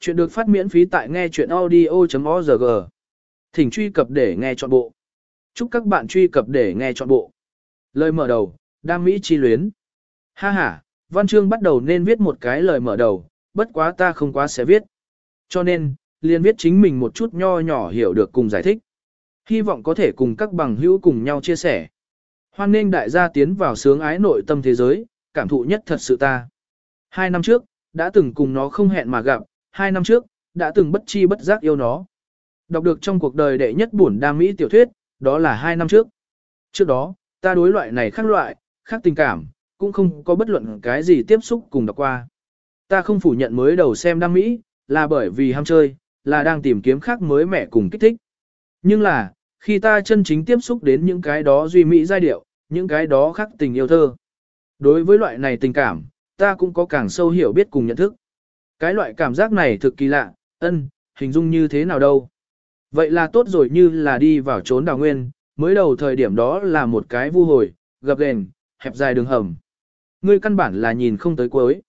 Chuyện được phát miễn phí tại nghe chuyện audio.org. Thỉnh truy cập để nghe trọn bộ. Chúc các bạn truy cập để nghe trọn bộ. Lời mở đầu, đam mỹ chi luyến. Ha ha, văn chương bắt đầu nên viết một cái lời mở đầu, bất quá ta không quá sẽ viết. Cho nên, liền viết chính mình một chút nho nhỏ hiểu được cùng giải thích. Hy vọng có thể cùng các bằng hữu cùng nhau chia sẻ. Hoan nên đại gia tiến vào sướng ái nội tâm thế giới, cảm thụ nhất thật sự ta. Hai năm trước, đã từng cùng nó không hẹn mà gặp, hai năm trước, đã từng bất chi bất giác yêu nó. Đọc được trong cuộc đời đệ nhất buồn đam mỹ tiểu thuyết, đó là hai năm trước. Trước đó, ta đối loại này khác loại, khác tình cảm, cũng không có bất luận cái gì tiếp xúc cùng đọc qua. Ta không phủ nhận mới đầu xem đam mỹ, là bởi vì ham chơi, là đang tìm kiếm khác mới mẻ cùng kích thích. Nhưng là, khi ta chân chính tiếp xúc đến những cái đó duy mỹ giai điệu, những cái đó khác tình yêu thơ. Đối với loại này tình cảm, ta cũng có càng sâu hiểu biết cùng nhận thức. Cái loại cảm giác này thực kỳ lạ, ân, hình dung như thế nào đâu. Vậy là tốt rồi như là đi vào trốn đào nguyên, mới đầu thời điểm đó là một cái vu hồi, gập ghềnh, hẹp dài đường hầm. Ngươi căn bản là nhìn không tới cuối.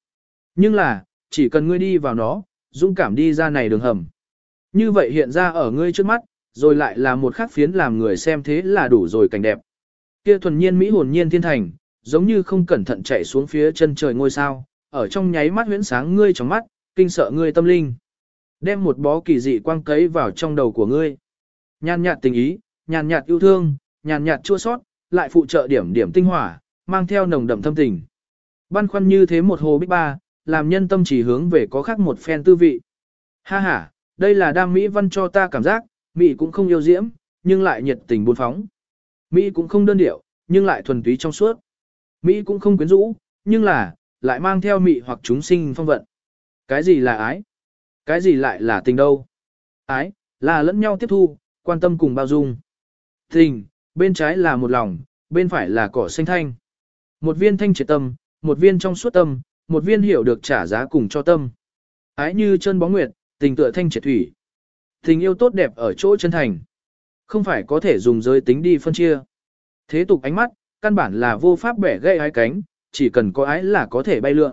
Nhưng là, chỉ cần ngươi đi vào nó, dũng cảm đi ra này đường hầm. Như vậy hiện ra ở ngươi trước mắt, rồi lại là một khắc phiến làm người xem thế là đủ rồi cảnh đẹp. Kia thuần nhiên mỹ hồn nhiên thiên thành, giống như không cẩn thận chạy xuống phía chân trời ngôi sao, ở trong nháy mắt huyễn sáng ngươi trong mắt, kinh sợ ngươi tâm linh. Đem một bó kỳ dị quang cấy vào trong đầu của ngươi. Nhàn nhạt tình ý, nhàn nhạt yêu thương, nhàn nhạt chua sót, lại phụ trợ điểm điểm tinh hỏa, mang theo nồng đậm thâm tình. Băn khoăn như thế một hồ bích ba, làm nhân tâm chỉ hướng về có khác một phen tư vị. Ha ha, đây là đam mỹ văn cho ta cảm giác, mỹ cũng không yêu diễm, nhưng lại nhiệt tình buôn phóng. Mỹ cũng không đơn điệu, nhưng lại thuần túy trong suốt. Mỹ cũng không quyến rũ, nhưng là, lại mang theo mỹ hoặc chúng sinh phong vận. Cái gì là ái? Cái gì lại là tình đâu? Ái, là lẫn nhau tiếp thu, quan tâm cùng bao dung. Tình, bên trái là một lòng, bên phải là cỏ xanh thanh. Một viên thanh triệt tâm, một viên trong suốt tâm, một viên hiểu được trả giá cùng cho tâm. Ái như chân bóng nguyệt, tình tựa thanh triệt thủy. Tình yêu tốt đẹp ở chỗ chân thành. Không phải có thể dùng giới tính đi phân chia. Thế tục ánh mắt, căn bản là vô pháp bẻ gây ái cánh, chỉ cần có ái là có thể bay lượn.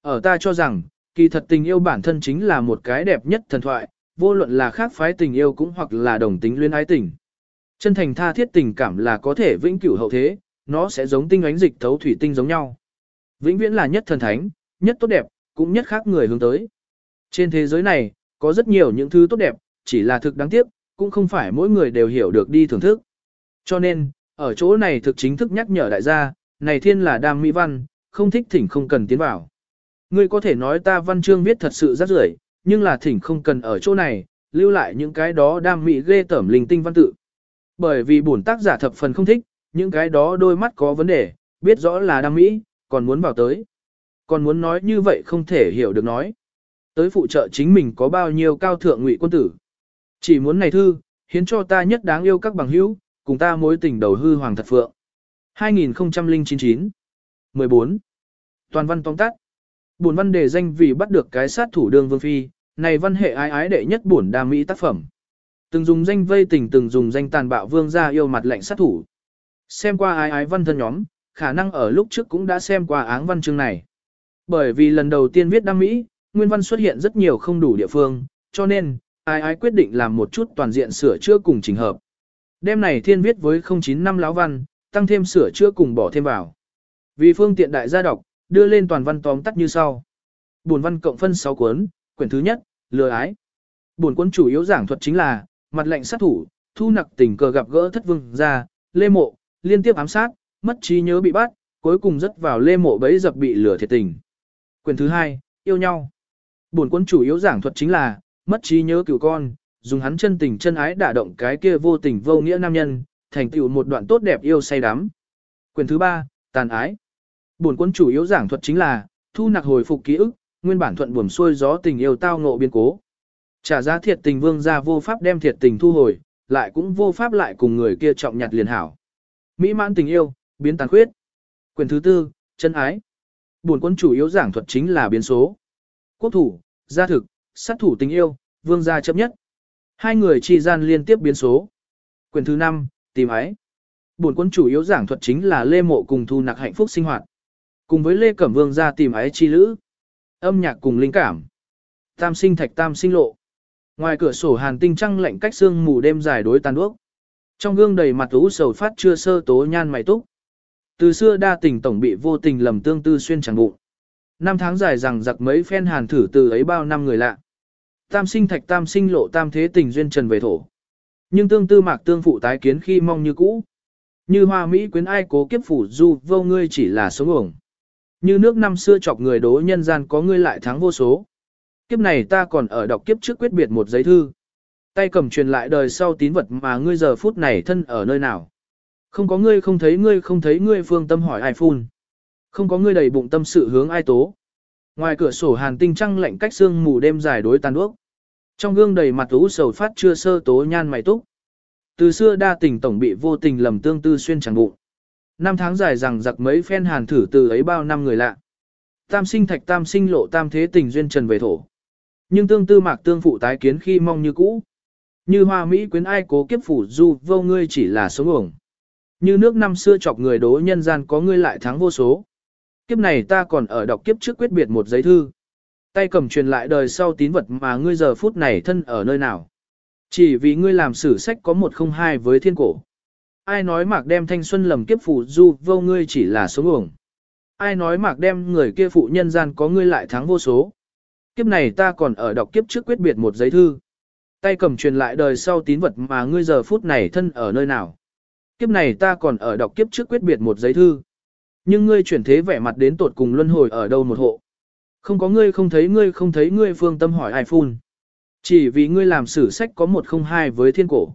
Ở ta cho rằng, kỳ thật tình yêu bản thân chính là một cái đẹp nhất thần thoại, vô luận là khác phái tình yêu cũng hoặc là đồng tính luyến ái tình. Chân thành tha thiết tình cảm là có thể vĩnh cửu hậu thế, nó sẽ giống tinh ánh dịch thấu thủy tinh giống nhau. Vĩnh viễn là nhất thần thánh, nhất tốt đẹp, cũng nhất khác người hướng tới. Trên thế giới này, có rất nhiều những thứ tốt đẹp, chỉ là thực đáng tiếc, cũng không phải mỗi người đều hiểu được đi thưởng thức. Cho nên, ở chỗ này thực chính thức nhắc nhở đại gia, này thiên là đam mỹ văn, không thích thỉnh không cần tiến vào. Ngươi có thể nói ta văn chương viết thật sự rất rưởi, nhưng là thỉnh không cần ở chỗ này, lưu lại những cái đó đam mỹ ghê tởm linh tinh văn tự. Bởi vì bổn tác giả thập phần không thích, những cái đó đôi mắt có vấn đề, biết rõ là đam mỹ, còn muốn vào tới. Còn muốn nói như vậy không thể hiểu được nói. Tới phụ trợ chính mình có bao nhiêu cao thượng ngụy quân tử. Chỉ muốn này thư, hiến cho ta nhất đáng yêu các bằng hữu, cùng ta mối tình đầu hư hoàng thật phượng. 2099 14. Toàn văn tóm tắt. Buồn văn đề danh vì bắt được cái sát thủ đương vương phi, này văn hệ ái ái đệ nhất buồn đa mỹ tác phẩm. Từng dùng danh vây tình từng dùng danh tàn bạo vương gia yêu mặt lạnh sát thủ. Xem qua ái ái văn thân nhóm, khả năng ở lúc trước cũng đã xem qua áng văn chương này. Bởi vì lần đầu tiên viết đam mỹ, nguyên văn xuất hiện rất nhiều không đủ địa phương, cho nên, ai ai quyết định làm một chút toàn diện sửa chữa cùng chỉnh hợp. Đêm này thiên viết với 095 lão văn, tăng thêm sửa chữa cùng bỏ thêm vào. Vì phương tiện đại gia đọc, đưa lên toàn văn tóm tắt như sau. Buồn văn cộng phân 6 cuốn, quyển thứ nhất, lừa ái. Buồn cuốn chủ yếu giảng thuật chính là, mặt lệnh sát thủ, thu nặc tình cờ gặp gỡ thất vương gia, lê mộ, liên tiếp ám sát, mất trí nhớ bị bắt, cuối cùng rất vào lê mộ bấy dập bị lừa thiệt tình. Quyển thứ hai, yêu nhau. Buồn cuốn chủ yếu giảng thuật chính là, mất trí nhớ cựu con, dùng hắn chân tình chân ái đả động cái kia vô tình vô nghĩa nam nhân, thành tựu một đoạn tốt đẹp yêu say đắm. Quyển thứ ba, tàn ái. Buồn cuốn chủ yếu giảng thuật chính là, thu nặc hồi phục ký ức, nguyên bản thuận buồm xuôi gió tình yêu tao ngộ biến cố. Trả giá thiệt tình vương gia vô pháp đem thiệt tình thu hồi, lại cũng vô pháp lại cùng người kia trọng nhặt liền hảo. Mỹ mãn tình yêu, biến tàn khuyết. Quyền thứ tư, chân ái. Buồn quân chủ yếu giảng thuật chính là biến số. Quốc thủ, gia thực, sát thủ tình yêu, vương gia chấp nhất. Hai người chi gian liên tiếp biến số. Quyền thứ năm, tìm ái. Buồn quân chủ yếu giảng thuật chính là Lê Mộ cùng thu nặc hạnh phúc sinh hoạt. Cùng với Lê Cẩm Vương ra tìm ái chi lữ. Âm nhạc cùng linh cảm. tam sinh thạch tam sinh lộ. Ngoài cửa sổ hàn tinh trăng lạnh cách xương mù đêm dài đối tàn đuốc. Trong gương đầy mặt ú sầu phát chưa sơ tố nhan mày túc. Từ xưa đa tình tổng bị vô tình lầm tương tư xuyên chẳng bụng. Năm tháng dài rằng giặc mấy phen hàn thử từ ấy bao năm người lạ. Tam sinh thạch tam sinh lộ tam thế tình duyên trần về thổ. Nhưng tương tư mạc tương phụ tái kiến khi mong như cũ. Như hoa Mỹ quyến ai cố kiếp phủ du, vô ngươi chỉ là sống ổng. Như nước năm xưa chọc người đố nhân gian có ngươi lại thắng vô số. Kiếp này ta còn ở đọc kiếp trước quyết biệt một giấy thư. Tay cầm truyền lại đời sau tín vật mà ngươi giờ phút này thân ở nơi nào. Không có ngươi, không thấy ngươi, không thấy ngươi phương tâm hỏi ai phun. Không có ngươi đầy bụng tâm sự hướng ai tố. Ngoài cửa sổ hàn tinh trăng lạnh cách xương mù đêm dài đối tàn đuốc. Trong gương đầy mặt ú sầu phát chưa sơ tố nhan mày túc. Từ xưa đa tình tổng bị vô tình lầm tương tư xuyên chẳng bụng. Năm tháng dài rằng giặc mấy phen hàn thử từ ấy bao năm người lạ. Tam sinh thạch tam sinh lộ tam thế tình duyên trần về thổ. Nhưng tương tư mạc tương phụ tái kiến khi mong như cũ. Như hoa Mỹ quyến ai cố kiếp phủ du, vô ngươi chỉ là sống ổng. Như nước năm xưa chọc người đố nhân gian có ngươi lại thắng vô số. Kiếp này ta còn ở đọc kiếp trước quyết biệt một giấy thư. Tay cầm truyền lại đời sau tín vật mà ngươi giờ phút này thân ở nơi nào. Chỉ vì ngươi làm sử sách có một không hai với thiên cổ. Ai nói mạc đem thanh xuân lầm kiếp phủ du, vô ngươi chỉ là sống uổng. Ai nói mạc đem người kia phụ nhân gian có ngươi lại thắng vô số. Kiếp này ta còn ở đọc kiếp trước quyết biệt một giấy thư. Tay cầm truyền lại đời sau tín vật mà ngươi giờ phút này thân ở nơi nào. Kiếp này ta còn ở đọc kiếp trước quyết biệt một giấy thư. Nhưng ngươi chuyển thế vẻ mặt đến tột cùng luân hồi ở đâu một hộ. Không có ngươi không thấy ngươi không thấy ngươi phương tâm hỏi ai phun. Chỉ vì ngươi làm sử sách có một không hai với thiên cổ.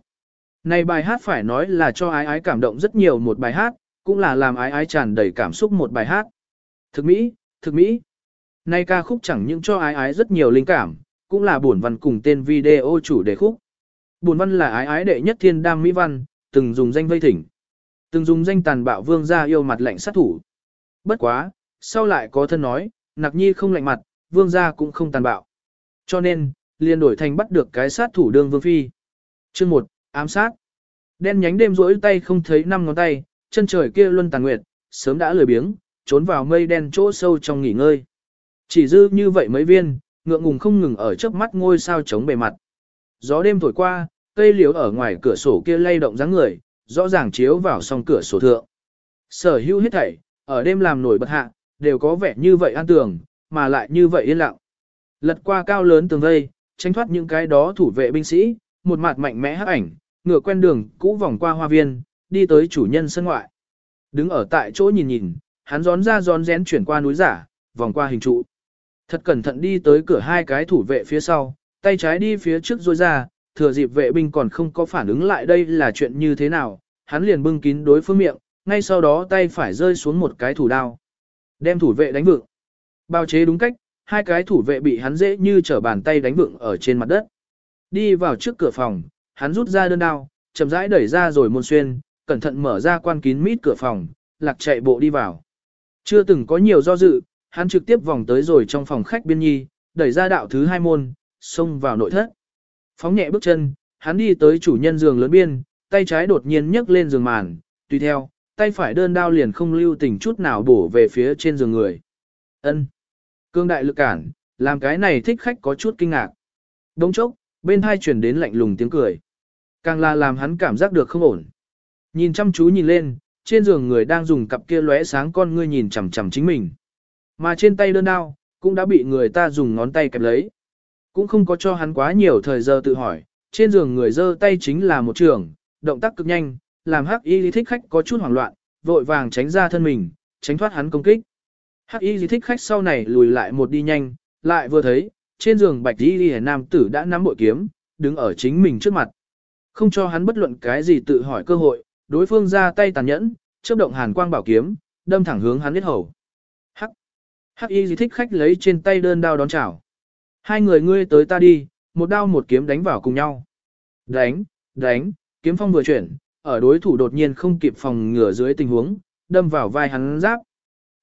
Này bài hát phải nói là cho ái ái cảm động rất nhiều một bài hát, cũng là làm ái ái tràn đầy cảm xúc một bài hát. Thực mỹ, thực mỹ. Nay ca khúc chẳng những cho ái ái rất nhiều linh cảm, cũng là buồn văn cùng tên video chủ đề khúc. Buồn văn là ái ái đệ nhất thiên đam mỹ văn, từng dùng danh vây thỉnh. Từng dùng danh tàn bạo vương gia yêu mặt lạnh sát thủ. Bất quá, sau lại có thân nói, nặc nhi không lạnh mặt, vương gia cũng không tàn bạo. Cho nên, liền đổi thành bắt được cái sát thủ đương vương phi. Chương 1, ám sát. Đen nhánh đêm rỗi tay không thấy năm ngón tay, chân trời kia luân tàn nguyệt, sớm đã lười biếng, trốn vào mây đen chỗ sâu trong nghỉ ngơi. Chỉ dư như vậy mấy viên, ngượng ngùng không ngừng ở trước mắt ngôi sao chống bề mặt. Gió đêm thổi qua, cây liễu ở ngoài cửa sổ kia lay động dáng người, rõ ràng chiếu vào song cửa sổ thượng. Sở hữu hết thảy, ở đêm làm nổi bật hạ, đều có vẻ như vậy an tường, mà lại như vậy yên lặng. Lật qua cao lớn tường vây, tránh thoát những cái đó thủ vệ binh sĩ, một mặt mạnh mẽ hắc ảnh, ngựa quen đường, cũ vòng qua hoa viên, đi tới chủ nhân sân ngoại. Đứng ở tại chỗ nhìn nhìn, hắn gión ra gión rén chuyển qua núi giả, vòng qua hình trụ. Thật cẩn thận đi tới cửa hai cái thủ vệ phía sau, tay trái đi phía trước rôi ra, thừa dịp vệ binh còn không có phản ứng lại đây là chuyện như thế nào, hắn liền bưng kín đối phương miệng, ngay sau đó tay phải rơi xuống một cái thủ đao. Đem thủ vệ đánh vựng. Bao chế đúng cách, hai cái thủ vệ bị hắn dễ như trở bàn tay đánh vựng ở trên mặt đất. Đi vào trước cửa phòng, hắn rút ra đơn đao, chậm rãi đẩy ra rồi môn xuyên, cẩn thận mở ra quan kín mít cửa phòng, lạc chạy bộ đi vào. Chưa từng có nhiều do dự, hắn trực tiếp vòng tới rồi trong phòng khách biên nhi, đẩy ra đạo thứ hai môn, xông vào nội thất. Phóng nhẹ bước chân, hắn đi tới chủ nhân giường lớn biên, tay trái đột nhiên nhấc lên giường màn, tùy theo, tay phải đơn đao liền không lưu tình chút nào bổ về phía trên giường người. Ân, Cương đại lực cản, làm cái này thích khách có chút kinh ngạc. Đông chốc, bên hai chuyển đến lạnh lùng tiếng cười. Càng là làm hắn cảm giác được không ổn. Nhìn chăm chú nhìn lên, trên giường người đang dùng cặp kia lóe sáng con ngươi nhìn chằm chằm chính mình. Mà trên tay đơn đao, cũng đã bị người ta dùng ngón tay kẹp lấy. Cũng không có cho hắn quá nhiều thời giờ tự hỏi, trên giường người giơ tay chính là một trường, động tác cực nhanh, làm hắc y lý thích khách có chút hoảng loạn, vội vàng tránh ra thân mình, tránh thoát hắn công kích. Hắc y lý thích khách sau này lùi lại một đi nhanh, lại vừa thấy, trên giường bạch y lý nam tử đã nắm bội kiếm, đứng ở chính mình trước mặt. Không cho hắn bất luận cái gì tự hỏi cơ hội, đối phương ra tay tàn nhẫn, chớp động hàn quang bảo kiếm, đâm thẳng hướng hắn huyết hầu. Hắc. Hắc y gì thích khách lấy trên tay đơn đao đón chảo. Hai người ngươi tới ta đi, một đao một kiếm đánh vào cùng nhau. Đánh, đánh, kiếm phong vừa chuyển, ở đối thủ đột nhiên không kịp phòng ngừa dưới tình huống, đâm vào vai hắn giáp.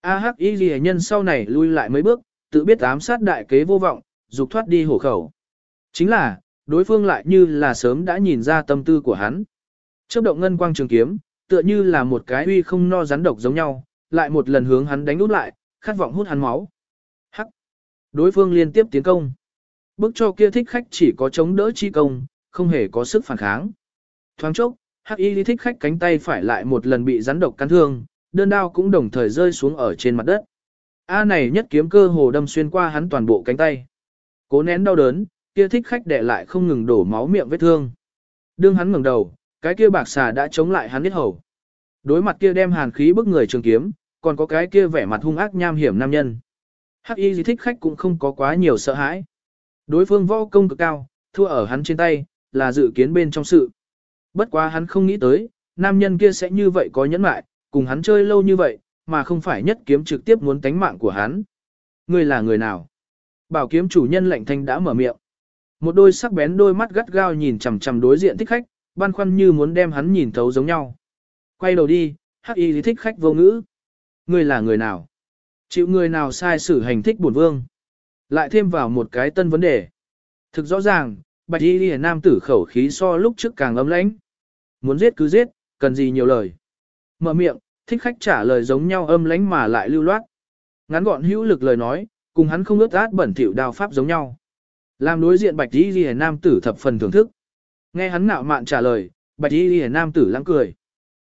A hắc y ghi nhân sau này lui lại mấy bước, tự biết ám sát đại kế vô vọng, dục thoát đi hổ khẩu. Chính là, đối phương lại như là sớm đã nhìn ra tâm tư của hắn. Chớp động ngân quang trường kiếm, tựa như là một cái uy không no rắn độc giống nhau, lại một lần hướng hắn đánh út lại, khát vọng hút hắn máu. Hắc, Đối phương liên tiếp tiến công. bức cho kia thích khách chỉ có chống đỡ chi công, không hề có sức phản kháng. Thoáng chốc, hắc y thích khách cánh tay phải lại một lần bị rắn độc cắn thương, đơn đao cũng đồng thời rơi xuống ở trên mặt đất. A này nhất kiếm cơ hồ đâm xuyên qua hắn toàn bộ cánh tay. Cố nén đau đớn, kia thích khách đè lại không ngừng đổ máu miệng vết thương. Đương hắn ngẩng đầu, cái kia bạc xà đã chống lại hắn biết hầu. Đối mặt kia đem hàn khí bức người trường kiếm, còn có cái kia vẻ mặt hung ác nham hiểm nam nhân. Hắc y thích khách cũng không có quá nhiều sợ hãi. Đối phương võ công cực cao, thua ở hắn trên tay, là dự kiến bên trong sự. Bất quá hắn không nghĩ tới, nam nhân kia sẽ như vậy có nhẫn mại, cùng hắn chơi lâu như vậy, mà không phải nhất kiếm trực tiếp muốn tánh mạng của hắn. Người là người nào? Bảo kiếm chủ nhân lệnh thanh đã mở miệng. Một đôi sắc bén đôi mắt gắt gao nhìn chằm chằm đối diện thích khách, băn khoăn như muốn đem hắn nhìn thấu giống nhau. Quay đầu đi, hắc y thích khách vô ngữ. ngươi là người nào? Chịu người nào sai xử hành thích bổn vương? Lại thêm vào một cái tân vấn đề. Thực rõ ràng, bạch y lìa nam tử khẩu khí so lúc trước càng ấm lãnh. Muốn giết cứ giết, cần gì nhiều lời. Mở miệng, thích khách trả lời giống nhau âm lãnh mà lại lưu loát. Ngắn gọn hữu lực lời nói, cùng hắn không ướt át bẩn thỉu đao pháp giống nhau. Làm đối diện bạch y lìa nam tử thập phần thưởng thức. Nghe hắn ngạo mạn trả lời, bạch y lìa nam tử lãng cười.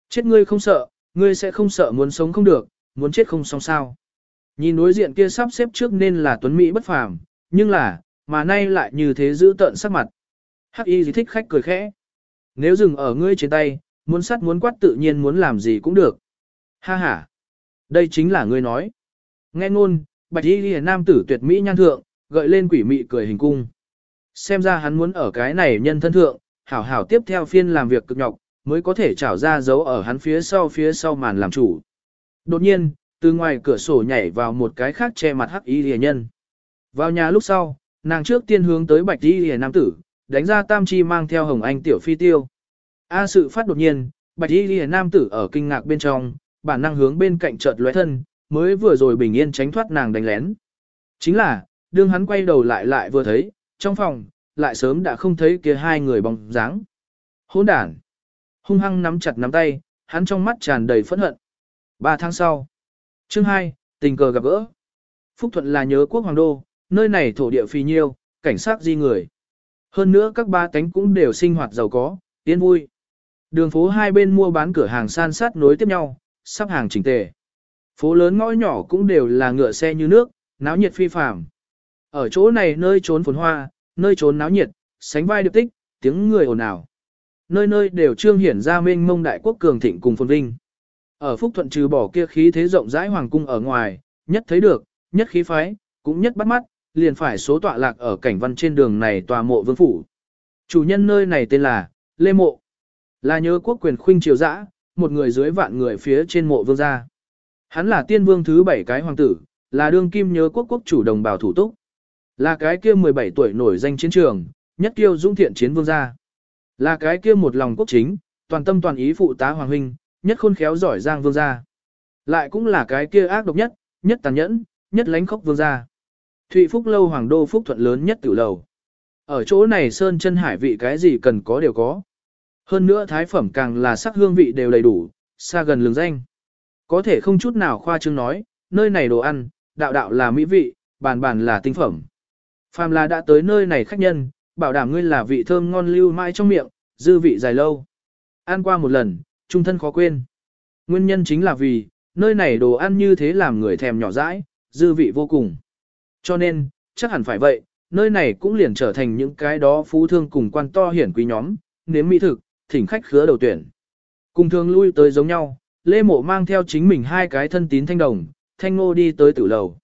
Chết ngươi không sợ, ngươi sẽ không sợ muốn sống không được, muốn chết không xong sao. Nhìn đối diện kia sắp xếp trước nên là tuấn Mỹ bất phàm, nhưng là, mà nay lại như thế giữ tận sắc mặt. Hắc y gì thích khách cười khẽ. Nếu dừng ở ngươi trên tay, muốn sắt muốn quát tự nhiên muốn làm gì cũng được. Ha ha. Đây chính là ngươi nói. Nghe ngôn, bạch y ghi nam tử tuyệt mỹ nhan thượng, gợi lên quỷ mị cười hình cung. Xem ra hắn muốn ở cái này nhân thân thượng, hảo hảo tiếp theo phiên làm việc cực nhọc, mới có thể trảo ra dấu ở hắn phía sau phía sau màn làm chủ. Đột nhiên, từ ngoài cửa sổ nhảy vào một cái khác che mặt hắc y rìa nhân. Vào nhà lúc sau, nàng trước tiên hướng tới bạch y rìa nam tử, đánh ra tam chi mang theo hồng anh tiểu phi tiêu. A sự phát đột nhiên, bạch y rìa nam tử ở kinh ngạc bên trong, bản năng hướng bên cạnh chợt lóe thân, mới vừa rồi bình yên tránh thoát nàng đánh lén. Chính là, đương hắn quay đầu lại lại vừa thấy, trong phòng, lại sớm đã không thấy kia hai người bóng dáng. Hỗn đản. Hung hăng nắm chặt nắm tay, hắn trong mắt tràn đầy phẫn hận. Ba tháng sau. Chương 2, tình cờ gặp gỡ. Phúc Thuận là nhớ quốc hoàng đô, nơi này thổ địa phì nhiêu, cảnh sát di người. Hơn nữa các ba cánh cũng đều sinh hoạt giàu có, yên vui. Đường phố hai bên mua bán cửa hàng san sát nối tiếp nhau, sắp hàng chỉnh tề. Phố lớn ngõ nhỏ cũng đều là ngựa xe như nước, náo nhiệt phi phàm. Ở chỗ này nơi trốn phồn hoa, nơi trốn náo nhiệt, sánh vai điệp tích, tiếng người ồn ào. Nơi nơi đều trương hiển ra mênh mông đại quốc cường thịnh cùng phồn vinh. Ở Phúc Thuận trừ bỏ kia khí thế rộng rãi hoàng cung ở ngoài, nhất thấy được, nhất khí phái, cũng nhất bắt mắt, liền phải số tọa lạc ở cảnh văn trên đường này tòa mộ vương phủ. Chủ nhân nơi này tên là Lê Mộ, là nhớ quốc quyền khuynh triều dã, một người dưới vạn người phía trên mộ vương gia. Hắn là tiên vương thứ bảy cái hoàng tử, là đương kim nhớ quốc quốc chủ đồng bào thủ túc. Là cái kia 17 tuổi nổi danh chiến trường, nhất kiêu dũng thiện chiến vương gia. Là cái kia một lòng quốc chính, toàn tâm toàn ý phụ tá hoàng huynh, nhất khôn khéo giỏi giang vương gia. Lại cũng là cái kia ác độc nhất, nhất tàn nhẫn, nhất lánh khốc vương gia. Thụy Phúc lâu hoàng đô phúc thuận lớn nhất tiểu lầu. Ở chỗ này sơn chân hải vị cái gì cần có đều có. Hơn nữa thái phẩm càng là sắc hương vị đều đầy đủ, xa gần lường danh. Có thể không chút nào khoa trương nói, nơi này đồ ăn, đạo đạo là mỹ vị, bàn bàn là tinh phẩm. Phàm là đã tới nơi này khách nhân, bảo đảm ngươi là vị thơm ngon lưu mãi trong miệng, dư vị dài lâu. Ăn qua một lần, trung thân khó quên. Nguyên nhân chính là vì, nơi này đồ ăn như thế làm người thèm nhỏ dãi, dư vị vô cùng. Cho nên, chắc hẳn phải vậy, nơi này cũng liền trở thành những cái đó phú thương cùng quan to hiển quý nhóm, nếm mỹ thực, thỉnh khách khứa đầu tuyển. Cùng thường lui tới giống nhau, Lê Mộ mang theo chính mình hai cái thân tín thanh đồng, thanh ngô đi tới tử lầu.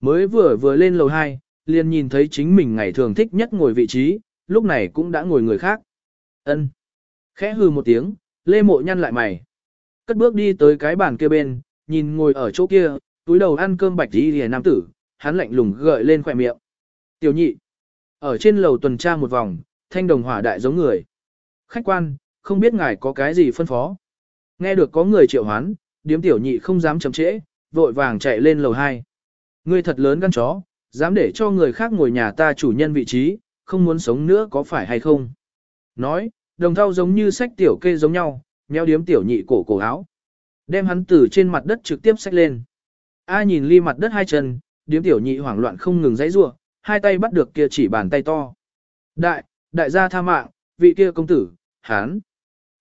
Mới vừa vừa lên lầu 2, liền nhìn thấy chính mình ngày thường thích nhất ngồi vị trí, lúc này cũng đã ngồi người khác. ân Khẽ hừ một tiếng, Lê Mộ nhăn lại mày. Cất bước đi tới cái bàn kia bên, nhìn ngồi ở chỗ kia, túi đầu ăn cơm bạch đi hề nam tử, hắn lạnh lùng gợi lên khỏe miệng. Tiểu nhị. Ở trên lầu tuần tra một vòng, thanh đồng hỏa đại giống người. Khách quan, không biết ngài có cái gì phân phó. Nghe được có người triệu hoán, điếm tiểu nhị không dám chậm trễ, vội vàng chạy lên lầu 2. Ngươi thật lớn gan chó, dám để cho người khác ngồi nhà ta chủ nhân vị trí, không muốn sống nữa có phải hay không? Nói, đồng thao giống như sách tiểu kê giống nhau, nheo điếm tiểu nhị cổ cổ áo. Đem hắn từ trên mặt đất trực tiếp sách lên. A nhìn ly mặt đất hai chân, điếm tiểu nhị hoảng loạn không ngừng dãy rua, hai tay bắt được kia chỉ bàn tay to. Đại, đại gia tha mạng, vị kia công tử, hắn.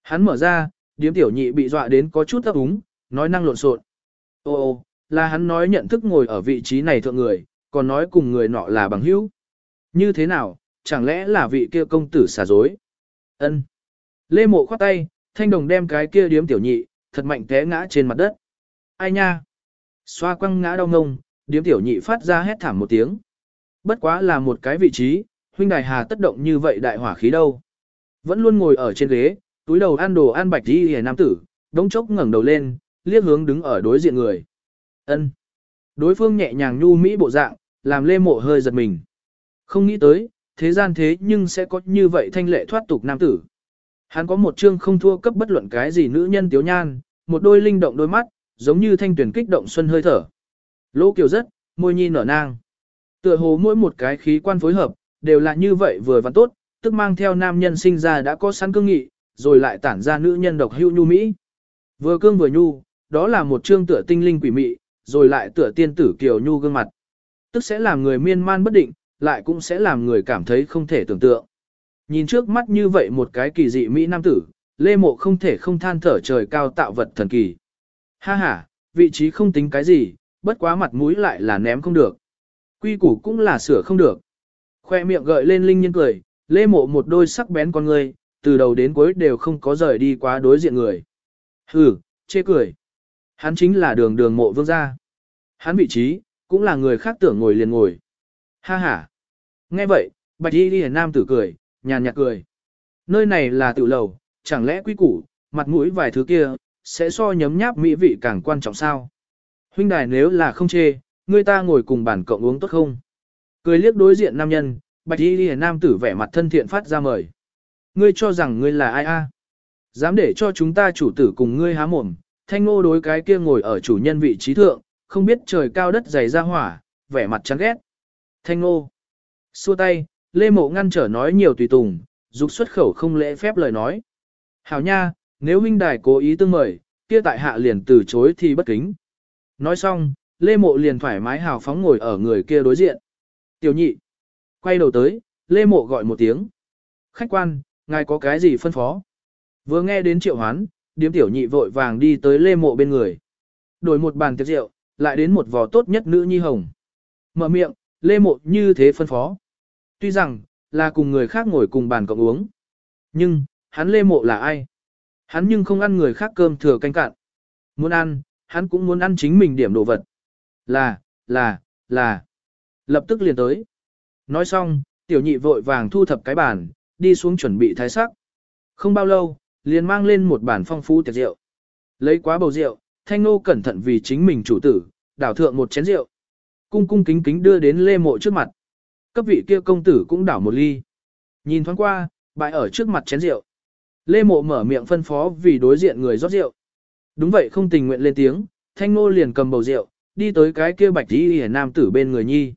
Hắn mở ra, điếm tiểu nhị bị dọa đến có chút ấp úng, nói năng lộn xộn. Ô ô, là hắn nói nhận thức ngồi ở vị trí này thượng người, còn nói cùng người nọ là bằng hữu. Như thế nào, chẳng lẽ là vị kia công tử xả dối? Ân. Lê mộ khoát tay, thanh đồng đem cái kia điếm tiểu nhị, thật mạnh té ngã trên mặt đất. Ai nha? Xoa quăng ngã đau ngông, điếm tiểu nhị phát ra hét thảm một tiếng. Bất quá là một cái vị trí, huynh đài hà tất động như vậy đại hỏa khí đâu. Vẫn luôn ngồi ở trên ghế, túi đầu ăn đồ ăn bạch đi hề nam tử, đống chốc ngẩng đầu lên, liếc hướng đứng ở đối diện người. ân Đối phương nhẹ nhàng nhu mỹ bộ dạng, làm lê mộ hơi giật mình. Không nghĩ tới, thế gian thế nhưng sẽ có như vậy thanh lệ thoát tục nam tử. Hắn có một chương không thua cấp bất luận cái gì nữ nhân tiếu nhan, một đôi linh động đôi mắt, giống như thanh tuyển kích động xuân hơi thở. Lỗ kiều rất, môi nhi nở nang. Tựa hồ mỗi một cái khí quan phối hợp, đều là như vậy vừa và tốt, tức mang theo nam nhân sinh ra đã có sẵn cương nghị, rồi lại tản ra nữ nhân độc hữu nhu mỹ. Vừa cương vừa nhu, đó là một chương tựa tinh linh quỷ mị, rồi lại tựa tiên tử kiều nhu gương mặt. Tức sẽ làm người miên man bất định, lại cũng sẽ làm người cảm thấy không thể tưởng tượng. Nhìn trước mắt như vậy một cái kỳ dị mỹ nam tử, Lê Mộ không thể không than thở trời cao tạo vật thần kỳ. Ha ha, vị trí không tính cái gì, bất quá mặt mũi lại là ném không được. Quy củ cũng là sửa không được. Khoe miệng gợi lên linh nhân cười, Lê Mộ một đôi sắc bén con người, từ đầu đến cuối đều không có rời đi quá đối diện người. Hừ, chê cười. Hắn chính là đường đường mộ vương gia. Hắn vị trí, cũng là người khác tưởng ngồi liền ngồi. Ha ha. Nghe vậy, bạch y đi nam tử cười, nhàn nhạt cười. Nơi này là tự lầu, chẳng lẽ quý củ, mặt mũi vài thứ kia, sẽ so nhấm nháp mỹ vị càng quan trọng sao? Huynh đài nếu là không chê, người ta ngồi cùng bàn cộng uống tốt không? Cười liếc đối diện nam nhân, bạch y đi nam tử vẻ mặt thân thiện phát ra mời. Ngươi cho rằng ngươi là ai a? Dám để cho chúng ta chủ tử cùng ngươi há mồm, thanh ngô đối cái kia ngồi ở chủ nhân vị trí thượng, không biết trời cao đất dày ra hỏa, vẻ mặt chán ghét. Thanh ngô. Xua tay, Lê Mộ ngăn trở nói nhiều tùy tùng, dục xuất khẩu không lễ phép lời nói. Hảo nha, nếu huynh đài cố ý tương mời, kia tại hạ liền từ chối thì bất kính. Nói xong, Lê Mộ liền thoải mái hào phóng ngồi ở người kia đối diện. Tiểu nhị. Quay đầu tới, Lê Mộ gọi một tiếng. Khách quan, ngài có cái gì phân phó? Vừa nghe đến triệu hoán, điếm tiểu nhị vội vàng đi tới Lê Mộ bên người. Đổi một bàn tiệc rượu, lại đến một vò tốt nhất nữ nhi hồng. Mở miệng, Lê Mộ như thế phân phó. Tuy rằng, là cùng người khác ngồi cùng bàn cộng uống. Nhưng, hắn Lê Mộ là ai? Hắn nhưng không ăn người khác cơm thừa canh cạn. Muốn ăn, hắn cũng muốn ăn chính mình điểm đồ vật. Là, là, là. Lập tức liền tới. Nói xong, tiểu nhị vội vàng thu thập cái bàn, đi xuống chuẩn bị thái sắc. Không bao lâu, liền mang lên một bản phong phú tiệc rượu. Lấy quá bầu rượu, thanh nô cẩn thận vì chính mình chủ tử, đảo thượng một chén rượu. Cung cung kính kính đưa đến lê mộ trước mặt. Cấp vị kia công tử cũng đảo một ly. Nhìn thoáng qua, bại ở trước mặt chén rượu. Lê mộ mở miệng phân phó vì đối diện người rót rượu. Đúng vậy không tình nguyện lên tiếng, thanh nô liền cầm bầu rượu, đi tới cái kia bạch y hề nam tử bên người nhi.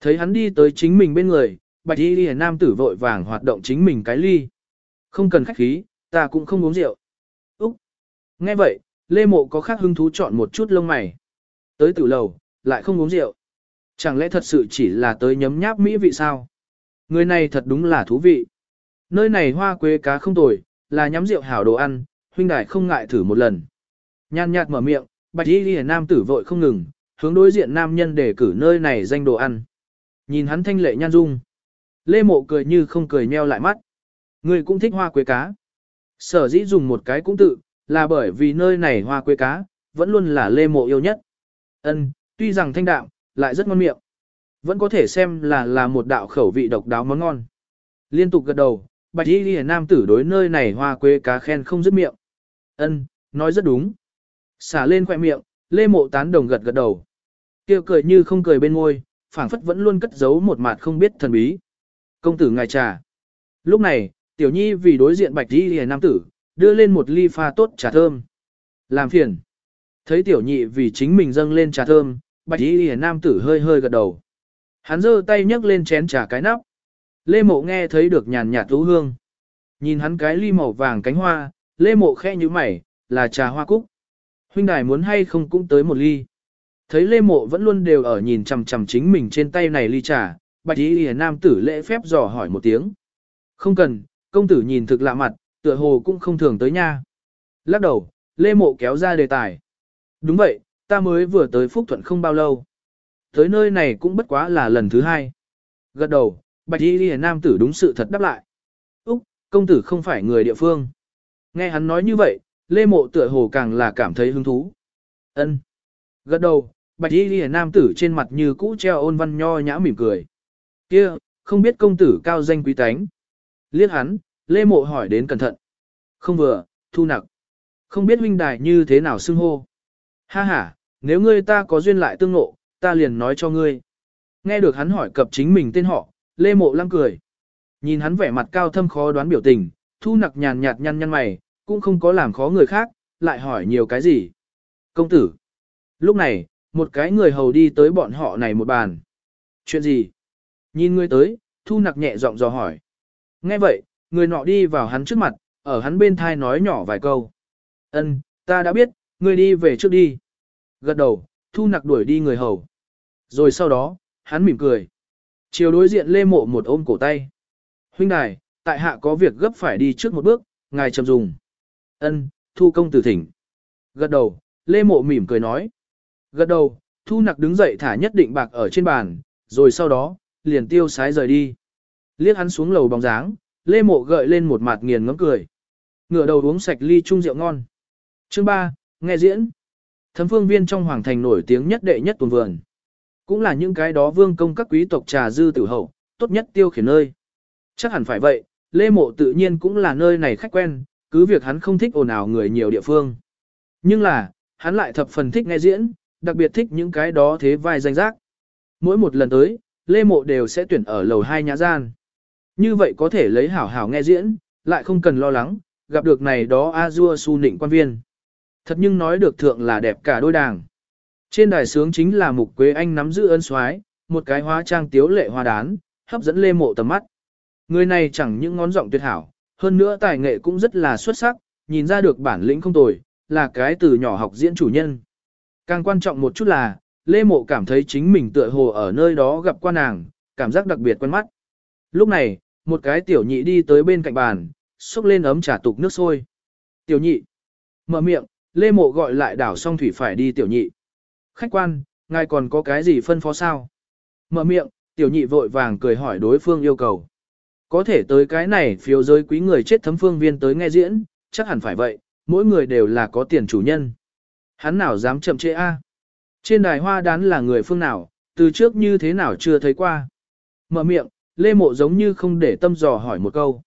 Thấy hắn đi tới chính mình bên người, bạch y hề nam tử vội vàng hoạt động chính mình cái ly. Không cần khách khí, ta cũng không uống rượu. Úc! Nghe vậy, Lê Mộ có khác hứng thú chọn một chút lông mày. Tới tử lầu, lại không uống rượu. Chẳng lẽ thật sự chỉ là tới nhấm nháp mỹ vị sao? Người này thật đúng là thú vị. Nơi này hoa quế cá không tồi, là nhắm rượu hảo đồ ăn, huynh đài không ngại thử một lần. Nhan nhạt mở miệng, bạch y ghi nam tử vội không ngừng, hướng đối diện nam nhân để cử nơi này danh đồ ăn. Nhìn hắn thanh lệ nhan dung. Lê mộ cười như không cười nheo lại mắt. Người cũng thích hoa quế cá. Sở dĩ dùng một cái cũng tự, là bởi vì nơi này hoa quế cá, vẫn luôn là lê mộ yêu nhất. Ân, tuy rằng thanh đạm, lại rất ngon miệng. Vẫn có thể xem là là một đạo khẩu vị độc đáo món ngon. Liên tục gật đầu, bạch y ghi nam tử đối nơi này hoa quế cá khen không dứt miệng. Ân, nói rất đúng. Xả lên khoẻ miệng, lê mộ tán đồng gật gật đầu. Kêu cười như không cười bên ngôi, phảng phất vẫn luôn cất giấu một mặt không biết thần bí. Công tử ngài trà. Lúc này, tiểu nhi vì đối diện bạch y ghi nam tử, đưa lên một ly pha tốt trà thơm. Làm phiền. Thấy tiểu nhị vì chính mình dâng lên trà thơm, bạch y ghi nam tử hơi hơi gật đầu. Hắn giơ tay nhấc lên chén trà cái nắp. Lê mộ nghe thấy được nhàn nhạt thú hương. Nhìn hắn cái ly màu vàng cánh hoa, lê mộ khẽ như mày, là trà hoa cúc. Huynh đài muốn hay không cũng tới một ly. Thấy lê mộ vẫn luôn đều ở nhìn chằm chằm chính mình trên tay này ly trà, bạch y hề nam tử lễ phép dò hỏi một tiếng. Không cần, công tử nhìn thực lạ mặt, tựa hồ cũng không thường tới nha. Lắc đầu, lê mộ kéo ra đề tài. Đúng vậy, ta mới vừa tới Phúc Thuận không bao lâu. Tới nơi này cũng bất quá là lần thứ hai. Gật đầu, bạch y lìa nam tử đúng sự thật đáp lại. Úc, công tử không phải người địa phương. Nghe hắn nói như vậy, lê mộ tựa hồ càng là cảm thấy hứng thú. ân Gật đầu, bạch y lìa nam tử trên mặt như cũ treo ôn văn nho nhã mỉm cười. kia không biết công tử cao danh quý tánh. Liếc hắn, lê mộ hỏi đến cẩn thận. Không vừa, thu nặc. Không biết huynh đài như thế nào xưng hô. Ha ha, nếu ngươi ta có duyên lại tương ngộ, ta liền nói cho ngươi. Nghe được hắn hỏi cập chính mình tên họ, lê mộ lăng cười. Nhìn hắn vẻ mặt cao thâm khó đoán biểu tình, thu nặc nhàn nhạt nhăn nhăn mày, cũng không có làm khó người khác, lại hỏi nhiều cái gì. Công tử. Lúc này, một cái người hầu đi tới bọn họ này một bàn. Chuyện gì? Nhìn ngươi tới, thu nặc nhẹ giọng dò hỏi. Nghe vậy, người nọ đi vào hắn trước mặt, ở hắn bên thai nói nhỏ vài câu. Ân, ta đã biết, ngươi đi về trước đi. Gật đầu, thu nặc đuổi đi người hầu. Rồi sau đó, hắn mỉm cười. Chiều đối diện lê mộ một ôm cổ tay. Huynh đài, tại hạ có việc gấp phải đi trước một bước, ngài chậm dùng. Ân, thu công tử thỉnh. Gật đầu, lê mộ mỉm cười nói. Gật đầu, thu nặc đứng dậy thả nhất định bạc ở trên bàn, rồi sau đó, liền tiêu sái rời đi. Liếc hắn xuống lầu bóng dáng, lê mộ gợi lên một mặt nghiền ngấm cười. Ngửa đầu uống sạch ly chung rượu ngon. Chương 3, nghe diễn. Thấm phương viên trong hoàng thành nổi tiếng nhất đệ nhất tuần vườn. Cũng là những cái đó vương công các quý tộc trà dư tử hậu, tốt nhất tiêu khiển nơi. Chắc hẳn phải vậy, Lê Mộ tự nhiên cũng là nơi này khách quen, cứ việc hắn không thích ồn ào người nhiều địa phương. Nhưng là, hắn lại thập phần thích nghe diễn, đặc biệt thích những cái đó thế vai danh giác. Mỗi một lần tới, Lê Mộ đều sẽ tuyển ở lầu hai nhã gian. Như vậy có thể lấy hảo hảo nghe diễn, lại không cần lo lắng, gặp được này đó A-dua su nịnh quan viên. Thật nhưng nói được thượng là đẹp cả đôi đảng Trên đài sướng chính là Mục Quế Anh nắm giữ ân soái, một cái hóa trang tiếu lệ hoa đán, hấp dẫn Lê Mộ tầm mắt. Người này chẳng những ngón giọng tuyệt hảo, hơn nữa tài nghệ cũng rất là xuất sắc, nhìn ra được bản lĩnh không tồi, là cái từ nhỏ học diễn chủ nhân. Càng quan trọng một chút là, Lê Mộ cảm thấy chính mình tựa hồ ở nơi đó gặp qua nàng, cảm giác đặc biệt quen mắt. Lúc này, một cái tiểu nhị đi tới bên cạnh bàn, xúc lên ấm trà tục nước sôi. Tiểu nhị, mở miệng, Lê Mộ gọi lại đảo song thủy phải đi tiểu nhị. Khách quan, ngài còn có cái gì phân phó sao? Mở miệng, tiểu nhị vội vàng cười hỏi đối phương yêu cầu. Có thể tới cái này phiếu giới quý người chết thấm phương viên tới nghe diễn, chắc hẳn phải vậy, mỗi người đều là có tiền chủ nhân. Hắn nào dám chậm trễ a? Trên đài hoa đán là người phương nào, từ trước như thế nào chưa thấy qua. Mở miệng, Lê Mộ giống như không để tâm dò hỏi một câu.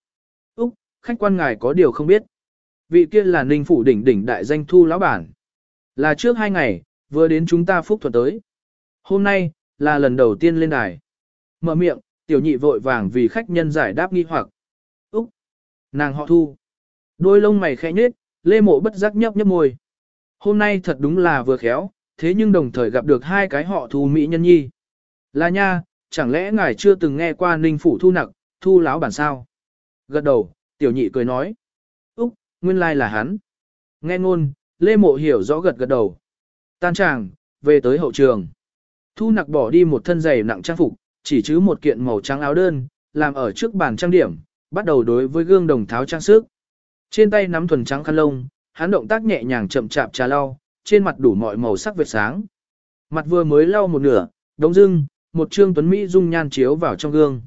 Úc, khách quan ngài có điều không biết. Vị kia là ninh phủ đỉnh đỉnh đại danh thu lão bản. Là trước hai ngày, vừa đến chúng ta phúc thuật tới. Hôm nay, là lần đầu tiên lên đài. Mở miệng, tiểu nhị vội vàng vì khách nhân giải đáp nghi hoặc. Úc! Nàng họ thu. Đôi lông mày khẽ nhếch, lê mộ bất giác nhấp nhấp môi. Hôm nay thật đúng là vừa khéo, thế nhưng đồng thời gặp được hai cái họ thu mỹ nhân nhi. Là nha, chẳng lẽ ngài chưa từng nghe qua ninh phủ thu nặc, thu láo bản sao? Gật đầu, tiểu nhị cười nói. Úc, nguyên lai là hắn. Nghe ngôn, lê mộ hiểu rõ gật gật đầu. Tan tràng, về tới hậu trường. Thu nặc bỏ đi một thân giày nặng trang phục, chỉ chứ một kiện màu trắng áo đơn, làm ở trước bàn trang điểm, bắt đầu đối với gương đồng tháo trang sức. Trên tay nắm thuần trắng khăn lông, hắn động tác nhẹ nhàng chậm chạp trà lau, trên mặt đủ mọi màu sắc vệt sáng. Mặt vừa mới lau một nửa, đống dưng, một trương tuấn Mỹ dung nhan chiếu vào trong gương.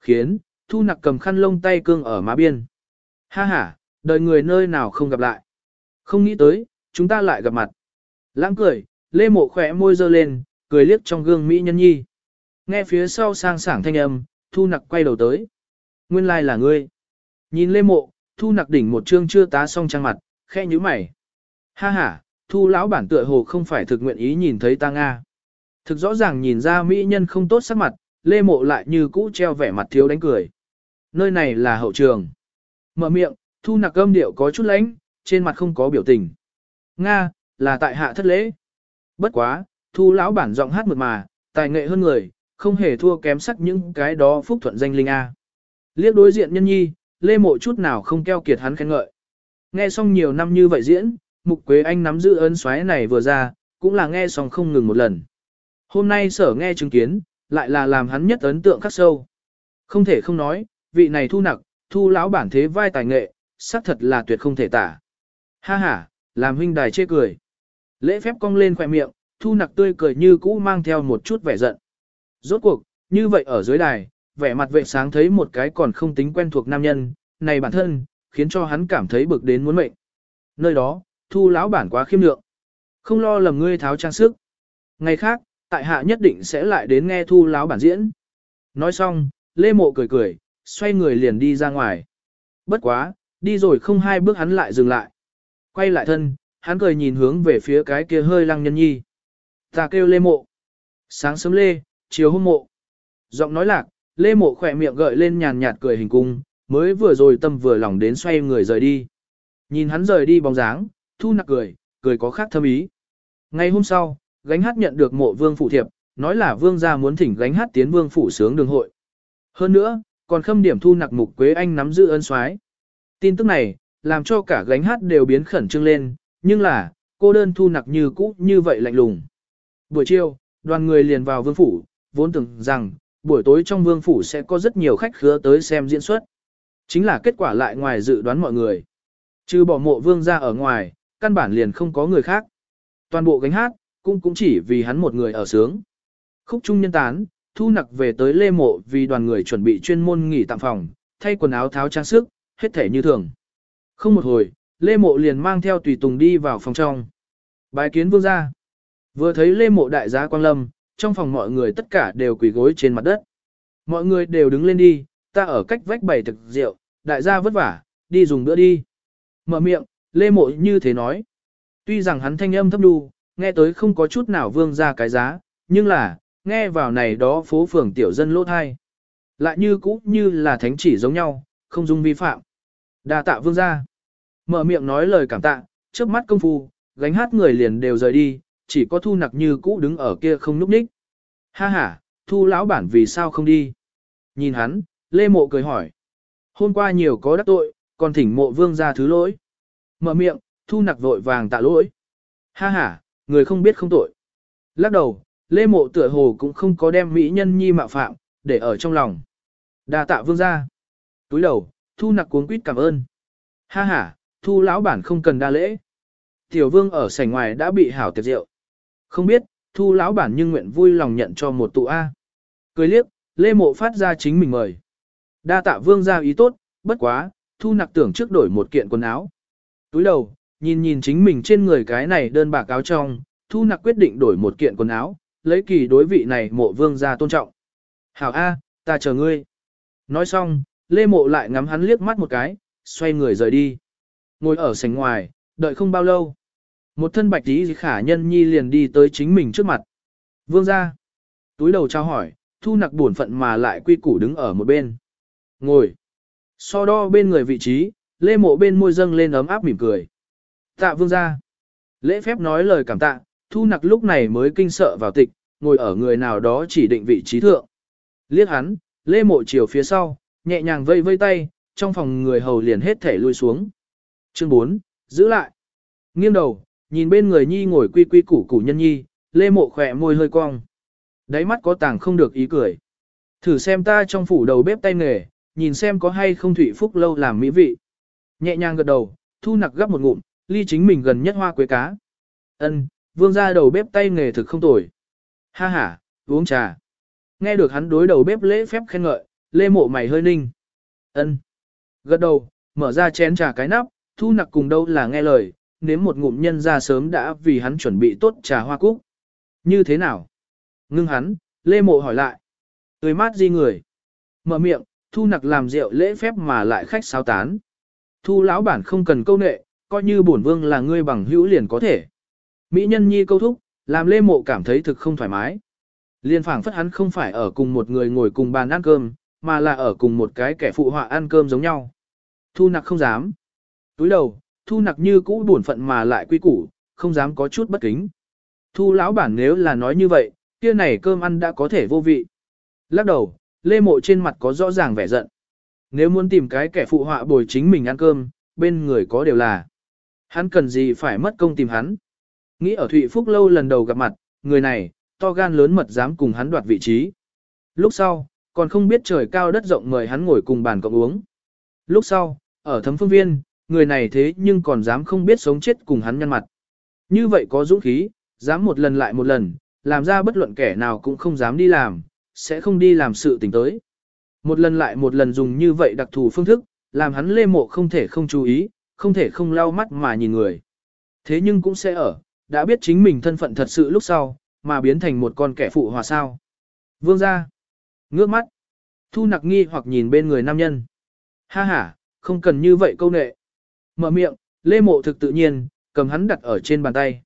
Khiến, thu nặc cầm khăn lông tay cương ở má biên. Ha ha, đời người nơi nào không gặp lại. Không nghĩ tới, chúng ta lại gặp mặt. Lãng cười, lê mộ khỏe môi dơ lên, cười liếc trong gương Mỹ nhân nhi. Nghe phía sau sang sảng thanh âm, thu nặc quay đầu tới. Nguyên lai like là ngươi. Nhìn lê mộ, thu nặc đỉnh một chương chưa tá xong trang mặt, khe nhíu mày. Ha ha, thu lão bản tựa hồ không phải thực nguyện ý nhìn thấy ta Nga. Thực rõ ràng nhìn ra mỹ nhân không tốt sắc mặt, lê mộ lại như cũ treo vẻ mặt thiếu đánh cười. Nơi này là hậu trường. Mở miệng, thu nặc âm điệu có chút lánh, trên mặt không có biểu tình. Nga, là tại hạ thất lễ. Bất quá, thu lão bản giọng hát mượt mà, tài nghệ hơn người, không hề thua kém sắc những cái đó phúc thuận danh linh A. Liếc đối diện nhân nhi, lê mộ chút nào không keo kiệt hắn khen ngợi. Nghe xong nhiều năm như vậy diễn, Mục Quế Anh nắm giữ ơn xoáy này vừa ra, cũng là nghe xong không ngừng một lần. Hôm nay sở nghe chứng kiến, lại là làm hắn nhất ấn tượng khắc sâu. Không thể không nói, vị này thu nặc, thu lão bản thế vai tài nghệ, xác thật là tuyệt không thể tả. Ha ha, làm huynh đài chê cười. Lễ phép cong lên khỏe miệng, thu nặc tươi cười như cũ mang theo một chút vẻ giận. Rốt cuộc, như vậy ở dưới đài, vẻ mặt vệ sáng thấy một cái còn không tính quen thuộc nam nhân, này bản thân, khiến cho hắn cảm thấy bực đến muốn mệnh. Nơi đó, thu lão bản quá khiêm lượng. Không lo lầm ngươi tháo trang sức. Ngày khác, tại hạ nhất định sẽ lại đến nghe thu láo bản diễn. Nói xong, Lê Mộ cười cười, xoay người liền đi ra ngoài. Bất quá, đi rồi không hai bước hắn lại dừng lại. Quay lại thân, hắn cười nhìn hướng về phía cái kia hơi lăng nhân nhi. Ta kêu Lê Mộ. Sáng sớm Lê, chiều hôm mộ. Giọng nói lạc, Lê Mộ khỏe miệng gợi lên nhàn nhạt cười hình cung, mới vừa rồi tâm vừa lòng đến xoay người rời đi. Nhìn hắn rời đi bóng dáng, thu nặc cười, cười có khác thâm ý. Ngày hôm sau, gánh hát nhận được mộ vương phụ thiệp, nói là vương gia muốn thỉnh gánh hát tiến vương phủ sướng đường hội. Hơn nữa, còn khâm điểm thu nặc mục quế anh nắm giữ ân soái. Tin tức này, làm cho cả gánh hát đều biến khẩn trương lên, nhưng là, cô đơn thu nặc như cũ như vậy lạnh lùng. Buổi chiều, đoàn người liền vào vương phủ, vốn tưởng rằng, buổi tối trong vương phủ sẽ có rất nhiều khách khứa tới xem diễn xuất. Chính là kết quả lại ngoài dự đoán mọi người. Trừ bỏ mộ vương ra ở ngoài, căn bản liền không có người khác. Toàn bộ gánh hát, cũng cũng chỉ vì hắn một người ở sướng. Khúc trung nhân tán, thu nặc về tới lê mộ vì đoàn người chuẩn bị chuyên môn nghỉ tạm phòng, thay quần áo tháo trang sức, hết thể như thường. Không một hồi, lê mộ liền mang theo tùy tùng đi vào phòng trong. Bài kiến vương ra. Vừa thấy lê mộ đại giá quang lâm, trong phòng mọi người tất cả đều quỳ gối trên mặt đất. Mọi người đều đứng lên đi, ta ở cách vách bày thực rượu, đại gia vất vả, đi dùng bữa đi. Mở miệng, lê mộ như thế nói. Tuy rằng hắn thanh âm thấp đu, nghe tới không có chút nào vương ra cái giá, nhưng là, nghe vào này đó phố phường tiểu dân lỗ thai. Lại như cũ như là thánh chỉ giống nhau, không dung vi phạm. đa tạ vương ra. Mở miệng nói lời cảm tạ, trước mắt công phu, gánh hát người liền đều rời đi, chỉ có thu nặc như cũ đứng ở kia không núp ních. Ha ha, thu lão bản vì sao không đi? Nhìn hắn, Lê Mộ cười hỏi. Hôm qua nhiều có đắc tội, còn thỉnh mộ vương ra thứ lỗi. Mở miệng, thu nặc vội vàng tạ lỗi. Ha ha, người không biết không tội. Lắc đầu, Lê Mộ tựa hồ cũng không có đem mỹ nhân nhi mạo phạm, để ở trong lòng. đa tạ vương ra. Túi đầu, thu nặc cuốn quýt cảm ơn. Ha ha, thu lão bản không cần đa lễ. Tiểu vương ở sảnh ngoài đã bị hảo tiệc rượu. Không biết, thu lão bản nhưng nguyện vui lòng nhận cho một tụ A. Cười liếc, Lê Mộ phát ra chính mình mời. Đa tạ vương ra ý tốt, bất quá, thu nặc tưởng trước đổi một kiện quần áo. Túi đầu, nhìn nhìn chính mình trên người cái này đơn bạc áo trong, thu nặc quyết định đổi một kiện quần áo, lấy kỳ đối vị này mộ vương ra tôn trọng. Hảo A, ta chờ ngươi. Nói xong, Lê Mộ lại ngắm hắn liếc mắt một cái, xoay người rời đi. Ngồi ở sảnh ngoài, đợi không bao lâu. Một thân bạch tí khả nhân nhi liền đi tới chính mình trước mặt. Vương ra. Túi đầu trao hỏi, thu nặc buồn phận mà lại quy củ đứng ở một bên. Ngồi. So đo bên người vị trí, lê mộ bên môi dâng lên ấm áp mỉm cười. Tạ vương gia, Lễ phép nói lời cảm tạ, thu nặc lúc này mới kinh sợ vào tịch, ngồi ở người nào đó chỉ định vị trí thượng. Liếc hắn, lê mộ chiều phía sau, nhẹ nhàng vây vây tay, trong phòng người hầu liền hết thể lui xuống. Chương 4, giữ lại. Nghiêng đầu, nhìn bên người nhi ngồi quy quy củ củ nhân nhi, lê mộ khỏe môi hơi cong. Đáy mắt có tàng không được ý cười. Thử xem ta trong phủ đầu bếp tay nghề, nhìn xem có hay không thủy phúc lâu làm mỹ vị. Nhẹ nhàng gật đầu, thu nặc gấp một ngụm, ly chính mình gần nhất hoa quế cá. Ân, vương gia đầu bếp tay nghề thực không tồi. Ha ha, uống trà. Nghe được hắn đối đầu bếp lễ phép khen ngợi, lê mộ mày hơi ninh. Ân. Gật đầu, mở ra chén trà cái nắp, thu nặc cùng đâu là nghe lời, nếm một ngụm nhân ra sớm đã vì hắn chuẩn bị tốt trà hoa cúc. Như thế nào? Ngưng hắn, lê mộ hỏi lại. Tươi mát di người. Mở miệng, thu nặc làm rượu lễ phép mà lại khách sáo tán. Thu lão bản không cần câu nệ, coi như bổn vương là ngươi bằng hữu liền có thể. Mỹ nhân nhi câu thúc, làm lê mộ cảm thấy thực không thoải mái. Liên phảng phất hắn không phải ở cùng một người ngồi cùng bàn ăn cơm, mà là ở cùng một cái kẻ phụ họa ăn cơm giống nhau. Thu nặc không dám. Túi đầu, thu nặc như cũ buồn phận mà lại quy củ, không dám có chút bất kính. Thu lão bản nếu là nói như vậy, kia này cơm ăn đã có thể vô vị. Lắc đầu, lê mộ trên mặt có rõ ràng vẻ giận. Nếu muốn tìm cái kẻ phụ họa bồi chính mình ăn cơm, bên người có đều là. Hắn cần gì phải mất công tìm hắn. Nghĩ ở Thụy Phúc lâu lần đầu gặp mặt, người này, to gan lớn mật dám cùng hắn đoạt vị trí. Lúc sau, còn không biết trời cao đất rộng mời hắn ngồi cùng bàn cộng uống. Lúc sau, ở thấm phương viên, người này thế nhưng còn dám không biết sống chết cùng hắn nhăn mặt. Như vậy có dũng khí, dám một lần lại một lần, làm ra bất luận kẻ nào cũng không dám đi làm, sẽ không đi làm sự tình tới. Một lần lại một lần dùng như vậy đặc thù phương thức, làm hắn lê mộ không thể không chú ý, không thể không lau mắt mà nhìn người. Thế nhưng cũng sẽ ở, đã biết chính mình thân phận thật sự lúc sau, mà biến thành một con kẻ phụ hòa sao. Vương ra. Ngước mắt. Thu nặc nghi hoặc nhìn bên người nam nhân. Ha ha, không cần như vậy câu nệ. Mở miệng, Lê Mộ thực tự nhiên, cầm hắn đặt ở trên bàn tay.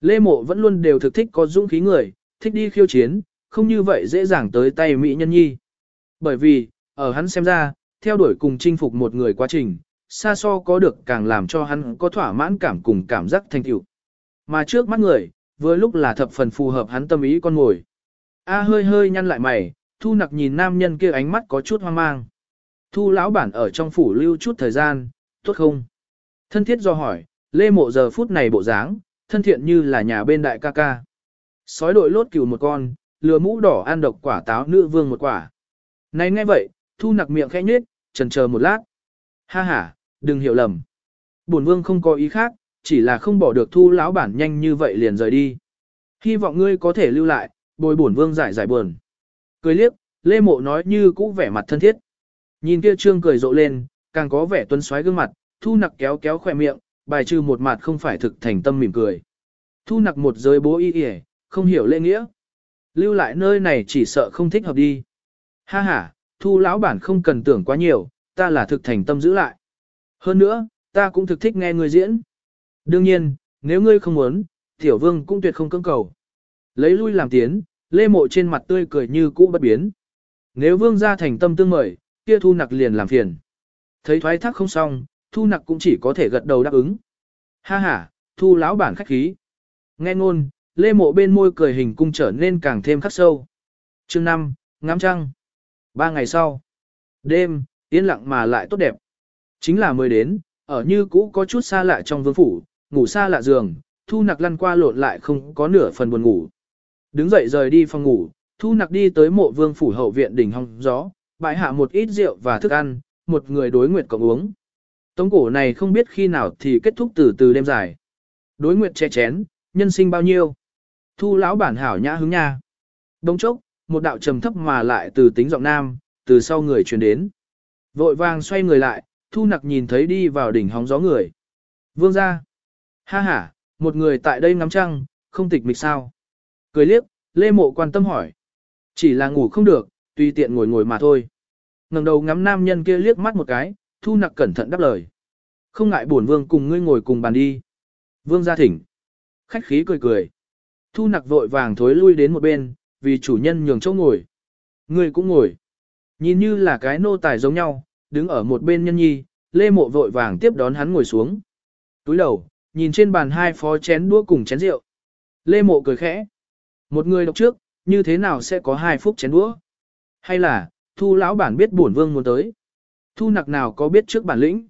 Lê Mộ vẫn luôn đều thực thích có dũng khí người, thích đi khiêu chiến, không như vậy dễ dàng tới tay Mỹ Nhân Nhi. Bởi vì, ở hắn xem ra, theo đuổi cùng chinh phục một người quá trình, xa so có được càng làm cho hắn có thỏa mãn cảm cùng cảm giác thành tựu. Mà trước mắt người, vừa lúc là thập phần phù hợp hắn tâm ý con ngồi. A hơi hơi nhăn lại mày, thu nặc nhìn nam nhân kia ánh mắt có chút hoang mang. Thu lão bản ở trong phủ lưu chút thời gian, tốt không? Thân thiết do hỏi, lê mộ giờ phút này bộ dáng, thân thiện như là nhà bên đại ca ca. Sói đội lốt cừu một con, lừa mũ đỏ ăn độc quả táo nữ vương một quả. Này nghe vậy, thu nặc miệng khẽ nhếch, chần chờ một lát. Ha ha, đừng hiểu lầm. Bổn vương không có ý khác, chỉ là không bỏ được thu lão bản nhanh như vậy liền rời đi. Hy vọng ngươi có thể lưu lại, bồi bổn vương giải giải buồn. Cười liếc, Lê Mộ nói như cũ vẻ mặt thân thiết. Nhìn kia trương cười rộ lên, càng có vẻ tuấn xoáy gương mặt, thu nặc kéo kéo khỏe miệng, bài trừ một mặt không phải thực thành tâm mỉm cười. Thu nặc một giới bố y y, không hiểu lễ nghĩa. Lưu lại nơi này chỉ sợ không thích hợp đi. Ha ha, thu lão bản không cần tưởng quá nhiều, ta là thực thành tâm giữ lại. Hơn nữa, ta cũng thực thích nghe người diễn. Đương nhiên, nếu ngươi không muốn, tiểu vương cũng tuyệt không cưỡng cầu. Lấy lui làm tiến, lê mộ trên mặt tươi cười như cũ bất biến. Nếu vương gia thành tâm tương mời, kia thu nặc liền làm phiền. Thấy thoái thác không xong, thu nặc cũng chỉ có thể gật đầu đáp ứng. Ha ha, thu lão bản khách khí. Nghe ngôn, lê mộ bên môi cười hình cung trở nên càng thêm khắc sâu. chương 5, ngắm trăng. Ba ngày sau, đêm, yên lặng mà lại tốt đẹp. Chính là mới đến, ở như cũ có chút xa lạ trong vương phủ, ngủ xa lạ giường, thu nặc lăn qua lộn lại không có nửa phần buồn ngủ. Đứng dậy rời đi phòng ngủ, thu nặc đi tới mộ vương phủ hậu viện đỉnh hong gió, bãi hạ một ít rượu và thức ăn, một người đối nguyệt cộng uống. Tống cổ này không biết khi nào thì kết thúc từ từ đêm dài. Đối nguyệt che chén, nhân sinh bao nhiêu. Thu lão bản hảo nhã hứng nha. Đông chốc, một đạo trầm thấp mà lại từ tính giọng nam, từ sau người truyền đến. Vội vàng xoay người lại, thu nặc nhìn thấy đi vào đỉnh hóng gió người. Vương ra. Ha ha, một người tại đây ngắm trăng, không tịch mịch sao. Cười liếc, Lê Mộ quan tâm hỏi. Chỉ là ngủ không được, tùy tiện ngồi ngồi mà thôi. ngẩng đầu ngắm nam nhân kia liếc mắt một cái, thu nặc cẩn thận đáp lời. Không ngại bổn vương cùng ngươi ngồi cùng bàn đi. Vương ra thỉnh. Khách khí cười cười. Thu nặc vội vàng thối lui đến một bên, vì chủ nhân nhường chỗ ngồi. Ngươi cũng ngồi. Nhìn như là cái nô tài giống nhau, đứng ở một bên nhân nhi, lê mộ vội vàng tiếp đón hắn ngồi xuống. Túi đầu, nhìn trên bàn hai phó chén đũa cùng chén rượu. Lê mộ cười khẽ. Một người đọc trước, như thế nào sẽ có hai phút chén đũa? Hay là, thu lão bản biết bổn vương muốn tới? Thu nặc nào có biết trước bản lĩnh?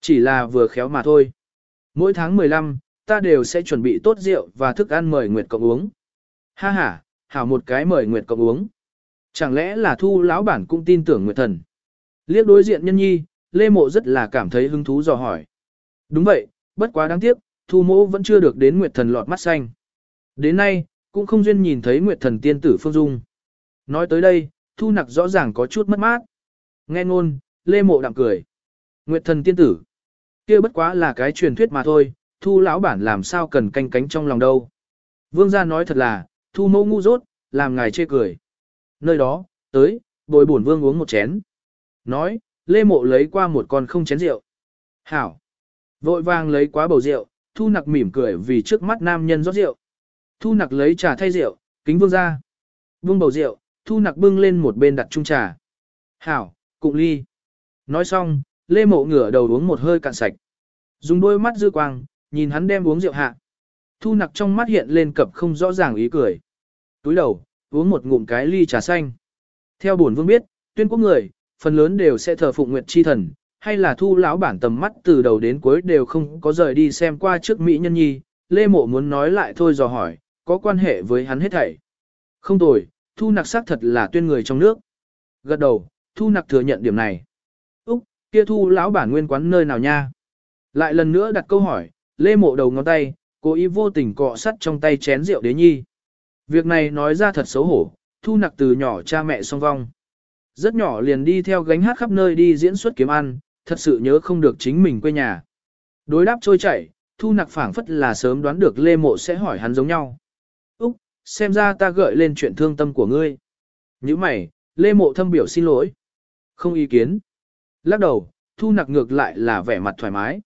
Chỉ là vừa khéo mà thôi. Mỗi tháng 15, ta đều sẽ chuẩn bị tốt rượu và thức ăn mời Nguyệt Cộng uống. Ha ha, hảo một cái mời Nguyệt Cộng uống. Chẳng lẽ là thu lão bản cũng tin tưởng Nguyệt Thần? Liếc đối diện nhân nhi, Lê Mộ rất là cảm thấy hứng thú dò hỏi. Đúng vậy, bất quá đáng tiếc, thu mộ vẫn chưa được đến Nguyệt Thần lọt mắt xanh. Đến nay, cũng không duyên nhìn thấy Nguyệt Thần tiên tử Phương Dung. Nói tới đây, thu nặc rõ ràng có chút mất mát. Nghe ngôn, Lê Mộ đạm cười. Nguyệt Thần tiên tử, kia bất quá là cái truyền thuyết mà thôi, thu lão bản làm sao cần canh cánh trong lòng đâu. Vương gia nói thật là, thu mẫu ngu dốt, làm ngài chê cười. Nơi đó, tới, bồi bổn vương uống một chén. Nói, Lê Mộ lấy qua một con không chén rượu. Hảo. Vội vàng lấy quá bầu rượu, thu nặc mỉm cười vì trước mắt nam nhân rót rượu. Thu nặc lấy trà thay rượu, kính vương ra. Vương bầu rượu, thu nặc bưng lên một bên đặt chung trà. Hảo, cụng ly. Nói xong, Lê Mộ ngửa đầu uống một hơi cạn sạch. Dùng đôi mắt dư quang, nhìn hắn đem uống rượu hạ. Thu nặc trong mắt hiện lên cập không rõ ràng ý cười. Túi đầu, uống một ngụm cái ly trà xanh. Theo bổn vương biết, tuyên quốc người, phần lớn đều sẽ thờ phụng nguyệt chi thần, hay là thu lão bản tầm mắt từ đầu đến cuối đều không có rời đi xem qua trước Mỹ nhân nhi, Lê Mộ muốn nói lại thôi dò hỏi, có quan hệ với hắn hết thảy. Không tồi, thu nặc xác thật là tuyên người trong nước. Gật đầu, thu nặc thừa nhận điểm này. Úc, kia thu lão bản nguyên quán nơi nào nha? Lại lần nữa đặt câu hỏi, lê mộ đầu ngón tay, cố ý vô tình cọ sắt trong tay chén rượu đế nhi. Việc này nói ra thật xấu hổ, thu nặc từ nhỏ cha mẹ song vong. Rất nhỏ liền đi theo gánh hát khắp nơi đi diễn xuất kiếm ăn, thật sự nhớ không được chính mình quê nhà. Đối đáp trôi chảy, thu nặc phảng phất là sớm đoán được lê mộ sẽ hỏi hắn giống nhau. Úc, xem ra ta gợi lên chuyện thương tâm của ngươi. Như mày, lê mộ thâm biểu xin lỗi. Không ý kiến. Lắc đầu, thu nặc ngược lại là vẻ mặt thoải mái.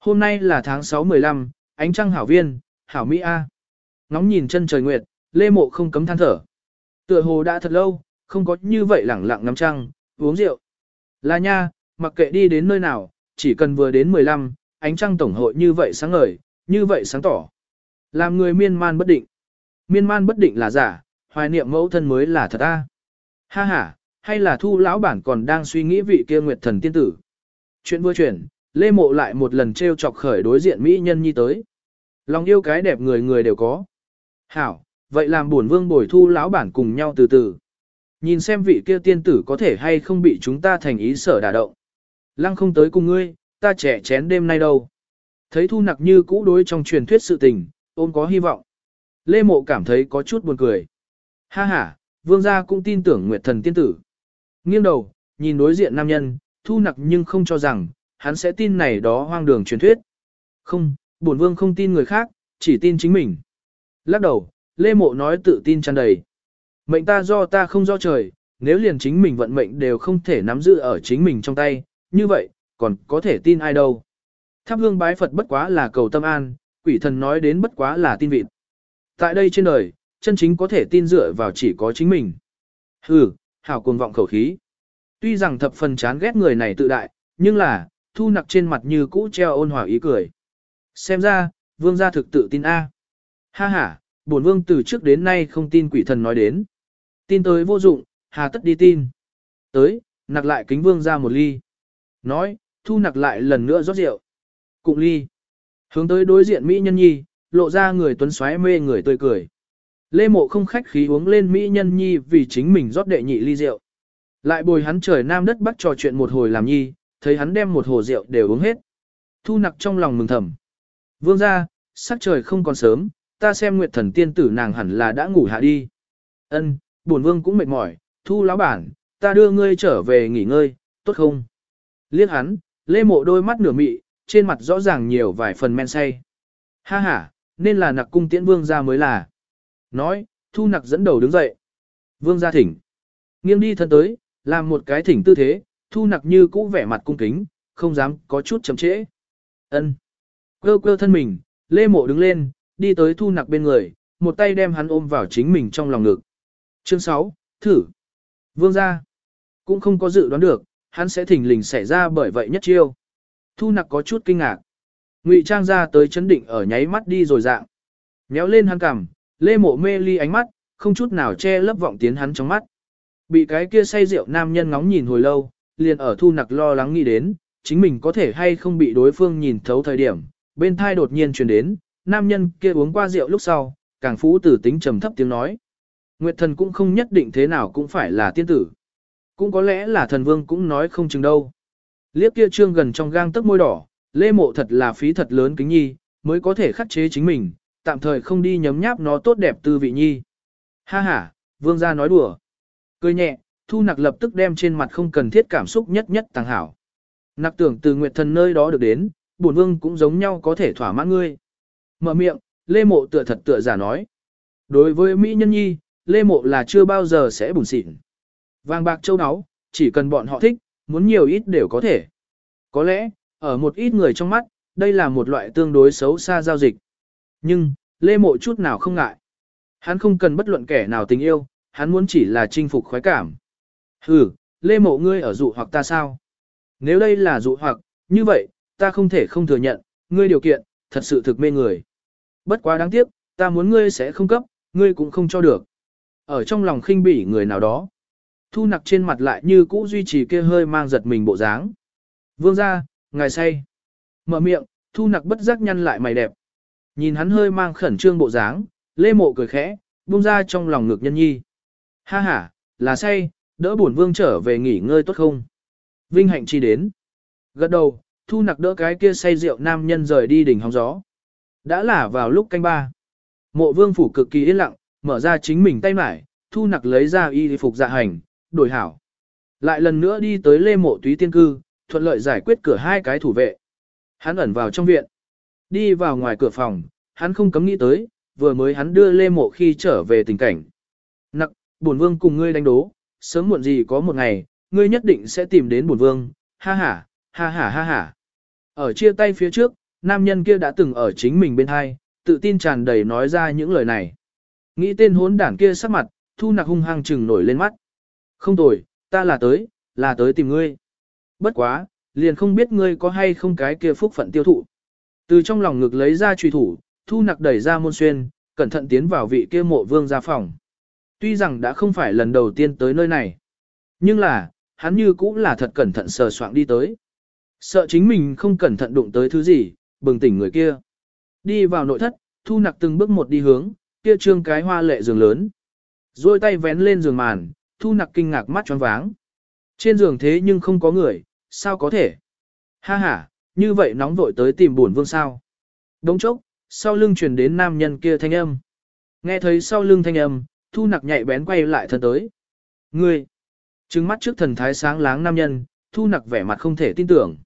Hôm nay là tháng 6-15, ánh trăng hảo viên, hảo Mỹ A. Ngóng nhìn chân trời nguyệt, lê mộ không cấm than thở. Tựa hồ đã thật lâu, không có như vậy lẳng lặng ngắm trăng, uống rượu. Là nha, mặc kệ đi đến nơi nào, chỉ cần vừa đến 15, ánh trăng tổng hội như vậy sáng ngời, như vậy sáng tỏ. Làm người miên man bất định. Miên man bất định là giả, hoài niệm mẫu thân mới là thật a. Ha ha, hay là thu lão bản còn đang suy nghĩ vị kia nguyệt thần tiên tử. Chuyện vừa chuyển, Lê Mộ lại một lần treo chọc khởi đối diện Mỹ nhân nhi tới. Lòng yêu cái đẹp người người đều có. Hảo, vậy làm buồn vương bồi thu lão bản cùng nhau từ từ. Nhìn xem vị kia tiên tử có thể hay không bị chúng ta thành ý sở đả động. Lăng không tới cùng ngươi, ta trẻ chén đêm nay đâu. Thấy thu nặc như cũ đối trong truyền thuyết sự tình, ôm có hy vọng. Lê Mộ cảm thấy có chút buồn cười. Ha ha, vương gia cũng tin tưởng Nguyệt thần tiên tử. Nghiêng đầu, nhìn đối diện nam nhân, thu nặc nhưng không cho rằng, hắn sẽ tin này đó hoang đường truyền thuyết. Không, bổn vương không tin người khác, chỉ tin chính mình. Lắc đầu, Lê Mộ nói tự tin tràn đầy. Mệnh ta do ta không do trời, nếu liền chính mình vận mệnh đều không thể nắm giữ ở chính mình trong tay, như vậy, còn có thể tin ai đâu. Tháp hương bái Phật bất quá là cầu tâm an, quỷ thần nói đến bất quá là tin vịt. Tại đây trên đời, chân chính có thể tin dựa vào chỉ có chính mình. Hừ, hảo cuồng vọng khẩu khí. Tuy rằng thập phần chán ghét người này tự đại, nhưng là, thu nặc trên mặt như cũ treo ôn hòa ý cười. Xem ra, vương gia thực tự tin A. Ha ha, bổn vương từ trước đến nay không tin quỷ thần nói đến. Tin tới vô dụng, hà tất đi tin. Tới, nặc lại kính vương ra một ly. Nói, thu nặc lại lần nữa rót rượu. Cụng ly. Hướng tới đối diện Mỹ Nhân Nhi, lộ ra người tuấn xoáy mê người tươi cười. Lê mộ không khách khí uống lên Mỹ Nhân Nhi vì chính mình rót đệ nhị ly rượu. Lại bồi hắn trời nam đất bắc trò chuyện một hồi làm nhi, thấy hắn đem một hồ rượu đều uống hết. Thu nặc trong lòng mừng thầm. Vương ra, sắc trời không còn sớm, ta xem nguyệt thần tiên tử nàng hẳn là đã ngủ hạ đi. Ân, bổn vương cũng mệt mỏi, thu lão bản, ta đưa ngươi trở về nghỉ ngơi, tốt không? Liếc hắn, lê mộ đôi mắt nửa mị, trên mặt rõ ràng nhiều vài phần men say. Ha ha, nên là nặc cung tiễn vương ra mới là. Nói, thu nặc dẫn đầu đứng dậy. Vương ra thỉnh. Nghiêng đi thân tới, làm một cái thỉnh tư thế, thu nặc như cũ vẻ mặt cung kính, không dám có chút chậm trễ. Ân. Quơ quơ thân mình, lê mộ đứng lên, đi tới thu nặc bên người, một tay đem hắn ôm vào chính mình trong lòng ngực. Chương 6, thử. Vương gia Cũng không có dự đoán được, hắn sẽ thỉnh lình xảy ra bởi vậy nhất chiêu. Thu nặc có chút kinh ngạc. Ngụy trang ra tới chấn định ở nháy mắt đi rồi dạng. Nhéo lên hắn cằm, lê mộ mê ly ánh mắt, không chút nào che lấp vọng tiến hắn trong mắt. Bị cái kia say rượu nam nhân ngóng nhìn hồi lâu, liền ở thu nặc lo lắng nghĩ đến, chính mình có thể hay không bị đối phương nhìn thấu thời điểm, bên thai đột nhiên truyền đến, nam nhân kia uống qua rượu lúc sau, càng phú tử tính trầm thấp tiếng nói. Nguyệt thần cũng không nhất định thế nào cũng phải là tiên tử. Cũng có lẽ là thần vương cũng nói không chừng đâu. Liếc kia trương gần trong gang tấc môi đỏ, lê mộ thật là phí thật lớn kính nhi, mới có thể khắc chế chính mình, tạm thời không đi nhấm nháp nó tốt đẹp tư vị nhi. Ha ha, vương gia nói đùa. Cười nhẹ, thu nặc lập tức đem trên mặt không cần thiết cảm xúc nhất nhất tàng hảo. Nặc tưởng từ nguyệt thần nơi đó được đến, bổn vương cũng giống nhau có thể thỏa mãn ngươi. Mở miệng, Lê Mộ tựa thật tựa giả nói. Đối với Mỹ Nhân Nhi, Lê Mộ là chưa bao giờ sẽ buồn xịn. Vàng bạc châu áo, chỉ cần bọn họ thích, muốn nhiều ít đều có thể. Có lẽ, ở một ít người trong mắt, đây là một loại tương đối xấu xa giao dịch. Nhưng, Lê Mộ chút nào không ngại. Hắn không cần bất luận kẻ nào tình yêu, hắn muốn chỉ là chinh phục khoái cảm. Hừ, Lê Mộ ngươi ở dụ hoặc ta sao? Nếu đây là dụ hoặc, như vậy, ta không thể không thừa nhận, ngươi điều kiện, thật sự thực mê người. Bất quá đáng tiếc, ta muốn ngươi sẽ không cấp, ngươi cũng không cho được. Ở trong lòng khinh bỉ người nào đó. Thu nặc trên mặt lại như cũ duy trì kia hơi mang giật mình bộ dáng. Vương ra, ngài say. Mở miệng, thu nặc bất giác nhăn lại mày đẹp. Nhìn hắn hơi mang khẩn trương bộ dáng, lê mộ cười khẽ, buông ra trong lòng ngực nhân nhi. Ha ha, là say, đỡ bổn vương trở về nghỉ ngơi tốt không? Vinh hạnh chi đến. Gật đầu, thu nặc đỡ cái kia say rượu nam nhân rời đi đỉnh hóng gió. Đã là vào lúc canh ba. Mộ vương phủ cực kỳ yên lặng, mở ra chính mình tay mải, thu nặc lấy ra y phục dạ hành, đổi hảo. Lại lần nữa đi tới lê mộ túy tiên cư, thuận lợi giải quyết cửa hai cái thủ vệ. Hắn ẩn vào trong viện. Đi vào ngoài cửa phòng, hắn không cấm nghĩ tới, vừa mới hắn đưa lê mộ khi trở về tình cảnh. Nặc, bổn vương cùng ngươi đánh đố, sớm muộn gì có một ngày, ngươi nhất định sẽ tìm đến bổn vương, ha ha, ha ha ha ha. Ở chia tay phía trước, nam nhân kia đã từng ở chính mình bên hai, tự tin tràn đầy nói ra những lời này. Nghĩ tên hốn đảng kia sắc mặt, thu nặc hung hăng chừng nổi lên mắt. Không tồi, ta là tới, là tới tìm ngươi. Bất quá, liền không biết ngươi có hay không cái kia phúc phận tiêu thụ. Từ trong lòng ngực lấy ra truy thủ, thu nặc đẩy ra môn xuyên, cẩn thận tiến vào vị kia mộ vương ra phòng. Tuy rằng đã không phải lần đầu tiên tới nơi này, nhưng là, hắn như cũng là thật cẩn thận sờ soạng đi tới. Sợ chính mình không cẩn thận đụng tới thứ gì, bừng tỉnh người kia. Đi vào nội thất, thu nặc từng bước một đi hướng, kia trương cái hoa lệ giường lớn. Rồi tay vén lên giường màn, thu nặc kinh ngạc mắt tròn váng. Trên giường thế nhưng không có người, sao có thể? Ha ha, như vậy nóng vội tới tìm buồn vương sao? Đống chốc, sau lưng truyền đến nam nhân kia thanh âm. Nghe thấy sau lưng thanh âm, thu nặc nhạy bén quay lại thân tới. Ngươi! Trừng mắt trước thần thái sáng láng nam nhân, thu nặc vẻ mặt không thể tin tưởng.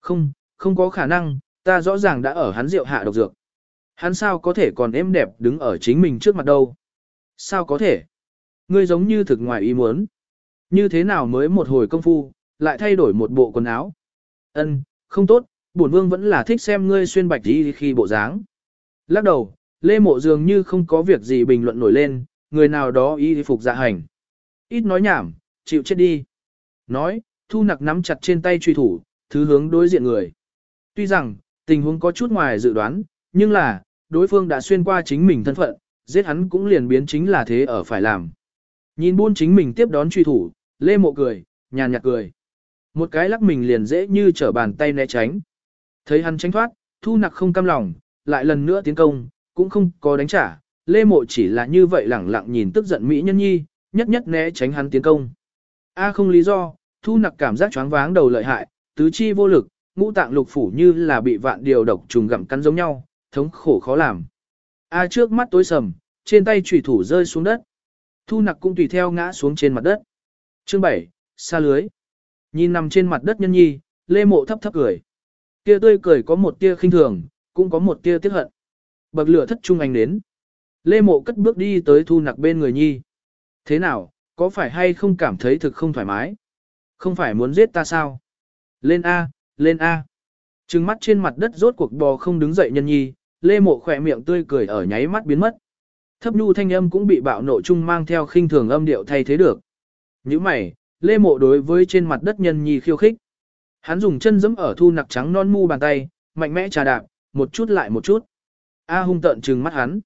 Không, không có khả năng, ta rõ ràng đã ở hắn rượu hạ độc dược. Hắn sao có thể còn êm đẹp đứng ở chính mình trước mặt đâu? Sao có thể? Ngươi giống như thực ngoài ý muốn. Như thế nào mới một hồi công phu, lại thay đổi một bộ quần áo? Ân, không tốt, bổn vương vẫn là thích xem ngươi xuyên bạch đi khi bộ dáng. Lắc đầu, Lê Mộ dường như không có việc gì bình luận nổi lên, người nào đó y phục dạ hành. Ít nói nhảm, chịu chết đi. Nói, thu nặc nắm chặt trên tay truy thủ, thứ hướng đối diện người. Tuy rằng, tình huống có chút ngoài dự đoán, nhưng là, đối phương đã xuyên qua chính mình thân phận, giết hắn cũng liền biến chính là thế ở phải làm. Nhìn buôn chính mình tiếp đón truy thủ, lê mộ cười, nhàn nhạt cười. Một cái lắc mình liền dễ như trở bàn tay né tránh. Thấy hắn tránh thoát, thu nặc không cam lòng, lại lần nữa tiến công, cũng không có đánh trả. Lê mộ chỉ là như vậy lẳng lặng nhìn tức giận Mỹ nhân nhi, nhất nhất né tránh hắn tiến công. A không lý do, thu nặc cảm giác choáng váng đầu lợi hại, tứ chi vô lực, ngũ tạng lục phủ như là bị vạn điều độc trùng gặm cắn giống nhau, thống khổ khó làm. A trước mắt tối sầm, trên tay chủy thủ rơi xuống đất. Thu nặc cũng tùy theo ngã xuống trên mặt đất. Chương 7, xa lưới. Nhìn nằm trên mặt đất nhân nhi, lê mộ thấp thấp cười. Kia tươi cười có một tia khinh thường, cũng có một tia tiếc hận. Bậc lửa thất trung anh đến. Lê mộ cất bước đi tới thu nặc bên người nhi. Thế nào, có phải hay không cảm thấy thực không thoải mái? Không phải muốn giết ta sao? Lên A, lên A. Trừng mắt trên mặt đất rốt cuộc bò không đứng dậy nhân nhi, lê mộ khỏe miệng tươi cười ở nháy mắt biến mất. Thấp nhu thanh âm cũng bị bạo nộ chung mang theo khinh thường âm điệu thay thế được. Như mày, lê mộ đối với trên mặt đất nhân nhi khiêu khích. Hắn dùng chân giẫm ở thu nặc trắng non mu bàn tay, mạnh mẽ trà đạp, một chút lại một chút. A hung tợn trừng mắt hắn.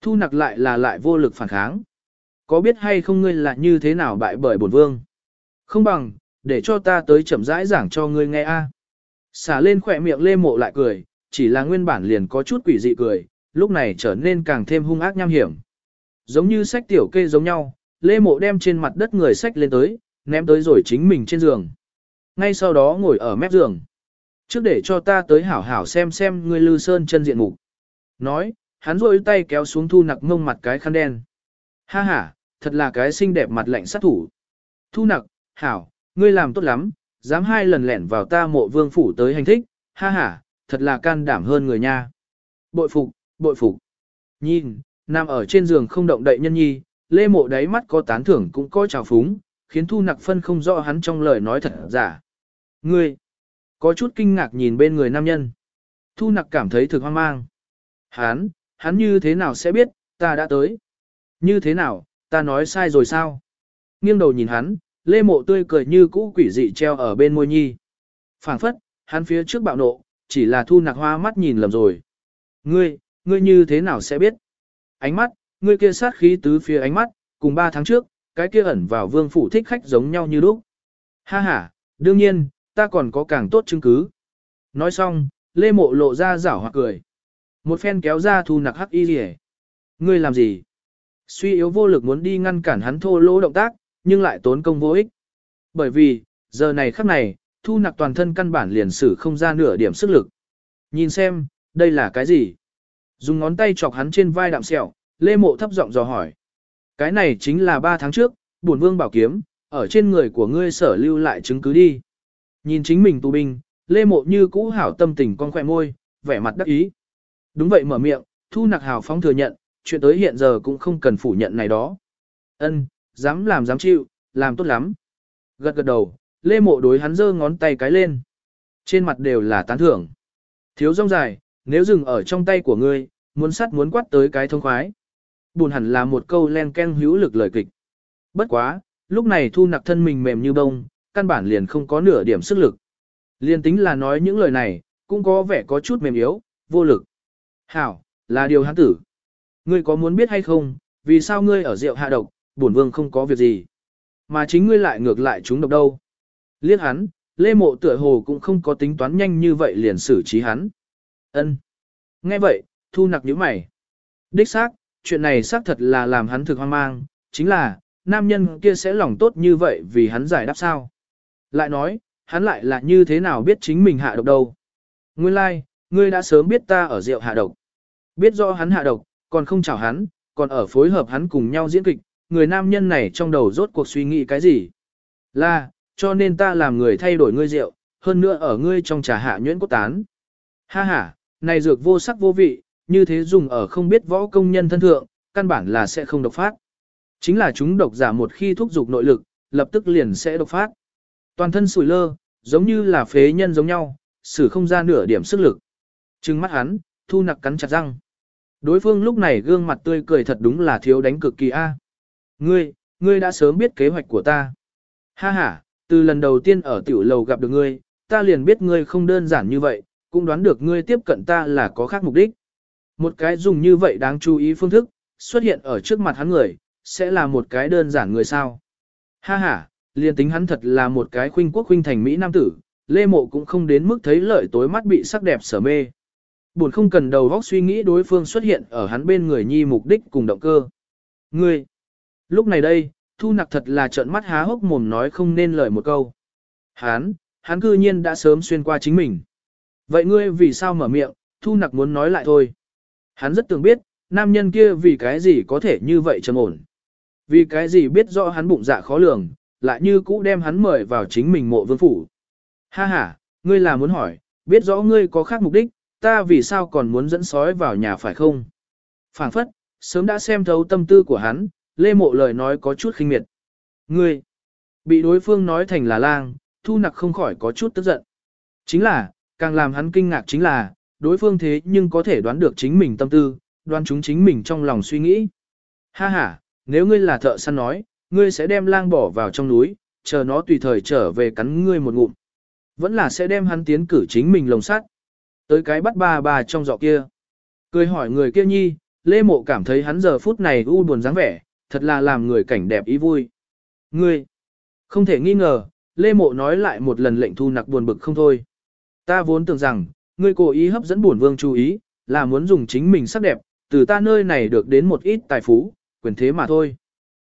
Thu nặc lại là lại vô lực phản kháng. Có biết hay không ngươi là như thế nào bại bởi bổn vương? Không bằng, để cho ta tới chậm rãi giảng cho ngươi nghe a. Xả lên khỏe miệng lê mộ lại cười, chỉ là nguyên bản liền có chút quỷ dị cười, lúc này trở nên càng thêm hung ác nham hiểm. Giống như sách tiểu kê giống nhau, lê mộ đem trên mặt đất người sách lên tới, ném tới rồi chính mình trên giường. Ngay sau đó ngồi ở mép giường. Trước để cho ta tới hảo hảo xem xem ngươi lư sơn chân diện mục. Nói, hắn rôi tay kéo xuống thu nặc mông mặt cái khăn đen. Ha ha, thật là cái xinh đẹp mặt lạnh sát thủ. Thu nặc, hảo, ngươi làm tốt lắm, dám hai lần lẻn vào ta mộ vương phủ tới hành thích, ha ha, thật là can đảm hơn người nha. Bội phục, bội phục. Nhìn, nằm ở trên giường không động đậy nhân nhi, lê mộ đáy mắt có tán thưởng cũng có trào phúng, khiến thu nặc phân không rõ hắn trong lời nói thật giả. Ngươi, có chút kinh ngạc nhìn bên người nam nhân. Thu nặc cảm thấy thực hoang mang. Hắn, hắn như thế nào sẽ biết, ta đã tới. Như thế nào, ta nói sai rồi sao? Nghiêng đầu nhìn hắn, lê mộ tươi cười như cũ quỷ dị treo ở bên môi nhi. phảng phất, hắn phía trước bạo nộ, chỉ là thu nặc hoa mắt nhìn lầm rồi. Ngươi, ngươi như thế nào sẽ biết? Ánh mắt, ngươi kia sát khí tứ phía ánh mắt, cùng ba tháng trước, cái kia ẩn vào vương phủ thích khách giống nhau như lúc. Ha ha, đương nhiên, ta còn có càng tốt chứng cứ. Nói xong, lê mộ lộ ra rảo hoặc cười. Một phen kéo ra thu nặc hắc y rỉ. Ngươi làm gì? Suy yếu vô lực muốn đi ngăn cản hắn thô lỗ động tác, nhưng lại tốn công vô ích. Bởi vì, giờ này khắc này, thu nặc toàn thân căn bản liền sử không ra nửa điểm sức lực. Nhìn xem, đây là cái gì? Dùng ngón tay chọc hắn trên vai đạm sẹo, Lê Mộ thấp giọng dò hỏi. Cái này chính là ba tháng trước, bổn vương bảo kiếm, ở trên người của ngươi sở lưu lại chứng cứ đi. Nhìn chính mình tù binh, Lê Mộ như cũ hảo tâm tình con khỏe môi, vẻ mặt đắc ý. Đúng vậy mở miệng, thu nặc hào phóng thừa nhận, chuyện tới hiện giờ cũng không cần phủ nhận này đó. Ân, dám làm dám chịu, làm tốt lắm. Gật gật đầu, Lê Mộ đối hắn giơ ngón tay cái lên. Trên mặt đều là tán thưởng. Thiếu rong dài, nếu dừng ở trong tay của ngươi, muốn sắt muốn quát tới cái thông khoái. Buồn hẳn là một câu len ken hữu lực lời kịch. Bất quá, lúc này thu nặc thân mình mềm như bông, căn bản liền không có nửa điểm sức lực. Liên tính là nói những lời này, cũng có vẻ có chút mềm yếu, vô lực. Hảo, là điều hắn tử. Ngươi có muốn biết hay không, vì sao ngươi ở rượu hạ độc, bổn vương không có việc gì. Mà chính ngươi lại ngược lại chúng độc đâu. Liếc hắn, Lê Mộ tựa hồ cũng không có tính toán nhanh như vậy liền xử trí hắn. Ân. Nghe vậy, thu nặc nhíu mày. Đích xác, chuyện này xác thật là làm hắn thực hoang mang, chính là, nam nhân kia sẽ lòng tốt như vậy vì hắn giải đáp sao. Lại nói, hắn lại là như thế nào biết chính mình hạ độc đâu. Nguyên lai, like, ngươi đã sớm biết ta ở rượu hạ độc. Biết rõ hắn hạ độc, còn không chào hắn, còn ở phối hợp hắn cùng nhau diễn kịch, người nam nhân này trong đầu rốt cuộc suy nghĩ cái gì. Là, cho nên ta làm người thay đổi ngươi rượu, hơn nữa ở ngươi trong trà hạ nhuyễn cốt tán. Ha ha, này dược vô sắc vô vị, như thế dùng ở không biết võ công nhân thân thượng, căn bản là sẽ không độc phát. Chính là chúng độc giả một khi thúc giục nội lực, lập tức liền sẽ độc phát. Toàn thân sủi lơ, giống như là phế nhân giống nhau, xử không ra nửa điểm sức lực. Trừng mắt hắn, thu nặc cắn chặt răng. Đối phương lúc này gương mặt tươi cười thật đúng là thiếu đánh cực kỳ a. Ngươi, ngươi đã sớm biết kế hoạch của ta. Ha ha, từ lần đầu tiên ở tiểu lầu gặp được ngươi, ta liền biết ngươi không đơn giản như vậy, cũng đoán được ngươi tiếp cận ta là có khác mục đích. Một cái dùng như vậy đáng chú ý phương thức, xuất hiện ở trước mặt hắn người, sẽ là một cái đơn giản người sao. Ha ha, liền tính hắn thật là một cái khuynh quốc khuynh thành Mỹ Nam tử, Lê Mộ cũng không đến mức thấy lợi tối mắt bị sắc đẹp sở mê. Buồn không cần đầu óc suy nghĩ đối phương xuất hiện ở hắn bên người nhi mục đích cùng động cơ. Ngươi! Lúc này đây, thu nặc thật là trợn mắt há hốc mồm nói không nên lời một câu. Hán, hắn cư nhiên đã sớm xuyên qua chính mình. Vậy ngươi vì sao mở miệng, thu nặc muốn nói lại thôi. Hắn rất tưởng biết, nam nhân kia vì cái gì có thể như vậy trầm ổn. Vì cái gì biết rõ hắn bụng dạ khó lường, lại như cũ đem hắn mời vào chính mình mộ vương phủ. Ha ha, ngươi là muốn hỏi, biết rõ ngươi có khác mục đích, ta vì sao còn muốn dẫn sói vào nhà phải không? Phản phất, sớm đã xem thấu tâm tư của hắn, lê mộ lời nói có chút khinh miệt. Ngươi, bị đối phương nói thành là lang, thu nặc không khỏi có chút tức giận. Chính là, càng làm hắn kinh ngạc chính là, đối phương thế nhưng có thể đoán được chính mình tâm tư, đoán chúng chính mình trong lòng suy nghĩ. Ha ha, nếu ngươi là thợ săn nói, ngươi sẽ đem lang bỏ vào trong núi, chờ nó tùy thời trở về cắn ngươi một ngụm. Vẫn là sẽ đem hắn tiến cử chính mình lồng sắt. Tới cái bắt ba bà trong giọ kia. Cười hỏi người kia nhi, Lê Mộ cảm thấy hắn giờ phút này u buồn dáng vẻ, thật là làm người cảnh đẹp ý vui. Ngươi, không thể nghi ngờ, Lê Mộ nói lại một lần lệnh thu nặc buồn bực không thôi. Ta vốn tưởng rằng, ngươi cố ý hấp dẫn bổn vương chú ý, là muốn dùng chính mình sắc đẹp, từ ta nơi này được đến một ít tài phú, quyền thế mà thôi.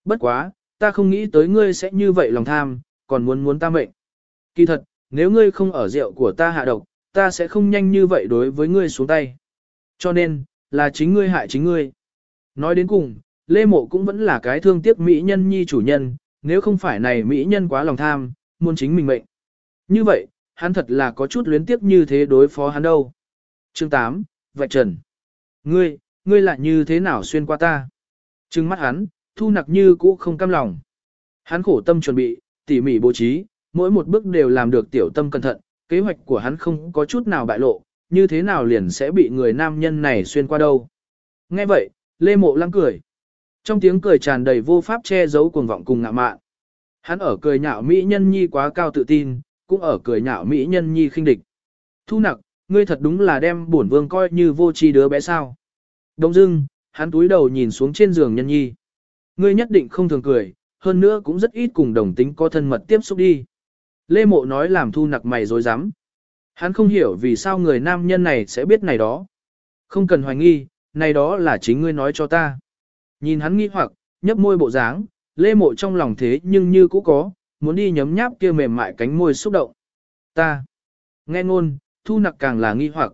Bất quá, ta không nghĩ tới ngươi sẽ như vậy lòng tham, còn muốn muốn ta mệnh. Kỳ thật, nếu ngươi không ở rượu của ta hạ độc, ta sẽ không nhanh như vậy đối với ngươi xuống tay. Cho nên, là chính ngươi hại chính ngươi. Nói đến cùng, Lê Mộ cũng vẫn là cái thương tiếc mỹ nhân nhi chủ nhân, nếu không phải này mỹ nhân quá lòng tham, muốn chính mình mệnh. Như vậy, hắn thật là có chút luyến tiếc như thế đối phó hắn đâu. Chương 8, Vạch Trần. Ngươi, ngươi lại như thế nào xuyên qua ta? Trừng mắt hắn, thu nặc như cũ không cam lòng. Hắn khổ tâm chuẩn bị, tỉ mỉ bố trí, mỗi một bước đều làm được tiểu tâm cẩn thận, kế hoạch của hắn không có chút nào bại lộ, như thế nào liền sẽ bị người nam nhân này xuyên qua đâu. Nghe vậy, Lê Mộ lăng cười. Trong tiếng cười tràn đầy vô pháp che giấu cuồng vọng cùng ngạ mạn. Hắn ở cười nhạo Mỹ nhân nhi quá cao tự tin, cũng ở cười nhạo Mỹ nhân nhi khinh địch. Thu nặc, ngươi thật đúng là đem bổn vương coi như vô tri đứa bé sao. Đông dưng, hắn túi đầu nhìn xuống trên giường nhân nhi. Ngươi nhất định không thường cười, hơn nữa cũng rất ít cùng đồng tính có thân mật tiếp xúc đi. Lê Mộ nói làm thu nặc mày dối rắm Hắn không hiểu vì sao người nam nhân này sẽ biết này đó. Không cần hoài nghi, này đó là chính ngươi nói cho ta. Nhìn hắn nghi hoặc, nhấp môi bộ dáng, lê mộ trong lòng thế nhưng như cũ có, muốn đi nhấm nháp kia mềm mại cánh môi xúc động. Ta. Nghe ngôn, thu nặc càng là nghi hoặc.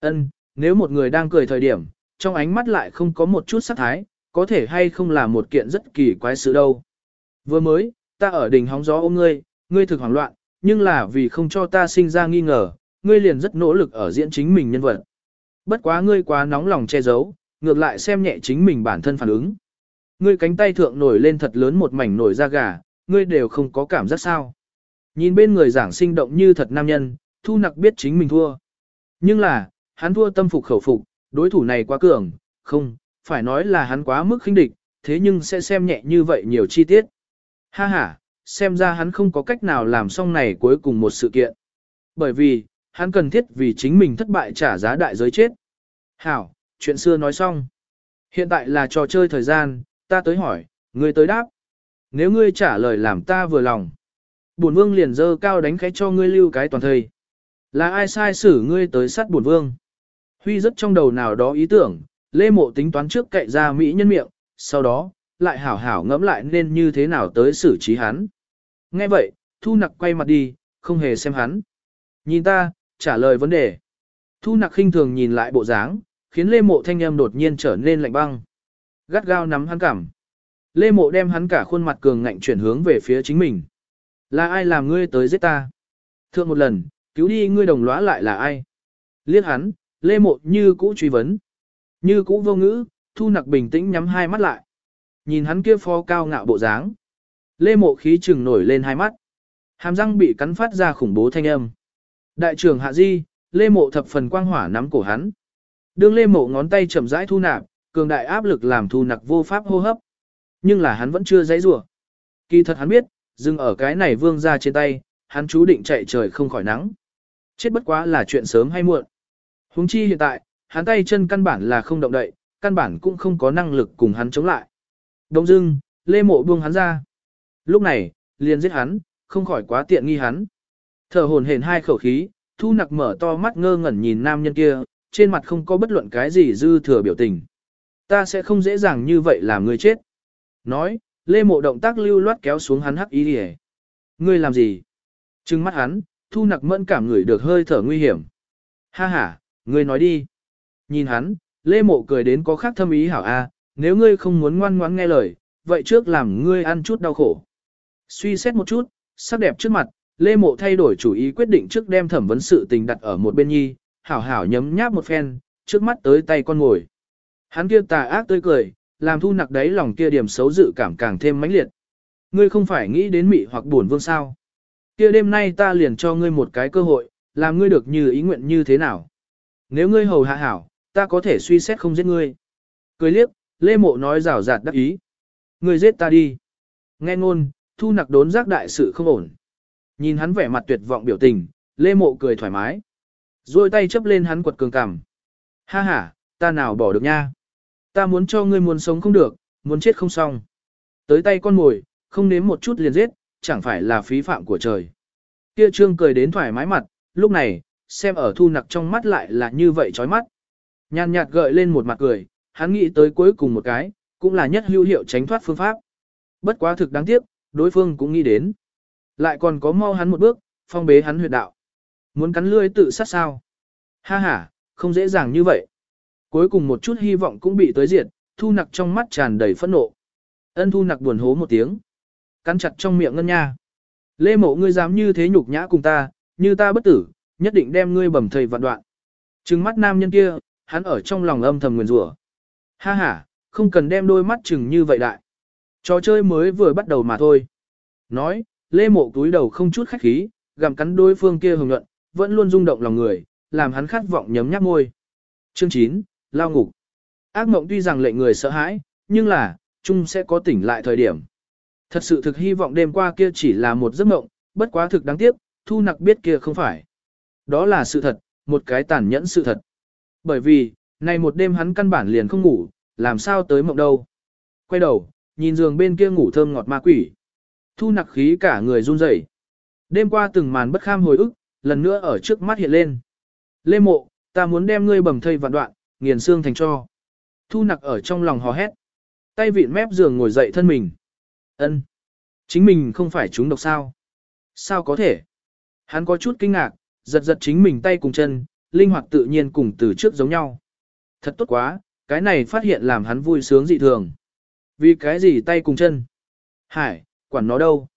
ân nếu một người đang cười thời điểm, trong ánh mắt lại không có một chút sắc thái, có thể hay không là một kiện rất kỳ quái sự đâu. Vừa mới, ta ở đỉnh hóng gió ôm ngươi, ngươi thực hoảng loạn, nhưng là vì không cho ta sinh ra nghi ngờ, ngươi liền rất nỗ lực ở diễn chính mình nhân vật. Bất quá ngươi quá nóng lòng che giấu, ngược lại xem nhẹ chính mình bản thân phản ứng. Ngươi cánh tay thượng nổi lên thật lớn một mảnh nổi da gà, ngươi đều không có cảm giác sao. Nhìn bên người giảng sinh động như thật nam nhân, thu nặc biết chính mình thua. Nhưng là, hắn thua tâm phục khẩu phục, đối thủ này quá cường, không, phải nói là hắn quá mức khinh địch, thế nhưng sẽ xem nhẹ như vậy nhiều chi tiết. Ha ha, xem ra hắn không có cách nào làm xong này cuối cùng một sự kiện. Bởi vì, hắn cần thiết vì chính mình thất bại trả giá đại giới chết. Hảo, chuyện xưa nói xong. Hiện tại là trò chơi thời gian, ta tới hỏi, ngươi tới đáp. Nếu ngươi trả lời làm ta vừa lòng. Bổn vương liền dơ cao đánh khẽ cho ngươi lưu cái toàn thời. Là ai sai xử ngươi tới sát bổn vương? Huy rất trong đầu nào đó ý tưởng, Lê Mộ tính toán trước cậy ra Mỹ nhân miệng, sau đó, lại hảo hảo ngẫm lại nên như thế nào tới xử trí hắn. Nghe vậy, Thu Nặc quay mặt đi, không hề xem hắn. Nhìn ta, trả lời vấn đề. Thu Nặc khinh thường nhìn lại bộ dáng, khiến Lê Mộ thanh âm đột nhiên trở nên lạnh băng. Gắt gao nắm hắn cảm. Lê Mộ đem hắn cả khuôn mặt cường ngạnh chuyển hướng về phía chính mình. Là ai làm ngươi tới giết ta? Thượng một lần, cứu đi ngươi đồng lõa lại là ai? Liết hắn, Lê Mộ như cũ truy vấn. Như cũ vô ngữ, Thu Nặc bình tĩnh nhắm hai mắt lại. Nhìn hắn kia phó cao ngạo bộ dáng. Lê Mộ khí trừng nổi lên hai mắt. Hàm răng bị cắn phát ra khủng bố thanh âm. Đại trưởng Hạ Di, Lê Mộ thập phần quang hỏa nắm cổ hắn. Đương Lê Mộ ngón tay chậm rãi thu nạp, cường đại áp lực làm thu nặc vô pháp hô hấp. Nhưng là hắn vẫn chưa dãy rủa. Kỳ thật hắn biết, dừng ở cái này vương ra trên tay, hắn chú định chạy trời không khỏi nắng. Chết bất quá là chuyện sớm hay muộn. Huống chi hiện tại, hắn tay chân căn bản là không động đậy, căn bản cũng không có năng lực cùng hắn chống lại. Đông dưng, Lê Mộ buông hắn ra. Lúc này, liền giết hắn, không khỏi quá tiện nghi hắn. Thở hồn hển hai khẩu khí, thu nặc mở to mắt ngơ ngẩn nhìn nam nhân kia, trên mặt không có bất luận cái gì dư thừa biểu tình. Ta sẽ không dễ dàng như vậy làm ngươi chết. Nói, Lê Mộ động tác lưu loát kéo xuống hắn hắc ý đi Ngươi làm gì? Trừng mắt hắn, thu nặc mẫn cảm người được hơi thở nguy hiểm. Ha ha, ngươi nói đi. Nhìn hắn, Lê Mộ cười đến có khác thâm ý hảo a, nếu ngươi không muốn ngoan ngoãn nghe lời, vậy trước làm ngươi ăn chút đau khổ. Suy xét một chút, sắc đẹp trước mặt, Lê Mộ thay đổi chủ ý quyết định trước đem thẩm vấn sự tình đặt ở một bên nhi, hảo hảo nhấm nháp một phen, trước mắt tới tay con ngồi. Hắn kia tà ác tươi cười, làm thu nặc đáy lòng kia điểm xấu dự cảm càng thêm mãnh liệt. Ngươi không phải nghĩ đến mị hoặc buồn vương sao. Kia đêm nay ta liền cho ngươi một cái cơ hội, làm ngươi được như ý nguyện như thế nào. Nếu ngươi hầu hạ hảo, ta có thể suy xét không giết ngươi. Cười liếc, Lê Mộ nói rào rạt đắc ý. Ngươi giết ta đi. Nghe ngôn, thu nặc đốn giác đại sự không ổn. Nhìn hắn vẻ mặt tuyệt vọng biểu tình, Lê Mộ cười thoải mái. Rồi tay chấp lên hắn quật cường cằm. Ha ha, ta nào bỏ được nha. Ta muốn cho ngươi muốn sống không được, muốn chết không xong. Tới tay con ngồi, không nếm một chút liền giết, chẳng phải là phí phạm của trời. Kia trương cười đến thoải mái mặt, lúc này, xem ở thu nặc trong mắt lại là như vậy chói mắt. Nhàn nhạt gợi lên một mặt cười, hắn nghĩ tới cuối cùng một cái, cũng là nhất hữu hiệu tránh thoát phương pháp. Bất quá thực đáng tiếc, đối phương cũng nghĩ đến. Lại còn có mau hắn một bước, phong bế hắn huyệt đạo. Muốn cắn lươi tự sát sao? Ha ha, không dễ dàng như vậy. Cuối cùng một chút hy vọng cũng bị tới diệt, thu nặc trong mắt tràn đầy phẫn nộ. Ân thu nặc buồn hố một tiếng. Cắn chặt trong miệng ngân nha. Lê mộ ngươi dám như thế nhục nhã cùng ta, như ta bất tử, nhất định đem ngươi bầm thầy vạn đoạn. Trừng mắt nam nhân kia, hắn ở trong lòng âm thầm nguyền rủa. Ha ha, không cần đem đôi mắt chừng như vậy đại. Trò chơi mới vừa bắt đầu mà thôi. Nói, lê mộ túi đầu không chút khách khí, gặm cắn đôi phương kia hồng nhuận, vẫn luôn rung động lòng người, làm hắn khát vọng nhấm nháp môi. Chương 9, lao ngục. Ác mộng tuy rằng lệnh người sợ hãi, nhưng là, chung sẽ có tỉnh lại thời điểm. Thật sự thực hy vọng đêm qua kia chỉ là một giấc mộng, bất quá thực đáng tiếc, thu nặc biết kia không phải. Đó là sự thật, một cái tàn nhẫn sự thật. Bởi vì, này một đêm hắn căn bản liền không ngủ, làm sao tới mộng đâu. Quay đầu, nhìn giường bên kia ngủ thơm ngọt ma quỷ. Thu nặc khí cả người run rẩy. Đêm qua từng màn bất kham hồi ức, lần nữa ở trước mắt hiện lên. Lê mộ, ta muốn đem ngươi bầm thây vạn đoạn, nghiền xương thành cho. Thu nặc ở trong lòng hò hét. Tay vịn mép giường ngồi dậy thân mình. ân Chính mình không phải chúng độc sao? Sao có thể? Hắn có chút kinh ngạc, giật giật chính mình tay cùng chân, linh hoạt tự nhiên cùng từ trước giống nhau. Thật tốt quá, cái này phát hiện làm hắn vui sướng dị thường. Vì cái gì tay cùng chân? Hải, quản nó đâu?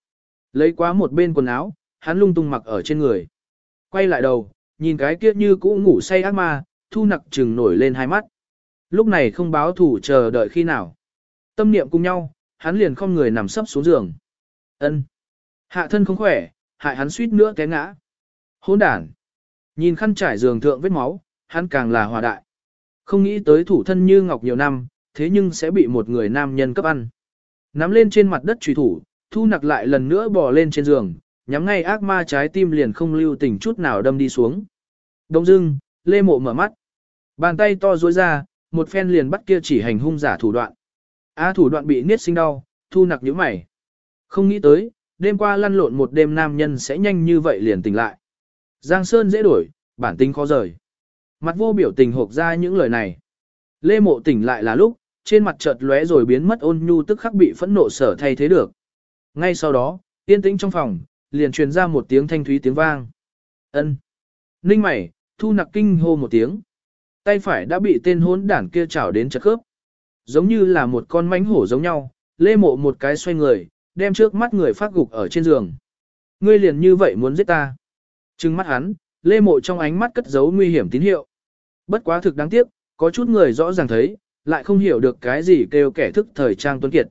Lấy quá một bên quần áo, hắn lung tung mặc ở trên người. Quay lại đầu, nhìn cái kia như cũ ngủ say ác ma, thu nặc trừng nổi lên hai mắt. Lúc này không báo thủ chờ đợi khi nào. Tâm niệm cùng nhau, hắn liền không người nằm sấp xuống giường. ân Hạ thân không khỏe, hại hắn suýt nữa té ngã. Hỗn đản. Nhìn khăn trải giường thượng vết máu, hắn càng là hòa đại. Không nghĩ tới thủ thân như ngọc nhiều năm, thế nhưng sẽ bị một người nam nhân cấp ăn. Nắm lên trên mặt đất trùy thủ, thu nặc lại lần nữa bò lên trên giường, nhắm ngay ác ma trái tim liền không lưu tình chút nào đâm đi xuống. Đông dưng, lê mộ mở mắt. Bàn tay to duỗi ra, một phen liền bắt kia chỉ hành hung giả thủ đoạn. Á thủ đoạn bị niết sinh đau, thu nặc nhíu mày. Không nghĩ tới, đêm qua lăn lộn một đêm nam nhân sẽ nhanh như vậy liền tỉnh lại. Giang Sơn dễ đổi, bản tính khó rời. Mặt vô biểu tình hộp ra những lời này. Lê mộ tỉnh lại là lúc, trên mặt chợt lóe rồi biến mất ôn nhu tức khắc bị phẫn nộ sở thay thế được. Ngay sau đó, yên tĩnh trong phòng, liền truyền ra một tiếng thanh thúy tiếng vang. Ân. Ninh mày, thu nặc kinh hô một tiếng. Tay phải đã bị tên hốn đản kia chảo đến chật khớp. Giống như là một con mánh hổ giống nhau, lê mộ một cái xoay người, đem trước mắt người phát gục ở trên giường. Ngươi liền như vậy muốn giết ta. Trừng mắt hắn, lê mộ trong ánh mắt cất giấu nguy hiểm tín hiệu. Bất quá thực đáng tiếc, có chút người rõ ràng thấy, lại không hiểu được cái gì kêu kẻ thức thời trang tuấn kiệt.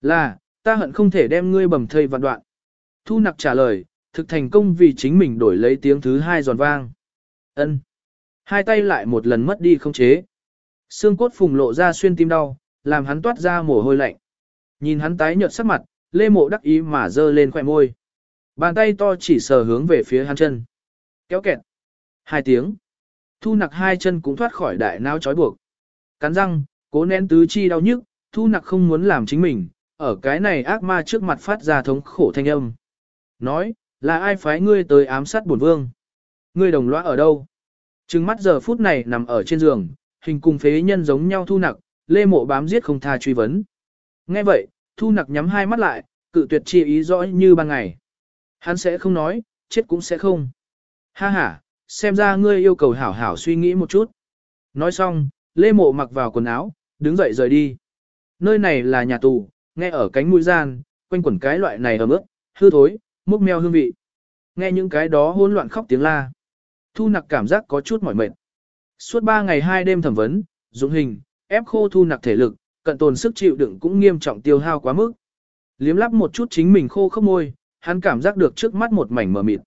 Là, ta hận không thể đem ngươi bầm thây vạn đoạn. Thu nặc trả lời, thực thành công vì chính mình đổi lấy tiếng thứ hai giòn vang. ân Hai tay lại một lần mất đi không chế. Xương cốt phùng lộ ra xuyên tim đau, làm hắn toát ra mồ hôi lạnh. Nhìn hắn tái nhợt sắc mặt, lê mộ đắc ý mà dơ lên khỏe môi. Bàn tay to chỉ sờ hướng về phía hắn chân. Kéo kẹt. Hai tiếng. Thu nặc hai chân cũng thoát khỏi đại não trói buộc. Cắn răng, cố nén tứ chi đau nhức, thu nặc không muốn làm chính mình, ở cái này ác ma trước mặt phát ra thống khổ thanh âm. Nói, là ai phái ngươi tới ám sát bổn vương? Ngươi đồng lõa ở đâu? Trừng mắt giờ phút này nằm ở trên giường, hình cùng phế nhân giống nhau thu nặc, lê mộ bám giết không tha truy vấn. Nghe vậy, thu nặc nhắm hai mắt lại, cự tuyệt chi ý rõ như ban ngày. Hắn sẽ không nói, chết cũng sẽ không. Ha ha, xem ra ngươi yêu cầu hảo hảo suy nghĩ một chút. Nói xong, lê mộ mặc vào quần áo, đứng dậy rời đi. Nơi này là nhà tù, nghe ở cánh mũi gian, quanh quẩn cái loại này ở mức, hư thối, mốc meo hương vị. Nghe những cái đó hỗn loạn khóc tiếng la. Thu nặc cảm giác có chút mỏi mệt. Suốt 3 ngày 2 đêm thẩm vấn, dụng hình, ép khô thu nặc thể lực, cận tồn sức chịu đựng cũng nghiêm trọng tiêu hao quá mức. Liếm lắp một chút chính mình khô khốc môi, hắn cảm giác được trước mắt một mảnh mờ mịt.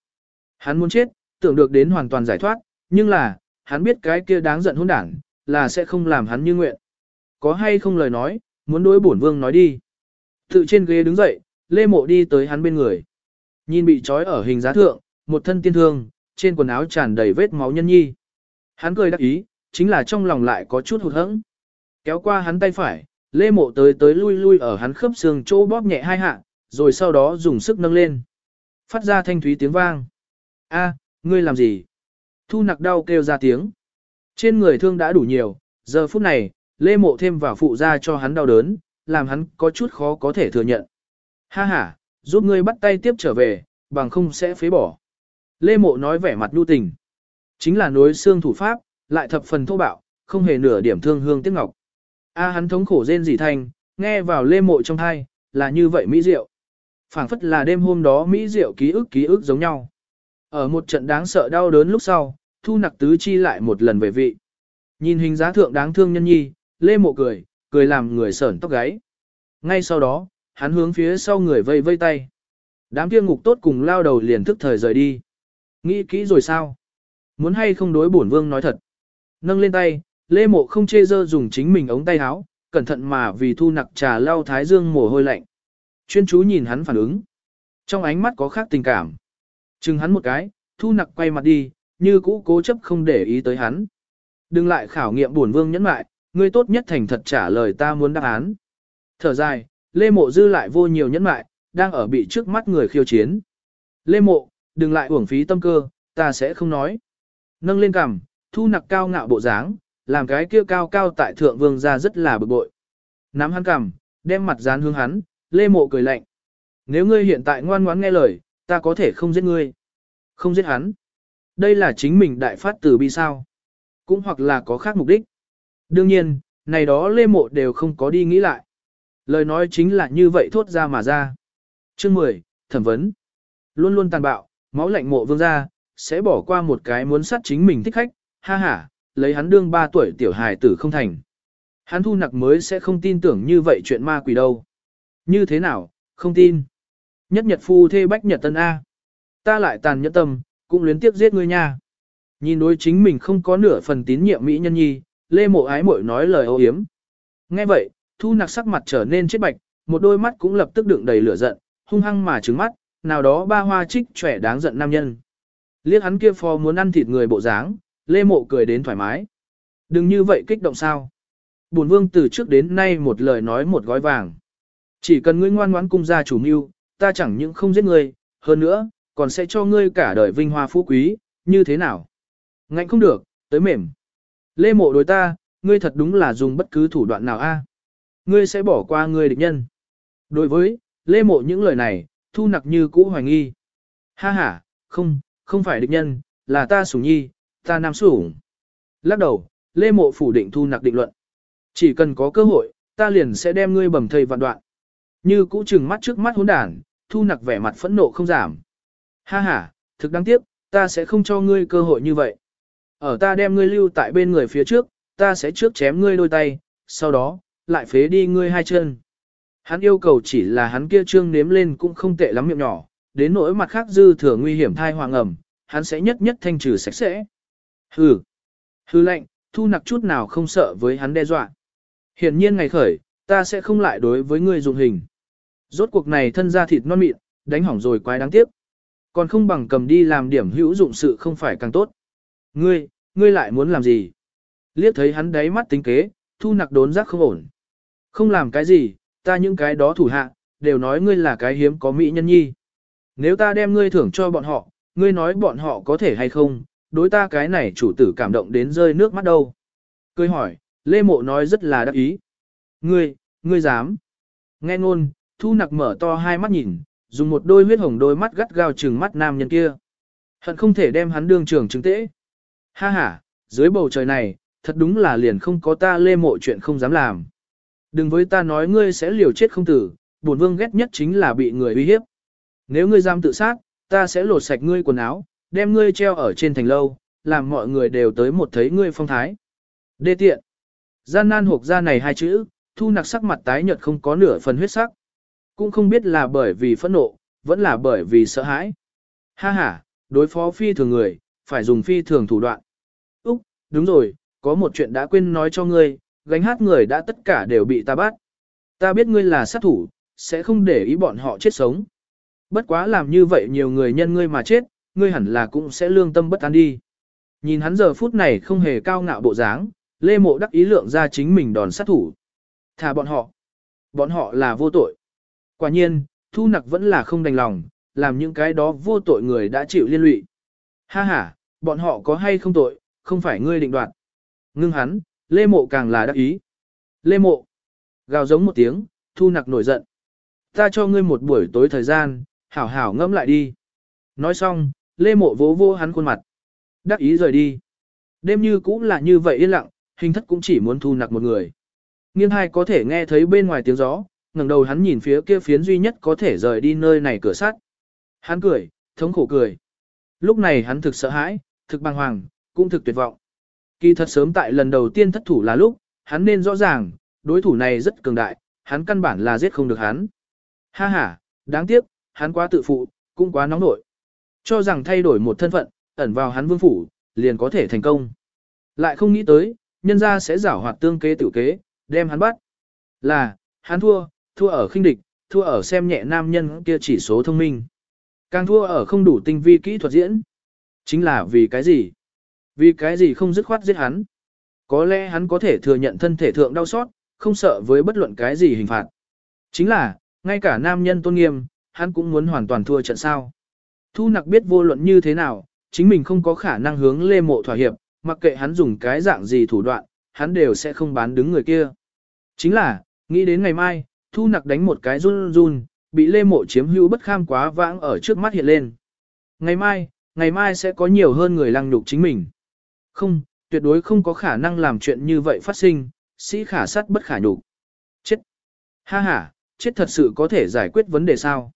Hắn muốn chết, tưởng được đến hoàn toàn giải thoát, nhưng là, hắn biết cái kia đáng giận hỗn đảng, là sẽ không làm hắn như nguyện. Có hay không lời nói, muốn đối bổn vương nói đi. Tự trên ghế đứng dậy, Lê Mộ đi tới hắn bên người. Nhìn bị trói ở hình giá thượng, một thân tiên thương, trên quần áo tràn đầy vết máu nhân nhi. Hắn cười đắc ý, chính là trong lòng lại có chút hụt hẫng. Kéo qua hắn tay phải, Lê Mộ tới tới lui lui ở hắn khớp xương chỗ bóp nhẹ hai hạ, rồi sau đó dùng sức nâng lên. Phát ra thanh thúy tiếng vang. A, ngươi làm gì? Thu nặc đau kêu ra tiếng. Trên người thương đã đủ nhiều, giờ phút này, Lê Mộ thêm vào phụ ra cho hắn đau đớn, làm hắn có chút khó có thể thừa nhận. Ha ha, giúp ngươi bắt tay tiếp trở về, bằng không sẽ phế bỏ. Lê Mộ nói vẻ mặt nhu tình. Chính là nối xương thủ pháp, lại thập phần thô bạo, không hề nửa điểm thương hương tiếc ngọc. A hắn thống khổ rên rỉ thanh, nghe vào Lê Mộ trong thai, là như vậy mỹ diệu. phảng phất là đêm hôm đó mỹ diệu ký ức ký ức giống nhau. Ở một trận đáng sợ đau đớn lúc sau, thu nặc tứ chi lại một lần về vị. Nhìn hình giá thượng đáng thương nhân nhi, Lê Mộ cười, cười làm người sởn tóc gáy. Ngay sau đó, hắn hướng phía sau người vây vây tay. Đám kia ngục tốt cùng lao đầu liền thức thời rời đi. Nghĩ kỹ rồi sao? Muốn hay không đối bổn vương nói thật. Nâng lên tay, Lê Mộ không chê dơ dùng chính mình ống tay áo, cẩn thận mà vì thu nặc trà lao thái dương mồ hôi lạnh. Chuyên chú nhìn hắn phản ứng. Trong ánh mắt có khác tình cảm. Chừng hắn một cái, thu nặc quay mặt đi, như cũ cố chấp không để ý tới hắn. Đừng lại khảo nghiệm bổn vương nhẫn mại, ngươi tốt nhất thành thật trả lời ta muốn đáp án. Thở dài, Lê Mộ dư lại vô nhiều nhẫn mại, đang ở bị trước mắt người khiêu chiến. Lê Mộ, đừng lại uổng phí tâm cơ, ta sẽ không nói. Nâng lên cằm, thu nặc cao ngạo bộ dáng, làm cái kia cao cao tại thượng vương ra rất là bực bội. nắm hắn cằm, đem mặt dán hướng hắn, lê mộ cười lạnh. Nếu ngươi hiện tại ngoan ngoãn nghe lời, ta có thể không giết ngươi. Không giết hắn. Đây là chính mình đại phát từ bi sao. Cũng hoặc là có khác mục đích. Đương nhiên, này đó lê mộ đều không có đi nghĩ lại. Lời nói chính là như vậy thốt ra mà ra. Chương 10, thẩm vấn. Luôn luôn tàn bạo, máu lạnh mộ vương gia sẽ bỏ qua một cái muốn sát chính mình thích khách, ha ha, lấy hắn đương 3 tuổi tiểu hài tử không thành. Hắn thu nặc mới sẽ không tin tưởng như vậy chuyện ma quỷ đâu. Như thế nào, không tin. Nhất nhật phu thê bách nhật tân A. Ta lại tàn nhẫn tâm, cũng luyến tiếp giết ngươi nha. Nhìn đối chính mình không có nửa phần tín nhiệm mỹ nhân nhi, lê mộ ái mội nói lời ô hiếm. Nghe vậy, thu nặc sắc mặt trở nên chết bạch, một đôi mắt cũng lập tức đựng đầy lửa giận, hung hăng mà trứng mắt, nào đó ba hoa trích trẻ đáng giận nam nhân. Liếc hắn kia phò muốn ăn thịt người bộ dáng, lê mộ cười đến thoải mái. Đừng như vậy kích động sao. Bổn vương từ trước đến nay một lời nói một gói vàng. Chỉ cần ngươi ngoan ngoãn cung gia chủ mưu, ta chẳng những không giết ngươi, hơn nữa, còn sẽ cho ngươi cả đời vinh hoa phú quý, như thế nào? Ngạnh không được, tới mềm. Lê mộ đối ta, ngươi thật đúng là dùng bất cứ thủ đoạn nào a, Ngươi sẽ bỏ qua ngươi địch nhân. Đối với, lê mộ những lời này, thu nặc như cũ hoài nghi. Ha ha, không, không phải địch nhân, là ta sủng nhi, ta nam sủng. Lắc đầu, lê mộ phủ định thu nặc định luận. Chỉ cần có cơ hội, ta liền sẽ đem ngươi bầm thây vạn đoạn. Như cũ trừng mắt trước mắt hỗn đản, thu nặc vẻ mặt phẫn nộ không giảm. Ha ha, thực đáng tiếc, ta sẽ không cho ngươi cơ hội như vậy. Ở ta đem ngươi lưu tại bên người phía trước, ta sẽ trước chém ngươi đôi tay, sau đó, lại phế đi ngươi hai chân. Hắn yêu cầu chỉ là hắn kia trương nếm lên cũng không tệ lắm miệng nhỏ, đến nỗi mặt khác dư thừa nguy hiểm thai hoàng ẩm, hắn sẽ nhất nhất thanh trừ sạch sẽ. Hừ, hừ lệnh, thu nặc chút nào không sợ với hắn đe dọa. Hiển nhiên ngày khởi, ta sẽ không lại đối với ngươi dùng hình. Rốt cuộc này thân ra thịt non mịn, đánh hỏng rồi quái đáng tiếc. Còn không bằng cầm đi làm điểm hữu dụng sự không phải càng tốt. Ngươi, ngươi lại muốn làm gì? Liếc thấy hắn đáy mắt tính kế, thu nặc đốn giác không ổn. Không làm cái gì, ta những cái đó thủ hạ, đều nói ngươi là cái hiếm có mỹ nhân nhi. Nếu ta đem ngươi thưởng cho bọn họ, ngươi nói bọn họ có thể hay không, đối ta cái này chủ tử cảm động đến rơi nước mắt đâu. Cười hỏi, Lê Mộ nói rất là đắc ý. Ngươi, ngươi dám. Nghe ngôn, thu nặc mở to hai mắt nhìn, dùng một đôi huyết hồng đôi mắt gắt gao trừng mắt nam nhân kia. Hận không thể đem hắn đương trường chứng tễ. Ha ha, dưới bầu trời này, thật đúng là liền không có ta lê mộ chuyện không dám làm. Đừng với ta nói ngươi sẽ liều chết không tử, bổn vương ghét nhất chính là bị người uy hiếp. Nếu ngươi dám tự sát, ta sẽ lột sạch ngươi quần áo, đem ngươi treo ở trên thành lâu, làm mọi người đều tới một thấy ngươi phong thái. Đê tiện. Gian nan hộp ra này hai chữ, thu nặc sắc mặt tái nhợt không có nửa phần huyết sắc. Cũng không biết là bởi vì phẫn nộ, vẫn là bởi vì sợ hãi. Ha ha, đối phó phi thường người, phải dùng phi thường thủ đoạn. Úc, đúng rồi, có một chuyện đã quên nói cho ngươi, gánh hát người đã tất cả đều bị ta bắt. Ta biết ngươi là sát thủ, sẽ không để ý bọn họ chết sống. Bất quá làm như vậy nhiều người nhân ngươi mà chết, ngươi hẳn là cũng sẽ lương tâm bất an đi. Nhìn hắn giờ phút này không hề cao ngạo bộ dáng, Lê Mộ đắc ý lượng ra chính mình đòn sát thủ. Thả bọn họ. Bọn họ là vô tội. Quả nhiên, thu nặc vẫn là không đành lòng, làm những cái đó vô tội người đã chịu liên lụy. Ha ha, bọn họ có hay không tội, không phải ngươi định đoạt. Ngưng hắn, Lê Mộ càng là đắc ý. Lê Mộ, gào giống một tiếng, thu nặc nổi giận. Ta cho ngươi một buổi tối thời gian, hảo hảo ngẫm lại đi. Nói xong, Lê Mộ vỗ vô hắn khuôn mặt. Đắc ý rời đi. Đêm như cũng là như vậy yên lặng, hình thất cũng chỉ muốn thu nặc một người. Nghiêng hai có thể nghe thấy bên ngoài tiếng gió, ngẩng đầu hắn nhìn phía kia phiến duy nhất có thể rời đi nơi này cửa sắt. Hắn cười, thống khổ cười. Lúc này hắn thực sợ hãi, thực băng hoàng, cũng thực tuyệt vọng. Kỳ thật sớm tại lần đầu tiên thất thủ là lúc, hắn nên rõ ràng, đối thủ này rất cường đại, hắn căn bản là giết không được hắn. Ha ha, đáng tiếc, hắn quá tự phụ, cũng quá nóng nội. Cho rằng thay đổi một thân phận, ẩn vào hắn vương phủ, liền có thể thành công. Lại không nghĩ tới, nhân ra sẽ giảo hoạt tương kế tiểu kế, đem hắn bắt. Là, hắn thua, thua ở khinh địch, thua ở xem nhẹ nam nhân kia chỉ số thông minh. Càng thua ở không đủ tinh vi kỹ thuật diễn. Chính là vì cái gì? Vì cái gì không dứt khoát giết hắn? Có lẽ hắn có thể thừa nhận thân thể thượng đau xót, không sợ với bất luận cái gì hình phạt. Chính là, ngay cả nam nhân tôn nghiêm, hắn cũng muốn hoàn toàn thua trận sao. Thu nặc biết vô luận như thế nào, chính mình không có khả năng hướng lê mộ thỏa hiệp, mặc kệ hắn dùng cái dạng gì thủ đoạn, hắn đều sẽ không bán đứng người kia. Chính là, Nghĩ đến ngày mai, thu nặc đánh một cái run run, bị lê mộ chiếm hữu bất kham quá vãng ở trước mắt hiện lên. Ngày mai, ngày mai sẽ có nhiều hơn người lăng nhục chính mình. Không, tuyệt đối không có khả năng làm chuyện như vậy phát sinh, sĩ khả sát bất khả nhục. Chết! Ha ha, chết thật sự có thể giải quyết vấn đề sao?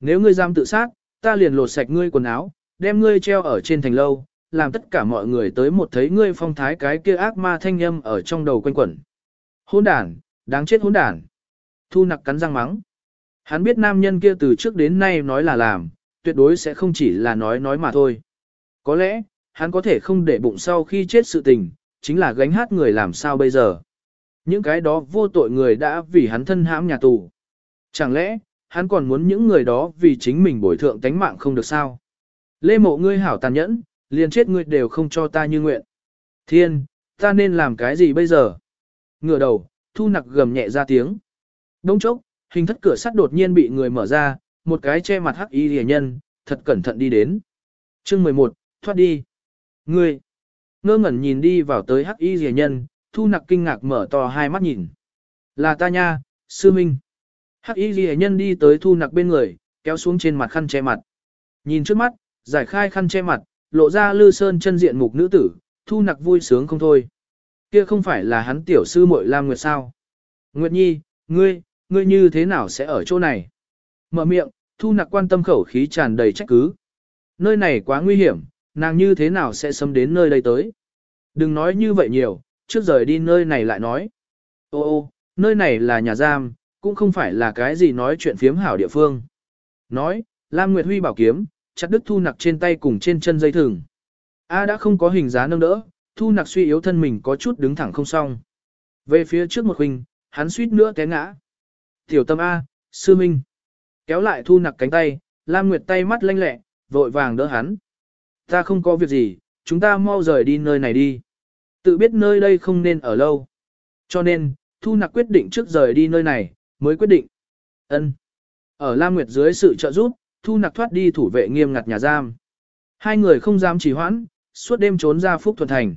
Nếu ngươi dám tự sát, ta liền lột sạch ngươi quần áo, đem ngươi treo ở trên thành lâu, làm tất cả mọi người tới một thấy ngươi phong thái cái kia ác ma thanh âm ở trong đầu quanh quẩn. Hỗn đản, đáng chết hỗn đản. Thu nặc cắn răng mắng. Hắn biết nam nhân kia từ trước đến nay nói là làm, tuyệt đối sẽ không chỉ là nói nói mà thôi. Có lẽ, hắn có thể không để bụng sau khi chết sự tình, chính là gánh hát người làm sao bây giờ. Những cái đó vô tội người đã vì hắn thân hãm nhà tù. Chẳng lẽ, hắn còn muốn những người đó vì chính mình bồi thượng tánh mạng không được sao? Lê mộ ngươi hảo tàn nhẫn, liền chết ngươi đều không cho ta như nguyện. Thiên, ta nên làm cái gì bây giờ? Ngửa đầu, thu nặc gầm nhẹ ra tiếng. Đông chốc, hình thất cửa sắt đột nhiên bị người mở ra, một cái che mặt hắc y rìa nhân, thật cẩn thận đi đến. Chương 11, thoát đi. Ngươi, ngơ ngẩn nhìn đi vào tới hắc y rìa nhân, thu nặc kinh ngạc mở to hai mắt nhìn. Là ta nha, sư minh. Hắc y rìa nhân đi tới thu nặc bên người, kéo xuống trên mặt khăn che mặt. Nhìn trước mắt, giải khai khăn che mặt, lộ ra lư sơn chân diện mục nữ tử, thu nặc vui sướng không thôi. Kia không phải là hắn tiểu sư muội Lam Nguyệt sao? Nguyệt Nhi, ngươi, ngươi như thế nào sẽ ở chỗ này? Mở miệng, thu nặc quan tâm khẩu khí tràn đầy trách cứ. Nơi này quá nguy hiểm, nàng như thế nào sẽ xâm đến nơi đây tới? Đừng nói như vậy nhiều, trước rời đi nơi này lại nói. Ô ô, nơi này là nhà giam, cũng không phải là cái gì nói chuyện phiếm hảo địa phương. Nói, Lam Nguyệt Huy bảo kiếm, chặt đứt thu nặc trên tay cùng trên chân dây thừng. A đã không có hình giá nâng đỡ, thu nặc suy yếu thân mình có chút đứng thẳng không xong. Về phía trước một huynh, hắn suýt nữa té ngã. Tiểu tâm A, sư minh. Kéo lại thu nặc cánh tay, Lam Nguyệt tay mắt lanh lẹ, vội vàng đỡ hắn. Ta không có việc gì, chúng ta mau rời đi nơi này đi. Tự biết nơi đây không nên ở lâu. Cho nên, Thu Nặc quyết định trước rời đi nơi này, mới quyết định. Ân. Ở Lam Nguyệt dưới sự trợ giúp, Thu Nặc thoát đi thủ vệ nghiêm ngặt nhà giam. Hai người không dám trì hoãn, suốt đêm trốn ra Phúc Thuận Thành.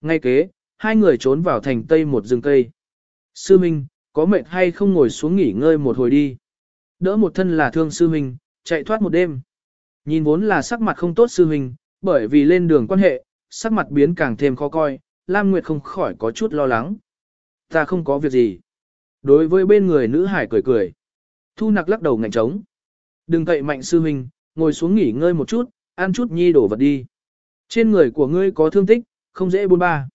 Ngay kế, hai người trốn vào thành tây một rừng cây. Sư Minh, có mệt hay không ngồi xuống nghỉ ngơi một hồi đi. Đỡ một thân là thương Sư Minh, chạy thoát một đêm. Nhìn vốn là sắc mặt không tốt Sư huynh, bởi vì lên đường quan hệ, sắc mặt biến càng thêm khó coi, Lam Nguyệt không khỏi có chút lo lắng. Ta không có việc gì. Đối với bên người nữ hải cười cười. Thu nặc lắc đầu ngạnh trống. Đừng cậy mạnh sư huynh, ngồi xuống nghỉ ngơi một chút, ăn chút nhi đổ vật đi. Trên người của ngươi có thương tích, không dễ buôn ba.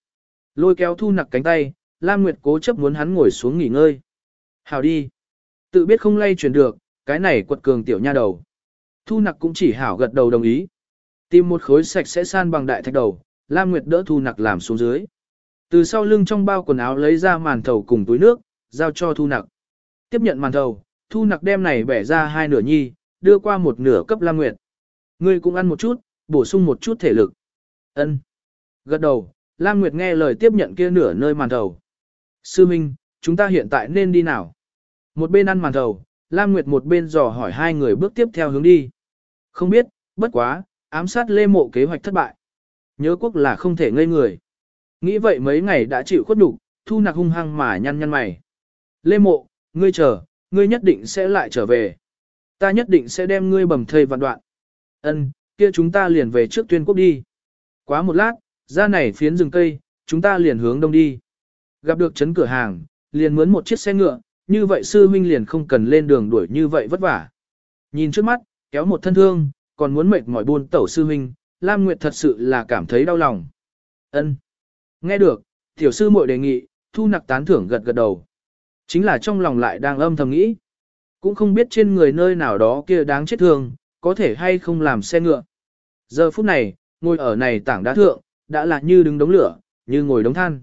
Lôi kéo thu nặc cánh tay, Lam Nguyệt cố chấp muốn hắn ngồi xuống nghỉ ngơi. Hào đi. Tự biết không lay chuyển được, cái này quật cường tiểu nha đầu. Thu nặc cũng chỉ hảo gật đầu đồng ý. Tìm một khối sạch sẽ san bằng đại thạch đầu, Lam Nguyệt đỡ thu nặc làm xuống dưới. Từ sau lưng trong bao quần áo lấy ra màn thầu cùng túi nước, giao cho thu nặc. Tiếp nhận màn thầu, thu nặc đem này bẻ ra hai nửa nhi, đưa qua một nửa cấp Lam Nguyệt. Ngươi cũng ăn một chút, bổ sung một chút thể lực. Ân. Gật đầu, Lam Nguyệt nghe lời tiếp nhận kia nửa nơi màn thầu. Sư Minh, chúng ta hiện tại nên đi nào? Một bên ăn màn thầu, Lam Nguyệt một bên dò hỏi hai người bước tiếp theo hướng đi. Không biết, bất quá, ám sát lê mộ kế hoạch thất bại. Nhớ quốc là không thể ngây người. Nghĩ vậy mấy ngày đã chịu khuất đủ, thu nặc hung hăng mà nhăn nhăn mày. Lê mộ, ngươi chờ, ngươi nhất định sẽ lại trở về. Ta nhất định sẽ đem ngươi bầm thây vạn đoạn. Ân, kia chúng ta liền về trước tuyên quốc đi. Quá một lát, ra này phiến rừng cây, chúng ta liền hướng đông đi. Gặp được chấn cửa hàng, liền mướn một chiếc xe ngựa, như vậy sư huynh liền không cần lên đường đuổi như vậy vất vả. Nhìn trước mắt, kéo một thân thương, còn muốn mệt mỏi buôn tẩu sư huynh, Lam Nguyệt thật sự là cảm thấy đau lòng. Ân, Nghe được, tiểu sư muội đề nghị, thu nặc tán thưởng gật gật đầu. Chính là trong lòng lại đang âm thầm nghĩ. Cũng không biết trên người nơi nào đó kia đáng chết thương, có thể hay không làm xe ngựa. Giờ phút này, ngồi ở này tảng đá thượng, đã là như đứng đống lửa, như ngồi đống than.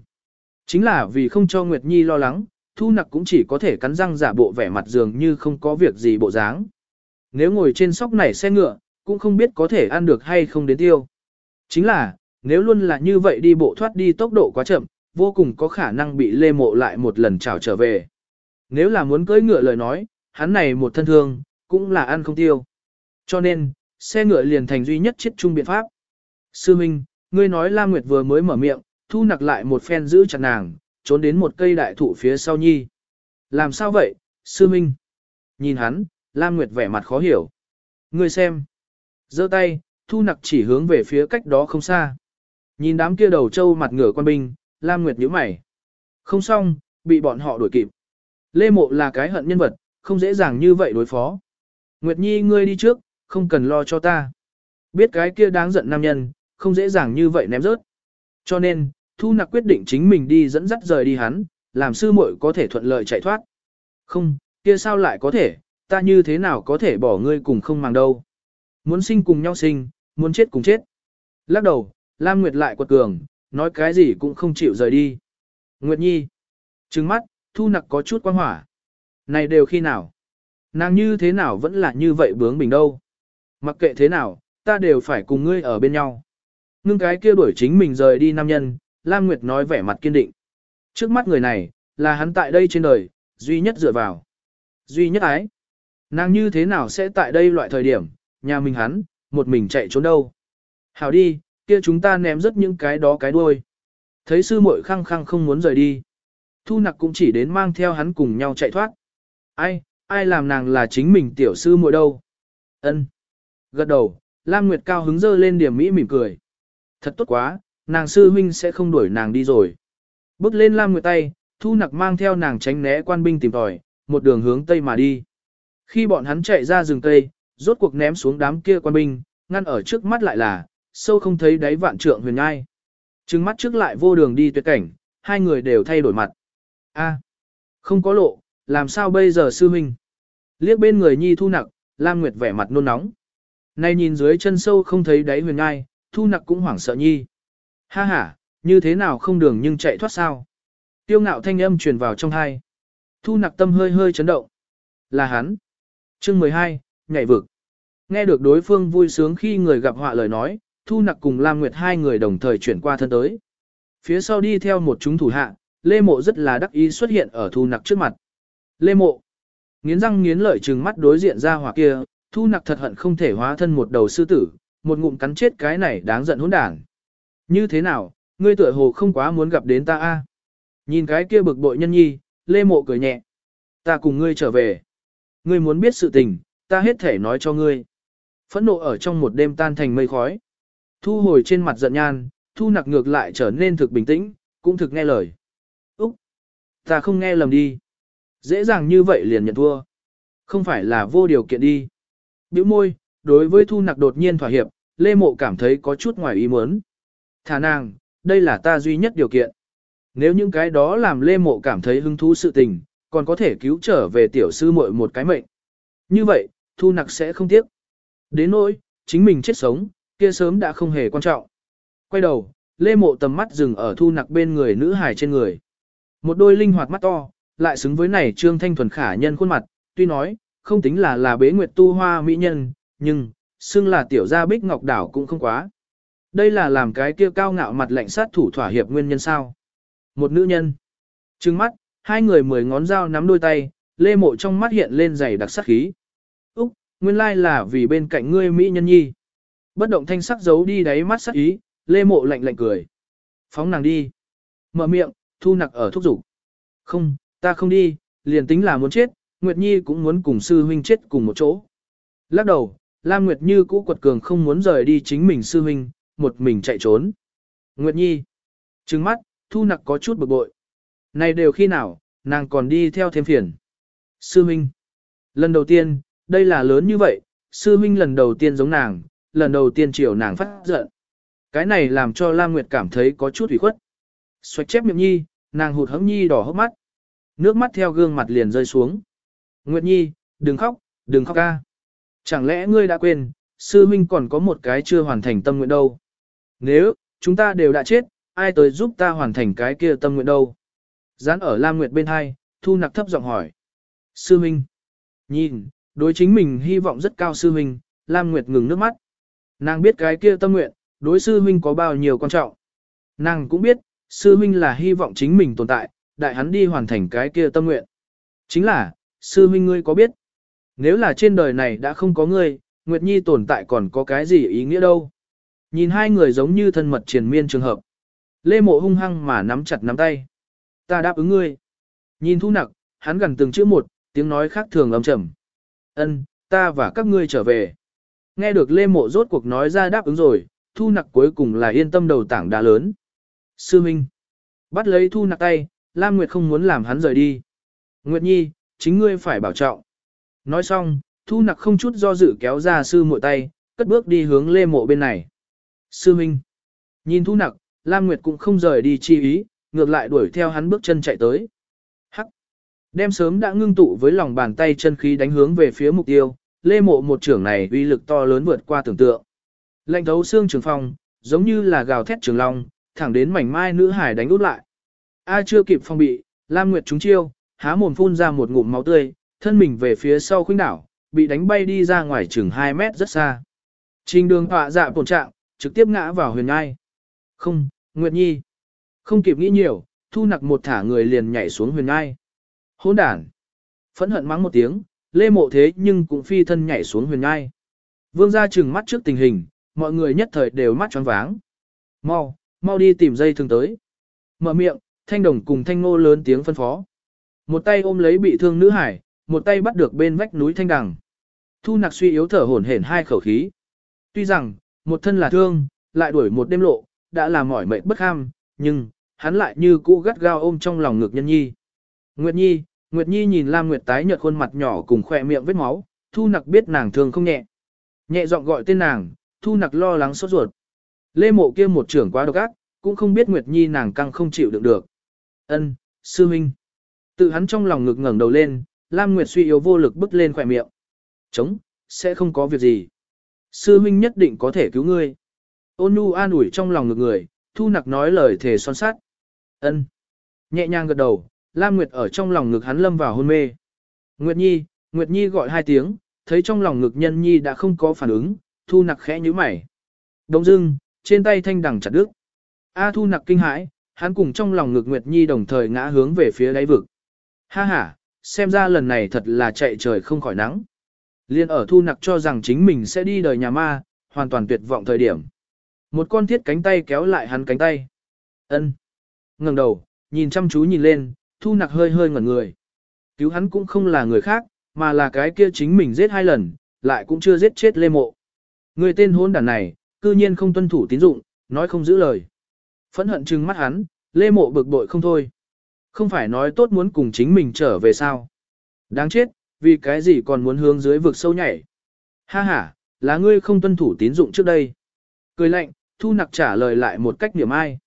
Chính là vì không cho Nguyệt Nhi lo lắng, thu nặc cũng chỉ có thể cắn răng giả bộ vẻ mặt dường như không có việc gì bộ dáng. Nếu ngồi trên sóc này xe ngựa, cũng không biết có thể ăn được hay không đến tiêu. Chính là, nếu luôn là như vậy đi bộ thoát đi tốc độ quá chậm, vô cùng có khả năng bị lê mộ lại một lần trào trở về. Nếu là muốn cưỡi ngựa lời nói, hắn này một thân thương, cũng là ăn không tiêu. Cho nên, xe ngựa liền thành duy nhất chết chung biện pháp. Sư Minh, ngươi nói La Nguyệt vừa mới mở miệng, thu nặc lại một phen giữ chặt nàng, trốn đến một cây đại thụ phía sau nhi. làm sao vậy, sư minh? Nhìn hắn, Lam Nguyệt vẻ mặt khó hiểu. Ngươi xem. giơ tay, thu nặc chỉ hướng về phía cách đó không xa. Nhìn đám kia đầu trâu mặt ngửa quan binh, Lam Nguyệt nhíu mày. Không xong, bị bọn họ đuổi kịp. Lê Mộ là cái hận nhân vật, không dễ dàng như vậy đối phó. Nguyệt Nhi ngươi đi trước, không cần lo cho ta. Biết cái kia đáng giận nam nhân, không dễ dàng như vậy ném rớt. Cho nên, Thu Nặc quyết định chính mình đi dẫn dắt rời đi hắn, làm sư muội có thể thuận lợi chạy thoát. Không, kia sao lại có thể, ta như thế nào có thể bỏ ngươi cùng không màng đâu. Muốn sinh cùng nhau sinh, muốn chết cùng chết. Lắc đầu, Lam Nguyệt lại quật cường, nói cái gì cũng không chịu rời đi. Nguyệt Nhi. Trừng mắt, Thu Nặc có chút quan hỏa. Này đều khi nào? Nàng như thế nào vẫn là như vậy bướng bình đâu. Mặc kệ thế nào, ta đều phải cùng ngươi ở bên nhau. Ngưng cái kia đuổi chính mình rời đi nam nhân, Lam Nguyệt nói vẻ mặt kiên định. Trước mắt người này, là hắn tại đây trên đời, duy nhất dựa vào. Duy nhất ái. Nàng như thế nào sẽ tại đây loại thời điểm, nhà mình hắn, một mình chạy trốn đâu. Hảo đi, kia chúng ta ném rất những cái đó cái đuôi. Thấy sư muội khăng khăng không muốn rời đi. Thu nặc cũng chỉ đến mang theo hắn cùng nhau chạy thoát. Ai, ai làm nàng là chính mình tiểu sư muội đâu. Ân. Gật đầu, Lam Nguyệt cao hứng dơ lên điểm mỹ mỉm cười. Thật tốt quá, nàng sư huynh sẽ không đuổi nàng đi rồi. Bước lên Lam Nguyệt tay, Thu Nặc mang theo nàng tránh né quan binh tìm tòi, một đường hướng tây mà đi. Khi bọn hắn chạy ra rừng tây, rốt cuộc ném xuống đám kia quan binh, ngăn ở trước mắt lại là, sâu không thấy đáy vạn trượng huyền ngai. Trừng mắt trước lại vô đường đi tuyệt cảnh, hai người đều thay đổi mặt. A, không có lộ, làm sao bây giờ sư huynh? Liếc bên người nhi thu nặc, Lam Nguyệt vẻ mặt nôn nóng. Nay nhìn dưới chân sâu không thấy đáy huyền ngai, thu nặc cũng hoảng sợ nhi. Ha ha, như thế nào không đường nhưng chạy thoát sao? Tiêu ngạo thanh âm truyền vào trong hai. Thu nặc tâm hơi hơi chấn động. Là hắn. Chương 12, nhảy vực. Nghe được đối phương vui sướng khi người gặp họa lời nói, Thu nặc cùng Lam Nguyệt hai người đồng thời chuyển qua thân tới. Phía sau đi theo một chúng thủ hạ, Lê Mộ rất là đắc ý xuất hiện ở Thu nặc trước mặt. Lê Mộ. Nghiến răng nghiến lợi trừng mắt đối diện ra hỏa kia, Thu nặc thật hận không thể hóa thân một đầu sư tử, một ngụm cắn chết cái này đáng giận hỗn đản. Như thế nào, ngươi tựa hồ không quá muốn gặp đến ta a? Nhìn cái kia bực bội nhân nhi, Lê Mộ cười nhẹ. Ta cùng ngươi trở về. Ngươi muốn biết sự tình, ta hết thể nói cho ngươi. Phẫn nộ ở trong một đêm tan thành mây khói. Thu hồi trên mặt giận nhan, thu nặc ngược lại trở nên thực bình tĩnh, cũng thực nghe lời. Úc! Ta không nghe lầm đi. Dễ dàng như vậy liền nhận thua. Không phải là vô điều kiện đi. Biểu môi, đối với thu nặc đột nhiên thỏa hiệp, Lê Mộ cảm thấy có chút ngoài ý muốn. Thả nàng, đây là ta duy nhất điều kiện. Nếu những cái đó làm Lê Mộ cảm thấy hứng thú sự tình, còn có thể cứu trở về tiểu sư muội một cái mệnh. Như vậy, thu nặc sẽ không tiếc. Đến nỗi, chính mình chết sống, kia sớm đã không hề quan trọng. Quay đầu, Lê Mộ tầm mắt dừng ở thu nặc bên người nữ hài trên người. Một đôi linh hoạt mắt to, lại xứng với này trương thanh thuần khả nhân khuôn mặt, tuy nói, không tính là là bế nguyệt tu hoa mỹ nhân, nhưng, xưng là tiểu gia bích ngọc đảo cũng không quá. Đây là làm cái kia cao ngạo mặt lạnh sát thủ thỏa hiệp nguyên nhân sao. Một nữ nhân. Trừng mắt, hai người mười ngón dao nắm đôi tay, lê mộ trong mắt hiện lên dày đặc sát khí. Úc, nguyên lai là vì bên cạnh ngươi mỹ nhân nhi. Bất động thanh sắc giấu đi đáy mắt sắc ý, lê mộ lạnh lạnh cười. Phóng nàng đi. Mở miệng, thu nặc ở thúc dục Không, ta không đi, liền tính là muốn chết, Nguyệt Nhi cũng muốn cùng sư huynh chết cùng một chỗ. Lắc đầu, Lam Nguyệt Như cũ quật cường không muốn rời đi chính mình sư huynh, một mình chạy trốn. Nguyệt Nhi. Trừng mắt, thu nặc có chút bực bội. Này đều khi nào, nàng còn đi theo thêm phiền. Sư Minh, Lần đầu tiên, đây là lớn như vậy, sư Minh lần đầu tiên giống nàng, lần đầu tiên chiều nàng phát giận. Cái này làm cho Lam Nguyệt cảm thấy có chút ủy khuất. Xoạch chép miệng nhi, nàng hụt hẫng nhi đỏ hốc mắt. Nước mắt theo gương mặt liền rơi xuống. Nguyệt nhi, đừng khóc, đừng khóc ca. Chẳng lẽ ngươi đã quên, sư Minh còn có một cái chưa hoàn thành tâm nguyện đâu. Nếu, chúng ta đều đã chết, ai tới giúp ta hoàn thành cái kia tâm nguyện đâu. Dán ở Lam Nguyệt bên hai, thu nặc thấp giọng hỏi. Sư Minh, Nhìn, đối chính mình hy vọng rất cao sư Minh, Lam Nguyệt ngừng nước mắt. Nàng biết cái kia tâm nguyện, đối sư Minh có bao nhiêu quan trọng. Nàng cũng biết, sư Minh là hy vọng chính mình tồn tại, đại hắn đi hoàn thành cái kia tâm nguyện. Chính là, sư Minh ngươi có biết, nếu là trên đời này đã không có ngươi, Nguyệt Nhi tồn tại còn có cái gì ý nghĩa đâu. Nhìn hai người giống như thân mật triền miên trường hợp. Lê mộ hung hăng mà nắm chặt nắm tay. Ta đáp ứng ngươi. Nhìn thu nặc, hắn gần từng chữ một, tiếng nói khác thường âm trầm. Ân, ta và các ngươi trở về. Nghe được Lê Mộ rốt cuộc nói ra đáp ứng rồi, thu nặc cuối cùng là yên tâm đầu tảng đá lớn. Sư Minh. Bắt lấy thu nặc tay, Lam Nguyệt không muốn làm hắn rời đi. Nguyệt Nhi, chính ngươi phải bảo trọng. Nói xong, thu nặc không chút do dự kéo ra sư muội tay, cất bước đi hướng Lê Mộ bên này. Sư Minh. Nhìn thu nặc, Lam Nguyệt cũng không rời đi chi ý, ngược lại đuổi theo hắn bước chân chạy tới. Hắc. Đem sớm đã ngưng tụ với lòng bàn tay chân khí đánh hướng về phía mục tiêu, Lê Mộ một trưởng này uy lực to lớn vượt qua tưởng tượng. Lệnh thấu xương trường phong, giống như là gào thét trường long, thẳng đến mảnh mai nữ hải đánh út lại. A chưa kịp phong bị, Lam Nguyệt trúng chiêu, há mồm phun ra một ngụm máu tươi, thân mình về phía sau khuynh đảo, bị đánh bay đi ra ngoài chừng 2 mét rất xa. Trình đường họa dạ bổn trạng, trực tiếp ngã vào huyền ngai. Không, Nguyệt Nhi. Không kịp nghĩ nhiều, thu nặc một thả người liền nhảy xuống huyền ngai. Hỗn đản. Phẫn hận mắng một tiếng, lê mộ thế nhưng cũng phi thân nhảy xuống huyền ngai. Vương ra chừng mắt trước tình hình, mọi người nhất thời đều mắt tròn váng. Mau, mau đi tìm dây thường tới. Mở miệng, thanh đồng cùng thanh ngô lớn tiếng phân phó. Một tay ôm lấy bị thương nữ hải, một tay bắt được bên vách núi thanh đằng. Thu nặc suy yếu thở hổn hển hai khẩu khí. Tuy rằng, một thân là thương, lại đuổi một đêm lộ, đã là mỏi mệt bất ham, nhưng, hắn lại như cũ gắt gao ôm trong lòng ngực nhân nhi. Nguyệt Nhi, Nguyệt Nhi nhìn Lam Nguyệt tái nhợt khuôn mặt nhỏ cùng khỏe miệng vết máu, Thu Nặc biết nàng thương không nhẹ. Nhẹ giọng gọi tên nàng, Thu Nặc lo lắng sốt ruột. Lê Mộ kia một trưởng quá độc ác, cũng không biết Nguyệt Nhi nàng căng không chịu đựng được. Ân, sư minh. Tự hắn trong lòng ngực ngẩng đầu lên, Lam Nguyệt suy yếu vô lực bứt lên khỏe miệng. Chống, sẽ không có việc gì. Sư huynh nhất định có thể cứu ngươi. Ôn nhu an ủi trong lòng ngực người, Thu Nặc nói lời thề son sát. Ân. Nhẹ nhàng gật đầu, Lam Nguyệt ở trong lòng ngực hắn lâm vào hôn mê. Nguyệt Nhi, Nguyệt Nhi gọi hai tiếng, thấy trong lòng ngực nhân nhi đã không có phản ứng, Thu Nặc khẽ nhíu mày. Đông dưng, trên tay thanh đằng chặt đứt. A Thu Nặc kinh hãi, hắn cùng trong lòng ngực Nguyệt Nhi đồng thời ngã hướng về phía đáy vực. Ha ha, xem ra lần này thật là chạy trời không khỏi nắng. Liên ở Thu Nặc cho rằng chính mình sẽ đi đời nhà ma, hoàn toàn tuyệt vọng thời điểm. Một con thiết cánh tay kéo lại hắn cánh tay. Ân. Ngẩng đầu, nhìn chăm chú nhìn lên, thu nặc hơi hơi ngẩn người. Cứu hắn cũng không là người khác, mà là cái kia chính mình giết hai lần, lại cũng chưa giết chết lê mộ. Người tên hôn đàn này, cư nhiên không tuân thủ tín dụng, nói không giữ lời. Phẫn hận trừng mắt hắn, lê mộ bực bội không thôi. Không phải nói tốt muốn cùng chính mình trở về sao. Đáng chết, vì cái gì còn muốn hướng dưới vực sâu nhảy. Ha ha, là ngươi không tuân thủ tín dụng trước đây. Cười lạnh, thu nặc trả lời lại một cách niệm ai.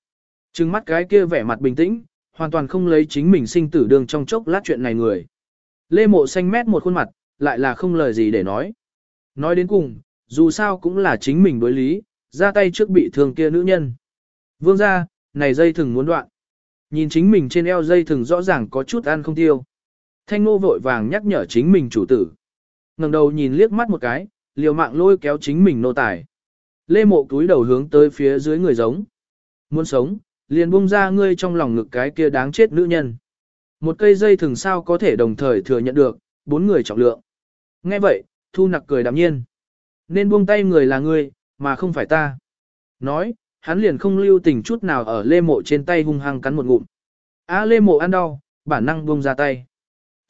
Trừng mắt cái kia vẻ mặt bình tĩnh, hoàn toàn không lấy chính mình sinh tử đường trong chốc lát chuyện này người. Lê mộ xanh mét một khuôn mặt, lại là không lời gì để nói. Nói đến cùng, dù sao cũng là chính mình đối lý, ra tay trước bị thương kia nữ nhân. Vương ra, này dây thừng muốn đoạn. Nhìn chính mình trên eo dây thừng rõ ràng có chút ăn không tiêu. Thanh Ngô vội vàng nhắc nhở chính mình chủ tử. ngẩng đầu nhìn liếc mắt một cái, liều mạng lôi kéo chính mình nô tài. Lê mộ túi đầu hướng tới phía dưới người giống. Muốn sống, liền bung ra ngươi trong lòng ngực cái kia đáng chết nữ nhân. Một cây dây thường sao có thể đồng thời thừa nhận được, bốn người trọng lượng. Nghe vậy, thu nặc cười đạm nhiên. Nên buông tay người là ngươi, mà không phải ta. Nói, hắn liền không lưu tình chút nào ở lê mộ trên tay hung hăng cắn một ngụm. Á lê mộ ăn đau, bản năng buông ra tay.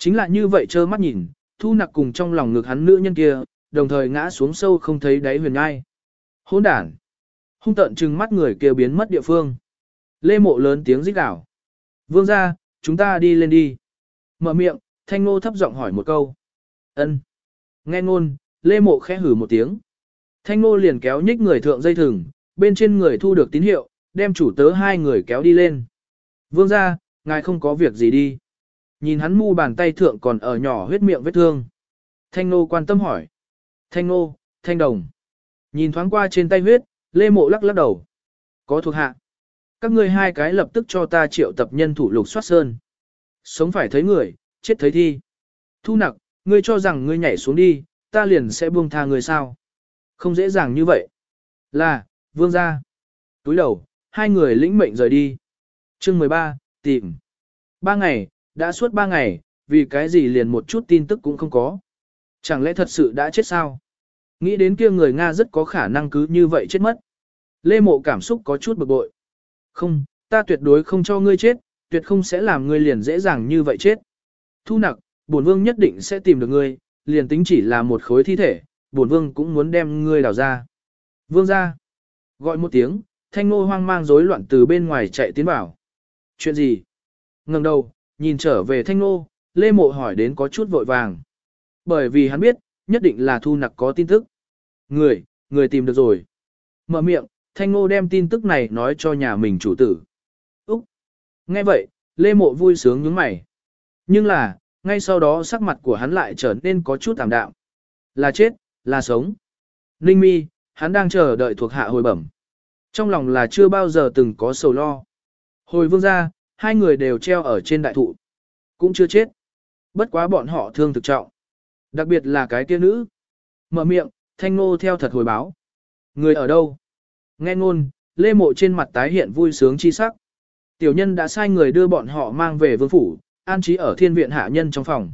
Chính là như vậy trơ mắt nhìn, thu nặc cùng trong lòng ngực hắn nữ nhân kia, đồng thời ngã xuống sâu không thấy đáy huyền ngai. Hỗn đản. Hung tận trừng mắt người kia biến mất địa phương. Lê mộ lớn tiếng rít đảo. Vương ra, chúng ta đi lên đi. Mở miệng, thanh ngô thấp giọng hỏi một câu. ân Nghe ngôn, lê mộ khẽ hử một tiếng. Thanh ngô liền kéo nhích người thượng dây thừng, bên trên người thu được tín hiệu, đem chủ tớ hai người kéo đi lên. Vương ra, ngài không có việc gì đi. Nhìn hắn mu bàn tay thượng còn ở nhỏ huyết miệng vết thương. Thanh nô quan tâm hỏi. Thanh nô, thanh đồng. Nhìn thoáng qua trên tay huyết, lê mộ lắc lắc đầu. Có thuộc hạ. Các ngươi hai cái lập tức cho ta triệu tập nhân thủ lục soát sơn. Sống phải thấy người, chết thấy thi. Thu nặc, ngươi cho rằng ngươi nhảy xuống đi, ta liền sẽ buông tha người sao. Không dễ dàng như vậy. Là, vương gia. Túi đầu, hai người lĩnh mệnh rời đi. chương 13, tìm. Ba ngày, đã suốt ba ngày, vì cái gì liền một chút tin tức cũng không có. Chẳng lẽ thật sự đã chết sao? Nghĩ đến kia người Nga rất có khả năng cứ như vậy chết mất. Lê Mộ cảm xúc có chút bực bội. Không, ta tuyệt đối không cho ngươi chết, tuyệt không sẽ làm ngươi liền dễ dàng như vậy chết. Thu nặc, bổn vương nhất định sẽ tìm được ngươi, liền tính chỉ là một khối thi thể, bổn vương cũng muốn đem ngươi đào ra. Vương ra. Gọi một tiếng, thanh nô hoang mang rối loạn từ bên ngoài chạy tiến vào. Chuyện gì? ngừng đầu, nhìn trở về thanh nô, lê mộ hỏi đến có chút vội vàng. Bởi vì hắn biết, nhất định là thu nặc có tin tức. Người, người tìm được rồi. Mở miệng, thanh nô đem tin tức này nói cho nhà mình chủ tử. Úc! Nghe vậy, lê mộ vui sướng nhướng mày. Nhưng là, ngay sau đó sắc mặt của hắn lại trở nên có chút tạm đạm. Là chết, là sống. Ninh mi, hắn đang chờ đợi thuộc hạ hồi bẩm. Trong lòng là chưa bao giờ từng có sầu lo. Hồi vương gia hai người đều treo ở trên đại thụ. Cũng chưa chết. Bất quá bọn họ thương thực trọng. Đặc biệt là cái kia nữ. Mở miệng, thanh nô theo thật hồi báo. Người ở đâu? Nghe ngôn, lê mộ trên mặt tái hiện vui sướng chi sắc. Tiểu nhân đã sai người đưa bọn họ mang về vương phủ, an trí ở thiên viện hạ nhân trong phòng.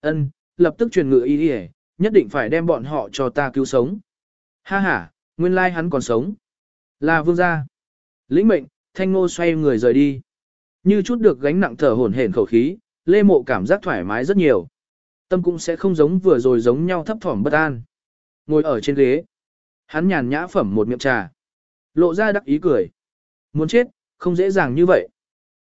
Ân, lập tức truyền ngự y y, nhất định phải đem bọn họ cho ta cứu sống. Ha ha, nguyên lai hắn còn sống. Là vương gia. Lĩnh mệnh, thanh ngô xoay người rời đi. Như chút được gánh nặng thở hổn hển khẩu khí, lê mộ cảm giác thoải mái rất nhiều. Tâm cũng sẽ không giống vừa rồi giống nhau thấp thỏm bất an. Ngồi ở trên ghế. Hắn nhàn nhã phẩm một miệng trà. Lộ ra đắc ý cười. Muốn chết, không dễ dàng như vậy.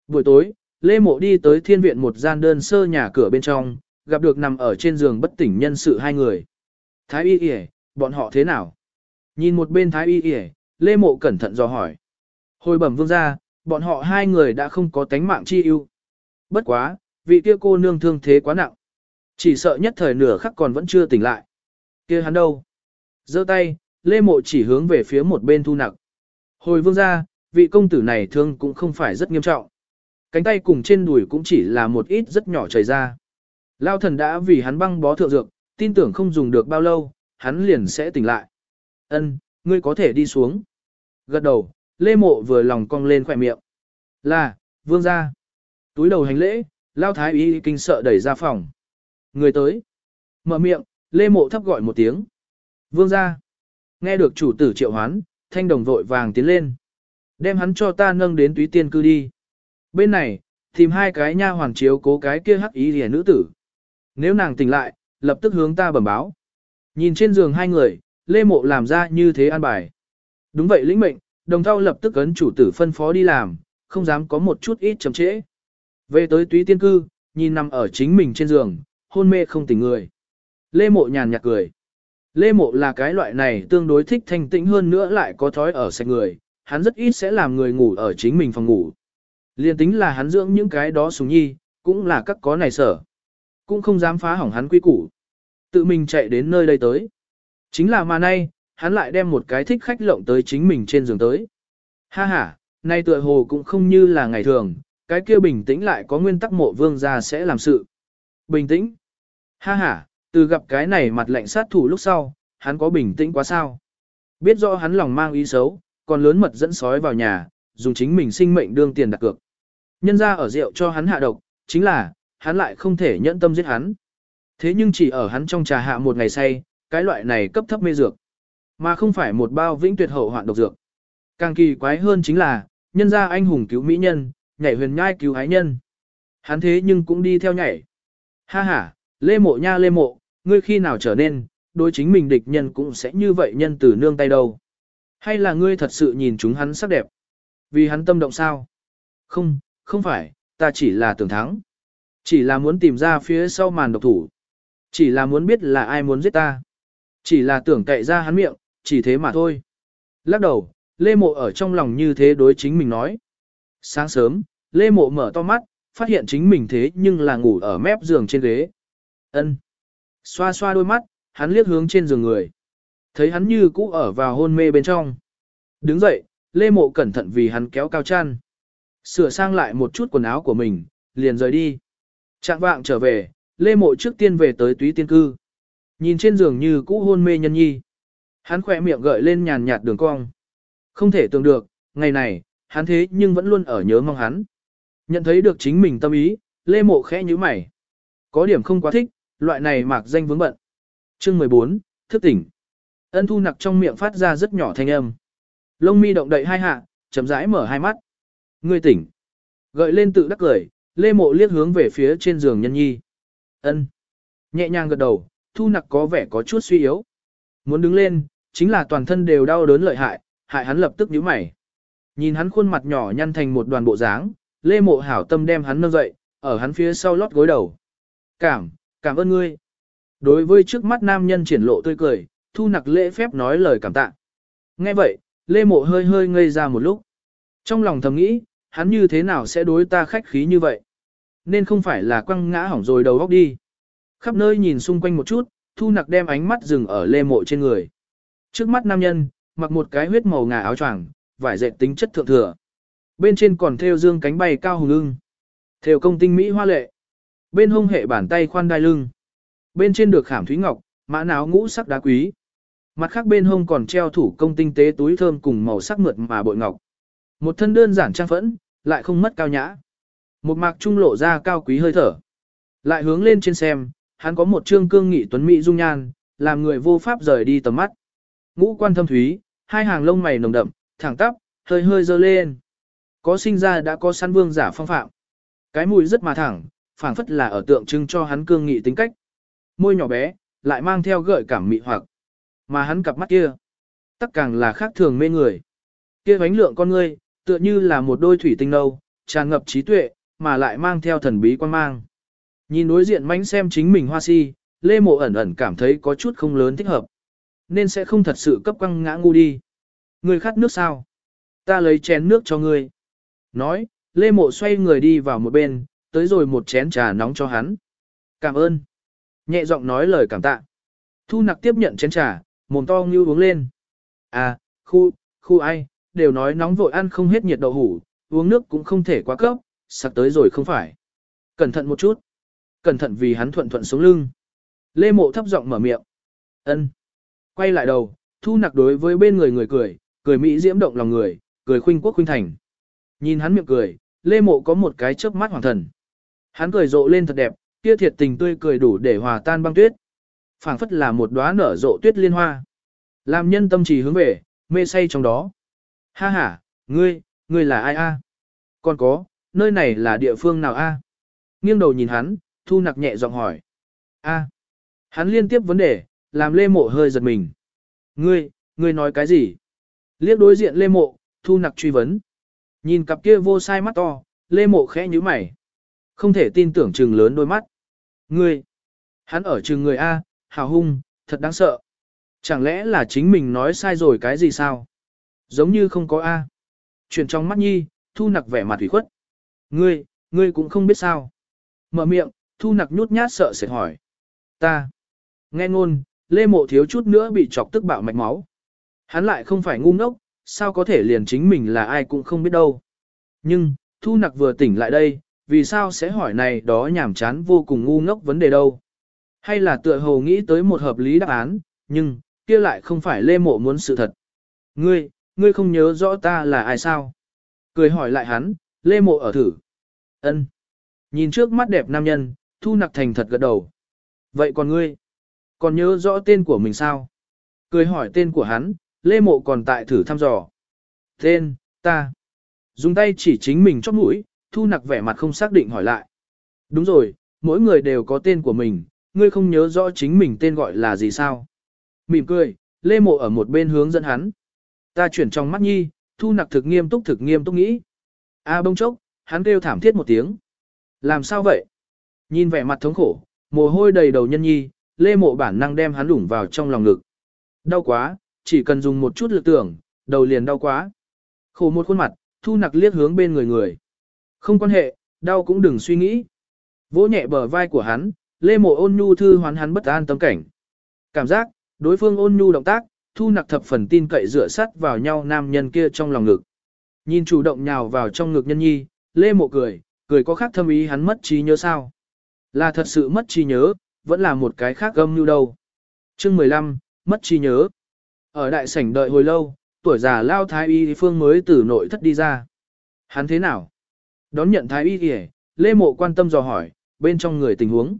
Buổi tối, Lê Mộ đi tới thiên viện một gian đơn sơ nhà cửa bên trong, gặp được nằm ở trên giường bất tỉnh nhân sự hai người. Thái y y bọn họ thế nào? Nhìn một bên thái y y Lê Mộ cẩn thận dò hỏi. Hồi bẩm vương gia bọn họ hai người đã không có tánh mạng chi ưu. Bất quá, vị kia cô nương thương thế quá nặng. Chỉ sợ nhất thời nửa khắc còn vẫn chưa tỉnh lại. kia hắn đâu? giơ tay, Lê Mộ chỉ hướng về phía một bên thu nặc. Hồi vương ra, vị công tử này thương cũng không phải rất nghiêm trọng. Cánh tay cùng trên đùi cũng chỉ là một ít rất nhỏ chảy ra. Lao thần đã vì hắn băng bó thượng dược, tin tưởng không dùng được bao lâu, hắn liền sẽ tỉnh lại. Ân, ngươi có thể đi xuống. Gật đầu, Lê Mộ vừa lòng cong lên khỏe miệng. Là, vương gia. Túi đầu hành lễ, Lao Thái Y kinh sợ đẩy ra phòng. Người tới. Mở miệng, Lê Mộ thấp gọi một tiếng. Vương gia. Nghe được chủ tử triệu hoán, thanh đồng vội vàng tiến lên. Đem hắn cho ta nâng đến túy tiên cư đi. Bên này, tìm hai cái nha hoàng chiếu cố cái kia hắc ý rìa nữ tử. Nếu nàng tỉnh lại, lập tức hướng ta bẩm báo. Nhìn trên giường hai người, Lê Mộ làm ra như thế an bài. Đúng vậy lĩnh mệnh, đồng thao lập tức ấn chủ tử phân phó đi làm, không dám có một chút ít chậm trễ. Về tới túy tiên cư, nhìn nằm ở chính mình trên giường, hôn mê không tỉnh người. Lê Mộ nhàn nhạt cười. Lê Mộ là cái loại này tương đối thích thanh tĩnh hơn nữa lại có thói ở sạch người, hắn rất ít sẽ làm người ngủ ở chính mình phòng ngủ. Liên tính là hắn dưỡng những cái đó sùng nhi, cũng là các có này sở. Cũng không dám phá hỏng hắn quy củ. Tự mình chạy đến nơi đây tới. Chính là mà nay, hắn lại đem một cái thích khách lộng tới chính mình trên giường tới. Ha ha, nay tựa hồ cũng không như là ngày thường, cái kia bình tĩnh lại có nguyên tắc mộ vương gia sẽ làm sự. Bình tĩnh. Ha ha, từ gặp cái này mặt lạnh sát thủ lúc sau, hắn có bình tĩnh quá sao. Biết rõ hắn lòng mang ý xấu, còn lớn mật dẫn sói vào nhà, dùng chính mình sinh mệnh đương tiền đặt cược. Nhân ra ở rượu cho hắn hạ độc, chính là, hắn lại không thể nhẫn tâm giết hắn. Thế nhưng chỉ ở hắn trong trà hạ một ngày say, cái loại này cấp thấp mê dược, mà không phải một bao vĩnh tuyệt hậu hoạn độc dược. Càng kỳ quái hơn chính là, nhân ra anh hùng cứu mỹ nhân, nhảy huyền nhai cứu ái nhân. Hắn thế nhưng cũng đi theo nhảy. Ha ha, lê mộ nha lê mộ, ngươi khi nào trở nên, đối chính mình địch nhân cũng sẽ như vậy nhân từ nương tay đâu. Hay là ngươi thật sự nhìn chúng hắn sắc đẹp? Vì hắn tâm động sao? Không, không phải, ta chỉ là tưởng thắng. Chỉ là muốn tìm ra phía sau màn độc thủ. Chỉ là muốn biết là ai muốn giết ta. Chỉ là tưởng cậy ra hắn miệng, chỉ thế mà thôi. Lắc đầu, Lê Mộ ở trong lòng như thế đối chính mình nói. Sáng sớm, Lê Mộ mở to mắt, phát hiện chính mình thế nhưng là ngủ ở mép giường trên ghế. Ân. Xoa xoa đôi mắt, hắn liếc hướng trên giường người. Thấy hắn như cũ ở vào hôn mê bên trong. Đứng dậy, Lê Mộ cẩn thận vì hắn kéo cao chăn. Sửa sang lại một chút quần áo của mình, liền rời đi. Trạng vạng trở về, Lê Mộ trước tiên về tới túy tiên cư. Nhìn trên giường như cũ hôn mê nhân nhi. Hắn khỏe miệng gợi lên nhàn nhạt đường cong. Không thể tưởng được, ngày này, hắn thế nhưng vẫn luôn ở nhớ mong hắn. Nhận thấy được chính mình tâm ý, Lê Mộ khẽ như mày. Có điểm không quá thích, loại này mạc danh vướng bận. Chương 14, thức tỉnh. Ân thu nặc trong miệng phát ra rất nhỏ thanh âm. Lông mi động đậy hai hạ, chậm rãi mở hai mắt. Ngươi tỉnh. Gợi lên tự đắc cười, Lê Mộ liếc hướng về phía trên giường nhân nhi. Ân. Nhẹ nhàng gật đầu, thu nặc có vẻ có chút suy yếu. Muốn đứng lên, chính là toàn thân đều đau đớn lợi hại, hại hắn lập tức nhíu mày. Nhìn hắn khuôn mặt nhỏ nhăn thành một đoàn bộ dáng, Lê Mộ hảo tâm đem hắn nâng dậy, ở hắn phía sau lót gối đầu. Cảm, cảm ơn ngươi. Đối với trước mắt nam nhân triển lộ tươi cười, thu nặc lễ phép nói lời cảm tạ. Nghe vậy, Lê Mộ hơi hơi ngây ra một lúc. Trong lòng thầm nghĩ, hắn như thế nào sẽ đối ta khách khí như vậy? Nên không phải là quăng ngã hỏng rồi đầu óc đi. Khắp nơi nhìn xung quanh một chút, thu nặc đem ánh mắt dừng ở Lê Mộ trên người. Trước mắt nam nhân, mặc một cái huyết màu ngà áo choàng, vải dệt tính chất thượng thừa. Bên trên còn thêu dương cánh bay cao hùng ưng. Thêu công tinh mỹ hoa lệ. Bên hông hệ bàn tay khoan đai lưng. Bên trên được khảm thúy ngọc, mã náo ngũ sắc đá quý. Mặt khác bên hông còn treo thủ công tinh tế túi thơm cùng màu sắc mượt mà bội ngọc. Một thân đơn giản trang phẫn, lại không mất cao nhã. Một mạc trung lộ ra cao quý hơi thở. Lại hướng lên trên xem, hắn có một trương cương nghị tuấn mỹ dung nhan, làm người vô pháp rời đi tầm mắt. Ngũ quan thâm thúy, hai hàng lông mày nồng đậm, thẳng tắp, hơi hơi dơ lên. Có sinh ra đã có săn vương giả phong phạm. Cái mùi rất mà thẳng, phảng phất là ở tượng trưng cho hắn cương nghị tính cách. Môi nhỏ bé, lại mang theo gợi cảm mị hoặc. Mà hắn cặp mắt kia, tất càng là khác thường mê người. Kia bánh lượng con ngươi, tựa như là một đôi thủy tinh nâu, tràn ngập trí tuệ, mà lại mang theo thần bí quan mang. Nhìn đối diện mánh xem chính mình hoa si, Lê Mộ ẩn ẩn cảm thấy có chút không lớn thích hợp. Nên sẽ không thật sự cấp quăng ngã ngu đi. Người khát nước sao? Ta lấy chén nước cho ngươi. Nói, Lê Mộ xoay người đi vào một bên, tới rồi một chén trà nóng cho hắn. Cảm ơn. Nhẹ giọng nói lời cảm tạ. Thu nặc tiếp nhận chén trà, mồm to như uống lên. À, khu, khu ai, đều nói nóng vội ăn không hết nhiệt đậu hủ, uống nước cũng không thể quá cấp, sặc tới rồi không phải. Cẩn thận một chút. Cẩn thận vì hắn thuận thuận sống lưng. Lê mộ thấp giọng mở miệng. ân Quay lại đầu, thu nặc đối với bên người người cười, cười mỹ diễm động lòng người, cười khuynh quốc khuynh thành. Nhìn hắn miệng cười, Lê Mộ có một cái chớp mắt hoàng thần. Hắn cười rộ lên thật đẹp, kia thiệt tình tươi cười đủ để hòa tan băng tuyết. phảng phất là một đóa nở rộ tuyết liên hoa. Làm nhân tâm trì hướng về, mê say trong đó. Ha ha, ngươi, ngươi là ai a? Còn có, nơi này là địa phương nào a? Nghiêng đầu nhìn hắn, thu nặc nhẹ giọng hỏi. A. Hắn liên tiếp vấn đề, làm Lê Mộ hơi giật mình. Ngươi, ngươi nói cái gì? Liếc đối diện Lê Mộ, thu nặc truy vấn. Nhìn cặp kia vô sai mắt to, Lê Mộ khẽ nhíu mày. Không thể tin tưởng trừng lớn đôi mắt. Ngươi, hắn ở trừng người A, hào hung, thật đáng sợ. Chẳng lẽ là chính mình nói sai rồi cái gì sao? Giống như không có A. Chuyển trong mắt nhi, thu nặc vẻ mặt thủy khuất. Ngươi, ngươi cũng không biết sao. Mở miệng, thu nặc nhút nhát sợ sẽ hỏi. Ta. Nghe ngôn, Lê Mộ thiếu chút nữa bị chọc tức bạo mạch máu. Hắn lại không phải ngu ngốc, sao có thể liền chính mình là ai cũng không biết đâu. Nhưng, Thu Nặc vừa tỉnh lại đây, vì sao sẽ hỏi này đó nhảm chán vô cùng ngu ngốc vấn đề đâu. Hay là tựa hồ nghĩ tới một hợp lý đáp án, nhưng, kia lại không phải Lê Mộ muốn sự thật. Ngươi, ngươi không nhớ rõ ta là ai sao? Cười hỏi lại hắn, Lê Mộ ở thử. ân Nhìn trước mắt đẹp nam nhân, Thu Nặc thành thật gật đầu. Vậy còn ngươi? Còn nhớ rõ tên của mình sao? Cười hỏi tên của hắn, Lê Mộ còn tại thử thăm dò. Tên, ta. Dùng tay chỉ chính mình chóp mũi, thu nặc vẻ mặt không xác định hỏi lại. Đúng rồi, mỗi người đều có tên của mình, ngươi không nhớ rõ chính mình tên gọi là gì sao. Mỉm cười, Lê Mộ ở một bên hướng dẫn hắn. Ta chuyển trong mắt nhi, thu nặc thực nghiêm túc thực nghiêm túc nghĩ. A bông chốc, hắn kêu thảm thiết một tiếng. Làm sao vậy? Nhìn vẻ mặt thống khổ, mồ hôi đầy đầu nhân nhi, Lê Mộ bản năng đem hắn đủng vào trong lòng ngực. Đau quá, chỉ cần dùng một chút lực tưởng, đầu liền đau quá. Khổ một khuôn mặt, thu nặc liếc hướng bên người người. Không quan hệ, đau cũng đừng suy nghĩ. Vỗ nhẹ bờ vai của hắn, lê mộ ôn nhu thư hoán hắn bất an tâm cảnh. Cảm giác, đối phương ôn nhu động tác, thu nặc thập phần tin cậy dựa sắt vào nhau nam nhân kia trong lòng ngực. Nhìn chủ động nhào vào trong ngực nhân nhi, lê mộ cười, cười có khác thâm ý hắn mất trí nhớ sao. Là thật sự mất trí nhớ, vẫn là một cái khác gâm như đâu. Chương 15, mất trí nhớ. Ở đại sảnh đợi hồi lâu, tuổi già lao thái y phương mới từ nội thất đi ra. Hắn thế nào? Đón nhận thái y kìa, Lê Mộ quan tâm dò hỏi, bên trong người tình huống.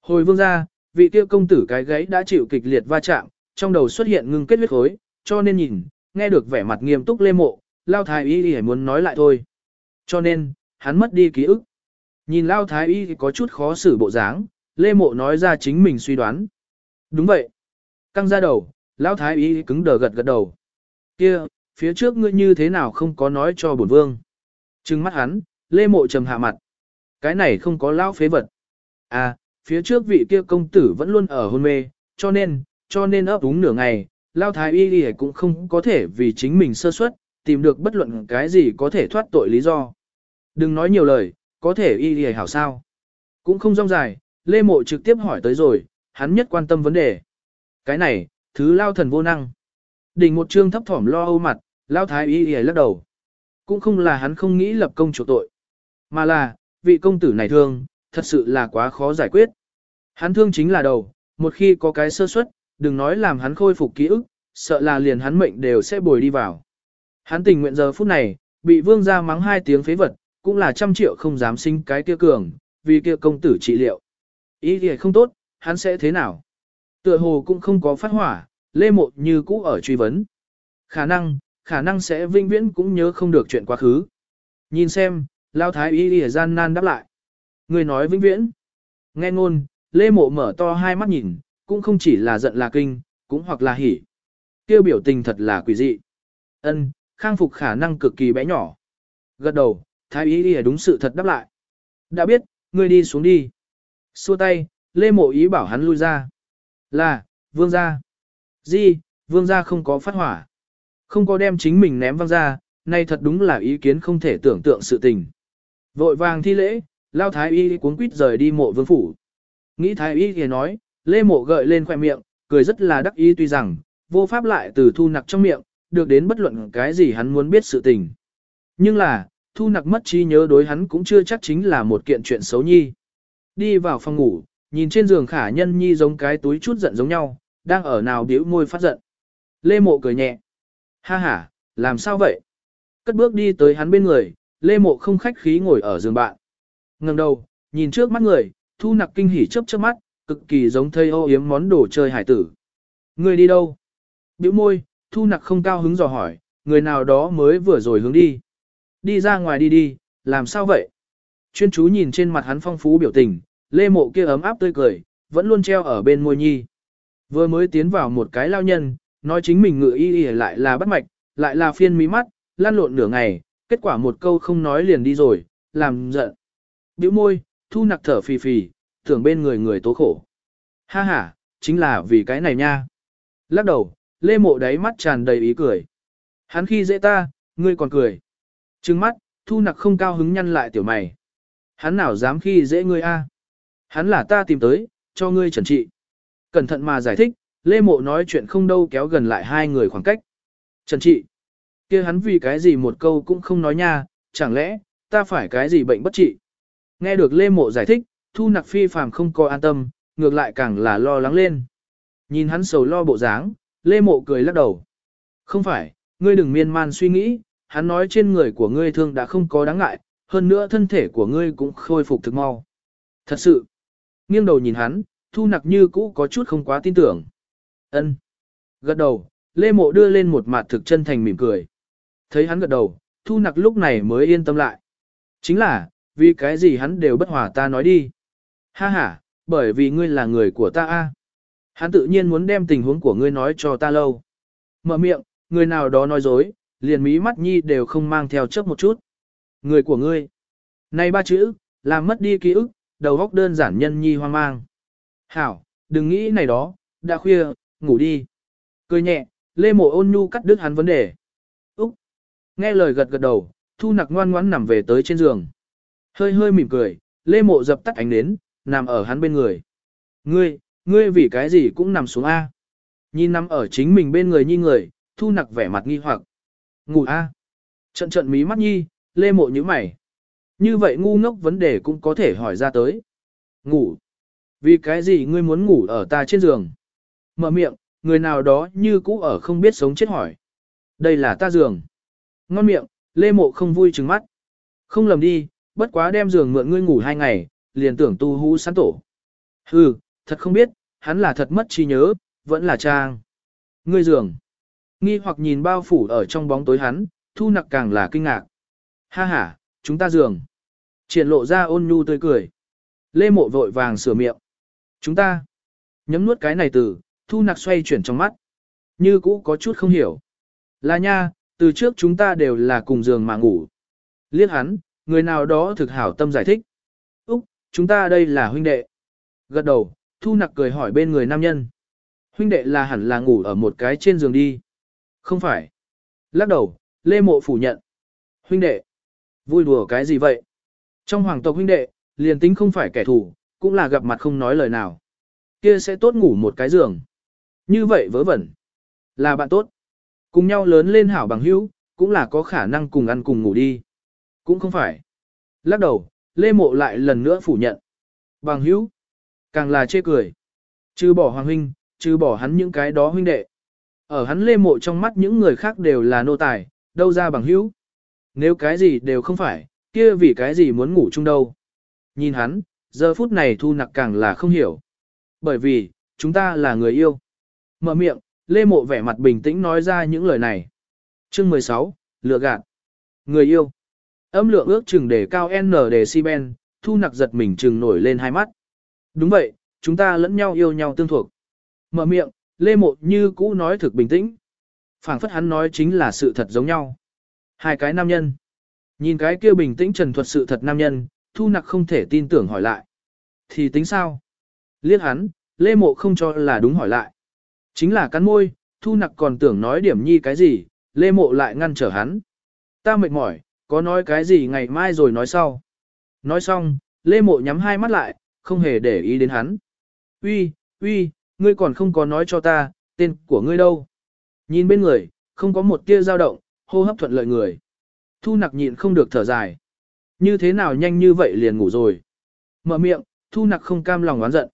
Hồi vương ra, vị kia công tử cái gáy đã chịu kịch liệt va chạm, trong đầu xuất hiện ngưng kết huyết khối, cho nên nhìn, nghe được vẻ mặt nghiêm túc Lê Mộ, lao thái y kìa muốn nói lại thôi. Cho nên, hắn mất đi ký ức. Nhìn lao thái y có chút khó xử bộ dáng, Lê Mộ nói ra chính mình suy đoán. Đúng vậy. Căng ra đầu, Lão Thái Y cứng đờ gật gật đầu. Kia, phía trước ngươi như thế nào không có nói cho bổn vương. Trừng mắt hắn, Lê Mộ trầm hạ mặt. Cái này không có lão phế vật. À, phía trước vị kia công tử vẫn luôn ở hôn mê, cho nên, cho nên ấp úng nửa ngày, Lão Thái Y cũng không có thể vì chính mình sơ suất, tìm được bất luận cái gì có thể thoát tội lý do. Đừng nói nhiều lời, có thể y lìa hảo sao. Cũng không rong dài, Lê Mộ trực tiếp hỏi tới rồi, hắn nhất quan tâm vấn đề. Cái này, thứ lao thần vô năng. Đỉnh một trương thấp thỏm lo âu mặt, lao thái y lìa lắc đầu. Cũng không là hắn không nghĩ lập công chủ tội, mà là, vị công tử này thương, thật sự là quá khó giải quyết. Hắn thương chính là đầu, một khi có cái sơ suất, đừng nói làm hắn khôi phục ký ức, sợ là liền hắn mệnh đều sẽ bồi đi vào. Hắn tình nguyện giờ phút này, bị vương gia mắng hai tiếng phế vật, cũng là trăm triệu không dám sinh cái kia cường, vì kia công tử trị liệu. Ý thì không tốt, hắn sẽ thế nào? Tựa hồ cũng không có phát hỏa, lê mộ như cũ ở truy vấn. Khả năng, khả năng sẽ vinh viễn cũng nhớ không được chuyện quá khứ. Nhìn xem, lao thái y thì gian nan đáp lại. Người nói vinh viễn. Nghe ngôn, lê mộ mở to hai mắt nhìn, cũng không chỉ là giận là kinh, cũng hoặc là hỉ. Kêu biểu tình thật là quỷ dị. Ân, khang phục khả năng cực kỳ bé nhỏ. Gật đầu, thái ý y đúng sự thật đáp lại. Đã biết, ngươi đi xuống đi. Xua tay, lê mộ ý bảo hắn lui ra. Là, vương gia. Di, vương gia không có phát hỏa. Không có đem chính mình ném văng ra, nay thật đúng là ý kiến không thể tưởng tượng sự tình. Vội vàng thi lễ, lao thái y cuốn quýt rời đi mộ vương phủ. Nghĩ thái y thì nói, lê mộ gợi lên khoẻ miệng, cười rất là đắc ý tuy rằng, vô pháp lại từ thu nặc trong miệng, được đến bất luận cái gì hắn muốn biết sự tình. Nhưng là, thu nặc mất trí nhớ đối hắn cũng chưa chắc chính là một kiện chuyện xấu nhi. Đi vào phòng ngủ, nhìn trên giường khả nhân nhi giống cái túi chút giận giống nhau, đang ở nào điếu môi phát giận. Lê mộ cười nhẹ. Ha ha, làm sao vậy? Cất bước đi tới hắn bên người, lê mộ không khách khí ngồi ở giường bạn. ngẩng đầu, nhìn trước mắt người, thu nặc kinh hỉ chớp chớp mắt, cực kỳ giống thây ô yếm món đồ chơi hải tử. Người đi đâu? Biểu môi, thu nặc không cao hứng dò hỏi, người nào đó mới vừa rồi hướng đi. Đi ra ngoài đi đi, làm sao vậy? Chuyên chú nhìn trên mặt hắn phong phú biểu tình, lê mộ kia ấm áp tươi cười, vẫn luôn treo ở bên môi nhi. Vừa mới tiến vào một cái lao nhân, nói chính mình ngự y y lại là bắt mạch, lại là phiên mí mắt, lan lộn nửa ngày, kết quả một câu không nói liền đi rồi, làm giận. Biểu môi, thu nặc thở phì phì, tưởng bên người người tố khổ. Ha ha, chính là vì cái này nha. Lắc đầu, lê mộ đáy mắt tràn đầy ý cười. Hắn khi dễ ta, ngươi còn cười. Trừng mắt, thu nặc không cao hứng nhăn lại tiểu mày. Hắn nào dám khi dễ ngươi a? Hắn là ta tìm tới, cho ngươi trần trị. Cẩn thận mà giải thích, Lê Mộ nói chuyện không đâu kéo gần lại hai người khoảng cách. Trần trị. kia hắn vì cái gì một câu cũng không nói nha, chẳng lẽ, ta phải cái gì bệnh bất trị. Nghe được Lê Mộ giải thích, thu nặc phi phàm không coi an tâm, ngược lại càng là lo lắng lên. Nhìn hắn sầu lo bộ dáng, Lê Mộ cười lắc đầu. Không phải, ngươi đừng miên man suy nghĩ, hắn nói trên người của ngươi thương đã không có đáng ngại, hơn nữa thân thể của ngươi cũng khôi phục thực mau. Thật sự, nghiêng đầu nhìn hắn, thu nặc như cũ có chút không quá tin tưởng. ân Gật đầu, Lê Mộ đưa lên một mặt thực chân thành mỉm cười. Thấy hắn gật đầu, thu nặc lúc này mới yên tâm lại. Chính là, vì cái gì hắn đều bất hòa ta nói đi. Ha ha, bởi vì ngươi là người của ta a. Hắn tự nhiên muốn đem tình huống của ngươi nói cho ta lâu. Mở miệng, người nào đó nói dối, liền mí mắt nhi đều không mang theo chấp một chút. Người của ngươi. Này ba chữ, làm mất đi ký ức, đầu óc đơn giản nhân nhi hoang mang. Hảo, đừng nghĩ này đó, đã khuya, ngủ đi. Cười nhẹ, Lê Mộ ôn nhu cắt đứt hắn vấn đề. Úc! Nghe lời gật gật đầu, thu nặc ngoan ngoãn nằm về tới trên giường. Hơi hơi mỉm cười, Lê Mộ dập tắt ánh nến, nằm ở hắn bên người. Ngươi, ngươi vì cái gì cũng nằm xuống A. Nhìn nằm ở chính mình bên người nhi người, thu nặc vẻ mặt nghi hoặc. Ngủ A. Trận trận mí mắt nhi, Lê Mộ như mày. Như vậy ngu ngốc vấn đề cũng có thể hỏi ra tới. Ngủ. Vì cái gì ngươi muốn ngủ ở ta trên giường? Mở miệng, người nào đó như cũ ở không biết sống chết hỏi. Đây là ta giường. Ngon miệng, Lê Mộ không vui trừng mắt. Không lầm đi, bất quá đem giường mượn ngươi ngủ hai ngày, liền tưởng tu hú sán tổ. Hừ, thật không biết, hắn là thật mất trí nhớ, vẫn là trang. Ngươi giường. Nghi hoặc nhìn bao phủ ở trong bóng tối hắn, thu nặc càng là kinh ngạc. Ha ha, chúng ta giường. Triển lộ ra ôn nhu tươi cười. Lê mộ vội vàng sửa miệng. Chúng ta, nhấm nuốt cái này từ, thu nặc xoay chuyển trong mắt. Như cũ có chút không hiểu. Là nha, từ trước chúng ta đều là cùng giường mà ngủ. Liếc hắn, người nào đó thực hảo tâm giải thích. Úc, chúng ta đây là huynh đệ. Gật đầu, thu nặc cười hỏi bên người nam nhân. Huynh đệ là hẳn là ngủ ở một cái trên giường đi. Không phải. Lắc đầu, Lê Mộ phủ nhận. Huynh đệ. Vui đùa cái gì vậy? Trong hoàng tộc huynh đệ, liền tính không phải kẻ thù, cũng là gặp mặt không nói lời nào. Kia sẽ tốt ngủ một cái giường. Như vậy vớ vẩn. Là bạn tốt. Cùng nhau lớn lên hảo bằng hữu, cũng là có khả năng cùng ăn cùng ngủ đi. Cũng không phải. Lắc đầu, Lê Mộ lại lần nữa phủ nhận. Bằng hữu. Càng là chê cười. Chứ bỏ hoàng huynh, chứ bỏ hắn những cái đó huynh đệ. Ở hắn Lê Mộ trong mắt những người khác đều là nô tài, đâu ra bằng hữu. Nếu cái gì đều không phải, kia vì cái gì muốn ngủ chung đâu. Nhìn hắn, giờ phút này thu nặc càng là không hiểu. Bởi vì, chúng ta là người yêu. Mở miệng, Lê Mộ vẻ mặt bình tĩnh nói ra những lời này. Chương 16, lựa gạt. Người yêu. Âm lượng ước chừng để cao N để si ben, thu nặc giật mình chừng nổi lên hai mắt. Đúng vậy, chúng ta lẫn nhau yêu nhau tương thuộc. Mở miệng, Lê Mộ như cũ nói thực bình tĩnh. phảng phất hắn nói chính là sự thật giống nhau. Hai cái nam nhân. Nhìn cái kia bình tĩnh trần thuật sự thật nam nhân, thu nặc không thể tin tưởng hỏi lại. Thì tính sao? Liếc hắn, Lê Mộ không cho là đúng hỏi lại. Chính là cắn môi, thu nặc còn tưởng nói điểm nhi cái gì, Lê Mộ lại ngăn trở hắn. Ta mệt mỏi, có nói cái gì ngày mai rồi nói sau. Nói xong, Lê Mộ nhắm hai mắt lại, không hề để ý đến hắn. Uy, uy, ngươi còn không có nói cho ta, tên của ngươi đâu. Nhìn bên người, không có một tia dao động, hô hấp thuận lợi người. Thu nặc nhịn không được thở dài. Như thế nào nhanh như vậy liền ngủ rồi. Mở miệng, thu nặc không cam lòng oán giận.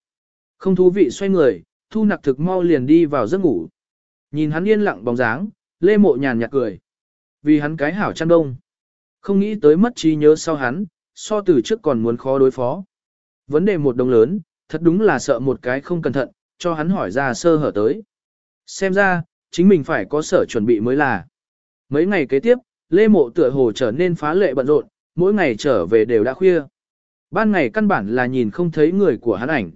Không thú vị xoay người, thu nặc thực mau liền đi vào giấc ngủ. Nhìn hắn yên lặng bóng dáng, lê mộ nhàn nhạt cười. Vì hắn cái hảo chăn đông. Không nghĩ tới mất trí nhớ sau hắn, so từ trước còn muốn khó đối phó. Vấn đề một đồng lớn, thật đúng là sợ một cái không cẩn thận, cho hắn hỏi ra sơ hở tới. Xem ra, chính mình phải có sở chuẩn bị mới là. Mấy ngày kế tiếp, Lê Mộ tựa hồ trở nên phá lệ bận rộn, mỗi ngày trở về đều đã khuya. Ban ngày căn bản là nhìn không thấy người của hắn ảnh.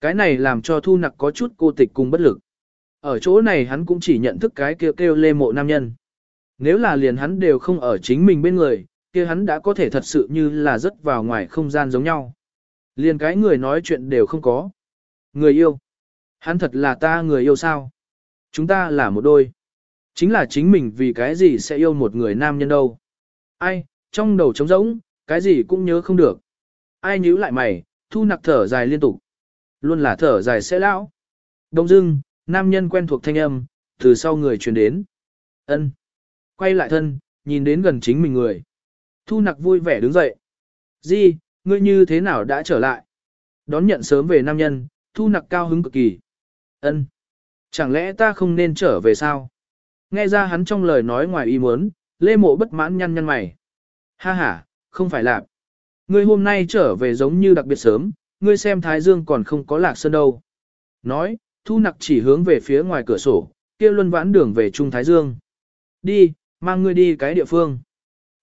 Cái này làm cho Thu Nặc có chút cô tịch cùng bất lực. Ở chỗ này hắn cũng chỉ nhận thức cái kêu kêu Lê Mộ nam nhân. Nếu là liền hắn đều không ở chính mình bên người, kia hắn đã có thể thật sự như là rất vào ngoài không gian giống nhau. Liền cái người nói chuyện đều không có. Người yêu. Hắn thật là ta người yêu sao? Chúng ta là một đôi. Chính là chính mình vì cái gì sẽ yêu một người nam nhân đâu. Ai, trong đầu trống rỗng, cái gì cũng nhớ không được. Ai nhíu lại mày, thu nặc thở dài liên tục. Luôn là thở dài sẽ lão. Đông dưng, nam nhân quen thuộc thanh âm, từ sau người truyền đến. ân Quay lại thân, nhìn đến gần chính mình người. Thu nặc vui vẻ đứng dậy. Di, ngươi như thế nào đã trở lại? Đón nhận sớm về nam nhân, thu nặc cao hứng cực kỳ ân Chẳng lẽ ta không nên trở về sao? Nghe ra hắn trong lời nói ngoài ý muốn, lê mộ bất mãn nhăn nhăn mày. Ha ha, không phải lạc. Ngươi hôm nay trở về giống như đặc biệt sớm, ngươi xem Thái Dương còn không có lạc sơn đâu. Nói, thu nặc chỉ hướng về phía ngoài cửa sổ, kia luân vãn đường về Trung Thái Dương. Đi, mang ngươi đi cái địa phương.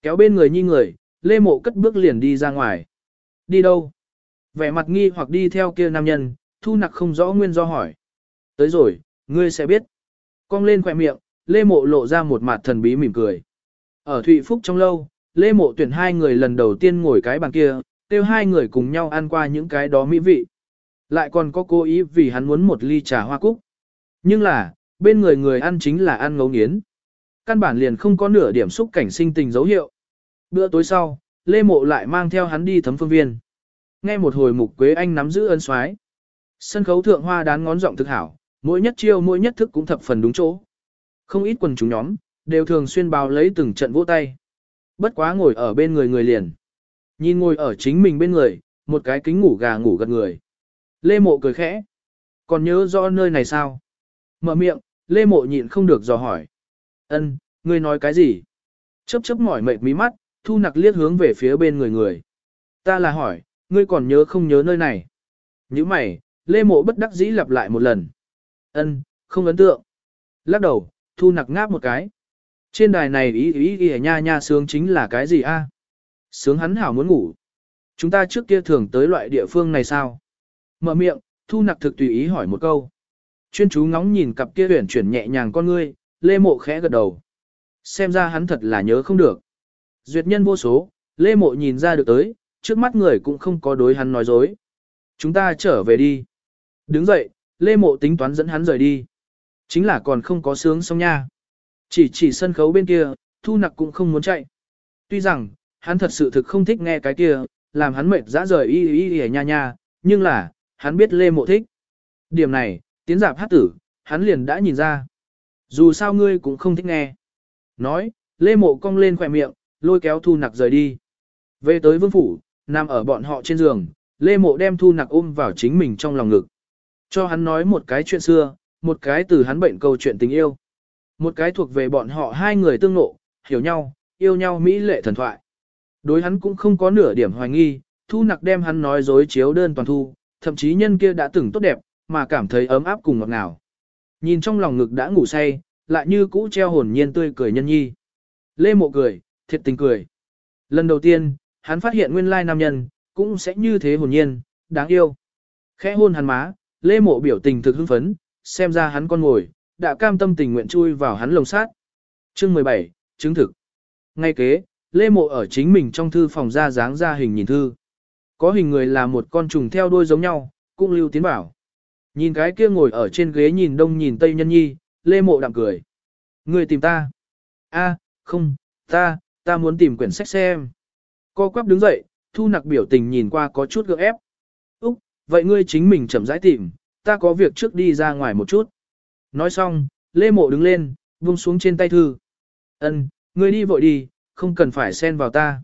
Kéo bên người nhi người, lê mộ cất bước liền đi ra ngoài. Đi đâu? Vẻ mặt nghi hoặc đi theo kia nam nhân, thu nặc không rõ nguyên do hỏi. Tới rồi, ngươi sẽ biết. Cong lên khỏe miệng, lê mộ lộ ra một mặt thần bí mỉm cười. Ở Thụy Phúc trong lâu, lê mộ tuyển hai người lần đầu tiên ngồi cái bàn kia, kêu hai người cùng nhau ăn qua những cái đó mỹ vị. Lại còn có cố ý vì hắn muốn một ly trà hoa cúc. Nhưng là, bên người người ăn chính là ăn ngấu nghiến. Căn bản liền không có nửa điểm xúc cảnh sinh tình dấu hiệu. Bữa tối sau, Lê Mộ lại mang theo hắn đi thấm phương viên. Nghe một hồi mục quế anh nắm giữ ân soái Sân khấu thượng hoa đán ngón giọng thực hảo, mỗi nhất chiêu mỗi nhất thức cũng thập phần đúng chỗ. Không ít quần chúng nhóm, đều thường xuyên báo lấy từng trận vỗ tay. Bất quá ngồi ở bên người người liền. Nhìn ngồi ở chính mình bên người, một cái kính ngủ gà ngủ gật người. Lê Mộ cười khẽ. Còn nhớ rõ nơi này sao? Mở miệng, Lê Mộ nhịn không được dò hỏi. Ân, ngươi nói cái gì? Chớp chớp mỏi mệt mí mắt, thu nặc liếc hướng về phía bên người người. Ta là hỏi, ngươi còn nhớ không nhớ nơi này? Như mày, Lê Mộ bất đắc dĩ lặp lại một lần. Ân, không ấn tượng. Lắc đầu, thu nặc ngáp một cái. Trên đài này ý ý ý nha nha sướng chính là cái gì a? À? Sướng hắn hảo muốn ngủ. Chúng ta trước kia thường tới loại địa phương này sao? Mở miệng, thu nặc thực tùy ý hỏi một câu. Chuyên chú ngóng nhìn cặp kia huyển chuyển nhẹ nhàng con ngươi, lê mộ khẽ gật đầu. Xem ra hắn thật là nhớ không được. Duyệt nhân vô số, lê mộ nhìn ra được tới, trước mắt người cũng không có đối hắn nói dối. Chúng ta trở về đi. Đứng dậy, lê mộ tính toán dẫn hắn rời đi. Chính là còn không có sướng xong nha. Chỉ chỉ sân khấu bên kia, thu nặc cũng không muốn chạy. Tuy rằng, hắn thật sự thực không thích nghe cái kia, làm hắn mệt dã rời y y y nha nha, nhưng là, hắn biết lê mộ thích. Điểm này, tiến giảm hát tử, hắn liền đã nhìn ra. Dù sao ngươi cũng không thích nghe. Nói, lê mộ cong lên khỏe miệng, lôi kéo thu nặc rời đi. Về tới vương phủ, nằm ở bọn họ trên giường, lê mộ đem thu nặc ôm vào chính mình trong lòng ngực. Cho hắn nói một cái chuyện xưa, một cái từ hắn bệnh câu chuyện tình yêu. Một cái thuộc về bọn họ hai người tương nộ, hiểu nhau, yêu nhau mỹ lệ thần thoại. Đối hắn cũng không có nửa điểm hoài nghi, thu nặc đem hắn nói dối chiếu đơn toàn thu, thậm chí nhân kia đã từng tốt đẹp, mà cảm thấy ấm áp cùng ngọt ngào. Nhìn trong lòng ngực đã ngủ say, lại như cũ treo hồn nhiên tươi cười nhân nhi. Lê mộ cười, thiệt tình cười. Lần đầu tiên, hắn phát hiện nguyên lai nam nhân, cũng sẽ như thế hồn nhiên, đáng yêu. Khẽ hôn hắn má, lê mộ biểu tình thực hưng phấn, xem ra hắn con ngồi, đã cam tâm tình nguyện chui vào hắn lồng sát. Chương 17, chứng thực. Ngay kế, lê mộ ở chính mình trong thư phòng ra dáng ra hình nhìn thư. Có hình người là một con trùng theo đuôi giống nhau, cũng lưu tiến bảo. Nhìn cái kia ngồi ở trên ghế nhìn đông nhìn tây nhân nhi, lê mộ đạm cười. Người tìm ta. a không, ta, ta muốn tìm quyển sách xem. Co quắp đứng dậy, thu nặc biểu tình nhìn qua có chút gượng ép. Vậy ngươi chính mình chậm rãi tìm, ta có việc trước đi ra ngoài một chút. Nói xong, lê mộ đứng lên, buông xuống trên tay thư. Ân, ngươi đi vội đi, không cần phải xen vào ta.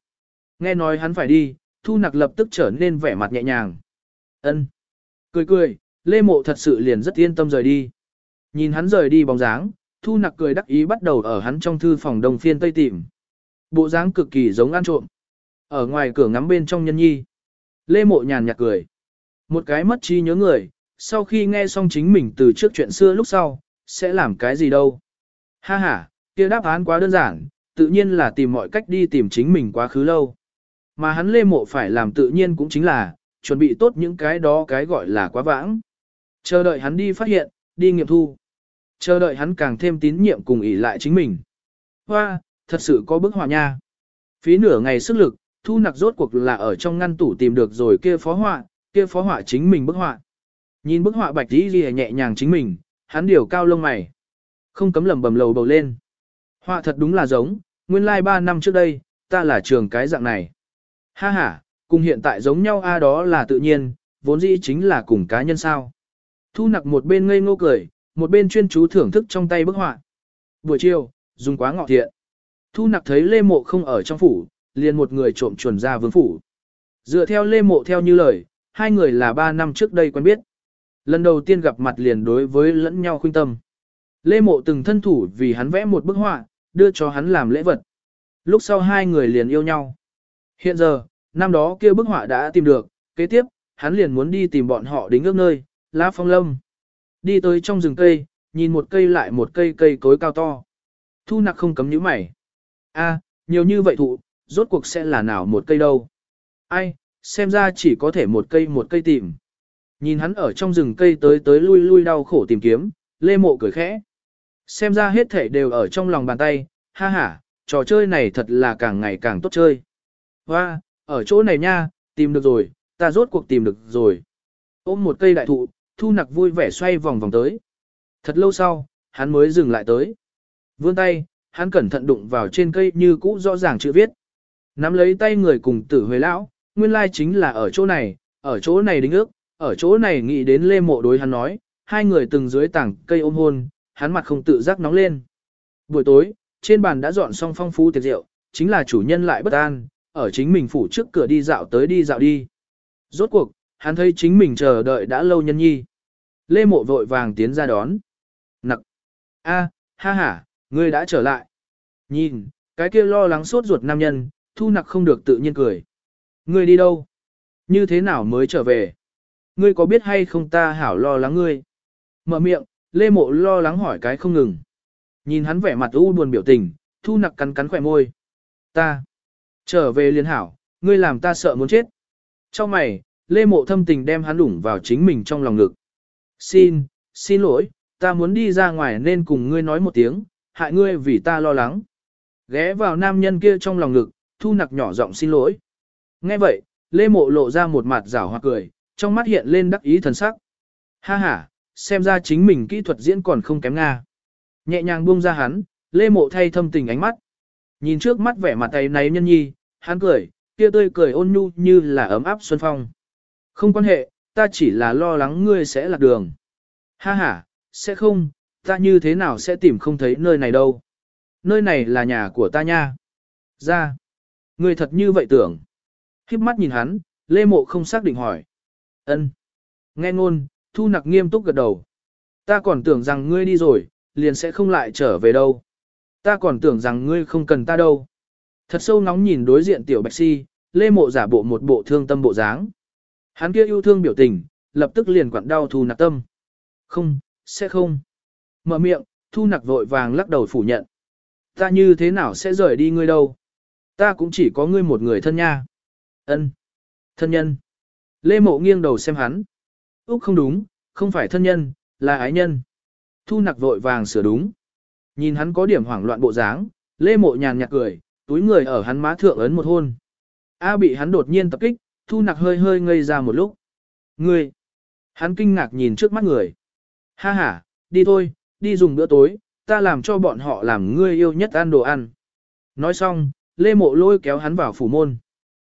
Nghe nói hắn phải đi, thu nặc lập tức trở nên vẻ mặt nhẹ nhàng. Ân, cười cười, lê mộ thật sự liền rất yên tâm rời đi. Nhìn hắn rời đi bóng dáng, thu nặc cười đắc ý bắt đầu ở hắn trong thư phòng đồng phiên tây tìm. Bộ dáng cực kỳ giống ăn trộm. Ở ngoài cửa ngắm bên trong nhân nhi. Lê mộ nhàn nhạt cười. Một cái mất trí nhớ người, sau khi nghe xong chính mình từ trước chuyện xưa lúc sau, sẽ làm cái gì đâu. Ha ha, kia đáp án quá đơn giản, tự nhiên là tìm mọi cách đi tìm chính mình quá khứ lâu. Mà hắn lê mộ phải làm tự nhiên cũng chính là, chuẩn bị tốt những cái đó cái gọi là quá vãng. Chờ đợi hắn đi phát hiện, đi nghiệm thu. Chờ đợi hắn càng thêm tín nhiệm cùng ỷ lại chính mình. Hoa, thật sự có bức họa nha. Phí nửa ngày sức lực, thu nặc rốt cuộc là ở trong ngăn tủ tìm được rồi kia phó họa, kia phó họa chính mình bức họa. Nhìn bức họa bạch tí ghi nhẹ nhàng chính mình, hắn điều cao lông mày. Không cấm lầm bầm lầu bầu lên. Họa thật đúng là giống, nguyên lai like 3 năm trước đây, ta là trường cái dạng này. Ha ha, cùng hiện tại giống nhau a đó là tự nhiên, vốn dĩ chính là cùng cá nhân sao. Thu nặc một bên ngây ngô cười, một bên chuyên chú thưởng thức trong tay bức họa. Buổi chiều, dùng quá ngọ thiện. Thu nặc thấy Lê Mộ không ở trong phủ, liền một người trộm chuẩn ra vương phủ. Dựa theo Lê Mộ theo như lời, hai người là ba năm trước đây quen biết. Lần đầu tiên gặp mặt liền đối với lẫn nhau khuyên tâm. Lê Mộ từng thân thủ vì hắn vẽ một bức họa, đưa cho hắn làm lễ vật. Lúc sau hai người liền yêu nhau. Hiện giờ, năm đó kia bức họa đã tìm được, kế tiếp, hắn liền muốn đi tìm bọn họ đến ước nơi, lá phong lâm. Đi tới trong rừng cây, nhìn một cây lại một cây cây cối cao to. Thu nặc không cấm nhíu mày. A, nhiều như vậy thụ, rốt cuộc sẽ là nào một cây đâu. Ai, xem ra chỉ có thể một cây một cây tìm. Nhìn hắn ở trong rừng cây tới tới lui lui đau khổ tìm kiếm, lê mộ cười khẽ. Xem ra hết thể đều ở trong lòng bàn tay, ha ha, trò chơi này thật là càng ngày càng tốt chơi. Hoa, ở chỗ này nha, tìm được rồi, ta rốt cuộc tìm được rồi. Ôm một cây đại thụ, thu nặc vui vẻ xoay vòng vòng tới. Thật lâu sau, hắn mới dừng lại tới. Vươn tay, hắn cẩn thận đụng vào trên cây như cũ rõ ràng chữ viết. Nắm lấy tay người cùng tử huế lão, nguyên lai chính là ở chỗ này, ở chỗ này đính ước, ở chỗ này nghĩ đến lê mộ đối hắn nói, hai người từng dưới tảng cây ôm hôn, hắn mặt không tự giác nóng lên. Buổi tối, trên bàn đã dọn xong phong phú tiệc rượu, chính là chủ nhân lại bất an, ở chính mình phủ trước cửa đi dạo tới đi dạo đi. Rốt cuộc, hắn thấy chính mình chờ đợi đã lâu nhân nhi. Lê mộ vội vàng tiến ra đón. Nặc! a, ha ha, ngươi đã trở lại. Nhìn, cái kia lo lắng sốt ruột nam nhân, thu nặc không được tự nhiên cười. Ngươi đi đâu? Như thế nào mới trở về? Ngươi có biết hay không ta hảo lo lắng ngươi? Mở miệng, Lê Mộ lo lắng hỏi cái không ngừng. Nhìn hắn vẻ mặt u buồn biểu tình, thu nặc cắn cắn khỏe môi. Ta! Trở về liên hảo, ngươi làm ta sợ muốn chết. Trong mày, Lê Mộ thâm tình đem hắn đủng vào chính mình trong lòng ngực. Xin, xin lỗi, ta muốn đi ra ngoài nên cùng ngươi nói một tiếng, hại ngươi vì ta lo lắng. Ghé vào nam nhân kia trong lòng ngực, thu nặc nhỏ giọng xin lỗi. Nghe vậy, Lê Mộ lộ ra một mặt rảo hoặc cười, trong mắt hiện lên đắc ý thần sắc. Ha ha, xem ra chính mình kỹ thuật diễn còn không kém Nga. Nhẹ nhàng buông ra hắn, Lê Mộ thay thâm tình ánh mắt. Nhìn trước mắt vẻ mặt tay này nhân nhi, hắn cười, kia tươi cười ôn nhu như là ấm áp xuân phong. Không quan hệ, ta chỉ là lo lắng ngươi sẽ lạc đường. Ha ha, sẽ không, ta như thế nào sẽ tìm không thấy nơi này đâu. Nơi này là nhà của ta nha. Ra. Ngươi thật như vậy tưởng. Khiếp mắt nhìn hắn, Lê Mộ không xác định hỏi. ân Nghe ngôn, Thu Nặc nghiêm túc gật đầu. Ta còn tưởng rằng ngươi đi rồi, liền sẽ không lại trở về đâu. Ta còn tưởng rằng ngươi không cần ta đâu. Thật sâu nóng nhìn đối diện tiểu bạch si, Lê Mộ giả bộ một bộ thương tâm bộ dáng. Hắn kia yêu thương biểu tình, lập tức liền quặn đau Thu Nặc tâm. Không, sẽ không. Mở miệng, Thu Nặc vội vàng lắc đầu phủ nhận. Ta như thế nào sẽ rời đi ngươi đâu? Ta cũng chỉ có ngươi một người thân nha. Ân, Thân nhân. Lê Mộ nghiêng đầu xem hắn. Úc không đúng, không phải thân nhân, là ái nhân. Thu nặc vội vàng sửa đúng. Nhìn hắn có điểm hoảng loạn bộ dáng, Lê Mộ nhàn nhạt cười, túi người ở hắn má thượng ấn một hôn. A bị hắn đột nhiên tập kích, Thu nặc hơi hơi ngây ra một lúc. Ngươi! Hắn kinh ngạc nhìn trước mắt người. Ha ha, đi thôi, đi dùng bữa tối, ta làm cho bọn họ làm ngươi yêu nhất ăn đồ ăn. Nói xong, Lê Mộ lôi kéo hắn vào phủ môn.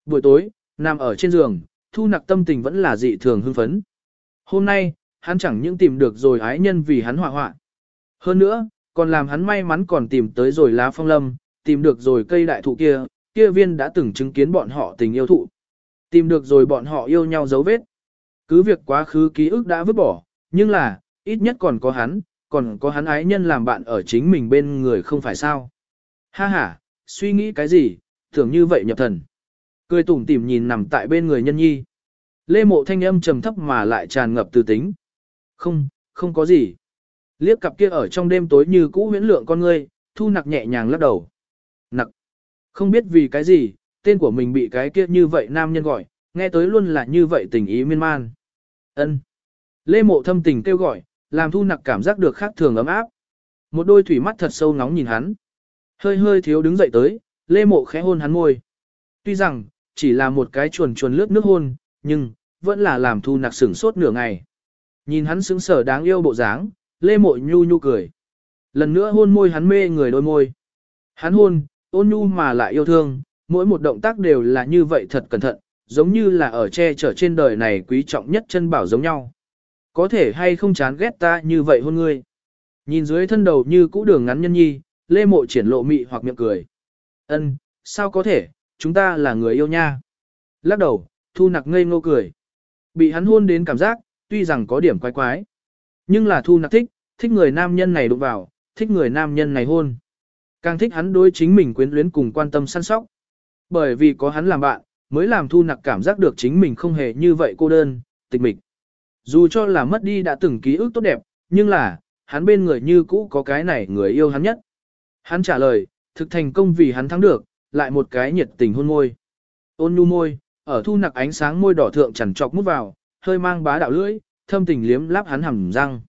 Buổi tối, nằm ở trên giường, thu nặc tâm tình vẫn là dị thường hưng phấn. Hôm nay, hắn chẳng những tìm được rồi ái nhân vì hắn họa họa. Hơn nữa, còn làm hắn may mắn còn tìm tới rồi lá phong lâm, tìm được rồi cây đại thụ kia, kia viên đã từng chứng kiến bọn họ tình yêu thụ. Tìm được rồi bọn họ yêu nhau dấu vết. Cứ việc quá khứ ký ức đã vứt bỏ, nhưng là, ít nhất còn có hắn, còn có hắn ái nhân làm bạn ở chính mình bên người không phải sao. Ha ha, suy nghĩ cái gì, tưởng như vậy nhập thần. Cười tủm tỉm nhìn nằm tại bên người nhân nhi. Lê mộ thanh âm trầm thấp mà lại tràn ngập từ tính. Không, không có gì. Liếc cặp kia ở trong đêm tối như cũ huyễn lượng con ngươi, thu nặc nhẹ nhàng lắc đầu. Nặc. Không biết vì cái gì, tên của mình bị cái kia như vậy nam nhân gọi, nghe tới luôn là như vậy tình ý miên man. ân Lê mộ thâm tình kêu gọi, làm thu nặc cảm giác được khác thường ấm áp. Một đôi thủy mắt thật sâu nóng nhìn hắn. Hơi hơi thiếu đứng dậy tới, lê mộ khẽ hôn hắn môi. Tuy rằng, chỉ là một cái chuồn chuồn lướt nước hôn, nhưng, vẫn là làm thu nặc sửng sốt nửa ngày. Nhìn hắn sững sở đáng yêu bộ dáng, lê mộ nhu nhu cười. Lần nữa hôn môi hắn mê người đôi môi. Hắn hôn, ôn nhu mà lại yêu thương, mỗi một động tác đều là như vậy thật cẩn thận, giống như là ở che chở trên đời này quý trọng nhất chân bảo giống nhau. Có thể hay không chán ghét ta như vậy hôn ngươi. Nhìn dưới thân đầu như cũ đường ngắn nhân nhi, lê mộ triển lộ mị hoặc miệng cười. Ân, sao có thể, chúng ta là người yêu nha. Lắc đầu, thu nặc ngây ngô cười. Bị hắn hôn đến cảm giác, tuy rằng có điểm quái quái. Nhưng là thu nặc thích, thích người nam nhân này đụng vào, thích người nam nhân này hôn. Càng thích hắn đối chính mình quyến luyến cùng quan tâm săn sóc. Bởi vì có hắn làm bạn, mới làm thu nặc cảm giác được chính mình không hề như vậy cô đơn, tịch mịch. Dù cho là mất đi đã từng ký ức tốt đẹp, nhưng là, hắn bên người như cũ có cái này người yêu hắn nhất. Hắn trả lời, thực thành công vì hắn thắng được, lại một cái nhiệt tình hôn môi. Ôn nhu môi, ở thu nặc ánh sáng môi đỏ thượng chẳng chọc mút vào, hơi mang bá đạo lưỡi, thâm tình liếm láp hắn hầm răng.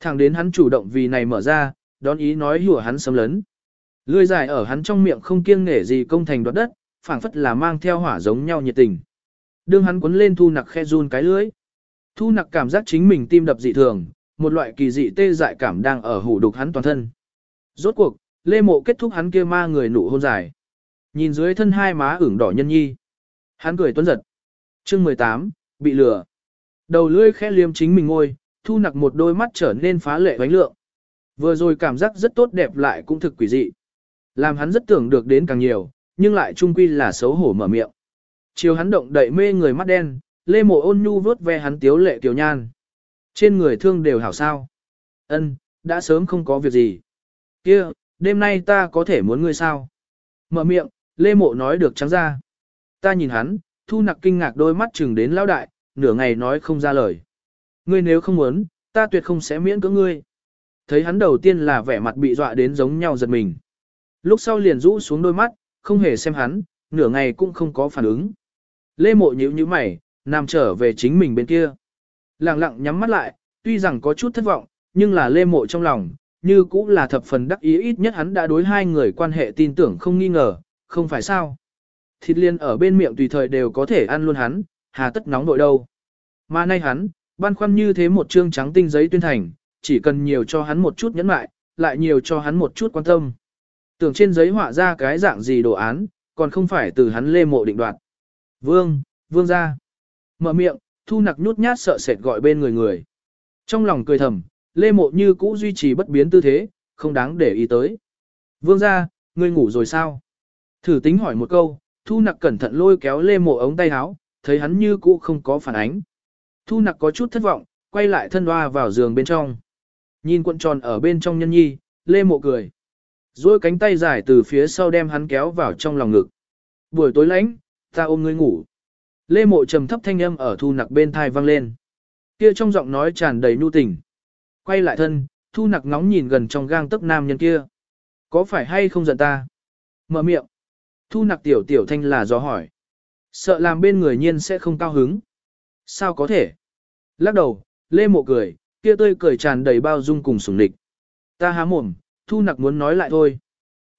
Thẳng đến hắn chủ động vì này mở ra, đón ý nói hùa hắn sấm lấn. Lưỡi dài ở hắn trong miệng không kiêng nể gì công thành đoạt đất, phảng phất là mang theo hỏa giống nhau nhiệt tình. Đương hắn cuốn lên thu nặc khe run cái lưỡi. Thu nặc cảm giác chính mình tim đập dị thường, một loại kỳ dị tê dại cảm đang ở hủ đục hắn toàn thân. Rốt cuộc, Lê Mộ kết thúc hắn kia ma người nụ hôn dài. Nhìn dưới thân hai má ửng đỏ nhân nhi. Hắn cười tuấn giật. chương 18, bị lừa. Đầu lưỡi khẽ liếm chính mình ngôi, thu nặc một đôi mắt trở nên phá lệ vánh lượng. Vừa rồi cảm giác rất tốt đẹp lại cũng thực quỷ dị. Làm hắn rất tưởng được đến càng nhiều, nhưng lại trung quy là xấu hổ mở miệng. Chiều hắn động đậy mê người mắt đen, lê mộ ôn nhu vớt ve hắn tiếu lệ tiểu nhan. Trên người thương đều hảo sao. ân đã sớm không có việc gì. kia đêm nay ta có thể muốn ngươi sao? Mở miệng, Lê Mộ nói được trắng ra. Ta nhìn hắn, thu nặc kinh ngạc đôi mắt chừng đến lão đại, nửa ngày nói không ra lời. Ngươi nếu không muốn, ta tuyệt không sẽ miễn cưỡng ngươi. Thấy hắn đầu tiên là vẻ mặt bị dọa đến giống nhau giật mình. Lúc sau liền rũ xuống đôi mắt, không hề xem hắn, nửa ngày cũng không có phản ứng. Lê Mộ nhíu nhíu mày, nằm trở về chính mình bên kia. Lặng lặng nhắm mắt lại, tuy rằng có chút thất vọng, nhưng là lê mộ trong lòng, như cũng là thập phần đắc ý ít nhất hắn đã đối hai người quan hệ tin tưởng không nghi ngờ, không phải sao. Thịt liên ở bên miệng tùy thời đều có thể ăn luôn hắn, hà tất nóng nội đâu. Mà nay hắn, băn khoăn như thế một chương trắng tinh giấy tuyên thành, chỉ cần nhiều cho hắn một chút nhẫn mại, lại nhiều cho hắn một chút quan tâm. Tưởng trên giấy họa ra cái dạng gì đồ án, còn không phải từ hắn lê mộ định đoạt. Vương, vương ra. Mở miệng, thu nặc nhút nhát sợ sệt gọi bên người người. Trong lòng cười thầm, lê mộ như cũ duy trì bất biến tư thế, không đáng để ý tới. Vương ra, ngươi ngủ rồi sao? Thử tính hỏi một câu, thu nặc cẩn thận lôi kéo lê mộ ống tay áo, thấy hắn như cũ không có phản ánh. Thu nặc có chút thất vọng, quay lại thân hoa vào giường bên trong. Nhìn cuộn tròn ở bên trong nhân nhi, lê mộ cười. duỗi cánh tay dài từ phía sau đem hắn kéo vào trong lòng ngực. Buổi tối lạnh, ta ôm ngươi ngủ. Lê mộ trầm thấp thanh âm ở thu nặc bên thai vang lên. Kia trong giọng nói tràn đầy nhu tình. Quay lại thân, thu nặc ngóng nhìn gần trong gang tấc nam nhân kia. Có phải hay không giận ta? Mở miệng. Thu nặc tiểu tiểu thanh là do hỏi. Sợ làm bên người nhiên sẽ không cao hứng. Sao có thể? Lắc đầu, lê mộ cười, kia tươi cười tràn đầy bao dung cùng sủng địch. Ta há mồm, thu nặc muốn nói lại thôi.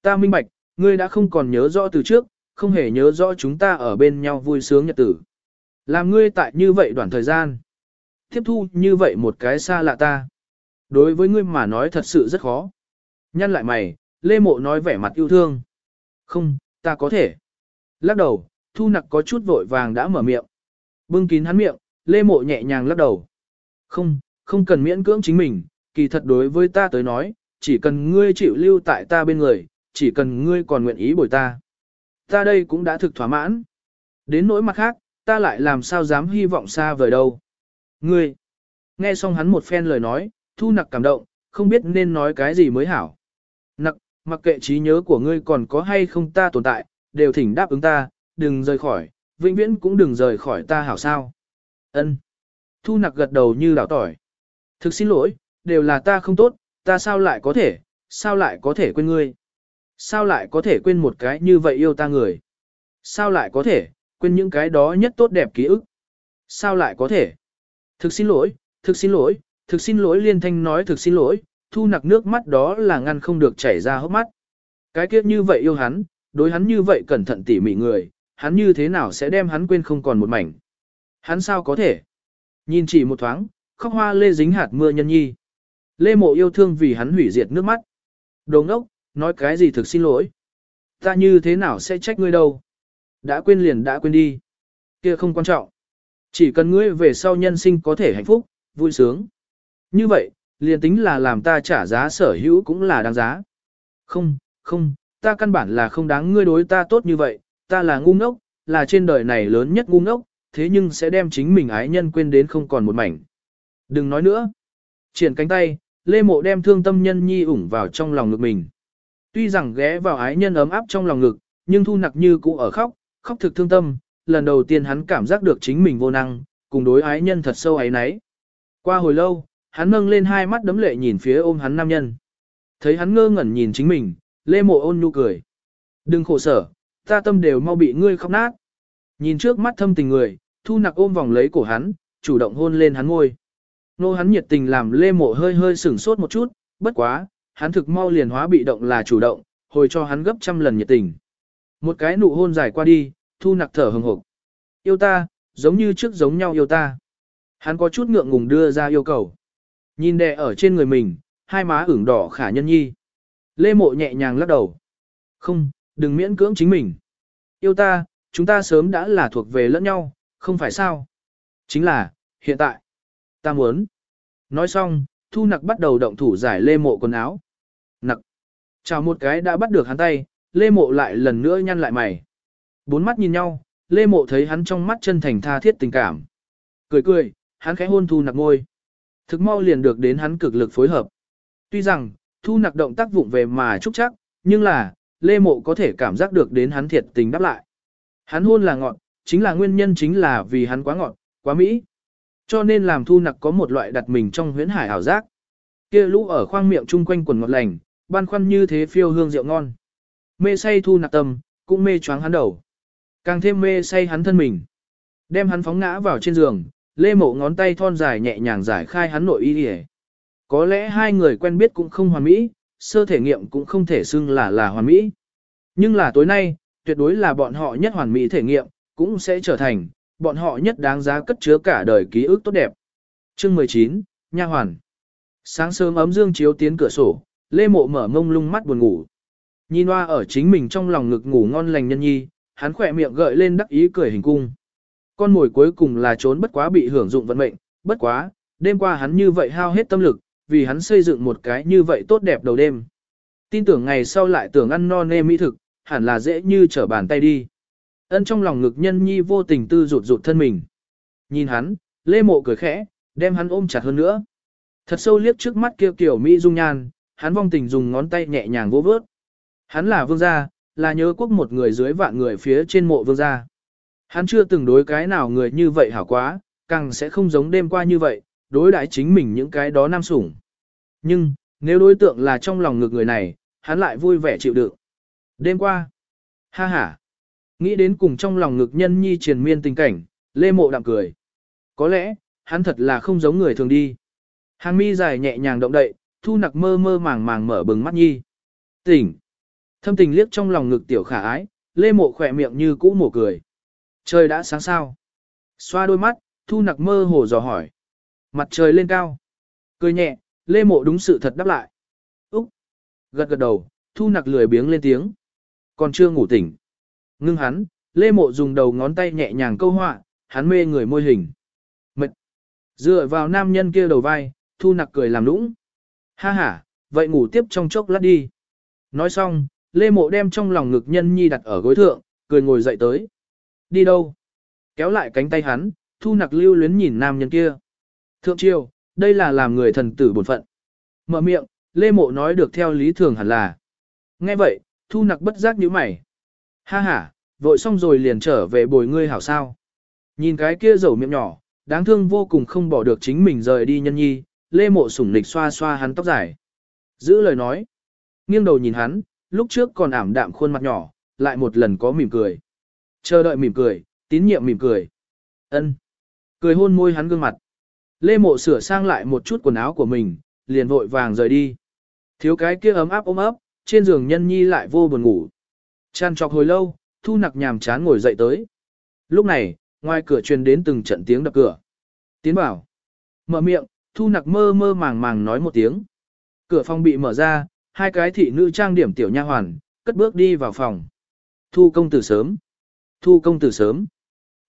Ta minh bạch, ngươi đã không còn nhớ rõ từ trước, không hề nhớ rõ chúng ta ở bên nhau vui sướng nhật tử. Làm ngươi tại như vậy đoạn thời gian. Tiếp thu như vậy một cái xa lạ ta. Đối với ngươi mà nói thật sự rất khó. Nhăn lại mày, Lê Mộ nói vẻ mặt yêu thương. Không, ta có thể. Lắc đầu, thu nặc có chút vội vàng đã mở miệng. Bưng kín hắn miệng, Lê Mộ nhẹ nhàng lắc đầu. Không, không cần miễn cưỡng chính mình, kỳ thật đối với ta tới nói, chỉ cần ngươi chịu lưu tại ta bên người, chỉ cần ngươi còn nguyện ý bồi ta. Ta đây cũng đã thực thỏa mãn. Đến nỗi mặt khác, ta lại làm sao dám hy vọng xa vời đâu. Ngươi, nghe xong hắn một phen lời nói, thu nặc cảm động, không biết nên nói cái gì mới hảo. Nặc, mặc kệ trí nhớ của ngươi còn có hay không ta tồn tại, đều thỉnh đáp ứng ta, đừng rời khỏi, vĩnh viễn cũng đừng rời khỏi ta hảo sao. Ân. Thu nặc gật đầu như đảo tỏi. Thực xin lỗi, đều là ta không tốt, ta sao lại có thể, sao lại có thể quên ngươi? Sao lại có thể quên một cái như vậy yêu ta người? Sao lại có thể, quên những cái đó nhất tốt đẹp ký ức? Sao lại có thể? Thực xin lỗi, thực xin lỗi, thực xin lỗi liên thanh nói thực xin lỗi, thu nặc nước mắt đó là ngăn không được chảy ra hốc mắt. Cái kiếp như vậy yêu hắn, đối hắn như vậy cẩn thận tỉ mỉ người, hắn như thế nào sẽ đem hắn quên không còn một mảnh. Hắn sao có thể? Nhìn chỉ một thoáng, khóc hoa lê dính hạt mưa nhân nhi. Lê mộ yêu thương vì hắn hủy diệt nước mắt. Đồ ngốc, nói cái gì thực xin lỗi. Ta như thế nào sẽ trách ngươi đâu. Đã quên liền đã quên đi. kia không quan trọng. Chỉ cần ngươi về sau nhân sinh có thể hạnh phúc, vui sướng. Như vậy, liền tính là làm ta trả giá sở hữu cũng là đáng giá. Không, không, ta căn bản là không đáng ngươi đối ta tốt như vậy, ta là ngu ngốc, là trên đời này lớn nhất ngu ngốc, thế nhưng sẽ đem chính mình ái nhân quên đến không còn một mảnh. Đừng nói nữa. Triển cánh tay, Lê Mộ đem thương tâm nhân nhi ủng vào trong lòng ngực mình. Tuy rằng ghé vào ái nhân ấm áp trong lòng ngực, nhưng thu nặc như cũ ở khóc, khóc thực thương tâm, lần đầu tiên hắn cảm giác được chính mình vô năng, cùng đối ái nhân thật sâu ấy nấy. Qua hồi lâu, hắn nâng lên hai mắt đấm lệ nhìn phía ôm hắn nam nhân. Thấy hắn ngơ ngẩn nhìn chính mình, Lê Mộ ôn nhu cười. Đừng khổ sở, ta tâm đều mau bị ngươi khóc nát. Nhìn trước mắt thâm tình người, thu nặc ôm vòng lấy cổ hắn, chủ động hôn lên hắn ngôi. Nô hắn nhiệt tình làm Lê Mộ hơi hơi sửng sốt một chút, bất quá, hắn thực mau liền hóa bị động là chủ động, hồi cho hắn gấp trăm lần nhiệt tình. Một cái nụ hôn dài qua đi, thu nặc thở hừng hực. Yêu ta, giống như trước giống nhau yêu ta. Hắn có chút ngượng ngùng đưa ra yêu cầu. Nhìn đè ở trên người mình, hai má ửng đỏ khả nhân nhi. Lê mộ nhẹ nhàng lắc đầu. Không, đừng miễn cưỡng chính mình. Yêu ta, chúng ta sớm đã là thuộc về lẫn nhau, không phải sao? Chính là, hiện tại. Ta muốn. Nói xong, thu nặc bắt đầu động thủ giải lê mộ quần áo. Nặc. Chào một cái đã bắt được hắn tay, lê mộ lại lần nữa nhăn lại mày. Bốn mắt nhìn nhau, lê mộ thấy hắn trong mắt chân thành tha thiết tình cảm. Cười cười, hắn khẽ hôn thu nặc ngôi. Thực mau liền được đến hắn cực lực phối hợp. Tuy rằng, thu nặc động tác vụng về mà trúc chắc, nhưng là, lê mộ có thể cảm giác được đến hắn thiệt tình đáp lại. Hắn hôn là ngọn, chính là nguyên nhân chính là vì hắn quá ngọn, quá mỹ. Cho nên làm thu nặc có một loại đặt mình trong huyễn hải ảo giác. Kia lũ ở khoang miệng chung quanh quần ngọt lành, ban khoăn như thế phiêu hương rượu ngon. Mê say thu nặc tâm, cũng mê choáng hắn đầu. Càng thêm mê say hắn thân mình. Đem hắn phóng ngã vào trên giường, lê mộ ngón tay thon dài nhẹ nhàng giải khai hắn nội y hề. Có lẽ hai người quen biết cũng không hoàn mỹ, sơ thể nghiệm cũng không thể xưng là là hoàn mỹ. Nhưng là tối nay, tuyệt đối là bọn họ nhất hoàn mỹ thể nghiệm, cũng sẽ trở thành, bọn họ nhất đáng giá cất chứa cả đời ký ức tốt đẹp. Chương 19, Nha Hoàn Sáng sớm ấm dương chiếu tiến cửa sổ, Lê Mộ mở mông lung mắt buồn ngủ. Nhìn hoa ở chính mình trong lòng ngực ngủ ngon lành nhân nhi, hắn khỏe miệng gợi lên đắc ý cười hình cung. Con mồi cuối cùng là trốn bất quá bị hưởng dụng vận mệnh, bất quá, đêm qua hắn như vậy hao hết tâm lực, vì hắn xây dựng một cái như vậy tốt đẹp đầu đêm. Tin tưởng ngày sau lại tưởng ăn no nê mỹ thực, hẳn là dễ như trở bàn tay đi. Ân trong lòng ngực nhân nhi vô tình tư rụt rụt thân mình. Nhìn hắn, lê mộ cười khẽ, đem hắn ôm chặt hơn nữa. Thật sâu liếc trước mắt kia kiểu Mỹ dung nhan, hắn vong tình dùng ngón tay nhẹ nhàng vô vớt. Hắn là vương gia, là nhớ quốc một người dưới vạn người phía trên mộ vương gia. Hắn chưa từng đối cái nào người như vậy hảo quá, càng sẽ không giống đêm qua như vậy, đối đãi chính mình những cái đó nam sủng. Nhưng, nếu đối tượng là trong lòng ngực người này, hắn lại vui vẻ chịu đựng. Đêm qua, ha ha, nghĩ đến cùng trong lòng ngực nhân nhi triền miên tình cảnh, lê mộ đạm cười. Có lẽ, hắn thật là không giống người thường đi. Hàng mi dài nhẹ nhàng động đậy, thu nặc mơ mơ màng màng mở bừng mắt nhi. Tỉnh. Thâm tình liếc trong lòng ngực tiểu khả ái, lê mộ khỏe miệng như cũ mổ cười. Trời đã sáng sao. Xoa đôi mắt, thu nặc mơ hồ dò hỏi. Mặt trời lên cao. Cười nhẹ, lê mộ đúng sự thật đáp lại. Úc. Gật gật đầu, thu nặc lười biếng lên tiếng. Còn chưa ngủ tỉnh. Ngưng hắn, lê mộ dùng đầu ngón tay nhẹ nhàng câu họa, hắn mê người môi hình. Mệt. Dựa vào nam nhân kia đầu vai, thu nặc cười làm lũng. Ha ha, vậy ngủ tiếp trong chốc lát đi. Nói xong, Lê Mộ đem trong lòng ngực nhân nhi đặt ở gối thượng, cười ngồi dậy tới. Đi đâu? Kéo lại cánh tay hắn, thu nặc lưu luyến nhìn nam nhân kia. Thượng triều, đây là làm người thần tử bổn phận. Mở miệng, Lê Mộ nói được theo lý thường hẳn là. Nghe vậy, thu nặc bất giác như mày. Ha ha, vội xong rồi liền trở về bồi ngươi hảo sao. Nhìn cái kia dầu miệng nhỏ, đáng thương vô cùng không bỏ được chính mình rời đi nhân nhi, Lê Mộ sủng nịch xoa xoa hắn tóc dài. Giữ lời nói. Nghiêng đầu nhìn hắn, lúc trước còn ảm đạm khuôn mặt nhỏ, lại một lần có mỉm cười. Chờ đợi mỉm cười, tín nhiệm mỉm cười. ân Cười hôn môi hắn gương mặt. Lê Mộ sửa sang lại một chút quần áo của mình, liền vội vàng rời đi. Thiếu cái kia ấm áp ôm ấp, trên giường nhân nhi lại vô buồn ngủ. Chăn trọc hồi lâu, thu nặc nhàm chán ngồi dậy tới. Lúc này, ngoài cửa truyền đến từng trận tiếng đập cửa. Tiến bảo. Mở miệng, thu nặc mơ mơ màng màng nói một tiếng. Cửa phòng bị mở ra, hai cái thị nữ trang điểm tiểu nha hoàn, cất bước đi vào phòng. Thu công tử sớm. Thu công tử sớm.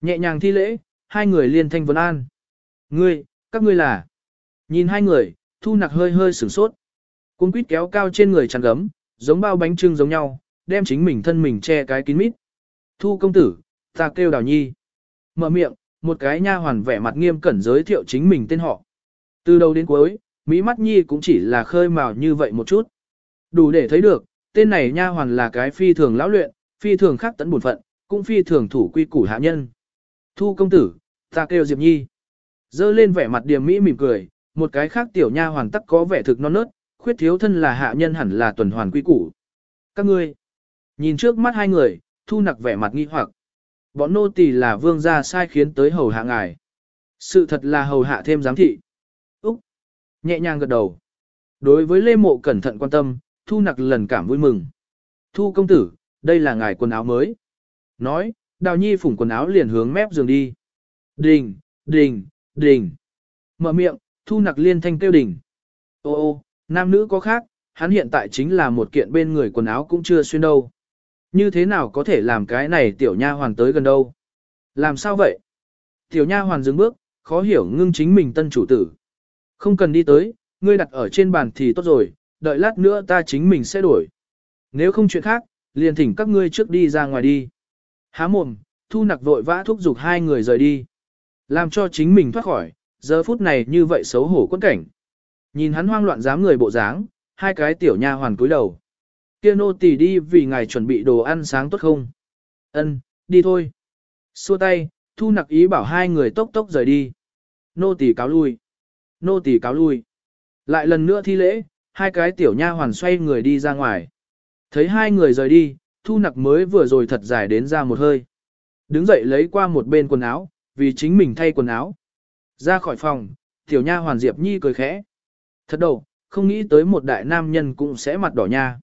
Nhẹ nhàng thi lễ, hai người liên thanh vấn an. Ngươi, các ngươi là. Nhìn hai người, thu nặc hơi hơi sửng sốt. Cung quýt kéo cao trên người chăn gấm, giống bao bánh trưng giống nhau, đem chính mình thân mình che cái kín mít. Thu công tử, ta kêu đào nhi. Mở miệng, một cái nha hoàn vẻ mặt nghiêm cẩn giới thiệu chính mình tên họ. Từ đầu đến cuối, Mỹ mắt nhi cũng chỉ là khơi mào như vậy một chút. Đủ để thấy được, tên này nha hoàn là cái phi thường lão luyện, phi thường khắc tận bổn phận, cũng phi thường thủ quy củ hạ nhân. Thu công tử, ta kêu Diệp Nhi. Dơ lên vẻ mặt điềm mỹ mỉm cười, một cái khác tiểu nha hoàn tắc có vẻ thực non nớt, khuyết thiếu thân là hạ nhân hẳn là tuần hoàn quy củ. Các ngươi, nhìn trước mắt hai người, thu nặc vẻ mặt nghi hoặc. Bọn nô tỳ là vương gia sai khiến tới hầu hạ ngài. Sự thật là hầu hạ thêm giám thị. Úc, nhẹ nhàng gật đầu. Đối với Lê Mộ cẩn thận quan tâm, thu nặc lần cảm vui mừng. Thu công tử, đây là ngài quần áo mới. Nói, đào nhi phủng quần áo liền hướng mép giường đi. Đình, đình, đình. Mở miệng, thu nặc liên thanh kêu đình. Ô ô, nam nữ có khác, hắn hiện tại chính là một kiện bên người quần áo cũng chưa xuyên đâu. Như thế nào có thể làm cái này tiểu nha hoàn tới gần đâu? Làm sao vậy? Tiểu nha hoàn dừng bước, khó hiểu ngưng chính mình tân chủ tử. Không cần đi tới, ngươi đặt ở trên bàn thì tốt rồi, đợi lát nữa ta chính mình sẽ đổi. Nếu không chuyện khác, liền thỉnh các ngươi trước đi ra ngoài đi. Há mồm, thu nặc vội vã thúc giục hai người rời đi. Làm cho chính mình thoát khỏi, giờ phút này như vậy xấu hổ quân cảnh. Nhìn hắn hoang loạn dám người bộ dáng, hai cái tiểu nha hoàn cúi đầu. Kia nô tỳ đi vì ngài chuẩn bị đồ ăn sáng tốt không? Ân, đi thôi. Xua tay, thu nặc ý bảo hai người tốc tốc rời đi. Nô tỳ cáo lui. Nô tỳ cáo lui. Lại lần nữa thi lễ, hai cái tiểu nha hoàn xoay người đi ra ngoài. Thấy hai người rời đi, thu nặc mới vừa rồi thật dài đến ra một hơi. Đứng dậy lấy qua một bên quần áo, vì chính mình thay quần áo. Ra khỏi phòng, tiểu nha hoàn Diệp Nhi cười khẽ. Thật đầu, không nghĩ tới một đại nam nhân cũng sẽ mặt đỏ nha.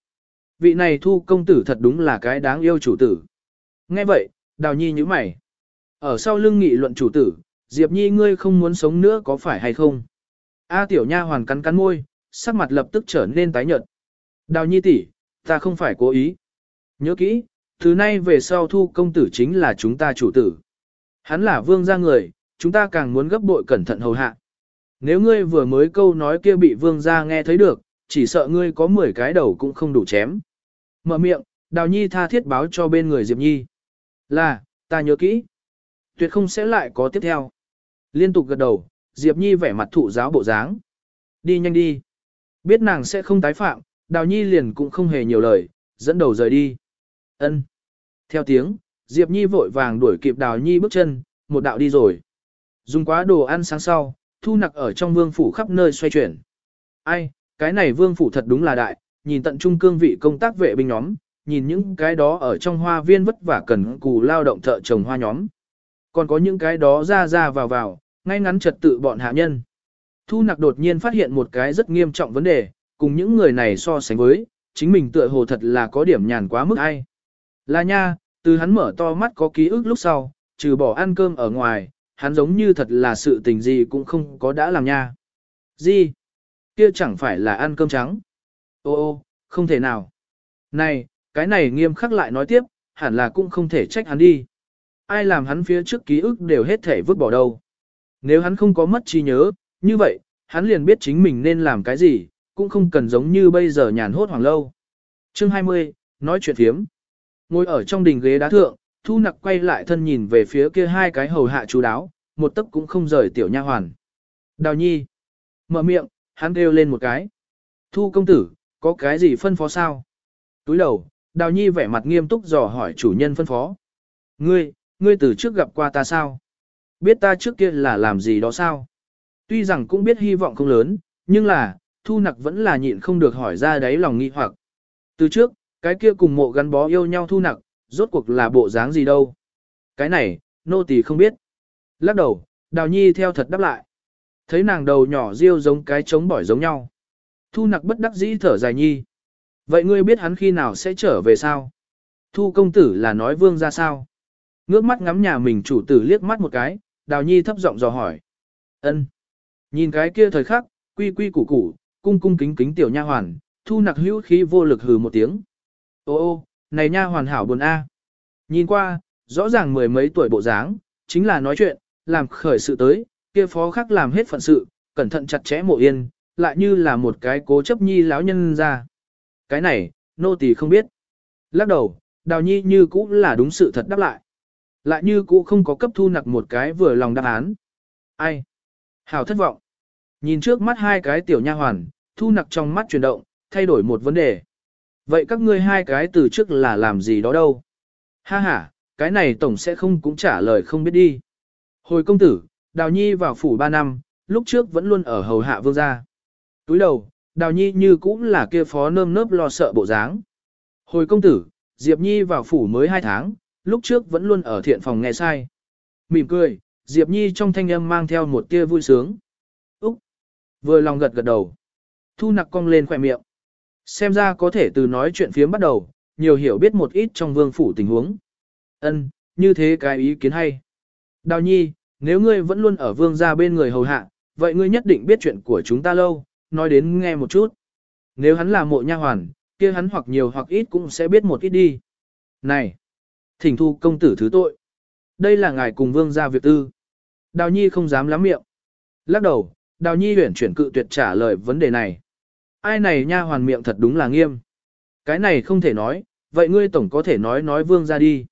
Vị này thu công tử thật đúng là cái đáng yêu chủ tử. Nghe vậy, đào nhi như mày. Ở sau lưng nghị luận chủ tử, Diệp Nhi ngươi không muốn sống nữa có phải hay không? A tiểu nha hoàn cắn cắn môi, sắc mặt lập tức trở nên tái nhợt. Đào nhi tỷ, ta không phải cố ý. Nhớ kỹ, từ nay về sau thu công tử chính là chúng ta chủ tử. Hắn là vương gia người, chúng ta càng muốn gấp bội cẩn thận hầu hạ. Nếu ngươi vừa mới câu nói kia bị vương gia nghe thấy được, chỉ sợ ngươi có 10 cái đầu cũng không đủ chém. Mở miệng, đào nhi tha thiết báo cho bên người Diệp Nhi. Là, ta nhớ kỹ. Tuyệt không sẽ lại có tiếp theo. Liên tục gật đầu, Diệp Nhi vẻ mặt thụ giáo bộ dáng. Đi nhanh đi. Biết nàng sẽ không tái phạm, Đào Nhi liền cũng không hề nhiều lời, dẫn đầu rời đi. Ân. Theo tiếng, Diệp Nhi vội vàng đuổi kịp Đào Nhi bước chân, một đạo đi rồi. Dùng quá đồ ăn sáng sau, thu nặc ở trong vương phủ khắp nơi xoay chuyển. Ai, cái này vương phủ thật đúng là đại, nhìn tận trung cương vị công tác vệ binh nhóm, nhìn những cái đó ở trong hoa viên vất vả cần cù lao động thợ trồng hoa nhóm. Còn có những cái đó ra ra vào vào, ngay ngắn trật tự bọn hạ nhân. Thu nặc đột nhiên phát hiện một cái rất nghiêm trọng vấn đề, cùng những người này so sánh với, chính mình tựa hồ thật là có điểm nhàn quá mức ai. Là nha, từ hắn mở to mắt có ký ức lúc sau, trừ bỏ ăn cơm ở ngoài, hắn giống như thật là sự tình gì cũng không có đã làm nha. Gì? Kia chẳng phải là ăn cơm trắng. Ô ô, không thể nào. Này, cái này nghiêm khắc lại nói tiếp, hẳn là cũng không thể trách hắn đi. Ai làm hắn phía trước ký ức đều hết thể vứt bỏ đâu. Nếu hắn không có mất trí nhớ, như vậy, hắn liền biết chính mình nên làm cái gì, cũng không cần giống như bây giờ nhàn hốt hoàng lâu. Chương 20, nói chuyện phiếm. Ngồi ở trong đình ghế đá thượng, thu nặc quay lại thân nhìn về phía kia hai cái hầu hạ chú đáo, một tấc cũng không rời tiểu nha hoàn. Đào nhi. Mở miệng, hắn kêu lên một cái. Thu công tử, có cái gì phân phó sao? Túi đầu, đào nhi vẻ mặt nghiêm túc dò hỏi chủ nhân phân phó. Ngươi, ngươi từ trước gặp qua ta sao? Biết ta trước kia là làm gì đó sao? Tuy rằng cũng biết hy vọng không lớn, nhưng là, thu nặc vẫn là nhịn không được hỏi ra đáy lòng nghi hoặc. Từ trước, cái kia cùng mộ gắn bó yêu nhau thu nặc, rốt cuộc là bộ dáng gì đâu. Cái này, nô tỳ không biết. Lắc đầu, đào nhi theo thật đáp lại. Thấy nàng đầu nhỏ riêu giống cái trống bỏi giống nhau. Thu nặc bất đắc dĩ thở dài nhi. Vậy ngươi biết hắn khi nào sẽ trở về sao? Thu công tử là nói vương ra sao? Ngước mắt ngắm nhà mình chủ tử liếc mắt một cái, đào nhi thấp giọng dò hỏi. ân Nhìn cái kia thời khắc, quy quy củ củ, cung cung kính kính tiểu nha hoàn, thu nặc hữu khí vô lực hừ một tiếng. Ô ô, này nha hoàn hảo buồn a. Nhìn qua, rõ ràng mười mấy tuổi bộ dáng, chính là nói chuyện, làm khởi sự tới, kia phó khắc làm hết phận sự, cẩn thận chặt chẽ mộ yên, lại như là một cái cố chấp nhi lão nhân ra. Cái này, nô tỳ không biết. Lắc đầu, đào nhi như cũ là đúng sự thật đáp lại. Lại như cũ không có cấp thu nặc một cái vừa lòng đáp án. Ai? Hảo thất vọng. Nhìn trước mắt hai cái tiểu nha hoàn, thu nặc trong mắt chuyển động, thay đổi một vấn đề. Vậy các ngươi hai cái từ trước là làm gì đó đâu? Ha ha, cái này tổng sẽ không cũng trả lời không biết đi. Hồi công tử, Đào Nhi vào phủ ba năm, lúc trước vẫn luôn ở hầu hạ vương gia. Túi đầu, Đào Nhi như cũng là kia phó nơm nớp lo sợ bộ dáng. Hồi công tử, Diệp Nhi vào phủ mới hai tháng, lúc trước vẫn luôn ở thiện phòng nghe sai. Mỉm cười, Diệp Nhi trong thanh âm mang theo một tia vui sướng. Úc! Vừa lòng gật gật đầu. Thu nặc cong lên khỏe miệng. Xem ra có thể từ nói chuyện phiếm bắt đầu, nhiều hiểu biết một ít trong vương phủ tình huống. Ân, như thế cái ý kiến hay. Đào nhi, nếu ngươi vẫn luôn ở vương gia bên người hầu hạ, vậy ngươi nhất định biết chuyện của chúng ta lâu, nói đến nghe một chút. Nếu hắn là mộ nha hoàn, kia hắn hoặc nhiều hoặc ít cũng sẽ biết một ít đi. Này! Thỉnh thu công tử thứ tội. Đây là ngài cùng vương gia việc tư. Đào nhi không dám lắm miệng. Lắc đầu, đào nhi huyển chuyển cự tuyệt trả lời vấn đề này. Ai này nha hoàn miệng thật đúng là nghiêm. Cái này không thể nói, vậy ngươi tổng có thể nói nói vương gia đi.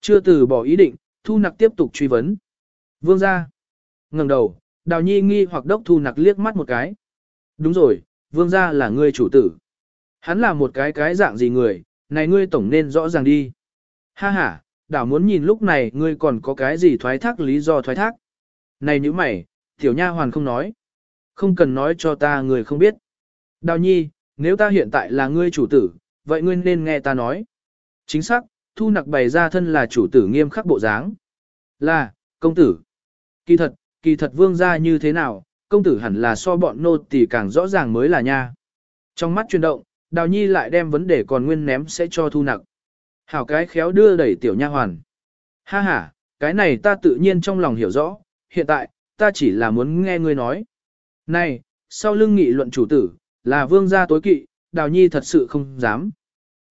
Chưa từ bỏ ý định, thu nặc tiếp tục truy vấn. Vương gia. ngẩng đầu, đào nhi nghi hoặc đốc thu nặc liếc mắt một cái. Đúng rồi, vương gia là ngươi chủ tử. Hắn là một cái cái dạng gì người, này ngươi tổng nên rõ ràng đi. Ha ha, đảo muốn nhìn lúc này ngươi còn có cái gì thoái thác lý do thoái thác. Này như mày, tiểu nha hoàn không nói. Không cần nói cho ta người không biết. Đào nhi, nếu ta hiện tại là ngươi chủ tử, vậy ngươi nên nghe ta nói. Chính xác, thu nặc bày ra thân là chủ tử nghiêm khắc bộ dáng. Là, công tử. Kỳ thật, kỳ thật vương gia như thế nào, công tử hẳn là so bọn nô tỳ càng rõ ràng mới là nha. Trong mắt chuyển động, đào nhi lại đem vấn đề còn nguyên ném sẽ cho thu nặc. Hảo cái khéo đưa đẩy tiểu nha hoàn. Ha ha, cái này ta tự nhiên trong lòng hiểu rõ, hiện tại, ta chỉ là muốn nghe ngươi nói. Này, sau lưng nghị luận chủ tử, là vương gia tối kỵ, đào nhi thật sự không dám.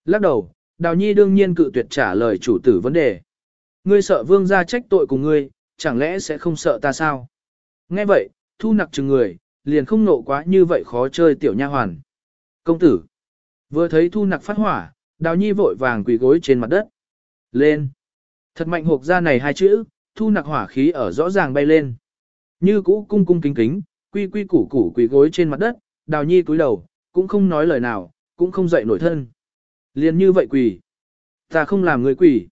Lắc đầu, đào nhi đương nhiên cự tuyệt trả lời chủ tử vấn đề. Ngươi sợ vương gia trách tội của ngươi, chẳng lẽ sẽ không sợ ta sao? Nghe vậy, thu nặc chừng người, liền không nộ quá như vậy khó chơi tiểu nha hoàn. Công tử, vừa thấy thu nặc phát hỏa, đào nhi vội vàng quỳ gối trên mặt đất. Lên. Thật mạnh hộp ra này hai chữ, thu nặc hỏa khí ở rõ ràng bay lên. Như cũ cung cung kính kính, quy quy củ củ quỳ gối trên mặt đất, đào nhi cúi đầu, cũng không nói lời nào, cũng không dậy nổi thân. Liền như vậy quỳ. Ta không làm người quỳ.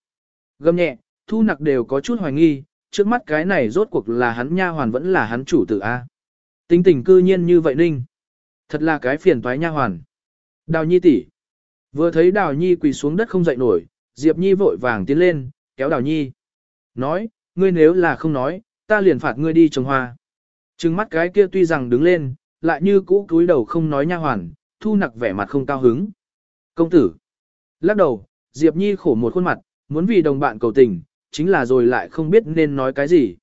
Gầm nhẹ, thu nặc đều có chút hoài nghi, trước mắt cái này rốt cuộc là hắn nha hoàn vẫn là hắn chủ tử A. Tính tình cư nhiên như vậy ninh. Thật là cái phiền toái nha hoàn. Đào nhi tỷ Vừa thấy đào nhi quỳ xuống đất không dậy nổi, Diệp nhi vội vàng tiến lên, kéo đào nhi. Nói, ngươi nếu là không nói, ta liền phạt ngươi đi trồng hoa. Trừng mắt cái kia tuy rằng đứng lên, lại như cũ cúi đầu không nói nha hoàn, thu nặc vẻ mặt không cao hứng. Công tử. Lắc đầu, Diệp Nhi khổ một khuôn mặt, muốn vì đồng bạn cầu tình, chính là rồi lại không biết nên nói cái gì.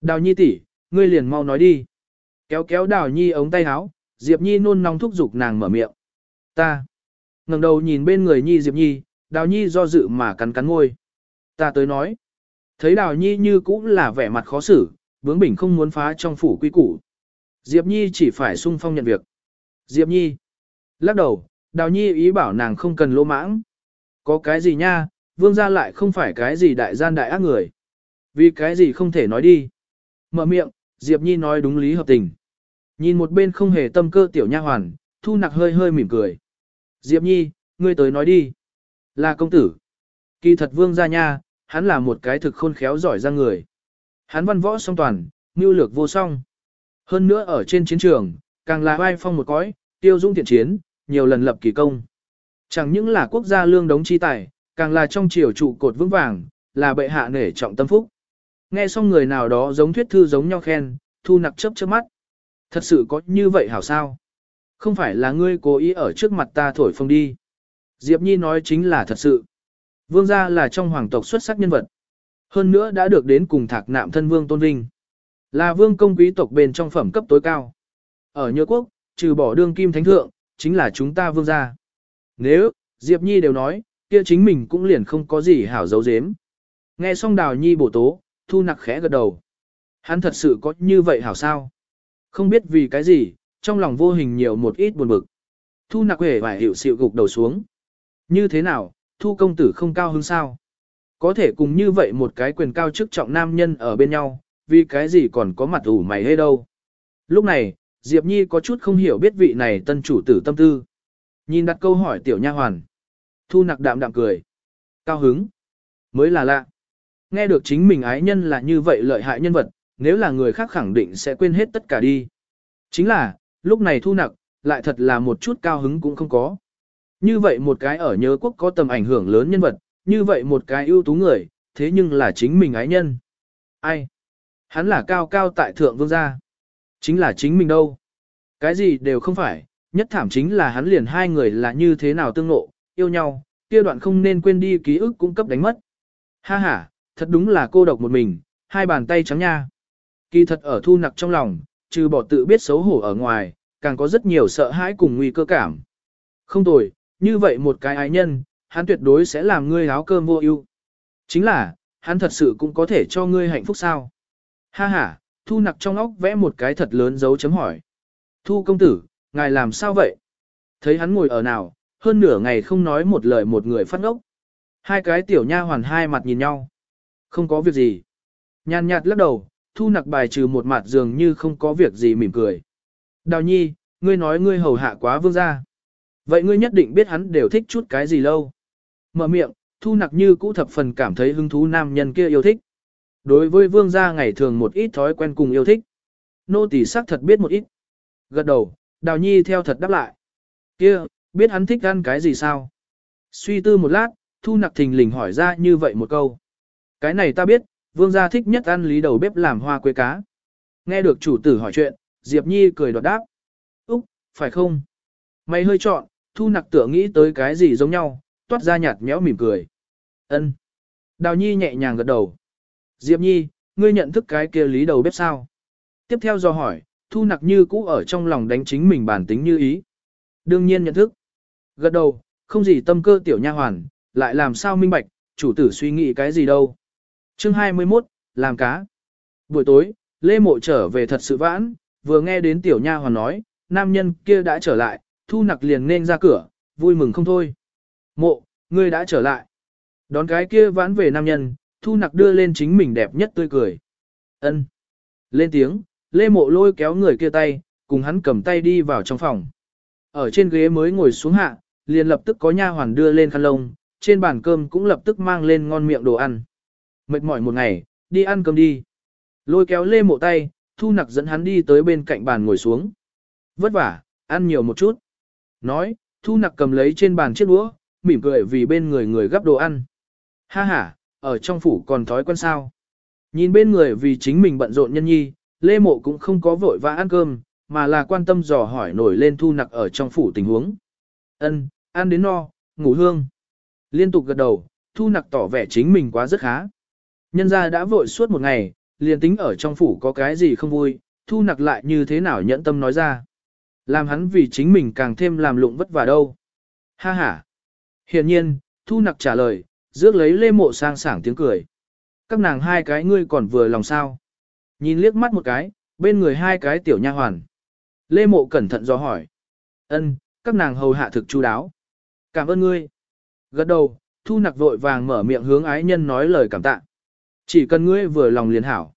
Đào Nhi tỷ, ngươi liền mau nói đi. Kéo kéo Đào Nhi ống tay áo, Diệp Nhi nôn nóng thúc giục nàng mở miệng. Ta. ngẩng đầu nhìn bên người Nhi Diệp Nhi, Đào Nhi do dự mà cắn cắn môi. Ta tới nói. Thấy Đào Nhi như cũng là vẻ mặt khó xử, bướng bỉnh không muốn phá trong phủ quy củ. Diệp Nhi chỉ phải sung phong nhận việc. Diệp Nhi. Lắc đầu, Đào Nhi ý bảo nàng không cần lỗ mãng. Có cái gì nha, vương gia lại không phải cái gì đại gian đại ác người. Vì cái gì không thể nói đi. Mở miệng, Diệp Nhi nói đúng lý hợp tình. Nhìn một bên không hề tâm cơ tiểu nha hoàn, thu nặc hơi hơi mỉm cười. Diệp Nhi, ngươi tới nói đi. Là công tử. Kỳ thật vương gia nha, hắn là một cái thực khôn khéo giỏi ra người. Hắn văn võ song toàn, mưu lược vô song. Hơn nữa ở trên chiến trường, càng là vai phong một cõi, tiêu dung thiện chiến, nhiều lần lập kỳ công. Chẳng những là quốc gia lương đống chi tài, càng là trong triều trụ cột vững vàng, là bệ hạ nể trọng tâm phúc. Nghe xong người nào đó giống thuyết thư giống nhau khen, thu nặc chớp chớp mắt. Thật sự có như vậy hảo sao? Không phải là ngươi cố ý ở trước mặt ta thổi phồng đi. Diệp Nhi nói chính là thật sự. Vương gia là trong hoàng tộc xuất sắc nhân vật. Hơn nữa đã được đến cùng thạc nạm thân vương tôn vinh. Là vương công quý tộc bên trong phẩm cấp tối cao. Ở Nhược Quốc, trừ bỏ đương kim thánh thượng, chính là chúng ta vương gia. Nếu, Diệp Nhi đều nói, kia chính mình cũng liền không có gì hảo giấu giếm. Nghe xong đào nhi bổ tố, thu nặc khẽ gật đầu. Hắn thật sự có như vậy hảo sao? Không biết vì cái gì, trong lòng vô hình nhiều một ít buồn bực. Thu nặc hề vải hiệu sự gục đầu xuống. Như thế nào, thu công tử không cao hứng sao? Có thể cùng như vậy một cái quyền cao chức trọng nam nhân ở bên nhau, vì cái gì còn có mặt ủ mày hay đâu. Lúc này, Diệp Nhi có chút không hiểu biết vị này tân chủ tử tâm tư. Nhìn đặt câu hỏi tiểu nha hoàn. Thu nặc đạm đạm cười. Cao hứng. Mới là lạ. Nghe được chính mình ái nhân là như vậy lợi hại nhân vật, nếu là người khác khẳng định sẽ quên hết tất cả đi. Chính là, lúc này thu nặc, lại thật là một chút cao hứng cũng không có. Như vậy một cái ở nhớ quốc có tầm ảnh hưởng lớn nhân vật, như vậy một cái ưu tú người, thế nhưng là chính mình ái nhân. Ai? Hắn là cao cao tại thượng vương gia. Chính là chính mình đâu. Cái gì đều không phải, nhất thảm chính là hắn liền hai người là như thế nào tương ngộ, yêu nhau, kia đoạn không nên quên đi ký ức cung cấp đánh mất. Ha ha, thật đúng là cô độc một mình, hai bàn tay trắng nha. Kỳ thật ở thu nặc trong lòng, trừ bỏ tự biết xấu hổ ở ngoài, càng có rất nhiều sợ hãi cùng nguy cơ cảm. Không tồi, như vậy một cái ái nhân, hắn tuyệt đối sẽ làm ngươi áo cơm vô ưu. Chính là, hắn thật sự cũng có thể cho ngươi hạnh phúc sao. Ha ha, thu nặc trong óc vẽ một cái thật lớn dấu chấm hỏi. Thu công tử, ngài làm sao vậy? Thấy hắn ngồi ở nào, hơn nửa ngày không nói một lời một người phát ngốc. Hai cái tiểu nha hoàn hai mặt nhìn nhau. Không có việc gì. Nhàn nhạt lắc đầu, thu nặc bài trừ một mặt dường như không có việc gì mỉm cười. Đào nhi, ngươi nói ngươi hầu hạ quá vương gia. Vậy ngươi nhất định biết hắn đều thích chút cái gì lâu. Mở miệng, thu nặc như cũ thập phần cảm thấy hứng thú nam nhân kia yêu thích. Đối với vương gia ngày thường một ít thói quen cùng yêu thích. Nô tỳ xác thật biết một ít. Gật đầu, đào nhi theo thật đáp lại. kia biết hắn thích ăn cái gì sao? Suy tư một lát, thu nặc thình lình hỏi ra như vậy một câu. Cái này ta biết, vương gia thích nhất ăn lý đầu bếp làm hoa quế cá. Nghe được chủ tử hỏi chuyện, Diệp Nhi cười đoạt đáp. Úc, phải không? Mày hơi chọn, thu nặc tựa nghĩ tới cái gì giống nhau, toát ra nhạt méo mỉm cười. ân Đào Nhi nhẹ nhàng gật đầu. Diệp Nhi, ngươi nhận thức cái kia lý đầu bếp sao? Tiếp theo do hỏi, thu nặc như cũ ở trong lòng đánh chính mình bản tính như ý. Đương nhiên nhận thức. Gật đầu, không gì tâm cơ tiểu nha hoàn, lại làm sao minh bạch, chủ tử suy nghĩ cái gì đâu. Chương 21, làm cá. Buổi tối, Lê Mộ trở về thật sự vãn, vừa nghe đến tiểu nha hoàn nói, nam nhân kia đã trở lại, thu nặc liền nên ra cửa, vui mừng không thôi. Mộ, ngươi đã trở lại. Đón cái kia vãn về nam nhân, thu nặc đưa lên chính mình đẹp nhất tươi cười. ân Lên tiếng, Lê Mộ lôi kéo người kia tay, cùng hắn cầm tay đi vào trong phòng. Ở trên ghế mới ngồi xuống hạ, liền lập tức có nha hoàn đưa lên khăn lông, trên bàn cơm cũng lập tức mang lên ngon miệng đồ ăn. Mệt mỏi một ngày, đi ăn cơm đi. Lôi kéo lê mộ tay, thu nặc dẫn hắn đi tới bên cạnh bàn ngồi xuống. Vất vả, ăn nhiều một chút. Nói, thu nặc cầm lấy trên bàn chiếc đũa, mỉm cười vì bên người người gắp đồ ăn. Ha ha, ở trong phủ còn thói quen sao. Nhìn bên người vì chính mình bận rộn nhân nhi, lê mộ cũng không có vội vã ăn cơm, mà là quan tâm dò hỏi nổi lên thu nặc ở trong phủ tình huống. Ân, ăn đến no, ngủ hương. Liên tục gật đầu, thu nặc tỏ vẻ chính mình quá rất khá. Nhân gia đã vội suốt một ngày, liền tính ở trong phủ có cái gì không vui, thu nặc lại như thế nào nhẫn tâm nói ra. Làm hắn vì chính mình càng thêm làm lụng vất vả đâu. Ha ha. Hiện nhiên, thu nặc trả lời, rước lấy lê mộ sang sảng tiếng cười. Các nàng hai cái ngươi còn vừa lòng sao. Nhìn liếc mắt một cái, bên người hai cái tiểu nha hoàn. Lê mộ cẩn thận do hỏi. ân các nàng hầu hạ thực chu đáo. Cảm ơn ngươi. Gật đầu, thu nặc vội vàng mở miệng hướng ái nhân nói lời cảm tạ. Chỉ cần ngươi vừa lòng liền hảo.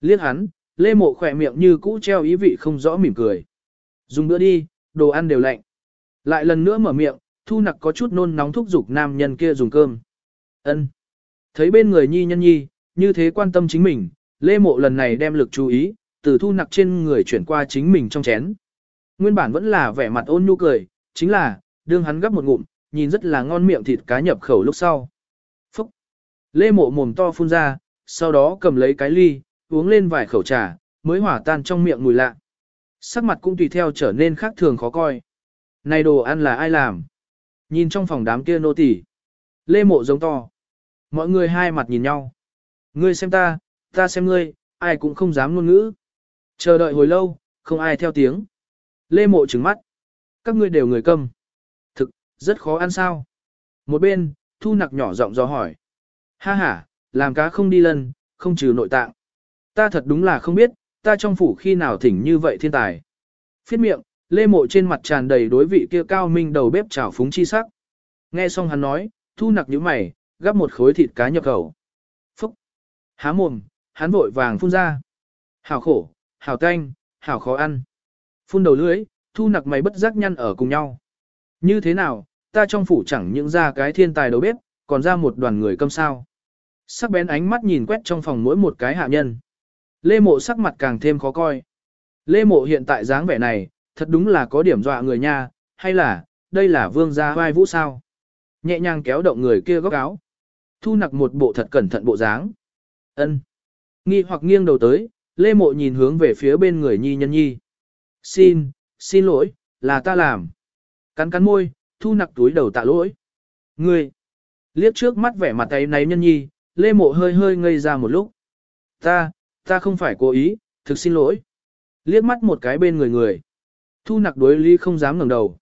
Liếc hắn, lê mộ khỏe miệng như cũ treo ý vị không rõ mỉm cười. Dùng bữa đi, đồ ăn đều lạnh. Lại lần nữa mở miệng, thu nặc có chút nôn nóng thúc giục nam nhân kia dùng cơm ân Thấy bên người nhi nhân nhi, như thế quan tâm chính mình, lê mộ lần này đem lực chú ý, từ thu nặc trên người chuyển qua chính mình trong chén. Nguyên bản vẫn là vẻ mặt ôn nhu cười, chính là, đương hắn gấp một ngụm, nhìn rất là ngon miệng thịt cá nhập khẩu lúc sau. Phúc! Lê mộ mồm to phun ra, sau đó cầm lấy cái ly, uống lên vài khẩu trà, mới hỏa tan trong miệng mùi lạ. Sắc mặt cũng tùy theo trở nên khác thường khó coi. Này đồ ăn là ai làm? Nhìn trong phòng đám kia nô tỳ, Lê mộ giống to. Mọi người hai mặt nhìn nhau. Ngươi xem ta, ta xem ngươi, ai cũng không dám ngôn ngữ. Chờ đợi hồi lâu, không ai theo tiếng. Lê mộ trừng mắt. Các ngươi đều người câm. Thực, rất khó ăn sao. Một bên, thu nặc nhỏ giọng do hỏi. Ha ha, làm cá không đi lần, không trừ nội tạng. Ta thật đúng là không biết, ta trong phủ khi nào thỉnh như vậy thiên tài. Phiết miệng, lê mộ trên mặt tràn đầy đối vị kia cao minh đầu bếp trào phúng chi sắc. Nghe xong hắn nói, thu nặc như mày, gắp một khối thịt cá nhập khẩu. Phúc! Há mồm, hắn vội vàng phun ra. Hảo khổ, hảo tanh, hảo khó ăn. Phun đầu lưới, thu nặc mày bất giác nhăn ở cùng nhau. Như thế nào, ta trong phủ chẳng những ra cái thiên tài đầu bếp, còn ra một đoàn người câm sao. Sắc bén ánh mắt nhìn quét trong phòng mỗi một cái hạ nhân. Lê mộ sắc mặt càng thêm khó coi. Lê mộ hiện tại dáng vẻ này, thật đúng là có điểm dọa người nha, hay là, đây là vương gia vai vũ sao. Nhẹ nhàng kéo động người kia góc áo. Thu nặc một bộ thật cẩn thận bộ dáng. ân Nghi hoặc nghiêng đầu tới, Lê mộ nhìn hướng về phía bên người nhi nhân nhi. Xin, xin lỗi, là ta làm. Cắn cắn môi, thu nặc túi đầu tạ lỗi. Ngươi, liếc trước mắt vẻ mặt tay náy nhân nhi, lê mộ hơi hơi ngây ra một lúc. Ta, ta không phải cố ý, thực xin lỗi. Liếc mắt một cái bên người người. Thu nặc đối ly không dám ngẩng đầu.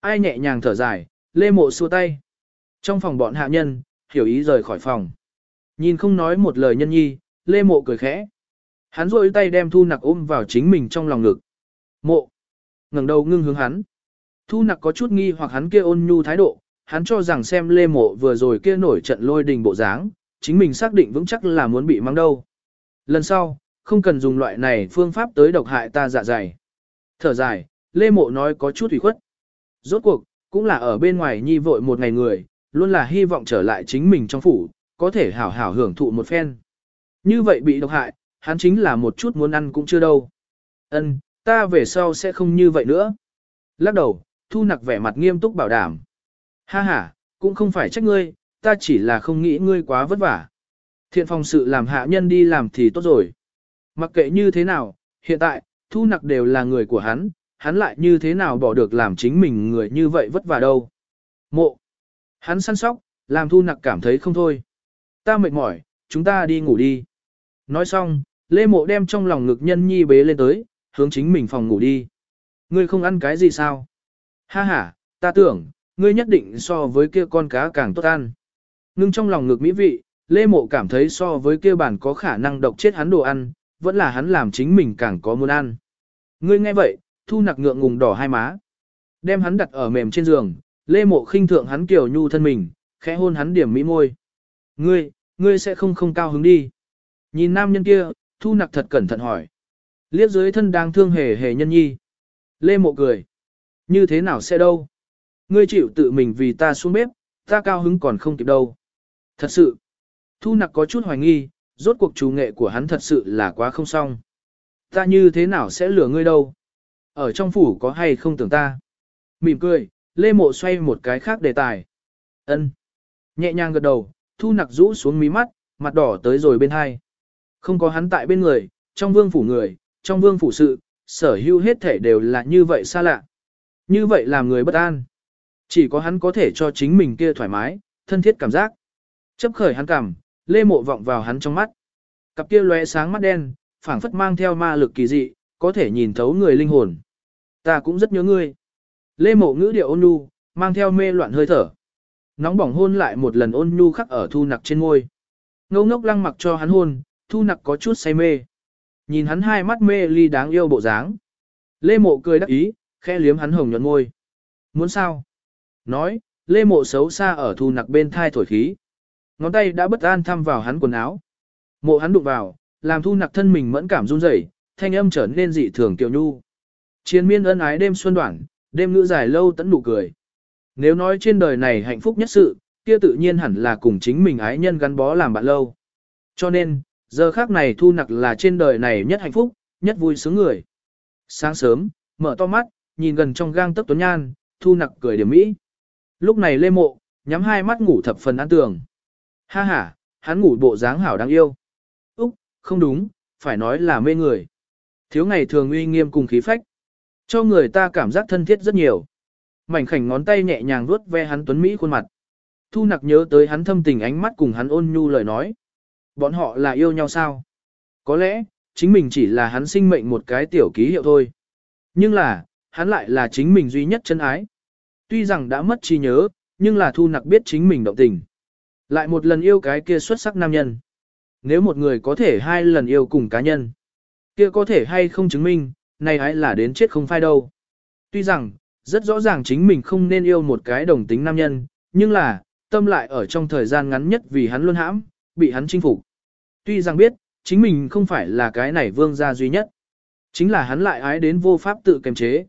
Ai nhẹ nhàng thở dài, lê mộ xua tay. Trong phòng bọn hạ nhân, hiểu ý rời khỏi phòng. Nhìn không nói một lời nhân nhi, lê mộ cười khẽ. Hắn rôi tay đem thu nặc ôm vào chính mình trong lòng ngực. Mộ. ngẩng đầu ngưng hướng hắn. Thu nặc có chút nghi hoặc hắn kia ôn nhu thái độ, hắn cho rằng xem lê mộ vừa rồi kia nổi trận lôi đình bộ dáng, chính mình xác định vững chắc là muốn bị mang đâu. Lần sau, không cần dùng loại này phương pháp tới độc hại ta dạ dày. Thở dài, lê mộ nói có chút ủy khuất. Rốt cuộc, cũng là ở bên ngoài nhi vội một ngày người, luôn là hy vọng trở lại chính mình trong phủ, có thể hảo hảo hưởng thụ một phen. Như vậy bị độc hại, hắn chính là một chút muốn ăn cũng chưa đâu. Ân, ta về sau sẽ không như vậy nữa. Lắc đầu, thu nặc vẻ mặt nghiêm túc bảo đảm. Ha ha, cũng không phải trách ngươi, ta chỉ là không nghĩ ngươi quá vất vả. Thiện phòng sự làm hạ nhân đi làm thì tốt rồi. Mặc kệ như thế nào, hiện tại, thu nặc đều là người của hắn, hắn lại như thế nào bỏ được làm chính mình người như vậy vất vả đâu. Mộ. Hắn săn sóc, làm thu nặc cảm thấy không thôi. Ta mệt mỏi, chúng ta đi ngủ đi. Nói xong, Lê Mộ đem trong lòng ngực nhân nhi bế lên tới, hướng chính mình phòng ngủ đi. Ngươi không ăn cái gì sao? Ha ha, ta tưởng, ngươi nhất định so với kia con cá càng tốt ăn. Ngưng trong lòng ngực mỹ vị, Lê Mộ cảm thấy so với kia bản có khả năng độc chết hắn đồ ăn, vẫn là hắn làm chính mình càng có muốn ăn. Ngươi nghe vậy, thu nặc ngượng ngùng đỏ hai má. Đem hắn đặt ở mềm trên giường, Lê Mộ khinh thượng hắn kiểu nhu thân mình, khẽ hôn hắn điểm mỹ môi. Ngươi, ngươi sẽ không không cao hứng đi. Nhìn nam nhân kia, thu nặc thật cẩn thận hỏi. Liếc dưới thân đang thương hề hề nhân nhi. Lê Mộ cười. Như thế nào sẽ đâu? Ngươi chịu tự mình vì ta xuống bếp, ta cao hứng còn không kịp đâu. Thật sự, thu nặc có chút hoài nghi, rốt cuộc chủ nghệ của hắn thật sự là quá không xong. Ta như thế nào sẽ lừa ngươi đâu? Ở trong phủ có hay không tưởng ta? Mỉm cười, Lê Mộ xoay một cái khác đề tài. ân Nhẹ nhàng gật đầu, thu nặc rũ xuống mí mắt, mặt đỏ tới rồi bên hai. Không có hắn tại bên người, trong vương phủ người, trong vương phủ sự, sở hữu hết thể đều là như vậy xa lạ. Như vậy làm người bất an. Chỉ có hắn có thể cho chính mình kia thoải mái, thân thiết cảm giác. Chấp khởi hắn cảm, lê mộ vọng vào hắn trong mắt. Cặp kia lóe sáng mắt đen, phảng phất mang theo ma lực kỳ dị, có thể nhìn thấu người linh hồn. Ta cũng rất nhớ ngươi. Lê mộ ngữ điệu ôn nhu, mang theo mê loạn hơi thở. Nóng bỏng hôn lại một lần ôn nhu khắc ở thu nặc trên ngôi. Ngô ngốc lăng mặc cho hắn hôn, thu nặc có chút say mê. Nhìn hắn hai mắt mê ly đáng yêu bộ dáng. Lê mộ cười đắc ý, khẽ liếm hắn hồng nhuận ngôi. Muốn sao? Nói, lê mộ xấu xa ở thu nặc bên thai thổi khí. Ngón tay đã bất an thăm vào hắn quần áo. Mộ hắn đụng vào, làm thu nặc thân mình mẫn cảm run rẩy, thanh âm trở nên dị thường kiều nhu. Chiến miên ân ái đêm xuân đoạn, đêm ngữ dài lâu tẫn nụ cười. Nếu nói trên đời này hạnh phúc nhất sự, kia tự nhiên hẳn là cùng chính mình ái nhân gắn bó làm bạn lâu. Cho nên, giờ khác này thu nặc là trên đời này nhất hạnh phúc, nhất vui sướng người. Sáng sớm, mở to mắt, nhìn gần trong gang tấc tuấn nhan, thu nặc cười điểm mỹ. Lúc này lê mộ, nhắm hai mắt ngủ thập phần an tường. Ha ha, hắn ngủ bộ dáng hảo đáng yêu. Úc, không đúng, phải nói là mê người. Thiếu ngày thường uy nghiêm cùng khí phách. Cho người ta cảm giác thân thiết rất nhiều. Mảnh khảnh ngón tay nhẹ nhàng vuốt ve hắn tuấn Mỹ khuôn mặt. Thu nặc nhớ tới hắn thâm tình ánh mắt cùng hắn ôn nhu lời nói. Bọn họ là yêu nhau sao? Có lẽ, chính mình chỉ là hắn sinh mệnh một cái tiểu ký hiệu thôi. Nhưng là, hắn lại là chính mình duy nhất chân ái. Tuy rằng đã mất trí nhớ, nhưng là thu nặc biết chính mình động tình. Lại một lần yêu cái kia xuất sắc nam nhân. Nếu một người có thể hai lần yêu cùng cá nhân, kia có thể hay không chứng minh, này ái là đến chết không phai đâu. Tuy rằng, rất rõ ràng chính mình không nên yêu một cái đồng tính nam nhân, nhưng là, tâm lại ở trong thời gian ngắn nhất vì hắn luôn hãm, bị hắn chinh phục. Tuy rằng biết, chính mình không phải là cái này vương gia duy nhất. Chính là hắn lại ái đến vô pháp tự kiềm chế.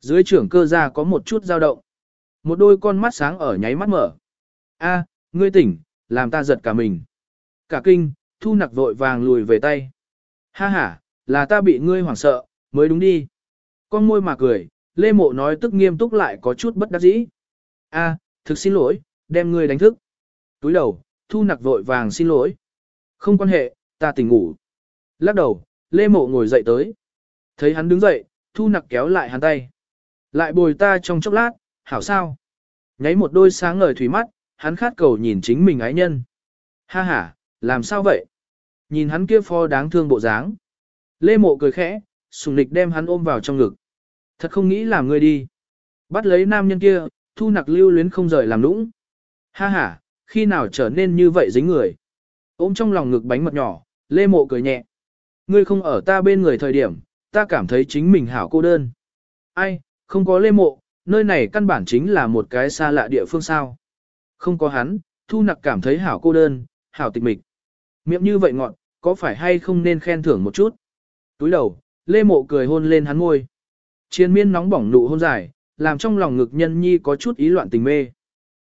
Dưới trưởng cơ gia có một chút dao động. Một đôi con mắt sáng ở nháy mắt mở. A, ngươi tỉnh, làm ta giật cả mình. Cả kinh, thu nặc vội vàng lùi về tay. Ha ha, là ta bị ngươi hoảng sợ, mới đúng đi. Con môi mà cười, Lê Mộ nói tức nghiêm túc lại có chút bất đắc dĩ. A, thực xin lỗi, đem ngươi đánh thức. Túi đầu, thu nặc vội vàng xin lỗi. Không quan hệ, ta tỉnh ngủ. Lắc đầu, Lê Mộ ngồi dậy tới. Thấy hắn đứng dậy, thu nặc kéo lại hắn tay. Lại bồi ta trong chốc lát, hảo sao? Nháy một đôi sáng ngời thủy mắt, hắn khát cầu nhìn chính mình ái nhân. Ha ha, làm sao vậy? Nhìn hắn kia pho đáng thương bộ dáng. Lê Mộ cười khẽ, sùng nịch đem hắn ôm vào trong ngực. Thật không nghĩ làm ngươi đi. Bắt lấy nam nhân kia, thu nặc lưu luyến không rời làm lũng. Ha ha, khi nào trở nên như vậy dính người. Ôm trong lòng ngực bánh mật nhỏ, Lê Mộ cười nhẹ. Ngươi không ở ta bên người thời điểm, ta cảm thấy chính mình hảo cô đơn. Ai, không có Lê Mộ, nơi này căn bản chính là một cái xa lạ địa phương sao. Không có hắn, thu nặc cảm thấy hảo cô đơn, hảo tịch mịch. Miệng như vậy ngọn, có phải hay không nên khen thưởng một chút? Túi đầu, Lê Mộ cười hôn lên hắn môi. Chiến miên nóng bỏng nụ hôn dài, làm trong lòng ngực nhân nhi có chút ý loạn tình mê.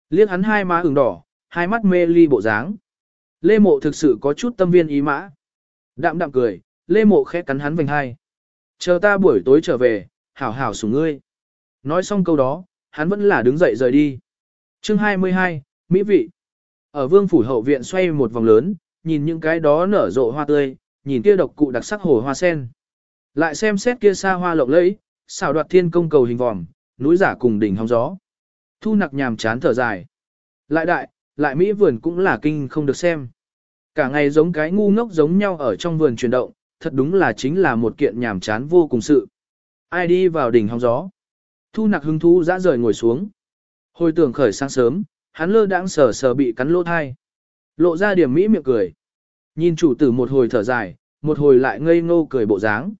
Liếc hắn hai má ửng đỏ, hai mắt mê ly bộ dáng. Lê Mộ thực sự có chút tâm viên ý mã. Đạm đạm cười, Lê Mộ khẽ cắn hắn vành hai. Chờ ta buổi tối trở về, hảo hảo sủng ngươi. Nói xong câu đó, hắn vẫn là đứng dậy rời đi. Chương 22, Mỹ vị. Ở vương phủ hậu viện xoay một vòng lớn, nhìn những cái đó nở rộ hoa tươi, nhìn kia độc cụ đặc sắc hồ hoa sen. Lại xem xét kia xa hoa lộng lẫy, xảo đoạt thiên công cầu hình vòm, núi giả cùng đỉnh hóng gió. Thu nặc nhàm chán thở dài. Lại đại, lại mỹ vườn cũng là kinh không được xem. Cả ngày giống cái ngu ngốc giống nhau ở trong vườn chuyển động, thật đúng là chính là một kiện nhàm chán vô cùng sự. Ai đi vào đỉnh hóng gió. Thu nặc hứng thú dã rời ngồi xuống. Hồi tưởng khởi sáng sớm, hắn lơ đãng sờ sờ bị cắn lỗ thai. Lộ ra điểm mỹ miệng cười. Nhìn chủ tử một hồi thở dài, một hồi lại ngây ngô cười bộ dáng.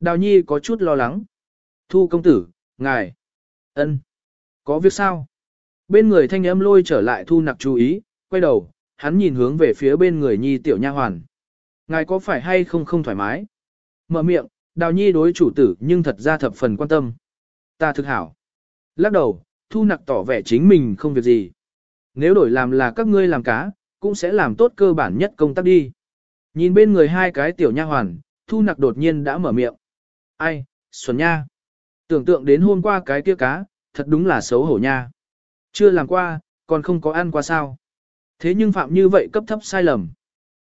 Đào nhi có chút lo lắng. Thu công tử, ngài. ân, Có việc sao? Bên người thanh âm lôi trở lại thu nặc chú ý, quay đầu, hắn nhìn hướng về phía bên người nhi tiểu nha hoàn. Ngài có phải hay không không thoải mái? Mở miệng, đào nhi đối chủ tử nhưng thật ra thập phần quan tâm. Ta thực hảo. Lắc đầu, thu nặc tỏ vẻ chính mình không việc gì. Nếu đổi làm là các ngươi làm cá, cũng sẽ làm tốt cơ bản nhất công tác đi. Nhìn bên người hai cái tiểu nha hoàn, thu nặc đột nhiên đã mở miệng. Ai, Xuân Nha. Tưởng tượng đến hôm qua cái kia cá, thật đúng là xấu hổ nha. Chưa làm qua, còn không có ăn qua sao. Thế nhưng phạm như vậy cấp thấp sai lầm.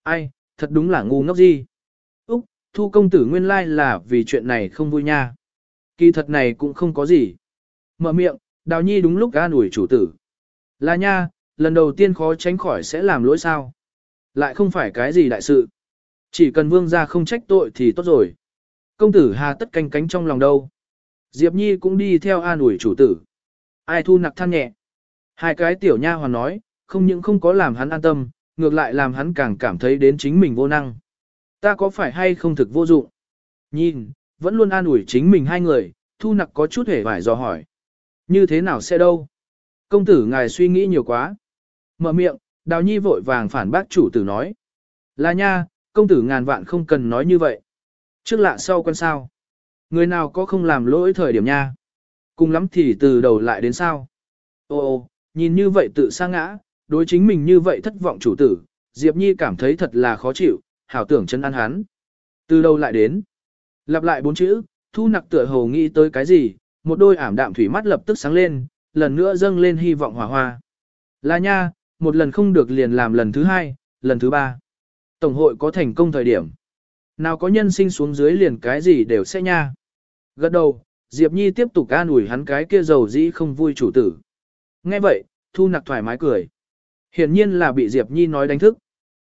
Ai, thật đúng là ngu ngốc gì. Úc, thu công tử nguyên lai là vì chuyện này không vui nha. Kỳ thật này cũng không có gì. Mở miệng, đào nhi đúng lúc ga ủi chủ tử. Là nha, lần đầu tiên khó tránh khỏi sẽ làm lỗi sao. Lại không phải cái gì đại sự. Chỉ cần vương gia không trách tội thì tốt rồi. Công tử hà tất canh cánh trong lòng đâu. Diệp Nhi cũng đi theo an ủi chủ tử. Ai thu nặc than nhẹ. Hai cái tiểu nha hoàn nói, không những không có làm hắn an tâm, ngược lại làm hắn càng cảm thấy đến chính mình vô năng. Ta có phải hay không thực vô dụng? Nhìn, vẫn luôn an ủi chính mình hai người, thu nặc có chút hề vải dò hỏi. Như thế nào sẽ đâu? Công tử ngài suy nghĩ nhiều quá. Mở miệng, đào nhi vội vàng phản bác chủ tử nói. Là nha, công tử ngàn vạn không cần nói như vậy. Trước lạ sau quen sao. Người nào có không làm lỗi thời điểm nha. Cùng lắm thì từ đầu lại đến sao. Ô ô, nhìn như vậy tự sa ngã, đối chính mình như vậy thất vọng chủ tử, Diệp Nhi cảm thấy thật là khó chịu, hảo tưởng chân ăn hắn. Từ đầu lại đến. Lặp lại bốn chữ, thu nặc tựa hồ nghĩ tới cái gì, một đôi ảm đạm thủy mắt lập tức sáng lên, lần nữa dâng lên hy vọng hòa hoa. Là nha, một lần không được liền làm lần thứ hai, lần thứ ba. Tổng hội có thành công thời điểm. Nào có nhân sinh xuống dưới liền cái gì đều sẽ nha. Gật đầu, Diệp Nhi tiếp tục an ủi hắn cái kia giàu dĩ không vui chủ tử. Nghe vậy, Thu Nặc thoải mái cười. Hiển nhiên là bị Diệp Nhi nói đánh thức.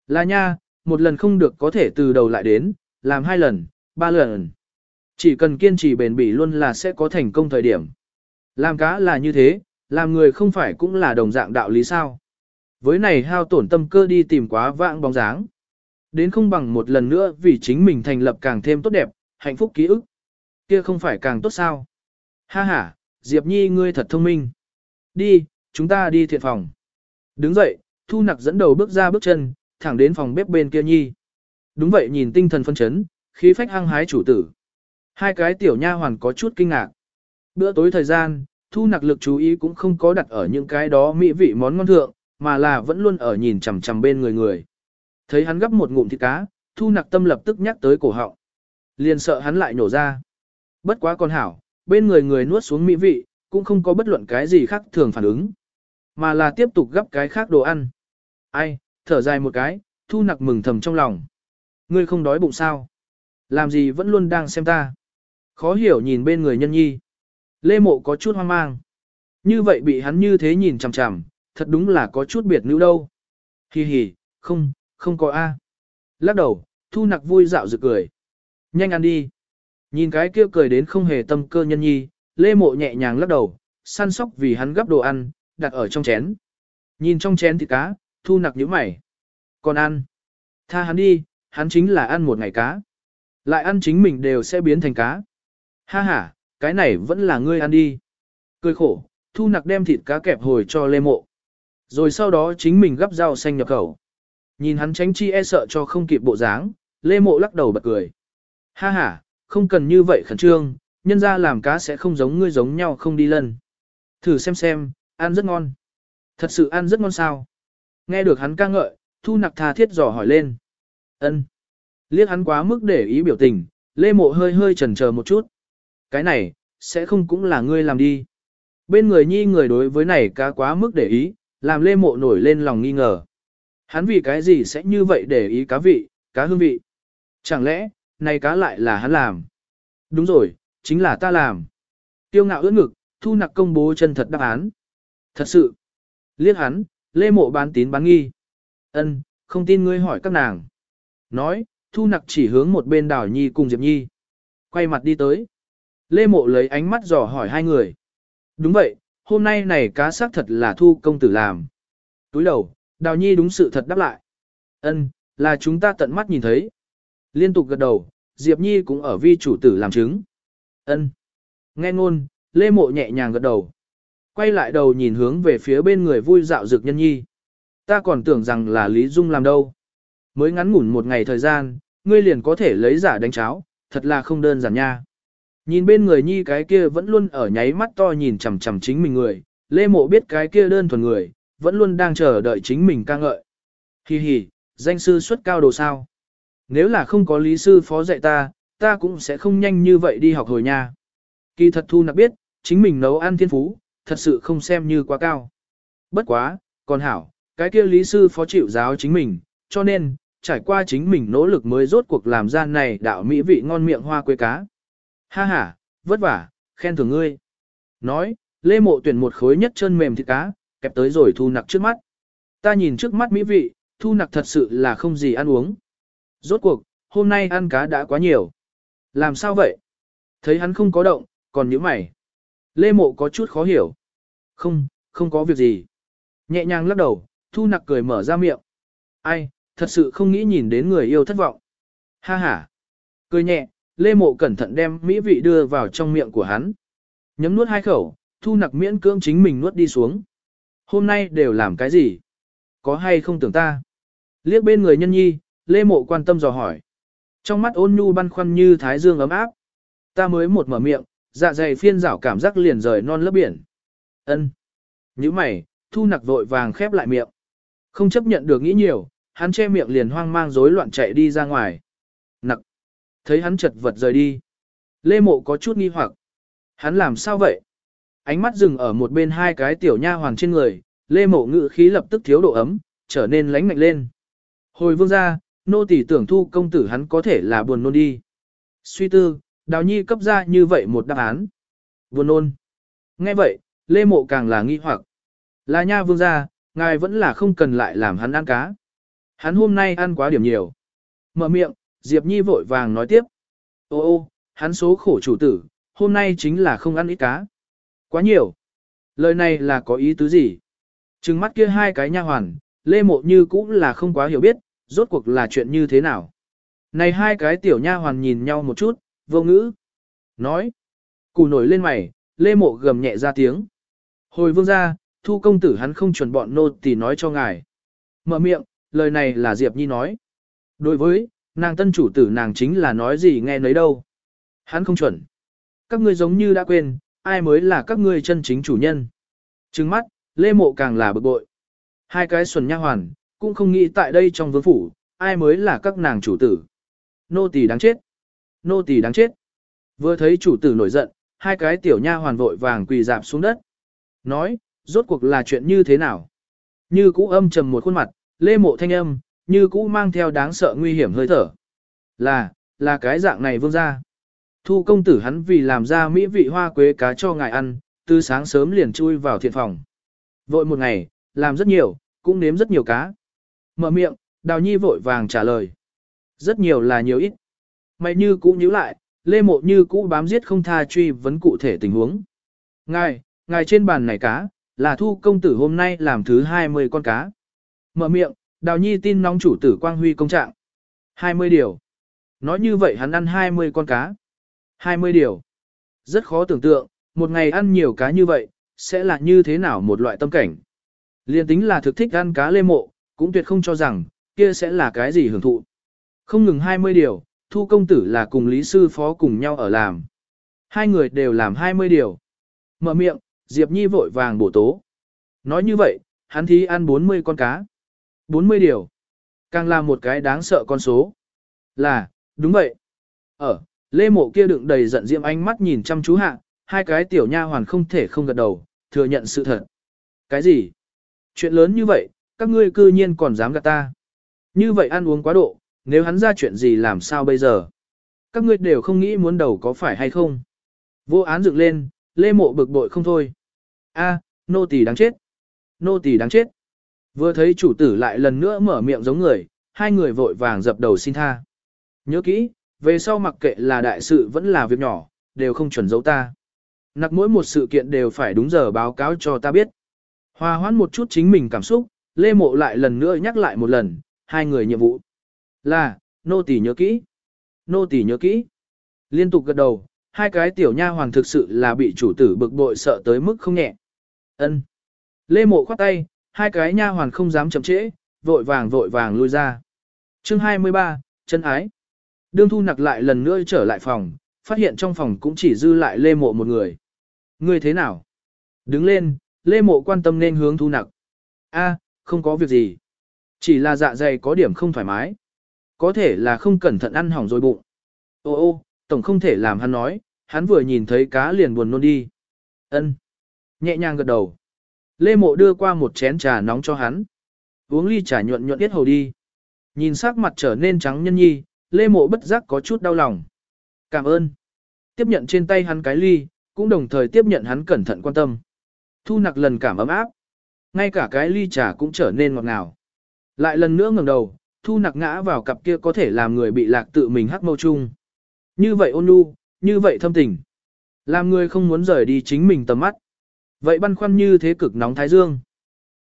Là nha, một lần không được có thể từ đầu lại đến, làm hai lần, ba lần. Chỉ cần kiên trì bền bỉ luôn là sẽ có thành công thời điểm. Làm cá là như thế, làm người không phải cũng là đồng dạng đạo lý sao. Với này hao tổn tâm cơ đi tìm quá vãng bóng dáng. Đến không bằng một lần nữa vì chính mình thành lập càng thêm tốt đẹp, hạnh phúc ký ức. Kia không phải càng tốt sao. Ha ha, Diệp Nhi ngươi thật thông minh. Đi, chúng ta đi thiện phòng. Đứng dậy, Thu Nặc dẫn đầu bước ra bước chân, thẳng đến phòng bếp bên kia Nhi. Đúng vậy nhìn tinh thần phân chấn, khí phách hăng hái chủ tử. Hai cái tiểu nha hoàn có chút kinh ngạc. Bữa tối thời gian, Thu Nặc lực chú ý cũng không có đặt ở những cái đó mỹ vị món ngon thượng, mà là vẫn luôn ở nhìn chằm chằm bên người người. Thấy hắn gấp một ngụm thịt cá, Thu Nặc tâm lập tức nhắc tới cổ họng. Liền sợ hắn lại nổ ra. Bất quá con hảo, bên người người nuốt xuống mỹ vị, cũng không có bất luận cái gì khác thường phản ứng. Mà là tiếp tục gấp cái khác đồ ăn. Ai, thở dài một cái, Thu Nặc mừng thầm trong lòng. Ngươi không đói bụng sao? Làm gì vẫn luôn đang xem ta? Khó hiểu nhìn bên người nhân nhi. Lê mộ có chút hoang mang. Như vậy bị hắn như thế nhìn chằm chằm, thật đúng là có chút biệt nữ đâu. Hi hi, không, không có A. Lắc đầu, thu nặc vui dạo rực cười. Nhanh ăn đi. Nhìn cái kia cười đến không hề tâm cơ nhân nhi, lê mộ nhẹ nhàng lắc đầu, săn sóc vì hắn gấp đồ ăn, đặt ở trong chén. Nhìn trong chén thịt cá, thu nặc nhíu mày. Còn ăn. Tha hắn đi, hắn chính là ăn một ngày cá. Lại ăn chính mình đều sẽ biến thành cá. Ha ha, cái này vẫn là ngươi ăn đi. Cười khổ, thu nặc đem thịt cá kẹp hồi cho lê mộ. Rồi sau đó chính mình gấp rau xanh nhập khẩu. Nhìn hắn tránh chi e sợ cho không kịp bộ dáng, lê mộ lắc đầu bật cười. Ha ha, không cần như vậy khẩn trương, nhân ra làm cá sẽ không giống ngươi giống nhau không đi lần. Thử xem xem, ăn rất ngon. Thật sự ăn rất ngon sao. Nghe được hắn ca ngợi, thu nặc tha thiết dò hỏi lên. ân Liếc hắn quá mức để ý biểu tình, lê mộ hơi hơi chần chờ một chút. Cái này, sẽ không cũng là ngươi làm đi. Bên người nhi người đối với này cá quá mức để ý, làm lê mộ nổi lên lòng nghi ngờ. Hắn vì cái gì sẽ như vậy để ý cá vị, cá hương vị? Chẳng lẽ, này cá lại là hắn làm? Đúng rồi, chính là ta làm. Tiêu ngạo ưỡn ngực, thu nặc công bố chân thật đáp án. Thật sự. Liết hắn, lê mộ bán tín bán nghi. ân không tin ngươi hỏi các nàng. Nói, thu nặc chỉ hướng một bên đảo nhi cùng Diệp Nhi. Quay mặt đi tới. Lê mộ lấy ánh mắt dò hỏi hai người. Đúng vậy, hôm nay này cá xác thật là thu công tử làm. Túi đầu, đào nhi đúng sự thật đáp lại. ân là chúng ta tận mắt nhìn thấy. Liên tục gật đầu, Diệp Nhi cũng ở vi chủ tử làm chứng. ân Nghe ngôn, Lê Mộ nhẹ nhàng gật đầu. Quay lại đầu nhìn hướng về phía bên người vui dạo dược nhân nhi. Ta còn tưởng rằng là Lý Dung làm đâu. Mới ngắn ngủn một ngày thời gian, ngươi liền có thể lấy giả đánh cháo, thật là không đơn giản nha. Nhìn bên người nhi cái kia vẫn luôn ở nháy mắt to nhìn chằm chằm chính mình người, Lê Mộ biết cái kia đơn thuần người, vẫn luôn đang chờ đợi chính mình ca ngợi. Hi hi, danh sư xuất cao đồ sao. Nếu là không có lý sư phó dạy ta, ta cũng sẽ không nhanh như vậy đi học hồi nha. Kỳ thật thu nặc biết, chính mình nấu ăn thiên phú, thật sự không xem như quá cao. Bất quá, còn hảo, cái kia lý sư phó chịu giáo chính mình, cho nên, trải qua chính mình nỗ lực mới rốt cuộc làm ra này đạo mỹ vị ngon miệng hoa quế cá. Ha ha, vất vả, khen thưởng ngươi. Nói, Lê Mộ tuyển một khối nhất chân mềm thịt cá, kẹp tới rồi thu nặc trước mắt. Ta nhìn trước mắt mỹ vị, thu nặc thật sự là không gì ăn uống. Rốt cuộc, hôm nay ăn cá đã quá nhiều. Làm sao vậy? Thấy hắn không có động, còn những mày. Lê Mộ có chút khó hiểu. Không, không có việc gì. Nhẹ nhàng lắc đầu, thu nặc cười mở ra miệng. Ai, thật sự không nghĩ nhìn đến người yêu thất vọng. Ha ha. Cười nhẹ, Lê Mộ cẩn thận đem mỹ vị đưa vào trong miệng của hắn. Nhấm nuốt hai khẩu, thu nặc miễn cưỡng chính mình nuốt đi xuống. Hôm nay đều làm cái gì? Có hay không tưởng ta? Liếc bên người nhân nhi, Lê Mộ quan tâm dò hỏi. Trong mắt ôn nhu băn khoăn như thái dương ấm áp. Ta mới một mở miệng, dạ dày phiên rảo cảm giác liền rời non lớp biển. Ân. Như mày, thu nặc vội vàng khép lại miệng. Không chấp nhận được nghĩ nhiều, hắn che miệng liền hoang mang rối loạn chạy đi ra ngoài. Nặc. Thấy hắn chật vật rời đi. Lê Mộ có chút nghi hoặc. Hắn làm sao vậy? Ánh mắt dừng ở một bên hai cái tiểu nha hoàng trên người, Lê Mộ ngự khí lập tức thiếu độ ấm, trở nên lánh mạnh lên. Hồi vương ra, nô tỷ tưởng thu công tử hắn có thể là buồn nôn đi. Suy tư, đào nhi cấp ra như vậy một đáp án. Buồn nôn. Nghe vậy, Lê Mộ càng là nghi hoặc. Là nha vương ra, ngài vẫn là không cần lại làm hắn ăn cá. Hắn hôm nay ăn quá điểm nhiều. Mở miệng, Diệp Nhi vội vàng nói tiếp. Ô ô, hắn số khổ chủ tử, hôm nay chính là không ăn ít cá. Quá nhiều. Lời này là có ý tứ gì? Trừng mắt kia hai cái nha hoàn, Lê Mộ Như cũng là không quá hiểu biết, rốt cuộc là chuyện như thế nào. Này hai cái tiểu nha hoàn nhìn nhau một chút, vô ngữ. Nói. Củ nổi lên mày, Lê Mộ gầm nhẹ ra tiếng. Hồi vương ra, thu công tử hắn không chuẩn bọn nô tỳ nói cho ngài. Mở miệng, lời này là Diệp Nhi nói. Đối với, nàng tân chủ tử nàng chính là nói gì nghe nấy đâu. Hắn không chuẩn. Các ngươi giống như đã quên, ai mới là các ngươi chân chính chủ nhân. Trừng mắt, Lê Mộ càng là bực bội. Hai cái xuân nha hoàn, cũng không nghĩ tại đây trong vương phủ, ai mới là các nàng chủ tử. Nô tỳ đáng chết. Nô tỳ đáng chết. Vừa thấy chủ tử nổi giận, hai cái tiểu nha hoàn vội vàng quỳ dạp xuống đất. Nói, rốt cuộc là chuyện như thế nào? Như cũ âm trầm một khuôn mặt, lê mộ thanh âm, như cũ mang theo đáng sợ nguy hiểm hơi thở. Là, là cái dạng này vương gia. Thu công tử hắn vì làm ra mỹ vị hoa quế cá cho ngài ăn, từ sáng sớm liền chui vào thiện phòng. Vội một ngày, làm rất nhiều, cũng nếm rất nhiều cá. Mở miệng, đào nhi vội vàng trả lời. Rất nhiều là nhiều ít. Mày như cũ nhíu lại, lê mộ như cũ bám giết không tha truy vấn cụ thể tình huống. Ngài, ngài trên bàn này cá, là thu công tử hôm nay làm thứ 20 con cá. Mở miệng, đào nhi tin nóng chủ tử quang huy công trạng. 20 điều. Nói như vậy hắn ăn 20 con cá. 20 điều. Rất khó tưởng tượng, một ngày ăn nhiều cá như vậy, sẽ là như thế nào một loại tâm cảnh. Liên tính là thực thích ăn cá lê mộ, cũng tuyệt không cho rằng, kia sẽ là cái gì hưởng thụ. Không ngừng 20 điều, thu công tử là cùng lý sư phó cùng nhau ở làm. Hai người đều làm 20 điều. Mở miệng, Diệp Nhi vội vàng bổ tố. Nói như vậy, hắn thí ăn 40 con cá. 40 điều. Càng là một cái đáng sợ con số. Là, đúng vậy. Ở, lê mộ kia đựng đầy giận diễm ánh mắt nhìn chăm chú hạ, hai cái tiểu nha hoàn không thể không gật đầu, thừa nhận sự thật. Cái gì? Chuyện lớn như vậy, Các ngươi cư nhiên còn dám gạt ta. Như vậy ăn uống quá độ, nếu hắn ra chuyện gì làm sao bây giờ? Các ngươi đều không nghĩ muốn đầu có phải hay không? Vô án dựng lên, lê mộ bực bội không thôi. A, nô tỳ đáng chết. Nô tỳ đáng chết. Vừa thấy chủ tử lại lần nữa mở miệng giống người, hai người vội vàng dập đầu xin tha. Nhớ kỹ, về sau mặc kệ là đại sự vẫn là việc nhỏ, đều không chuẩn giấu ta. Nặc mỗi một sự kiện đều phải đúng giờ báo cáo cho ta biết. Hòa hoãn một chút chính mình cảm xúc, Lê Mộ lại lần nữa nhắc lại một lần, hai người nhiệm vụ. Là, nô tỳ nhớ kỹ. Nô tỳ nhớ kỹ. Liên tục gật đầu, hai cái tiểu nha hoàng thực sự là bị chủ tử bực bội sợ tới mức không nhẹ. Ân. Lê Mộ khoát tay, hai cái nha hoàn không dám chậm trễ, vội vàng vội vàng lui ra. Chương 23, chân ái. Đương thu nặc lại lần nữa trở lại phòng, phát hiện trong phòng cũng chỉ dư lại Lê Mộ một người. Người thế nào? Đứng lên, Lê Mộ quan tâm nên hướng thu nặc. A, không có việc gì. Chỉ là dạ dày có điểm không thoải mái. Có thể là không cẩn thận ăn hỏng rồi bụng. Ô ô, tổng không thể làm hắn nói, hắn vừa nhìn thấy cá liền buồn nôn đi. Ân. Nhẹ nhàng gật đầu. Lê Mộ đưa qua một chén trà nóng cho hắn. Uống ly trà nhuận nhuận tiết hầu đi. Nhìn sắc mặt trở nên trắng nhân nhi, Lê Mộ bất giác có chút đau lòng. Cảm ơn. Tiếp nhận trên tay hắn cái ly, cũng đồng thời tiếp nhận hắn cẩn thận quan tâm. Thu nặc lần cảm ấm áp. Ngay cả cái ly trà cũng trở nên ngọt ngào. Lại lần nữa ngẩng đầu, thu nặc ngã vào cặp kia có thể làm người bị lạc tự mình hắc mâu chung. Như vậy ôn nhu, như vậy thâm tình. Làm người không muốn rời đi chính mình tầm mắt. Vậy băn khoăn như thế cực nóng thái dương.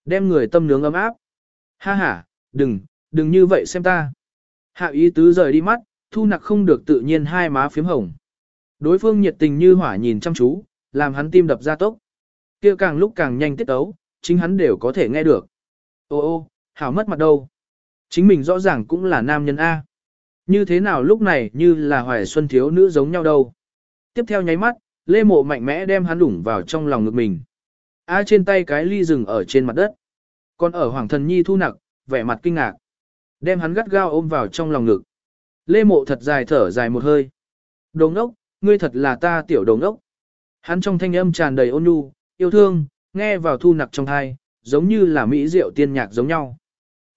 Đem người tâm nướng ấm áp. Ha ha, đừng, đừng như vậy xem ta. Hạ ý tứ rời đi mắt, thu nặc không được tự nhiên hai má phím hồng. Đối phương nhiệt tình như hỏa nhìn chăm chú, làm hắn tim đập ra tốc. kia càng lúc càng nhanh tiết tấu, chính hắn đều có thể nghe được. Ô ô, hảo mất mặt đâu. Chính mình rõ ràng cũng là nam nhân A. Như thế nào lúc này như là hoài xuân thiếu nữ giống nhau đâu. Tiếp theo nháy mắt, Lê Mộ mạnh mẽ đem hắn đủng vào trong lòng ngực mình. A trên tay cái ly rừng ở trên mặt đất. Còn ở Hoàng Thần Nhi thu nặc, vẻ mặt kinh ngạc. Đem hắn gắt gao ôm vào trong lòng ngực. Lê Mộ thật dài thở dài một hơi. Đồng ốc, ngươi thật là ta tiểu đồng ốc. Hắn trong thanh âm tràn đầy ôn nhu, yêu thương, nghe vào thu nặc trong thai, giống như là mỹ diệu tiên nhạc giống nhau.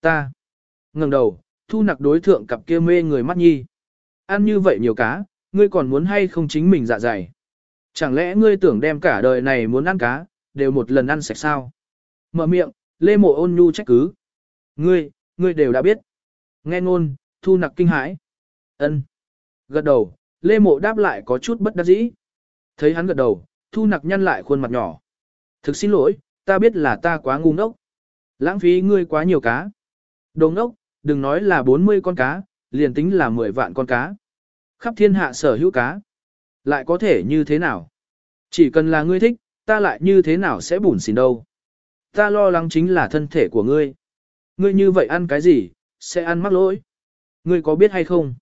Ta ngẩng đầu, thu nặc đối thượng cặp kia mê người mắt nhi. Ăn như vậy nhiều cá, ngươi còn muốn hay không chính mình dạ dày. Chẳng lẽ ngươi tưởng đem cả đời này muốn ăn cá, đều một lần ăn sạch sao? Mở miệng, lê mộ ôn nhu trách cứ. Ngươi, ngươi đều đã biết. Nghe ngôn, thu nặc kinh hãi. ân Gật đầu, lê mộ đáp lại có chút bất đắc dĩ. Thấy hắn gật đầu, thu nặc nhăn lại khuôn mặt nhỏ. Thực xin lỗi, ta biết là ta quá ngu ngốc. Lãng phí ngươi quá nhiều cá. Đồ ngốc, đừng nói là 40 con cá, liền tính là 10 vạn con cá. Khắp thiên hạ sở hữu cá. Lại có thể như thế nào? Chỉ cần là ngươi thích, ta lại như thế nào sẽ bùn xỉn đâu. Ta lo lắng chính là thân thể của ngươi. Ngươi như vậy ăn cái gì, sẽ ăn mắc lỗi. Ngươi có biết hay không?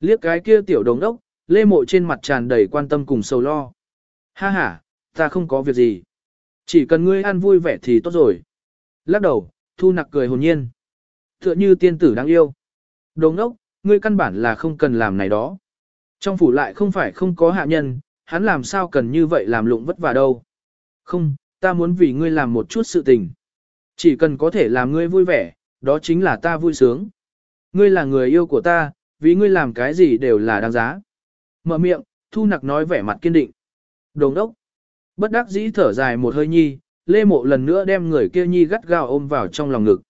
Liếc cái kia tiểu đồng đốc, lê mộ trên mặt tràn đầy quan tâm cùng sầu lo. Ha ha, ta không có việc gì. Chỉ cần ngươi ăn vui vẻ thì tốt rồi. Lắc đầu, thu nặc cười hồn nhiên. Tựa như tiên tử đáng yêu. Đồng đốc, ngươi căn bản là không cần làm này đó. Trong phủ lại không phải không có hạ nhân, hắn làm sao cần như vậy làm lụng vất vả đâu. Không, ta muốn vì ngươi làm một chút sự tình. Chỉ cần có thể làm ngươi vui vẻ, đó chính là ta vui sướng. Ngươi là người yêu của ta, vì ngươi làm cái gì đều là đáng giá. Mở miệng, thu nặc nói vẻ mặt kiên định. Đồng đốc. Bất đắc dĩ thở dài một hơi nhi, lê mộ lần nữa đem người kia nhi gắt gao ôm vào trong lòng ngực.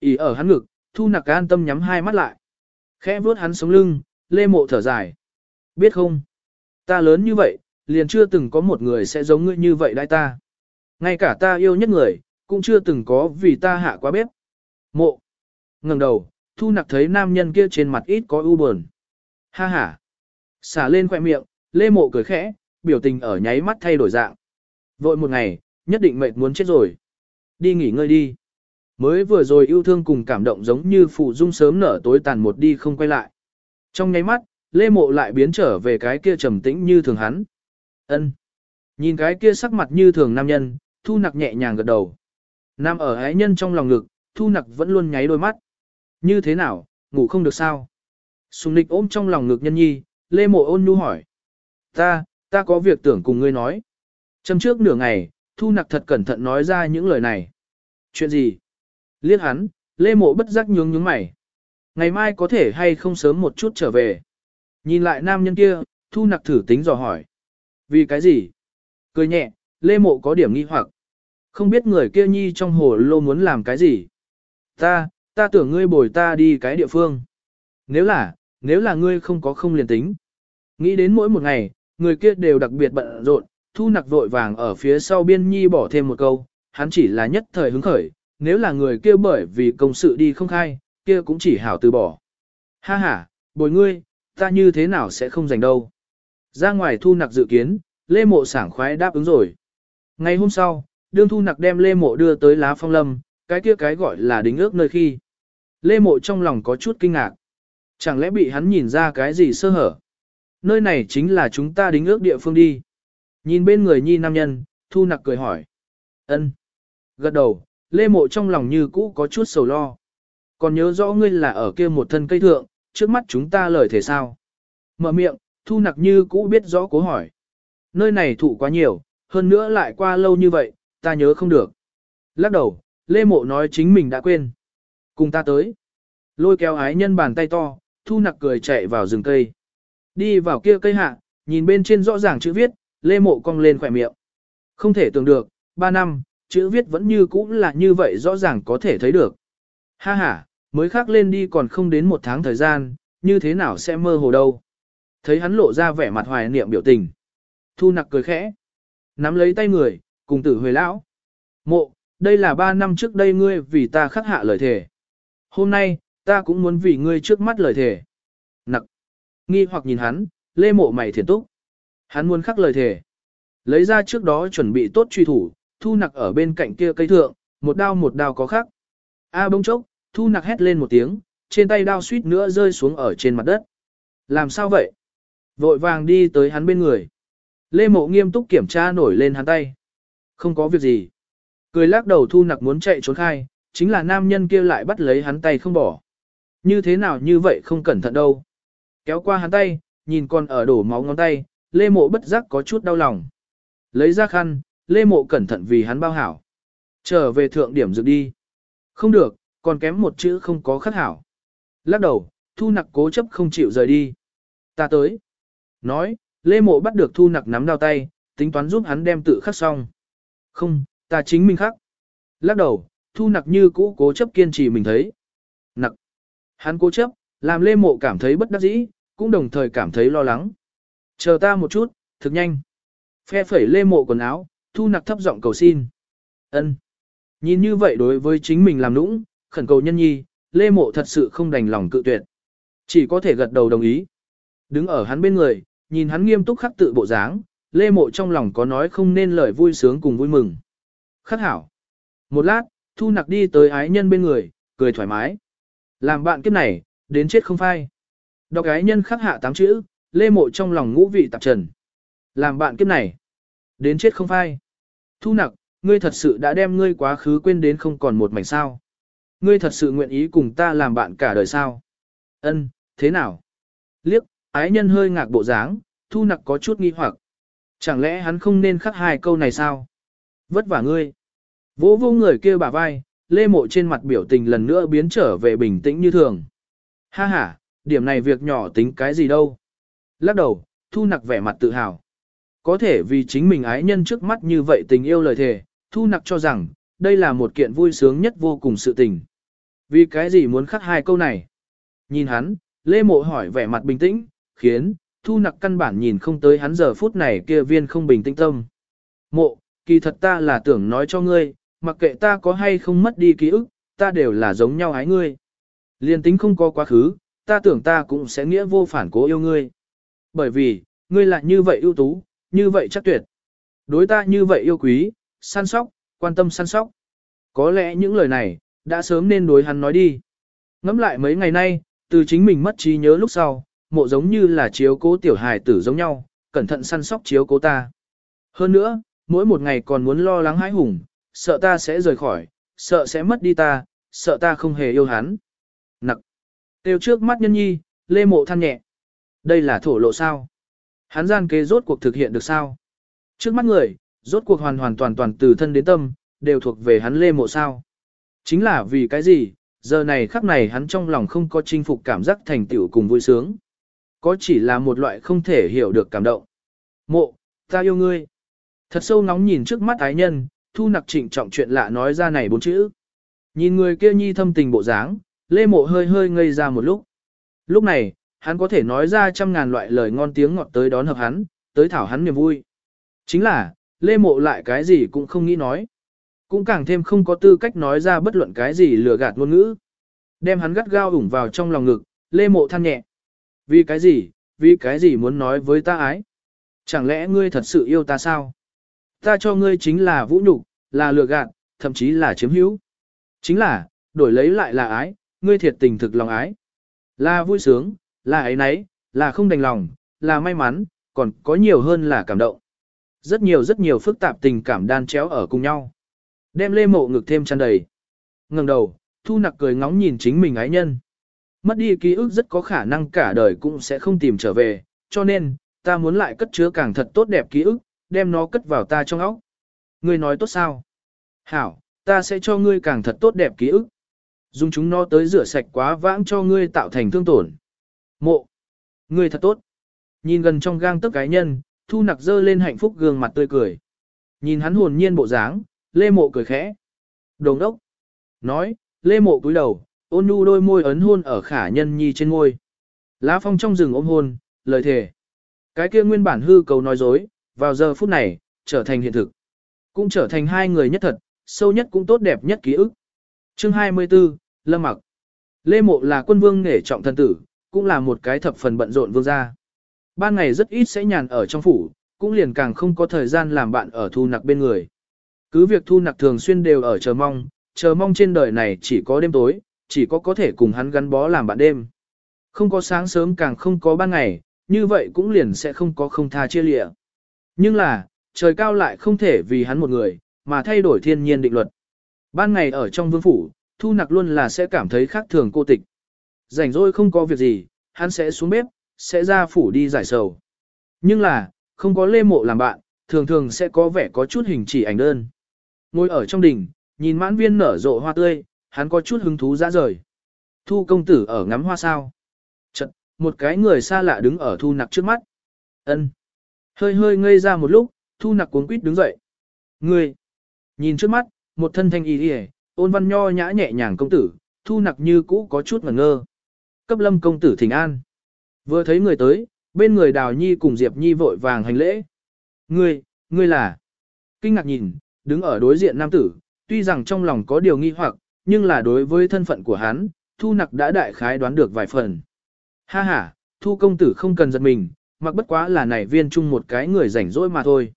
Ý ở hắn ngực, thu nặc an tâm nhắm hai mắt lại. Khẽ vuốt hắn sống lưng, lê mộ thở dài. Biết không? Ta lớn như vậy, liền chưa từng có một người sẽ giống ngươi như vậy đại ta. Ngay cả ta yêu nhất người, cũng chưa từng có vì ta hạ quá bếp. Mộ. ngẩng đầu, thu nặc thấy nam nhân kia trên mặt ít có ưu buồn. Ha ha. Xả lên khoẻ miệng, lê mộ cười khẽ, biểu tình ở nháy mắt thay đổi dạng. Vội một ngày, nhất định mệt muốn chết rồi. Đi nghỉ ngơi đi. Mới vừa rồi yêu thương cùng cảm động giống như phụ dung sớm nở tối tàn một đi không quay lại. Trong nháy mắt, Lê Mộ lại biến trở về cái kia trầm tĩnh như thường hắn. Ân. Nhìn cái kia sắc mặt như thường nam nhân, Thu Nặc nhẹ nhàng gật đầu. Nam ở ái nhân trong lòng ngực, Thu Nặc vẫn luôn nháy đôi mắt. Như thế nào, ngủ không được sao? Sùng Nịch ôm trong lòng ngực nhân nhi, Lê Mộ ôn nhu hỏi. Ta, ta có việc tưởng cùng ngươi nói. Châm trước nửa ngày, Thu Nặc thật cẩn thận nói ra những lời này. Chuyện gì? Liếc hắn, lê mộ bất giác nhướng nhướng mày. Ngày mai có thể hay không sớm một chút trở về. Nhìn lại nam nhân kia, thu nặc thử tính dò hỏi. Vì cái gì? Cười nhẹ, lê mộ có điểm nghi hoặc. Không biết người kia nhi trong hồ lô muốn làm cái gì. Ta, ta tưởng ngươi bồi ta đi cái địa phương. Nếu là, nếu là ngươi không có không liền tính. Nghĩ đến mỗi một ngày, người kia đều đặc biệt bận rộn, thu nặc vội vàng ở phía sau biên nhi bỏ thêm một câu, hắn chỉ là nhất thời hứng khởi, nếu là người kia bởi vì công sự đi không khai, kia cũng chỉ hảo từ bỏ. Ha ha, bồi ngươi, ta như thế nào sẽ không dành đâu. Ra ngoài thu nặc dự kiến, Lê Mộ sảng khoái đáp ứng rồi. Ngày hôm sau, đương thu nặc đem Lê Mộ đưa tới lá phong lâm, cái kia cái gọi là đính ước nơi khi. Lê Mộ trong lòng có chút kinh ngạc. Chẳng lẽ bị hắn nhìn ra cái gì sơ hở? Nơi này chính là chúng ta đính ước địa phương đi. Nhìn bên người nhi nam nhân, thu nặc cười hỏi. ân Gật đầu, Lê Mộ trong lòng như cũ có chút sầu lo. Còn nhớ rõ ngươi là ở kia một thân cây thượng, trước mắt chúng ta lời thể sao? Mở miệng, thu nặc như cũ biết rõ cố hỏi. Nơi này thụ quá nhiều, hơn nữa lại qua lâu như vậy, ta nhớ không được. Lắc đầu, Lê Mộ nói chính mình đã quên. Cùng ta tới. Lôi kéo ái nhân bàn tay to, thu nặc cười chạy vào rừng cây. Đi vào kia cây hạ, nhìn bên trên rõ ràng chữ viết, Lê Mộ cong lên khỏe miệng. Không thể tưởng được, ba năm, chữ viết vẫn như cũ là như vậy rõ ràng có thể thấy được. Ha ha, mới khắc lên đi còn không đến một tháng thời gian, như thế nào sẽ mơ hồ đâu. Thấy hắn lộ ra vẻ mặt hoài niệm biểu tình. Thu nặc cười khẽ. Nắm lấy tay người, cùng tử huề lão. Mộ, đây là ba năm trước đây ngươi vì ta khắc hạ lời thề. Hôm nay, ta cũng muốn vì ngươi trước mắt lời thề. Nặc. Nghi hoặc nhìn hắn, lê mộ mày thiền túc. Hắn muốn khắc lời thề. Lấy ra trước đó chuẩn bị tốt truy thủ, thu nặc ở bên cạnh kia cây thượng, một đao một đao có khắc. A à, bông chốc, thu nặc hét lên một tiếng, trên tay đao suýt nữa rơi xuống ở trên mặt đất. Làm sao vậy? Vội vàng đi tới hắn bên người. Lê mộ nghiêm túc kiểm tra nổi lên hắn tay. Không có việc gì. Cười lắc đầu thu nặc muốn chạy trốn khai, chính là nam nhân kia lại bắt lấy hắn tay không bỏ. Như thế nào như vậy không cẩn thận đâu. Kéo qua hắn tay, nhìn con ở đổ máu ngón tay, lê mộ bất giác có chút đau lòng. Lấy ra khăn, lê mộ cẩn thận vì hắn bao hảo. Trở về thượng điểm dựng đi. Không được, còn kém một chữ không có khắc hảo. Lắc đầu, thu nặc cố chấp không chịu rời đi. Ta tới. Nói, lê mộ bắt được thu nặc nắm đao tay, tính toán giúp hắn đem tự khắc xong. Không, ta chính mình khắc. Lắc đầu, thu nặc như cũ cố chấp kiên trì mình thấy. Nặc. Hắn cố chấp, làm lê mộ cảm thấy bất đắc dĩ, cũng đồng thời cảm thấy lo lắng. Chờ ta một chút, thực nhanh. Phe phẩy lê mộ quần áo, thu nặc thấp giọng cầu xin. ân Nhìn như vậy đối với chính mình làm nũng, khẩn cầu nhân nhi, lê mộ thật sự không đành lòng cự tuyệt. Chỉ có thể gật đầu đồng ý. Đứng ở hắn bên người, nhìn hắn nghiêm túc khắc tự bộ dáng, lê mộ trong lòng có nói không nên lời vui sướng cùng vui mừng. Khắc hảo. Một lát, thu nặc đi tới ái nhân bên người, cười thoải mái. Làm bạn kiếp này, đến chết không phai. Đọc ái nhân khắc hạ tám chữ, lê mộ trong lòng ngũ vị tạp trần. Làm bạn kiếp này, đến chết không phai. Thu nặc, ngươi thật sự đã đem ngươi quá khứ quên đến không còn một mảnh sao. Ngươi thật sự nguyện ý cùng ta làm bạn cả đời sao. Ân, thế nào? Liếc, ái nhân hơi ngạc bộ dáng, thu nặc có chút nghi hoặc. Chẳng lẽ hắn không nên khắc hai câu này sao? Vất vả ngươi. Vỗ vô người kia bả vai, lê mộ trên mặt biểu tình lần nữa biến trở về bình tĩnh như thường. Ha ha, điểm này việc nhỏ tính cái gì đâu. Lắc đầu, thu nặc vẻ mặt tự hào. Có thể vì chính mình ái nhân trước mắt như vậy tình yêu lời thề, thu nặc cho rằng, đây là một kiện vui sướng nhất vô cùng sự tình. Vì cái gì muốn khắc hai câu này? Nhìn hắn, Lê Mộ hỏi vẻ mặt bình tĩnh, khiến, thu nặc căn bản nhìn không tới hắn giờ phút này kia viên không bình tĩnh tâm. Mộ, kỳ thật ta là tưởng nói cho ngươi, mặc kệ ta có hay không mất đi ký ức, ta đều là giống nhau ái ngươi. Liên tính không có quá khứ, ta tưởng ta cũng sẽ nghĩa vô phản cố yêu ngươi. Bởi vì, ngươi là như vậy ưu tú, như vậy chắc tuyệt. Đối ta như vậy yêu quý, săn sóc, quan tâm săn sóc. Có lẽ những lời này, đã sớm nên đối hắn nói đi. Ngắm lại mấy ngày nay, từ chính mình mất trí nhớ lúc sau, mộ giống như là chiếu cố tiểu hài tử giống nhau, cẩn thận săn sóc chiếu cố ta. Hơn nữa, mỗi một ngày còn muốn lo lắng hãi hùng, sợ ta sẽ rời khỏi, sợ sẽ mất đi ta, sợ ta không hề yêu hắn. Nặc. Tiêu trước mắt nhân nhi, lê mộ than nhẹ. Đây là thổ lộ sao? Hắn gian kế rốt cuộc thực hiện được sao? Trước mắt người, rốt cuộc hoàn hoàn toàn toàn từ thân đến tâm, đều thuộc về hắn lê mộ sao? Chính là vì cái gì, giờ này khắc này hắn trong lòng không có chinh phục cảm giác thành tựu cùng vui sướng. Có chỉ là một loại không thể hiểu được cảm động. Mộ, ta yêu ngươi. Thật sâu nóng nhìn trước mắt ái nhân, thu nặc trịnh trọng chuyện lạ nói ra này bốn chữ. Nhìn người kia nhi thâm tình bộ dáng, lê mộ hơi hơi ngây ra một lúc. Lúc này, hắn có thể nói ra trăm ngàn loại lời ngon tiếng ngọt tới đón hợp hắn, tới thảo hắn niềm vui. Chính là, lê mộ lại cái gì cũng không nghĩ nói. Cũng càng thêm không có tư cách nói ra bất luận cái gì lừa gạt ngôn ngữ. Đem hắn gắt gao ủng vào trong lòng ngực, lê mộ than nhẹ. Vì cái gì, vì cái gì muốn nói với ta ái? Chẳng lẽ ngươi thật sự yêu ta sao? Ta cho ngươi chính là vũ nhục, là lừa gạt, thậm chí là chiếm hữu. Chính là, đổi lấy lại là ái, ngươi thiệt tình thực lòng ái. Là vui sướng, là ấy nấy, là không đành lòng, là may mắn, còn có nhiều hơn là cảm động. Rất nhiều rất nhiều phức tạp tình cảm đan chéo ở cùng nhau. Đem lê mộ ngực thêm chăn đầy. ngẩng đầu, thu nặc cười ngóng nhìn chính mình ái nhân. Mất đi ký ức rất có khả năng cả đời cũng sẽ không tìm trở về, cho nên, ta muốn lại cất chứa càng thật tốt đẹp ký ức, đem nó cất vào ta trong óc. Ngươi nói tốt sao? Hảo, ta sẽ cho ngươi càng thật tốt đẹp ký ức. Dùng chúng nó tới rửa sạch quá vãng cho ngươi tạo thành thương tổn. Mộ. Ngươi thật tốt. Nhìn gần trong gang tấc cái nhân, thu nặc dơ lên hạnh phúc gương mặt tươi cười. Nhìn hắn hồn nhiên bộ dáng, lê mộ cười khẽ. Đồng đốc. Nói, lê mộ cúi đầu, ôn nhu đôi môi ấn hôn ở khả nhân nhi trên ngôi. Lá phong trong rừng ôm hôn, lời thề. Cái kia nguyên bản hư cầu nói dối, vào giờ phút này, trở thành hiện thực. Cũng trở thành hai người nhất thật, sâu nhất cũng tốt đẹp nhất ký ức. Chương 24, Lâm Mặc Lê Mộ là quân vương nghề trọng thân tử, cũng là một cái thập phần bận rộn vương gia. Ban ngày rất ít sẽ nhàn ở trong phủ, cũng liền càng không có thời gian làm bạn ở thu nặc bên người. Cứ việc thu nặc thường xuyên đều ở chờ mong, chờ mong trên đời này chỉ có đêm tối, chỉ có có thể cùng hắn gắn bó làm bạn đêm. Không có sáng sớm càng không có ban ngày, như vậy cũng liền sẽ không có không tha chia lịa. Nhưng là, trời cao lại không thể vì hắn một người, mà thay đổi thiên nhiên định luật. Ban ngày ở trong vương phủ, thu nặc luôn là sẽ cảm thấy khác thường cô tịch. Rảnh rỗi không có việc gì, hắn sẽ xuống bếp, sẽ ra phủ đi giải sầu. Nhưng là, không có lê mộ làm bạn, thường thường sẽ có vẻ có chút hình chỉ ảnh đơn. Ngồi ở trong đình, nhìn mãn viên nở rộ hoa tươi, hắn có chút hứng thú dã rời. Thu công tử ở ngắm hoa sao. Chật, một cái người xa lạ đứng ở thu nặc trước mắt. ân Hơi hơi ngây ra một lúc, thu nặc cuốn quýt đứng dậy. Ngươi! Nhìn trước mắt, một thân thanh y đi ôn văn nho nhã nhẹ nhàng công tử, thu nặc như cũ có chút ngẩn ngơ. Cấp lâm công tử thỉnh an. Vừa thấy người tới, bên người đào nhi cùng Diệp nhi vội vàng hành lễ. Ngươi, ngươi là... Kinh ngạc nhìn, đứng ở đối diện nam tử, tuy rằng trong lòng có điều nghi hoặc, nhưng là đối với thân phận của hắn, thu nặc đã đại khái đoán được vài phần. Ha ha, thu công tử không cần giật mình, mặc bất quá là này viên chung một cái người rảnh rỗi mà thôi.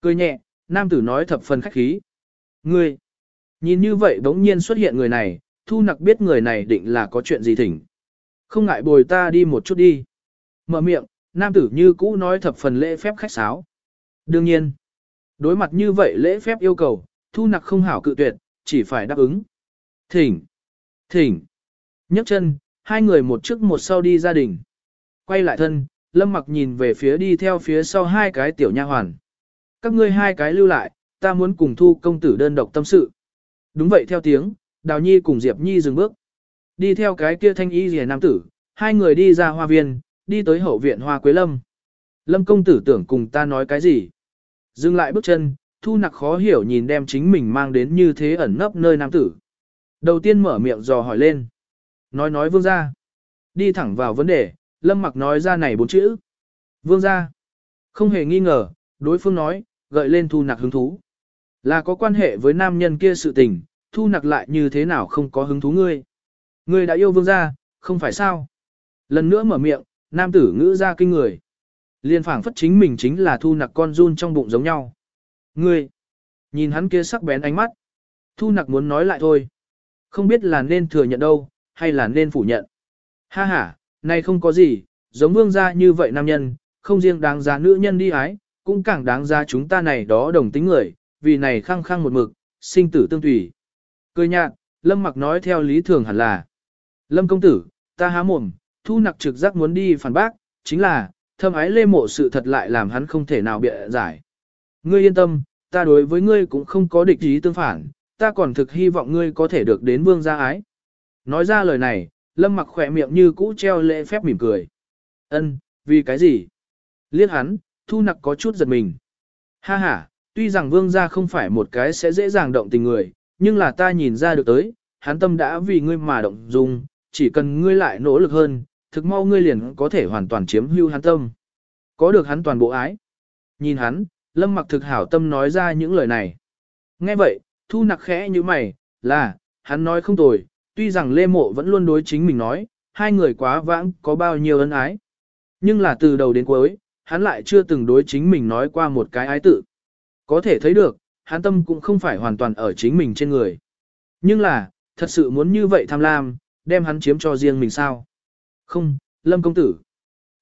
Cười nhẹ, nam tử nói thập phần khách khí. Ngươi, nhìn như vậy bỗng nhiên xuất hiện người này, thu nặc biết người này định là có chuyện gì thỉnh. Không ngại bồi ta đi một chút đi. Mở miệng, nam tử như cũ nói thập phần lễ phép khách sáo. Đương nhiên, đối mặt như vậy lễ phép yêu cầu, thu nặc không hảo cự tuyệt, chỉ phải đáp ứng. Thỉnh, thỉnh, nhấc chân, hai người một trước một sau đi gia đình. Quay lại thân, lâm mặc nhìn về phía đi theo phía sau hai cái tiểu nha hoàn. Các ngươi hai cái lưu lại, ta muốn cùng thu công tử đơn độc tâm sự. Đúng vậy theo tiếng, Đào Nhi cùng Diệp Nhi dừng bước. Đi theo cái kia thanh y rìa nam tử, hai người đi ra hoa viên, đi tới hậu viện hoa quế lâm. Lâm công tử tưởng cùng ta nói cái gì? Dừng lại bước chân, thu nặc khó hiểu nhìn đem chính mình mang đến như thế ẩn nấp nơi nam tử. Đầu tiên mở miệng dò hỏi lên. Nói nói vương ra. Đi thẳng vào vấn đề, lâm mặc nói ra này bốn chữ. Vương gia, Không hề nghi ngờ, đối phương nói, gợi lên thu nặc hứng thú. Là có quan hệ với nam nhân kia sự tình, thu nặc lại như thế nào không có hứng thú ngươi. Ngươi đã yêu vương gia, không phải sao? Lần nữa mở miệng, nam tử ngữ ra kinh người. Liên phảng phất chính mình chính là thu nặc con run trong bụng giống nhau. Ngươi, nhìn hắn kia sắc bén ánh mắt. Thu nặc muốn nói lại thôi. Không biết là nên thừa nhận đâu, hay là nên phủ nhận. Ha ha, này không có gì, giống vương gia như vậy nam nhân, không riêng đáng giá nữ nhân đi ái, cũng càng đáng giá chúng ta này đó đồng tính người, vì này khăng khăng một mực, sinh tử tương tùy. Cười nhạt, Lâm mặc nói theo lý thường hẳn là. Lâm công tử, ta há mồm, thu nặc trực giác muốn đi phản bác, chính là, thâm ái lê mộ sự thật lại làm hắn không thể nào bịa giải. Ngươi yên tâm, ta đối với ngươi cũng không có địch ý tương phản, ta còn thực hy vọng ngươi có thể được đến vương gia ái. Nói ra lời này, lâm mặc khỏe miệng như cũ treo lễ phép mỉm cười. Ân, vì cái gì? Liếc hắn, thu nặc có chút giật mình. Ha ha, tuy rằng vương gia không phải một cái sẽ dễ dàng động tình người, nhưng là ta nhìn ra được tới, hắn tâm đã vì ngươi mà động dung, chỉ cần ngươi lại nỗ lực hơn, thực mau ngươi liền có thể hoàn toàn chiếm hưu hắn tâm. Có được hắn toàn bộ ái. Nhìn hắn, lâm mặc thực hảo tâm nói ra những lời này. Nghe vậy, thu nặc khẽ như mày, là, hắn nói không tồi, tuy rằng Lê Mộ vẫn luôn đối chính mình nói, hai người quá vãng có bao nhiêu ân ái. Nhưng là từ đầu đến cuối, hắn lại chưa từng đối chính mình nói qua một cái ái tự. Có thể thấy được, hắn tâm cũng không phải hoàn toàn ở chính mình trên người. Nhưng là, thật sự muốn như vậy tham lam, đem hắn chiếm cho riêng mình sao? Không, Lâm công tử.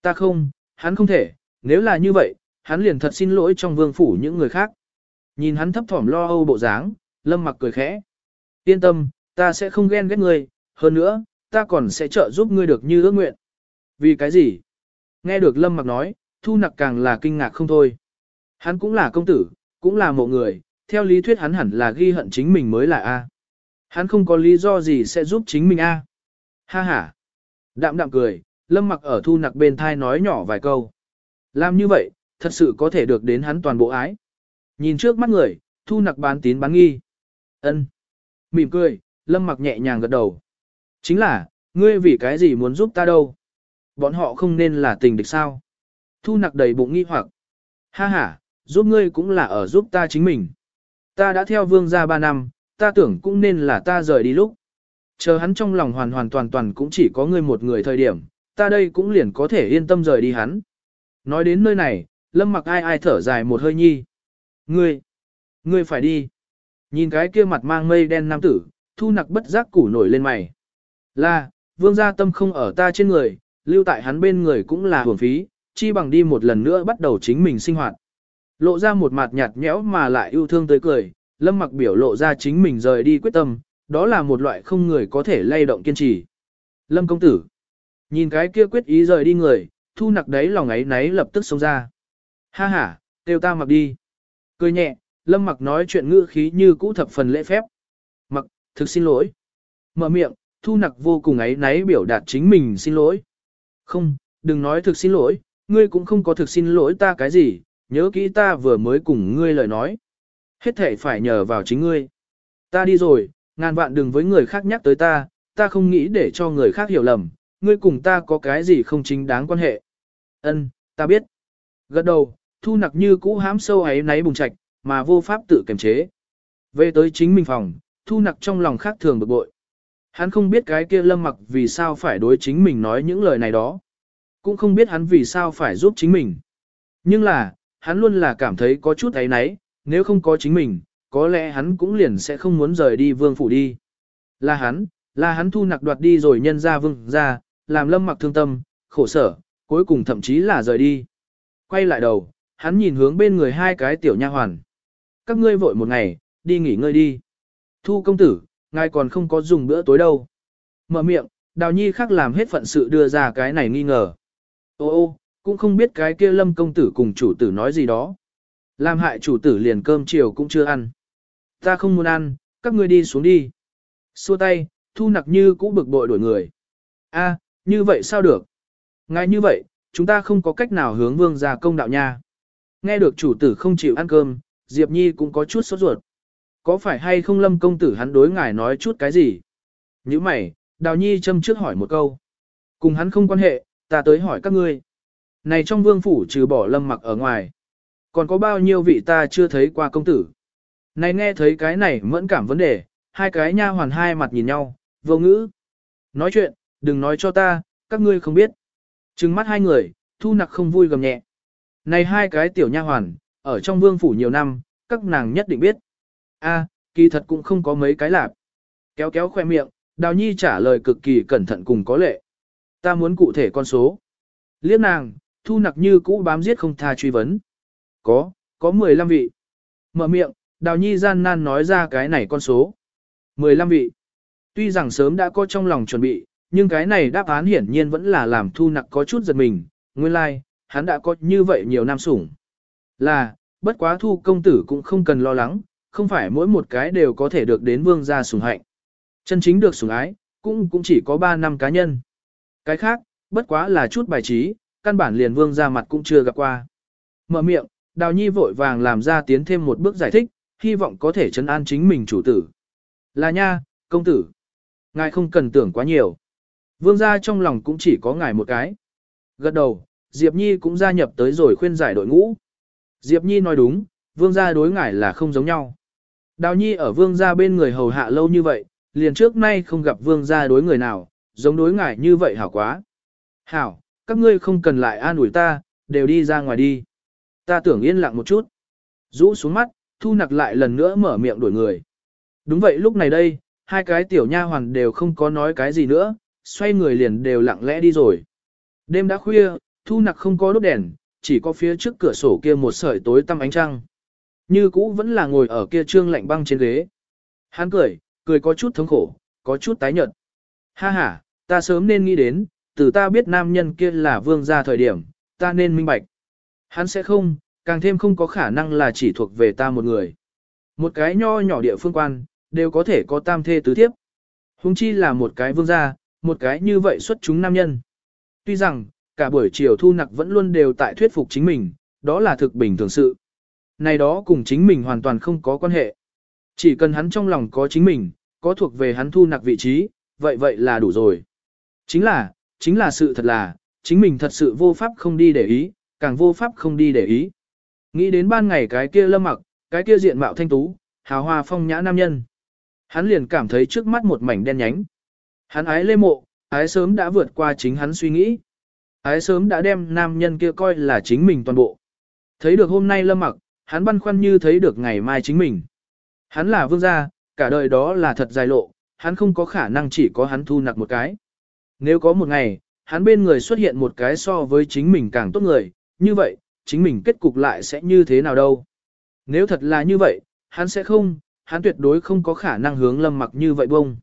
Ta không, hắn không thể, nếu là như vậy, hắn liền thật xin lỗi trong vương phủ những người khác. Nhìn hắn thấp thỏm lo âu bộ dáng, Lâm mặc cười khẽ. Yên tâm, ta sẽ không ghen ghét ngươi, hơn nữa, ta còn sẽ trợ giúp ngươi được như ước nguyện. Vì cái gì? Nghe được Lâm mặc nói, thu nặc càng là kinh ngạc không thôi. Hắn cũng là công tử, cũng là một người, theo lý thuyết hắn hẳn là ghi hận chính mình mới là A. Hắn không có lý do gì sẽ giúp chính mình A. Ha ha. Đạm đạm cười, lâm mặc ở thu nặc bên thai nói nhỏ vài câu. Làm như vậy, thật sự có thể được đến hắn toàn bộ ái. Nhìn trước mắt người, thu nặc bán tín bán nghi. ân Mỉm cười, lâm mặc nhẹ nhàng gật đầu. Chính là, ngươi vì cái gì muốn giúp ta đâu? Bọn họ không nên là tình địch sao? Thu nặc đầy bụng nghi hoặc. Ha ha, giúp ngươi cũng là ở giúp ta chính mình. Ta đã theo vương gia ba năm, ta tưởng cũng nên là ta rời đi lúc. Chờ hắn trong lòng hoàn hoàn toàn toàn cũng chỉ có ngươi một người thời điểm, ta đây cũng liền có thể yên tâm rời đi hắn. Nói đến nơi này, lâm mặc ai ai thở dài một hơi nhi. Ngươi, ngươi phải đi. Nhìn cái kia mặt mang mây đen nam tử, thu nặc bất giác củ nổi lên mày. Là, vương gia tâm không ở ta trên người, lưu tại hắn bên người cũng là hưởng phí, chi bằng đi một lần nữa bắt đầu chính mình sinh hoạt. Lộ ra một mặt nhạt nhẽo mà lại yêu thương tới cười, lâm mặc biểu lộ ra chính mình rời đi quyết tâm, đó là một loại không người có thể lay động kiên trì. Lâm công tử, nhìn cái kia quyết ý rời đi người, thu nặc đấy lòng ấy náy lập tức xông ra. Ha ha, kêu ta mặc đi. Cười nhẹ, lâm mặc nói chuyện ngữ khí như cũ thập phần lễ phép. Thực xin lỗi. Mở miệng, thu nặc vô cùng ấy náy biểu đạt chính mình xin lỗi. Không, đừng nói thực xin lỗi, ngươi cũng không có thực xin lỗi ta cái gì, nhớ kỹ ta vừa mới cùng ngươi lời nói. Hết thể phải nhờ vào chính ngươi. Ta đi rồi, ngàn vạn đừng với người khác nhắc tới ta, ta không nghĩ để cho người khác hiểu lầm, ngươi cùng ta có cái gì không chính đáng quan hệ. Ân, ta biết. Gật đầu, thu nặc như cũ hám sâu ấy náy bùng trạch, mà vô pháp tự kiềm chế. Về tới chính mình phòng, thu nặc trong lòng khác thường bực bội. Hắn không biết cái kia lâm mặc vì sao phải đối chính mình nói những lời này đó. Cũng không biết hắn vì sao phải giúp chính mình. Nhưng là, hắn luôn là cảm thấy có chút ấy náy, nếu không có chính mình, có lẽ hắn cũng liền sẽ không muốn rời đi vương phủ đi. Là hắn, là hắn thu nặc đoạt đi rồi nhân ra vương ra, làm lâm mặc thương tâm, khổ sở, cuối cùng thậm chí là rời đi. Quay lại đầu, hắn nhìn hướng bên người hai cái tiểu nha hoàn. Các ngươi vội một ngày, đi nghỉ ngơi đi. Thu công tử, ngài còn không có dùng bữa tối đâu. Mở miệng, đào nhi khác làm hết phận sự đưa ra cái này nghi ngờ. Ô ô, cũng không biết cái kia lâm công tử cùng chủ tử nói gì đó. Làm hại chủ tử liền cơm chiều cũng chưa ăn. Ta không muốn ăn, các ngươi đi xuống đi. Xua tay, thu nặc như cũ bực bội đuổi người. a như vậy sao được? Ngay như vậy, chúng ta không có cách nào hướng vương ra công đạo nha. Nghe được chủ tử không chịu ăn cơm, Diệp Nhi cũng có chút sốt ruột. Có phải hay không lâm công tử hắn đối ngài nói chút cái gì? Như mày, Đào Nhi châm trước hỏi một câu. Cùng hắn không quan hệ, ta tới hỏi các ngươi. Này trong vương phủ trừ bỏ lâm mặc ở ngoài. Còn có bao nhiêu vị ta chưa thấy qua công tử. Này nghe thấy cái này mẫn cảm vấn đề, hai cái nha hoàn hai mặt nhìn nhau, vô ngữ. Nói chuyện, đừng nói cho ta, các ngươi không biết. Trừng mắt hai người, thu nặc không vui gầm nhẹ. Này hai cái tiểu nha hoàn, ở trong vương phủ nhiều năm, các nàng nhất định biết. A, kỳ thật cũng không có mấy cái lạp. Kéo kéo khoe miệng, đào nhi trả lời cực kỳ cẩn thận cùng có lệ. Ta muốn cụ thể con số. Liếc nàng, thu nặc như cũ bám giết không tha truy vấn. Có, có 15 vị. Mở miệng, đào nhi gian nan nói ra cái này con số. 15 vị. Tuy rằng sớm đã có trong lòng chuẩn bị, nhưng cái này đáp án hiển nhiên vẫn là làm thu nặc có chút giật mình. Nguyên lai, like, hắn đã có như vậy nhiều năm sủng. Là, bất quá thu công tử cũng không cần lo lắng, không phải mỗi một cái đều có thể được đến vương gia sủng hạnh. Chân chính được sủng ái, cũng cũng chỉ có 3 năm cá nhân. Cái khác, bất quá là chút bài trí, căn bản liền vương gia mặt cũng chưa gặp qua. Mở miệng, Đào Nhi vội vàng làm ra tiến thêm một bước giải thích, hy vọng có thể chấn an chính mình chủ tử. Là nha, công tử. Ngài không cần tưởng quá nhiều. Vương gia trong lòng cũng chỉ có ngài một cái. Gật đầu, Diệp Nhi cũng gia nhập tới rồi khuyên giải đội ngũ. Diệp Nhi nói đúng, vương gia đối ngài là không giống nhau. Đào Nhi ở vương gia bên người hầu hạ lâu như vậy, liền trước nay không gặp vương gia đối người nào, giống đối ngại như vậy hảo quá. Hảo, các ngươi không cần lại an ủi ta, đều đi ra ngoài đi. Ta tưởng yên lặng một chút. Rũ xuống mắt, thu nặc lại lần nữa mở miệng đuổi người. Đúng vậy lúc này đây, hai cái tiểu nha hoàn đều không có nói cái gì nữa, xoay người liền đều lặng lẽ đi rồi. Đêm đã khuya, thu nặc không có đốt đèn, chỉ có phía trước cửa sổ kia một sợi tối tăm ánh trăng. Như cũ vẫn là ngồi ở kia trương lạnh băng trên ghế. Hắn cười, cười có chút thống khổ, có chút tái nhợt. Ha ha, ta sớm nên nghĩ đến, từ ta biết nam nhân kia là vương gia thời điểm, ta nên minh bạch. Hắn sẽ không, càng thêm không có khả năng là chỉ thuộc về ta một người. Một cái nho nhỏ địa phương quan, đều có thể có tam thê tứ thiếp. Hùng chi là một cái vương gia, một cái như vậy xuất chúng nam nhân. Tuy rằng, cả buổi chiều thu nặc vẫn luôn đều tại thuyết phục chính mình, đó là thực bình thường sự. Này đó cùng chính mình hoàn toàn không có quan hệ. Chỉ cần hắn trong lòng có chính mình, có thuộc về hắn thu nặc vị trí, vậy vậy là đủ rồi. Chính là, chính là sự thật là, chính mình thật sự vô pháp không đi để ý, càng vô pháp không đi để ý. Nghĩ đến ban ngày cái kia lâm mặc, cái kia diện mạo thanh tú, hào hoa phong nhã nam nhân. Hắn liền cảm thấy trước mắt một mảnh đen nhánh. Hắn ái lê mộ, ái sớm đã vượt qua chính hắn suy nghĩ. Ái sớm đã đem nam nhân kia coi là chính mình toàn bộ. Thấy được hôm nay lâm mặc, hắn băn khoăn như thấy được ngày mai chính mình. Hắn là vương gia, cả đời đó là thật dài lộ, hắn không có khả năng chỉ có hắn thu nặc một cái. Nếu có một ngày, hắn bên người xuất hiện một cái so với chính mình càng tốt người, như vậy, chính mình kết cục lại sẽ như thế nào đâu. Nếu thật là như vậy, hắn sẽ không, hắn tuyệt đối không có khả năng hướng lâm mặc như vậy bông.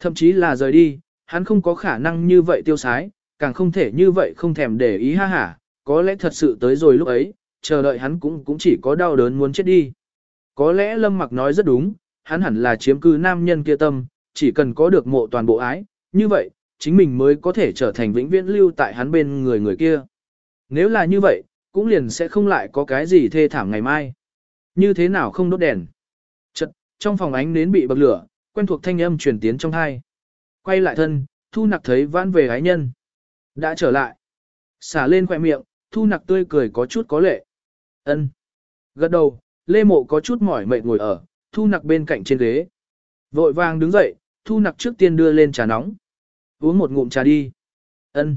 Thậm chí là rời đi, hắn không có khả năng như vậy tiêu sái, càng không thể như vậy không thèm để ý ha hả, có lẽ thật sự tới rồi lúc ấy, chờ đợi hắn cũng cũng chỉ có đau đớn muốn chết đi. Có lẽ lâm mặc nói rất đúng, hắn hẳn là chiếm cư nam nhân kia tâm, chỉ cần có được mộ toàn bộ ái, như vậy, chính mình mới có thể trở thành vĩnh viễn lưu tại hắn bên người người kia. Nếu là như vậy, cũng liền sẽ không lại có cái gì thê thảm ngày mai. Như thế nào không đốt đèn. Chật, trong phòng ánh nến bị bậc lửa, quen thuộc thanh âm truyền tiến trong hai. Quay lại thân, thu nặc thấy vãn về ái nhân. Đã trở lại. Xả lên khỏe miệng, thu nặc tươi cười có chút có lệ ân Gật đầu, lê mộ có chút mỏi mệt ngồi ở, thu nặc bên cạnh trên ghế. Vội vàng đứng dậy, thu nặc trước tiên đưa lên trà nóng. Uống một ngụm trà đi. ân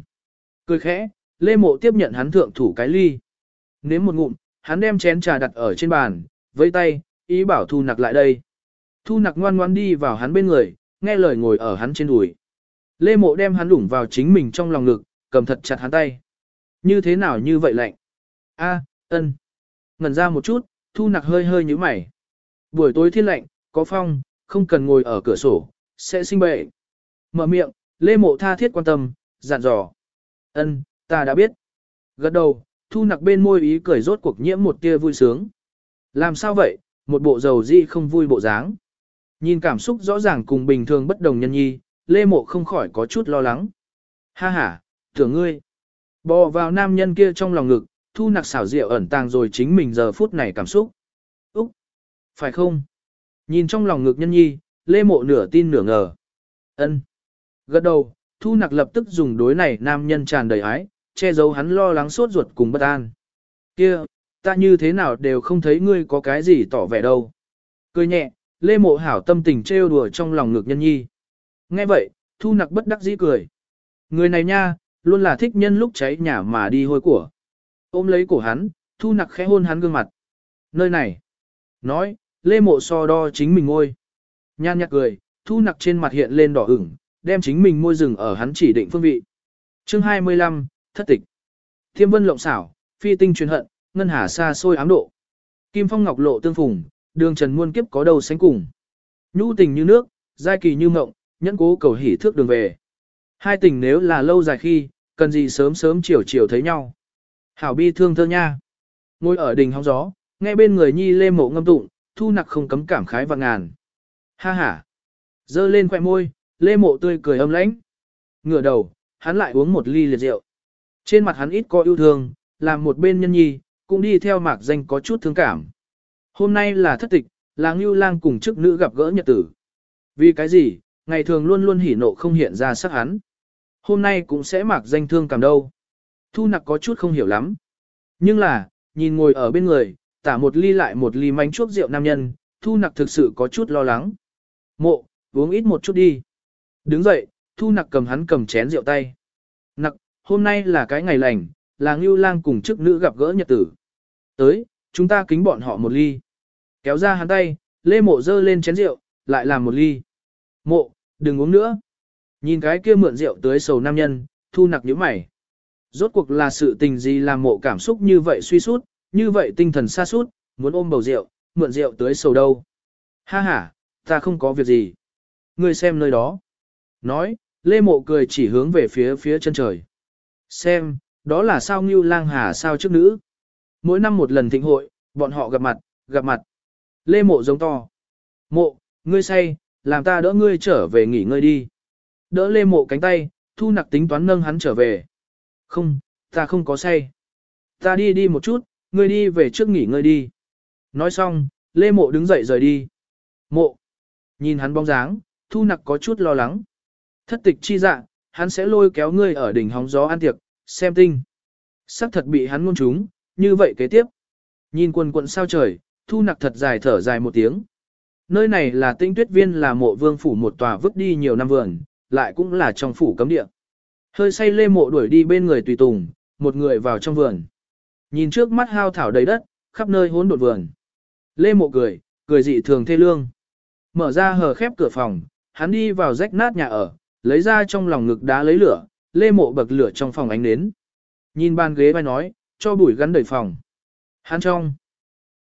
Cười khẽ, lê mộ tiếp nhận hắn thượng thủ cái ly. Nếm một ngụm, hắn đem chén trà đặt ở trên bàn, với tay, ý bảo thu nặc lại đây. Thu nặc ngoan ngoan đi vào hắn bên người, nghe lời ngồi ở hắn trên đùi. Lê mộ đem hắn đủng vào chính mình trong lòng ngực, cầm thật chặt hắn tay. Như thế nào như vậy lạnh? A, ân. Ngần ra một chút, thu nặc hơi hơi như mày. Buổi tối thiên lạnh, có phong, không cần ngồi ở cửa sổ, sẽ sinh bệnh. Mở miệng, Lê mộ tha thiết quan tâm, dặn dò. Ân, ta đã biết. Gật đầu, thu nặc bên môi ý cười rốt cuộc nhiễm một tia vui sướng. Làm sao vậy, một bộ dầu di không vui bộ dáng. Nhìn cảm xúc rõ ràng cùng bình thường bất đồng nhân nhi, lê mộ không khỏi có chút lo lắng. Ha ha, tưởng ngươi. Bò vào nam nhân kia trong lòng ngực, thu nặc xảo rượu ẩn tàng rồi chính mình giờ phút này cảm xúc. Úc! Phải không? Nhìn trong lòng ngực nhân nhi, lê mộ nửa tin nửa ngờ. ân Gật đầu, thu nặc lập tức dùng đối này nam nhân tràn đầy ái, che giấu hắn lo lắng sốt ruột cùng bất an. Kia, ta như thế nào đều không thấy ngươi có cái gì tỏ vẻ đâu. Cười nhẹ, Lê Mộ Hảo tâm tình trêu đùa trong lòng ngực nhân nhi. Nghe vậy, Thu Nặc bất đắc dĩ cười. Người này nha, luôn là thích nhân lúc cháy nhà mà đi hôi của. Ôm lấy cổ hắn, Thu Nặc khẽ hôn hắn gương mặt. Nơi này. Nói, Lê Mộ so đo chính mình ngôi. Nhan nhạc cười, Thu Nặc trên mặt hiện lên đỏ ửng, đem chính mình môi rừng ở hắn chỉ định phương vị. Chương 25, thất tịch. Thiêm vân lộng xảo, phi tinh truyền hận, ngân hà xa xôi ám độ. Kim phong ngọc lộ tương phùng, đường trần muôn kiếp có đầu sánh cùng. nhu tình như nước, giai kỳ như mộng, nhẫn cố cầu hỉ thước đường về. Hai tình nếu là lâu dài khi, cần gì sớm sớm chiều chiều thấy nhau. Hảo bi thương thơ nha. Ngồi ở đỉnh hóng gió, nghe bên người nhi lê mộ ngâm tụng, thu nặc không cấm cảm khái và ngàn. Ha ha. Dơ lên khoẻ môi, lê mộ tươi cười âm lãnh. Ngửa đầu, hắn lại uống một ly liệt rượu. Trên mặt hắn ít có yêu thương, làm một bên nhân nhi, cũng đi theo mạc danh có chút thương cảm. Hôm nay là thất tịch, là ngưu lang cùng chức nữ gặp gỡ nhật tử. Vì cái gì, ngày thường luôn luôn hỉ nộ không hiện ra sắc hắn. Hôm nay cũng sẽ mạc danh thương cảm đâu. Thu nặc có chút không hiểu lắm. Nhưng là, nhìn ngồi ở bên người, tả một ly lại một ly mánh chuốc rượu nam nhân, thu nặc thực sự có chút lo lắng. Mộ, uống ít một chút đi. Đứng dậy, thu nặc cầm hắn cầm chén rượu tay. Nặc, hôm nay là cái ngày lành, là ngưu lang cùng chức nữ gặp gỡ nhật tử. Tới, chúng ta kính bọn họ một ly. Kéo ra hắn tay, lê mộ dơ lên chén rượu, lại làm một ly. Mộ, đừng uống nữa. Nhìn cái kia mượn rượu tới sầu nam nhân, thu nặc nhíu mày. Rốt cuộc là sự tình gì làm mộ cảm xúc như vậy suy sút, như vậy tinh thần xa sút, muốn ôm bầu rượu, mượn rượu tới sầu đâu. Ha ha, ta không có việc gì. Ngươi xem nơi đó. Nói, Lê Mộ cười chỉ hướng về phía phía chân trời. Xem, đó là sao Ngưu Lang Hà sao trước nữ. Mỗi năm một lần thịnh hội, bọn họ gặp mặt, gặp mặt. Lê Mộ giống to. Mộ, ngươi say, làm ta đỡ ngươi trở về nghỉ ngơi đi. Đỡ Lê Mộ cánh tay, thu nặc tính toán nâng hắn trở về. Không, ta không có say. Ta đi đi một chút, ngươi đi về trước nghỉ ngơi đi. Nói xong, Lê Mộ đứng dậy rời đi. Mộ. Nhìn hắn bóng dáng, thu nặc có chút lo lắng. Thất tịch chi dạ, hắn sẽ lôi kéo ngươi ở đỉnh hóng gió ăn tiệc, xem tinh. Sắc thật bị hắn ngôn trúng, như vậy kế tiếp. Nhìn quần quận sao trời, thu nặc thật dài thở dài một tiếng. Nơi này là tinh tuyết viên là mộ vương phủ một tòa vứt đi nhiều năm vườn, lại cũng là trong phủ cấm địa. Hơi say lê mộ đuổi đi bên người tùy tùng, một người vào trong vườn. Nhìn trước mắt hao thảo đầy đất, khắp nơi hỗn độn vườn. Lê mộ cười, cười dị thường thê lương. Mở ra hờ khép cửa phòng, hắn đi vào rách nát nhà ở, lấy ra trong lòng ngực đá lấy lửa, lê mộ bậc lửa trong phòng ánh nến. Nhìn bàn ghế vai nói, cho bụi gắn đầy phòng. Hắn trong.